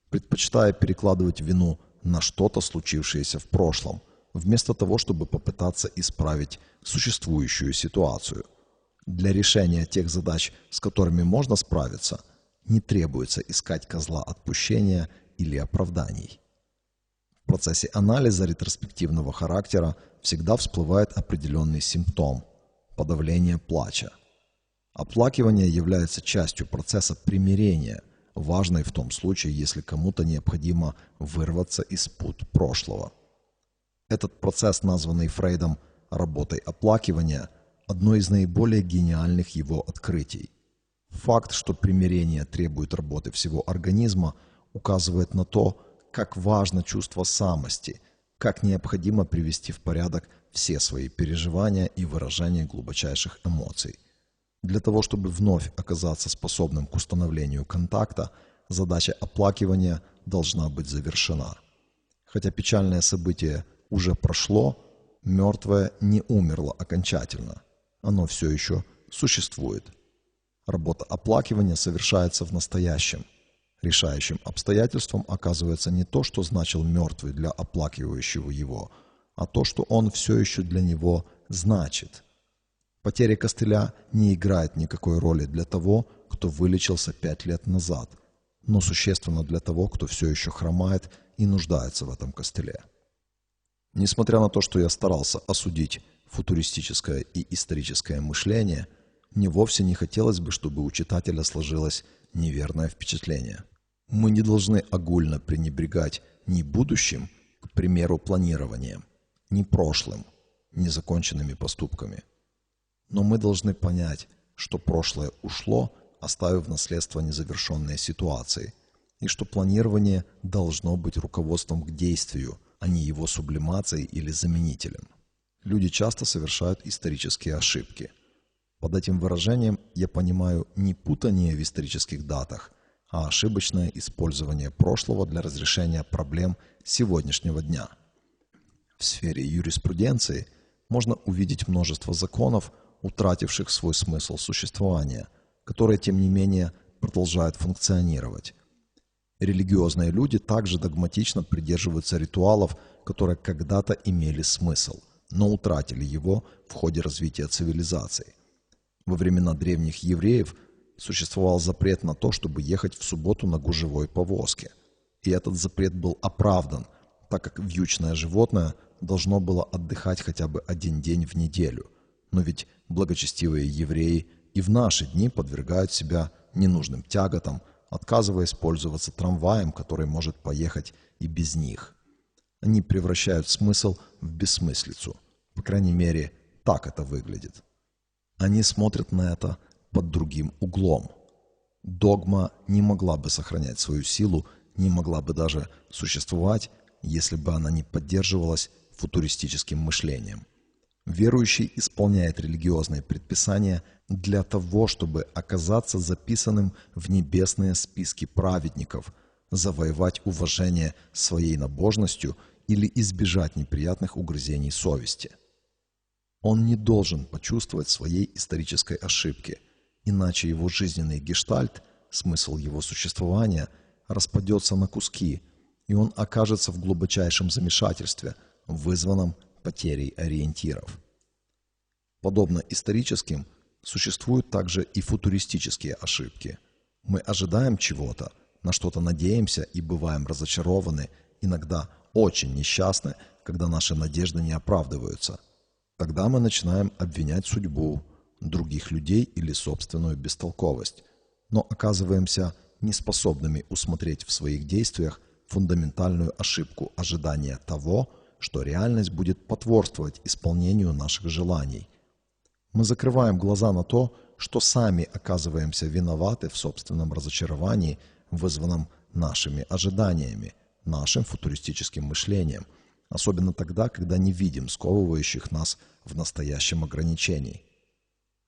предпочитая перекладывать вину на что-то случившееся в прошлом, вместо того, чтобы попытаться исправить существующую ситуацию. Для решения тех задач, с которыми можно справиться, не требуется искать козла отпущения или оправданий. Процессе анализа ретроспективного характера всегда всплывает определенный симптом – подавление плача. Оплакивание является частью процесса примирения, важной в том случае, если кому-то необходимо вырваться из пут прошлого. Этот процесс, названный Фрейдом работой оплакивания, одно из наиболее гениальных его открытий. Факт, что примирение требует работы всего организма, указывает на то, как важно чувство самости, как необходимо привести в порядок все свои переживания и выражение глубочайших эмоций. Для того, чтобы вновь оказаться способным к установлению контакта, задача оплакивания должна быть завершена. Хотя печальное событие – уже прошло, мертвое не умерло окончательно. Оно все еще существует. Работа оплакивания совершается в настоящем. Решающим обстоятельством оказывается не то, что значил мертвый для оплакивающего его, а то, что он все еще для него значит. Потеря костыля не играет никакой роли для того, кто вылечился пять лет назад, но существенно для того, кто все еще хромает и нуждается в этом костыле. Несмотря на то, что я старался осудить футуристическое и историческое мышление, мне вовсе не хотелось бы, чтобы у читателя сложилось неверное впечатление. Мы не должны огульно пренебрегать ни будущим, к примеру, планированием, ни прошлым, незаконченными поступками. Но мы должны понять, что прошлое ушло, оставив наследство незавершенные ситуации, и что планирование должно быть руководством к действию – а не его сублимацией или заменителем. Люди часто совершают исторические ошибки. Под этим выражением я понимаю не путание в исторических датах, а ошибочное использование прошлого для разрешения проблем сегодняшнего дня. В сфере юриспруденции можно увидеть множество законов, утративших свой смысл существования, которые, тем не менее, продолжают функционировать. Религиозные люди также догматично придерживаются ритуалов, которые когда-то имели смысл, но утратили его в ходе развития цивилизации. Во времена древних евреев существовал запрет на то, чтобы ехать в субботу на гужевой повозке. И этот запрет был оправдан, так как вьючное животное должно было отдыхать хотя бы один день в неделю. Но ведь благочестивые евреи и в наши дни подвергают себя ненужным тяготам, отказываясь пользоваться трамваем, который может поехать и без них. Они превращают смысл в бессмыслицу. По крайней мере, так это выглядит. Они смотрят на это под другим углом. Догма не могла бы сохранять свою силу, не могла бы даже существовать, если бы она не поддерживалась футуристическим мышлением. Верующий исполняет религиозные предписания для того, чтобы оказаться записанным в небесные списки праведников, завоевать уважение своей набожностью или избежать неприятных угрызений совести. Он не должен почувствовать своей исторической ошибки, иначе его жизненный гештальт, смысл его существования, распадется на куски, и он окажется в глубочайшем замешательстве, вызванном потерей ориентиров. Подобно историческим, существуют также и футуристические ошибки. Мы ожидаем чего-то, на что-то надеемся и бываем разочарованы, иногда очень несчастны, когда наши надежды не оправдываются. Тогда мы начинаем обвинять судьбу, других людей или собственную бестолковость, но оказываемся неспособными усмотреть в своих действиях фундаментальную ошибку ожидания того, что реальность будет потворствовать исполнению наших желаний. Мы закрываем глаза на то, что сами оказываемся виноваты в собственном разочаровании, вызванном нашими ожиданиями, нашим футуристическим мышлением, особенно тогда, когда не видим сковывающих нас в настоящем ограничений.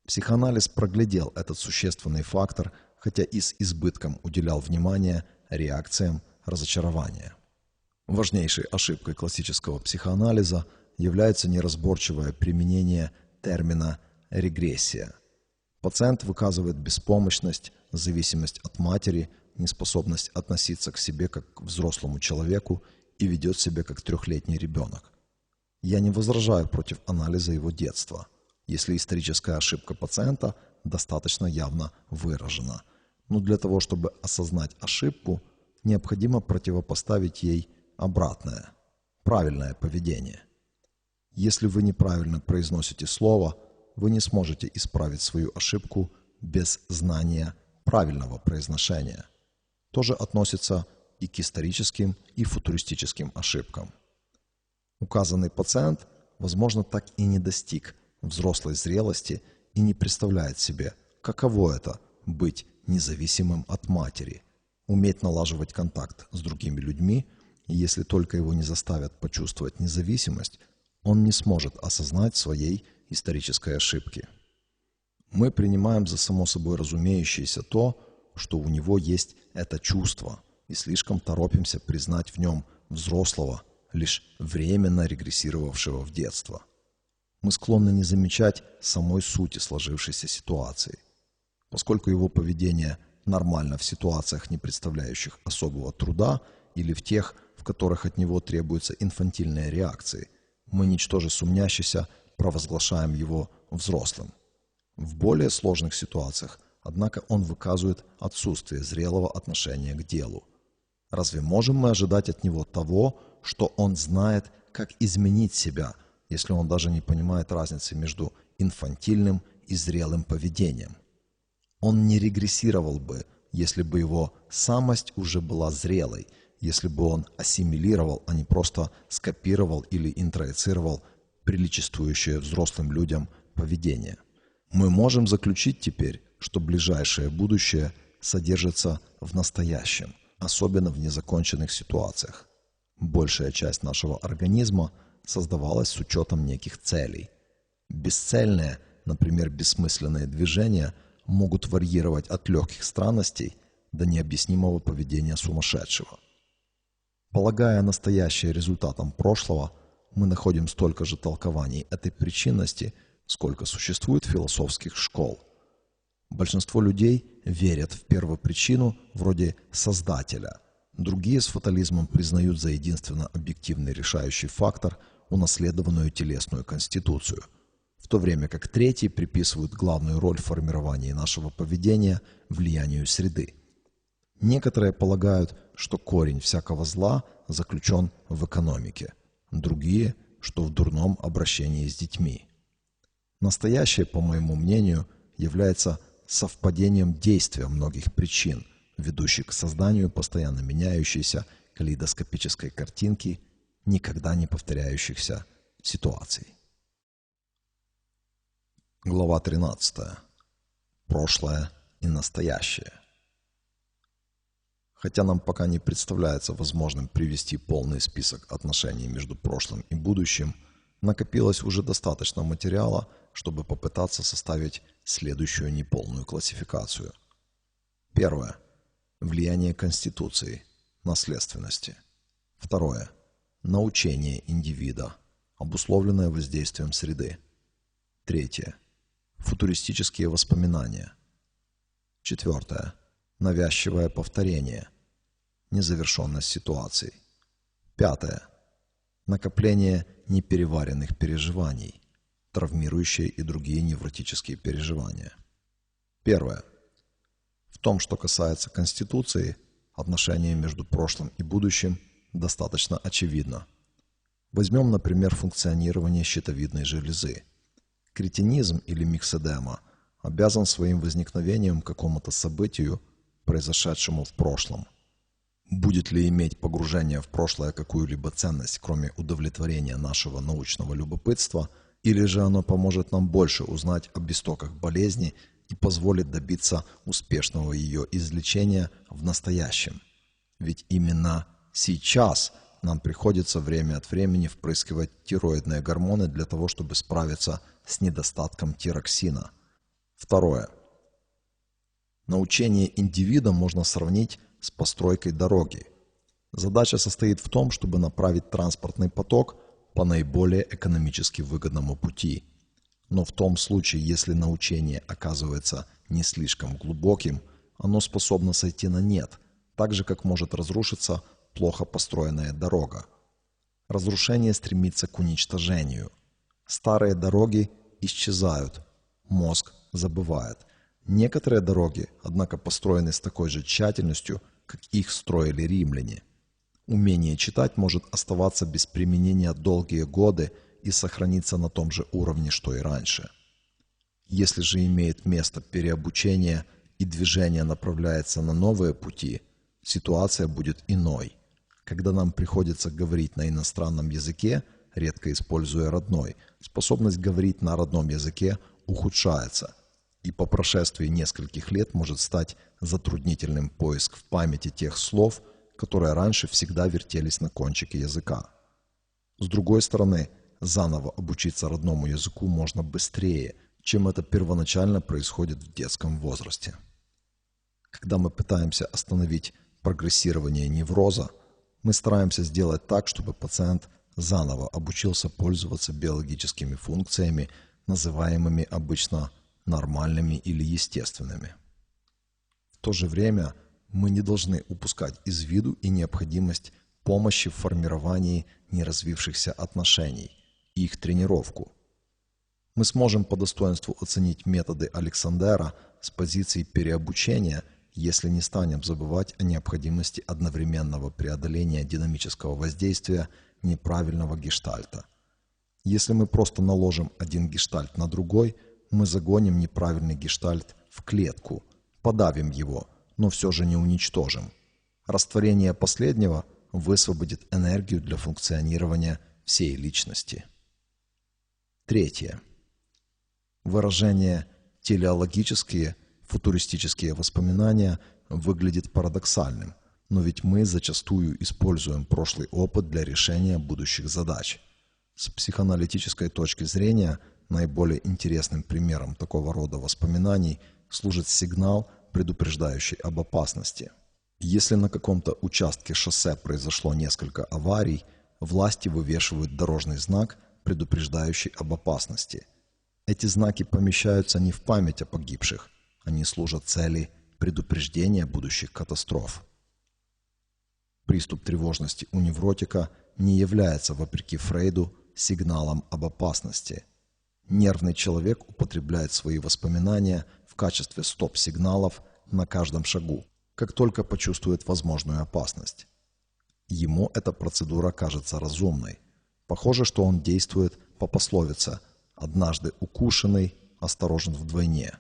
Психоанализ проглядел этот существенный фактор, хотя и с избытком уделял внимание реакциям разочарования. Важнейшей ошибкой классического психоанализа является неразборчивое применение термина «регрессия». Пациент выказывает беспомощность, зависимость от матери, неспособность относиться к себе как к взрослому человеку и ведет себя как трехлетний ребенок. Я не возражаю против анализа его детства, если историческая ошибка пациента достаточно явно выражена. Но для того, чтобы осознать ошибку, необходимо противопоставить ей обратное, правильное поведение. Если вы неправильно произносите слово, вы не сможете исправить свою ошибку без знания правильного произношения. То же относится и к историческим и футуристическим ошибкам. Указанный пациент, возможно, так и не достиг взрослой зрелости и не представляет себе, каково это – быть независимым от матери, уметь налаживать контакт с другими людьми, и если только его не заставят почувствовать независимость, он не сможет осознать своей исторической ошибки. Мы принимаем за само собой разумеющееся то, что у него есть это чувство, и слишком торопимся признать в нем взрослого, лишь временно регрессировавшего в детство. Мы склонны не замечать самой сути сложившейся ситуации. Поскольку его поведение нормально в ситуациях, не представляющих особого труда, или в тех, в которых от него требуются инфантильные реакции, мы, ничтоже сумнящийся, провозглашаем его взрослым. В более сложных ситуациях, однако, он выказывает отсутствие зрелого отношения к делу. Разве можем мы ожидать от него того, что он знает, как изменить себя, если он даже не понимает разницы между инфантильным и зрелым поведением? Он не регрессировал бы, если бы его самость уже была зрелой, если бы он ассимилировал, а не просто скопировал или интроицировал приличествующее взрослым людям поведение. Мы можем заключить теперь, что ближайшее будущее содержится в настоящем, особенно в незаконченных ситуациях. Большая часть нашего организма создавалась с учетом неких целей. Бесцельные, например, бессмысленные движения могут варьировать от легких странностей до необъяснимого поведения сумасшедшего. Полагая настоящее результатом прошлого, мы находим столько же толкований этой причинности, сколько существует философских школ. Большинство людей верят в первопричину вроде «создателя», Другие с фатализмом признают за единственно объективный решающий фактор унаследованную телесную конституцию, в то время как третьи приписывают главную роль в формировании нашего поведения влиянию среды. Некоторые полагают, что корень всякого зла заключен в экономике, другие, что в дурном обращении с детьми. Настоящее, по моему мнению, является совпадением действия многих причин – ведущий к созданию постоянно меняющейся калейдоскопической картинки, никогда не повторяющихся ситуаций. Глава 13. Прошлое и настоящее. Хотя нам пока не представляется возможным привести полный список отношений между прошлым и будущим, накопилось уже достаточно материала, чтобы попытаться составить следующую неполную классификацию. Первое. Влияние Конституции, наследственности. Второе. Научение индивида, обусловленное воздействием среды. Третье. Футуристические воспоминания. Четвертое. Навязчивое повторение. Незавершенность ситуаций. Пятое. Накопление непереваренных переживаний, травмирующие и другие невротические переживания. Первое. В том, что касается Конституции, отношение между прошлым и будущим достаточно очевидно. Возьмем, например, функционирование щитовидной железы – Кретинизм или миксодема обязан своим возникновением какому-то событию, произошедшему в прошлом. Будет ли иметь погружение в прошлое какую-либо ценность, кроме удовлетворения нашего научного любопытства, или же оно поможет нам больше узнать об истоках болезни и позволит добиться успешного ее излечения в настоящем? Ведь именно сейчас нам приходится время от времени впрыскивать тироидные гормоны для того, чтобы справиться с недостатком тироксина. Второе. Научение индивида можно сравнить с постройкой дороги. Задача состоит в том, чтобы направить транспортный поток по наиболее экономически выгодному пути. Но в том случае, если научение оказывается не слишком глубоким, оно способно сойти на нет, так же как может разрушиться плохо построенная дорога. Разрушение стремится к уничтожению. Старые дороги исчезают, мозг забывает. Некоторые дороги, однако, построены с такой же тщательностью, как их строили римляне. Умение читать может оставаться без применения долгие годы и сохраниться на том же уровне, что и раньше. Если же имеет место переобучение и движение направляется на новые пути, ситуация будет иной. Когда нам приходится говорить на иностранном языке, редко используя родной, способность говорить на родном языке ухудшается, и по прошествии нескольких лет может стать затруднительным поиск в памяти тех слов, которые раньше всегда вертелись на кончике языка. С другой стороны, заново обучиться родному языку можно быстрее, чем это первоначально происходит в детском возрасте. Когда мы пытаемся остановить прогрессирование невроза, мы стараемся сделать так, чтобы пациент заново обучился пользоваться биологическими функциями, называемыми обычно нормальными или естественными. В то же время мы не должны упускать из виду и необходимость помощи в формировании неразвившихся отношений и их тренировку. Мы сможем по достоинству оценить методы Александера с позиции переобучения – если не станем забывать о необходимости одновременного преодоления динамического воздействия неправильного гештальта. Если мы просто наложим один гештальт на другой, мы загоним неправильный гештальт в клетку, подавим его, но все же не уничтожим. Растворение последнего высвободит энергию для функционирования всей личности. Третье. Выражение «телеологические» футуристические воспоминания выглядит парадоксальным, но ведь мы зачастую используем прошлый опыт для решения будущих задач. С психоаналитической точки зрения наиболее интересным примером такого рода воспоминаний служит сигнал, предупреждающий об опасности. Если на каком-то участке шоссе произошло несколько аварий, власти вывешивают дорожный знак, предупреждающий об опасности. Эти знаки помещаются не в память о погибших – они служат цели предупреждения будущих катастроф. Приступ тревожности у невротика не является, вопреки Фрейду, сигналом об опасности. Нервный человек употребляет свои воспоминания качестве стоп-сигналов на каждом шагу, как только почувствует возможную опасность. Ему эта процедура кажется разумной. Похоже, что он действует по пословице «однажды укушенный, осторожен вдвойне».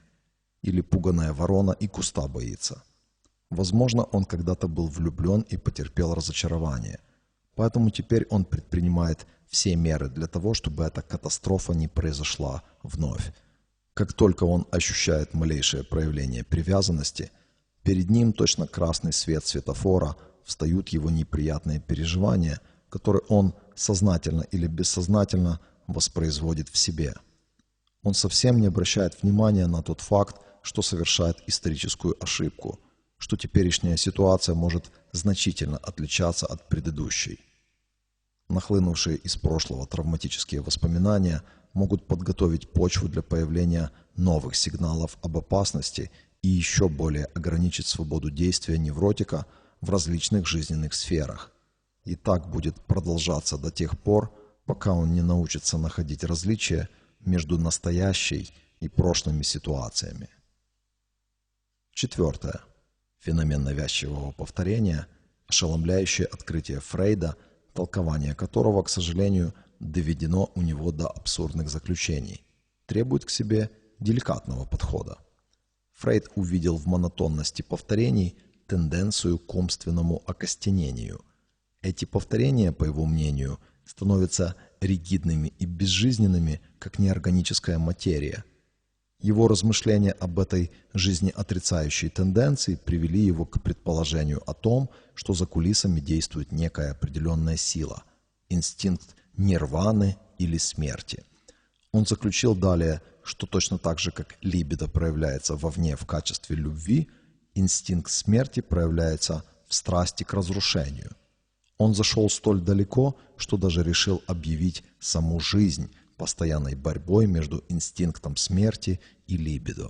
Или пуганая ворона и куста боится. Возможно, он когда-то был влюблен и потерпел разочарование. Поэтому теперь он предпринимает все меры для того, чтобы эта катастрофа не произошла вновь. Как только он ощущает малейшее проявление привязанности, перед ним точно красный свет светофора встают его неприятные переживания, которые он сознательно или бессознательно воспроизводит в себе. Он совсем не обращает внимания на тот факт, что совершает историческую ошибку, что теперешняя ситуация может значительно отличаться от предыдущей. Нахлынувшие из прошлого травматические воспоминания могут подготовить почву для появления новых сигналов об опасности и еще более ограничить свободу действия невротика в различных жизненных сферах. И так будет продолжаться до тех пор, пока он не научится находить различия между настоящей и прошлыми ситуациями. Четвертое. Феномен навязчивого повторения – ошеломляющее открытие Фрейда, толкование которого, к сожалению, доведено у него до абсурдных заключений, требует к себе деликатного подхода. Фрейд увидел в монотонности повторений тенденцию к умственному окостенению. Эти повторения, по его мнению, становятся ригидными и безжизненными, как неорганическая материя. Его размышления об этой жизнеотрицающей тенденции привели его к предположению о том, что за кулисами действует некая определенная сила – инстинкт нирваны или смерти. Он заключил далее, что точно так же, как либидо проявляется вовне в качестве любви, инстинкт смерти проявляется в страсти к разрушению. Он зашел столь далеко, что даже решил объявить саму жизнь постоянной борьбой между инстинктом смерти и либидо.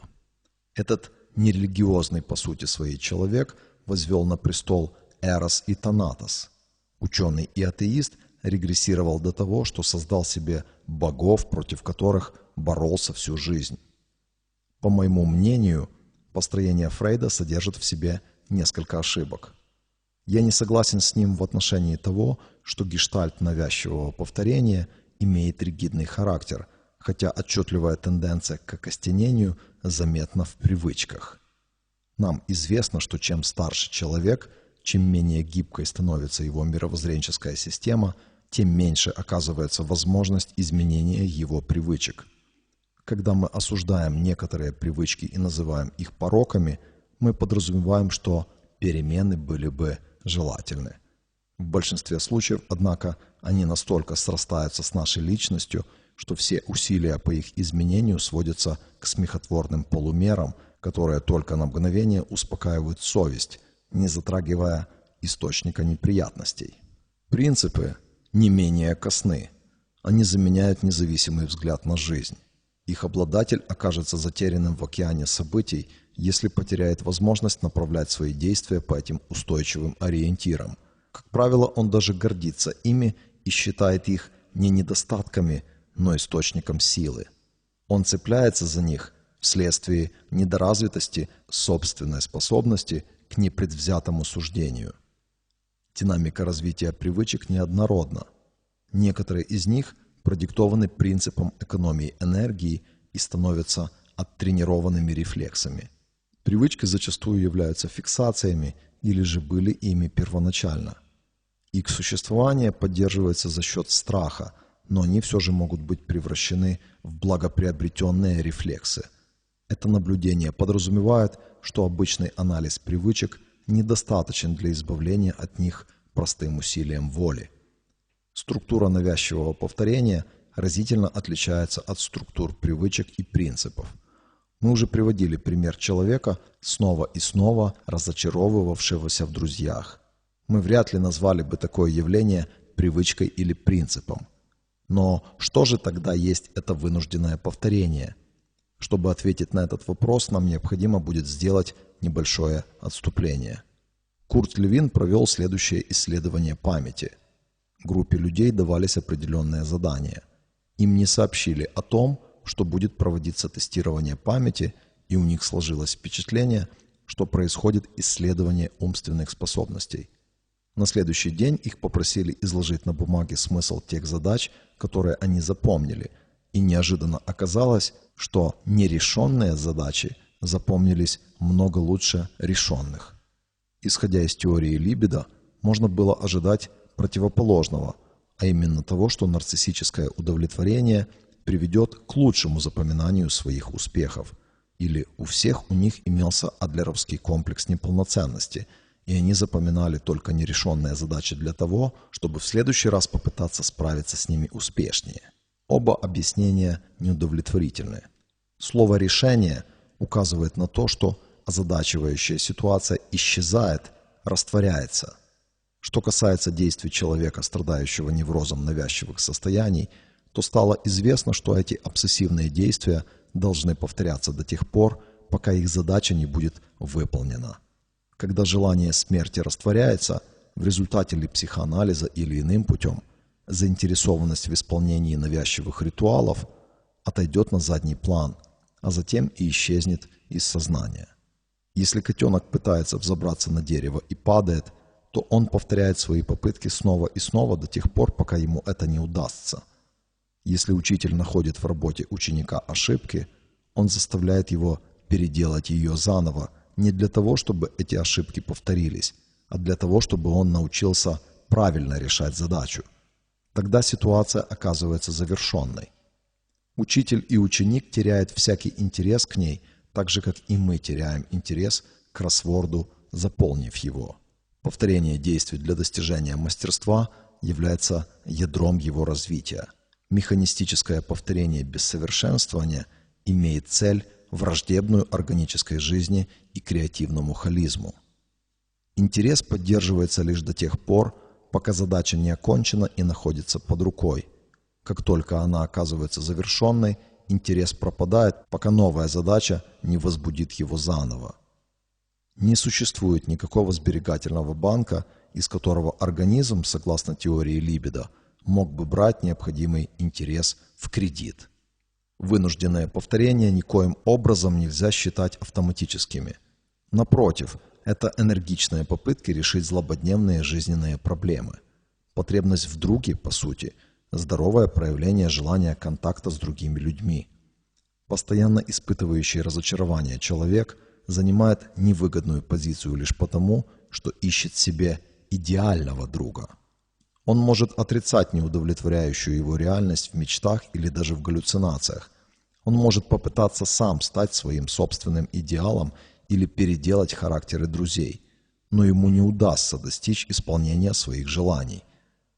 Этот нерелигиозный по сути своей человек возвел на престол Эрос и Танатос. Ученый и атеист регрессировал до того, что создал себе богов, против которых боролся всю жизнь. По моему мнению, построение Фрейда содержит в себе несколько ошибок. Я не согласен с ним в отношении того, что гештальт навязчивого повторения имеет ригидный характер, хотя отчетливая тенденция к окостенению заметна в привычках. Нам известно, что чем старше человек, чем менее гибкой становится его мировоззренческая система, тем меньше оказывается возможность изменения его привычек. Когда мы осуждаем некоторые привычки и называем их пороками, мы подразумеваем, что перемены были бы желательны. В большинстве случаев, однако, они настолько срастаются с нашей личностью, что все усилия по их изменению сводятся к смехотворным полумерам, которые только на мгновение успокаивают совесть, не затрагивая источника неприятностей. Принципы не менее косны. Они заменяют независимый взгляд на жизнь. Их обладатель окажется затерянным в океане событий, если потеряет возможность направлять свои действия по этим устойчивым ориентирам. Как правило, он даже гордится ими и считает их не недостатками, но источником силы. Он цепляется за них вследствие недоразвитости собственной способности к непредвзятому суждению. Динамика развития привычек неоднородна. Некоторые из них продиктованы принципом экономии энергии и становятся оттренированными рефлексами. Привычки зачастую являются фиксациями или же были ими первоначально – их существование поддерживается за счет страха, но они все же могут быть превращены в благоприобретенные рефлексы. Это наблюдение подразумевает, что обычный анализ привычек недостаточен для избавления от них простым усилием воли. Структура навязчивого повторения разительно отличается от структур привычек и принципов. Мы уже приводили пример человека, снова и снова разочаровывавшегося в друзьях – мы вряд ли назвали бы такое явление привычкой или принципом. Но что же тогда есть это вынужденное повторение? Чтобы ответить на этот вопрос, нам необходимо будет сделать небольшое отступление. Курт Левин провел следующее исследование памяти. Группе людей давались определенные задания. Им не сообщили о том, что будет проводиться тестирование памяти, и у них сложилось впечатление, что происходит исследование умственных способностей – на следующий день их попросили изложить на бумаге смысл тех задач, которые они запомнили, и неожиданно оказалось, что нерешенные задачи запомнились много лучше решенных. Исходя из теории либидо, можно было ожидать противоположного, а именно того, что нарциссическое удовлетворение приведет к лучшему запоминанию своих успехов. Или у всех у них имелся адлеровский комплекс неполноценности, и они запоминали только нерешенные задачи для того, чтобы в следующий раз попытаться справиться с ними успешнее. Оба объяснения неудовлетворительны. Слово «решение» указывает на то, что озадачивающая ситуация исчезает, растворяется. Что касается действий человека, страдающего неврозом навязчивых состояний, то стало известно, что эти обсессивные действия должны повторяться до тех пор, пока их задача не будет выполнена. Когда желание смерти растворяется, в результате ли психоанализа или иным путем, заинтересованность в исполнении навязчивых ритуалов отойдет на задний план, а затем и исчезнет из сознания. Если котенок пытается взобраться на дерево и падает, то он повторяет свои попытки снова и снова до тех пор, пока ему это не удастся. Если учитель находит в работе ученика ошибки, он заставляет его переделать ее заново не для того, чтобы эти ошибки повторились, а для того, чтобы он научился правильно решать задачу. Тогда ситуация оказывается завершенной. Учитель и ученик теряют всякий интерес к ней – так же, как и мы теряем интерес к кроссворду, заполнив его. Повторение действий для достижения мастерства является ядром его развития. Механистическое повторение без совершенствования имеет цель, враждебную органической жизни и креативному холизму. Интерес поддерживается лишь до тех пор, пока задача не окончена и находится под рукой. Как только она оказывается завершенной – интерес пропадает, пока новая задача не возбудит его заново. Не существует никакого сберегательного банка, из которого организм, согласно теории либидо, мог бы брать необходимый интерес в кредит. Вынужденное повторение никоим образом нельзя считать автоматическими. Напротив, это энергичные попытки решить злободневные жизненные проблемы. Потребность в друге, по сути – здоровое проявление желания контакта с другими людьми. Постоянно испытывающий разочарование человек занимает невыгодную позицию лишь потому, что ищет себе идеального друга. Он может отрицать неудовлетворяющую его реальность в мечтах или даже в галлюцинациях. Он может попытаться сам стать своим собственным идеалом или переделать характеры друзей, но ему не удастся достичь исполнения своих желаний.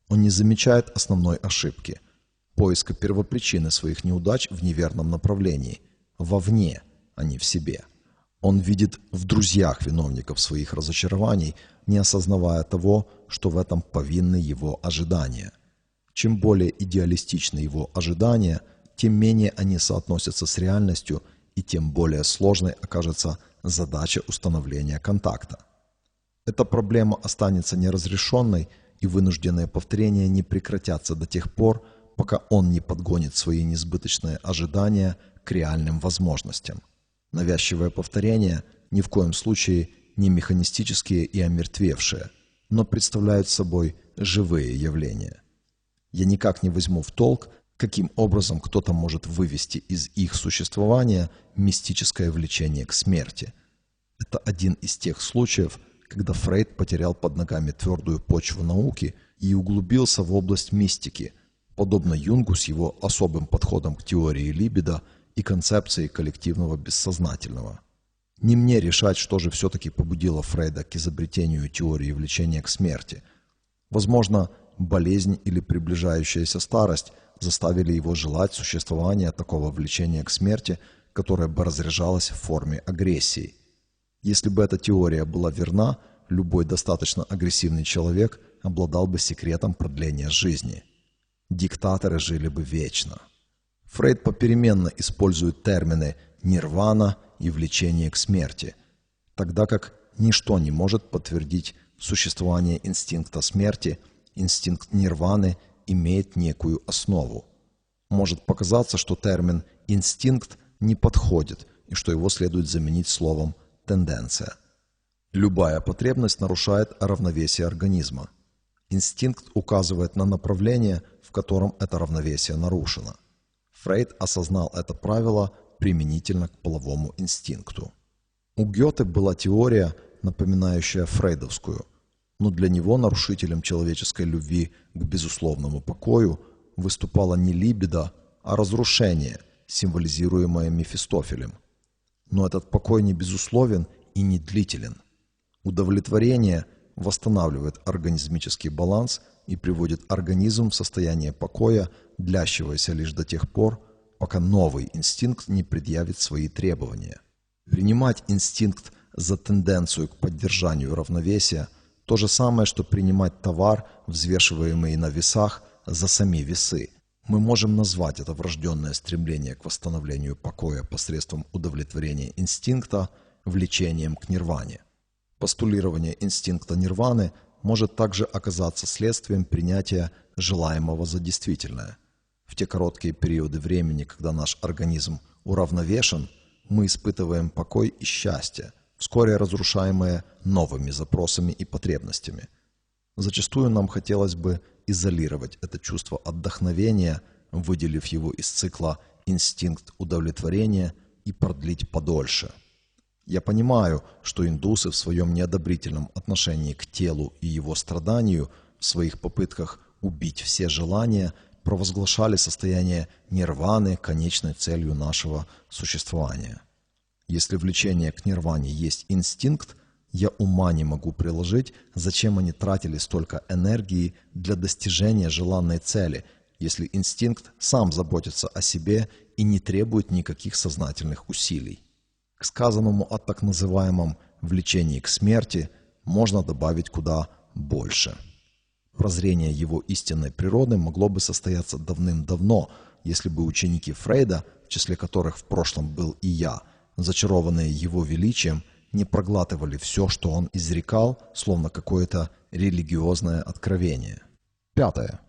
Он не замечает основной ошибки – поиска первопричины своих неудач в неверном направлении, вовне, а не в себе. Он видит в друзьях виновников своих разочарований, не осознавая того, что в этом повинны его ожидания. Чем более идеалистичны его ожидания, тем менее они соотносятся с реальностью и тем более сложной окажется задача установления контакта. Эта проблема останется неразрешенной – и вынужденные повторения не прекратятся до тех пор, пока он не подгонит свои несбыточные ожидания к реальным возможностям. Навязчивое повторение ни в коем случае не механистические и омертвевшие, но представляют собой живые явления. Я никак не возьму в толк, каким образом кто-то может вывести из их существования мистическое влечение к смерти. Это один из тех случаев, когда Фрейд потерял под ногами твердую почву науки и углубился в область мистики, подобно Юнгу с его особым подходом к теории либидо и концепции коллективного бессознательного. Не мне решать, что же все-таки побудило Фрейда к изобретению теории влечения к смерти. Возможно, болезнь или приближающаяся старость заставили его желать существования такого влечения к смерти, которое бы разряжалось в форме агрессии – если бы эта теория была верна, любой достаточно агрессивный человек обладал бы секретом продления жизни. Диктаторы жили бы вечно. Фрейд попеременно использует термины «нирвана» и «влечение к смерти», тогда как ничто не может подтвердить существование инстинкта смерти, инстинкт нирваны имеет некую основу. Может показаться, что термин «инстинкт» не подходит и что его следует заменить словом тенденция. Любая потребность нарушает равновесие организма. Инстинкт указывает на направление, в котором это равновесие нарушено. Фрейд осознал это правило применительно к половому инстинкту. У Гёте была теория, напоминающая фрейдовскую. Но для него нарушителем человеческой любви к безусловному покою выступала не либидо, а разрушение, символизируемое Мефистофелем. Но этот покой не безусловен и не длителен. Удовлетворение восстанавливает организмический баланс и приводит организм в состояние покоя, длящегося лишь до тех пор, пока новый инстинкт не предъявит свои требования. Принимать инстинкт за тенденцию к поддержанию равновесия – то же самое, что принимать товар, взвешиваемый на весах, за сами весы. Мы можем назвать это врожденное стремление к восстановлению покоя посредством удовлетворения инстинкта влечением к нирване. Постулирование инстинкта нирваны может также оказаться следствием принятия желаемого за действительное. В те короткие периоды времени, когда наш организм уравновешен, мы испытываем покой и счастье, вскоре разрушаемое новыми запросами и потребностями. Зачастую нам хотелось бы изолировать это чувство отдохновения, выделив его из цикла «инстинкт удовлетворения» и продлить подольше. Я понимаю, что индусы в своем неодобрительном отношении к телу и его страданию, в своих попытках убить все желания, провозглашали состояние нирваны конечной целью нашего существования. Если влечение к нирване есть инстинкт, я ума не могу приложить, зачем они тратили столько энергии для достижения желанной цели, если инстинкт сам заботится о себе и не требует никаких сознательных усилий. К сказанному о так называемом влечении к смерти можно добавить куда больше. Прозрение его истинной природы могло бы состояться давным-давно, если бы ученики Фрейда, в числе которых в прошлом был и я, зачарованные его величием, не проглатывали все, что он изрекал, словно какое-то религиозное откровение. Пятое.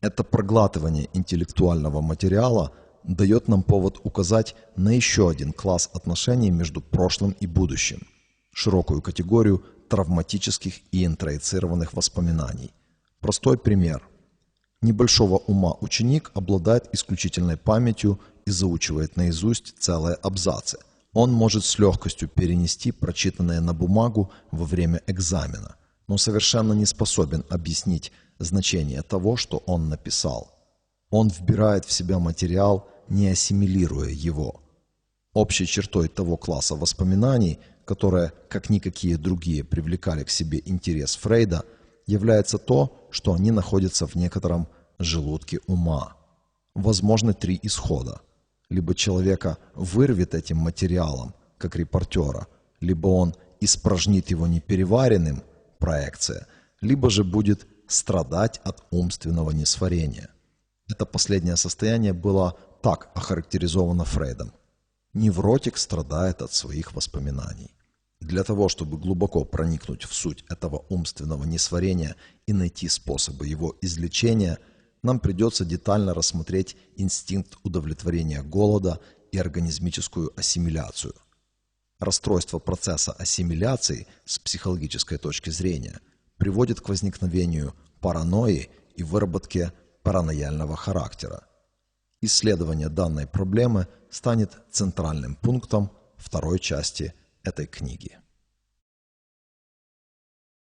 Это проглатывание интеллектуального материала дает нам повод указать на еще один класс отношений между прошлым и будущим, широкую категорию травматических и интроицированных воспоминаний. Простой пример. Небольшого ума ученик обладает исключительной памятью и заучивает наизусть целые абзацы – он может с легкостью перенести прочитанное на бумагу во время экзамена, но совершенно не способен объяснить значение того, что он написал. Он вбирает в себя материал, не ассимилируя его. Общей чертой того класса воспоминаний, которые, как никакие другие, привлекали к себе интерес Фрейда, является то, что они находятся в некотором желудке ума. Возможны три исхода – либо человека вырвет этим материалом, как репортера, либо он испражнит его непереваренным, проекция, либо же будет страдать от умственного несварения. Это последнее состояние было так охарактеризовано Фрейдом. Невротик страдает от своих воспоминаний. Для того, чтобы глубоко проникнуть в суть этого умственного несварения и найти способы его излечения – нам придется детально рассмотреть инстинкт удовлетворения голода и организмическую ассимиляцию. Расстройство процесса ассимиляции с психологической точки зрения приводит к возникновению паранойи и выработке паранояльного характера. Исследование данной проблемы станет центральным пунктом второй части этой книги.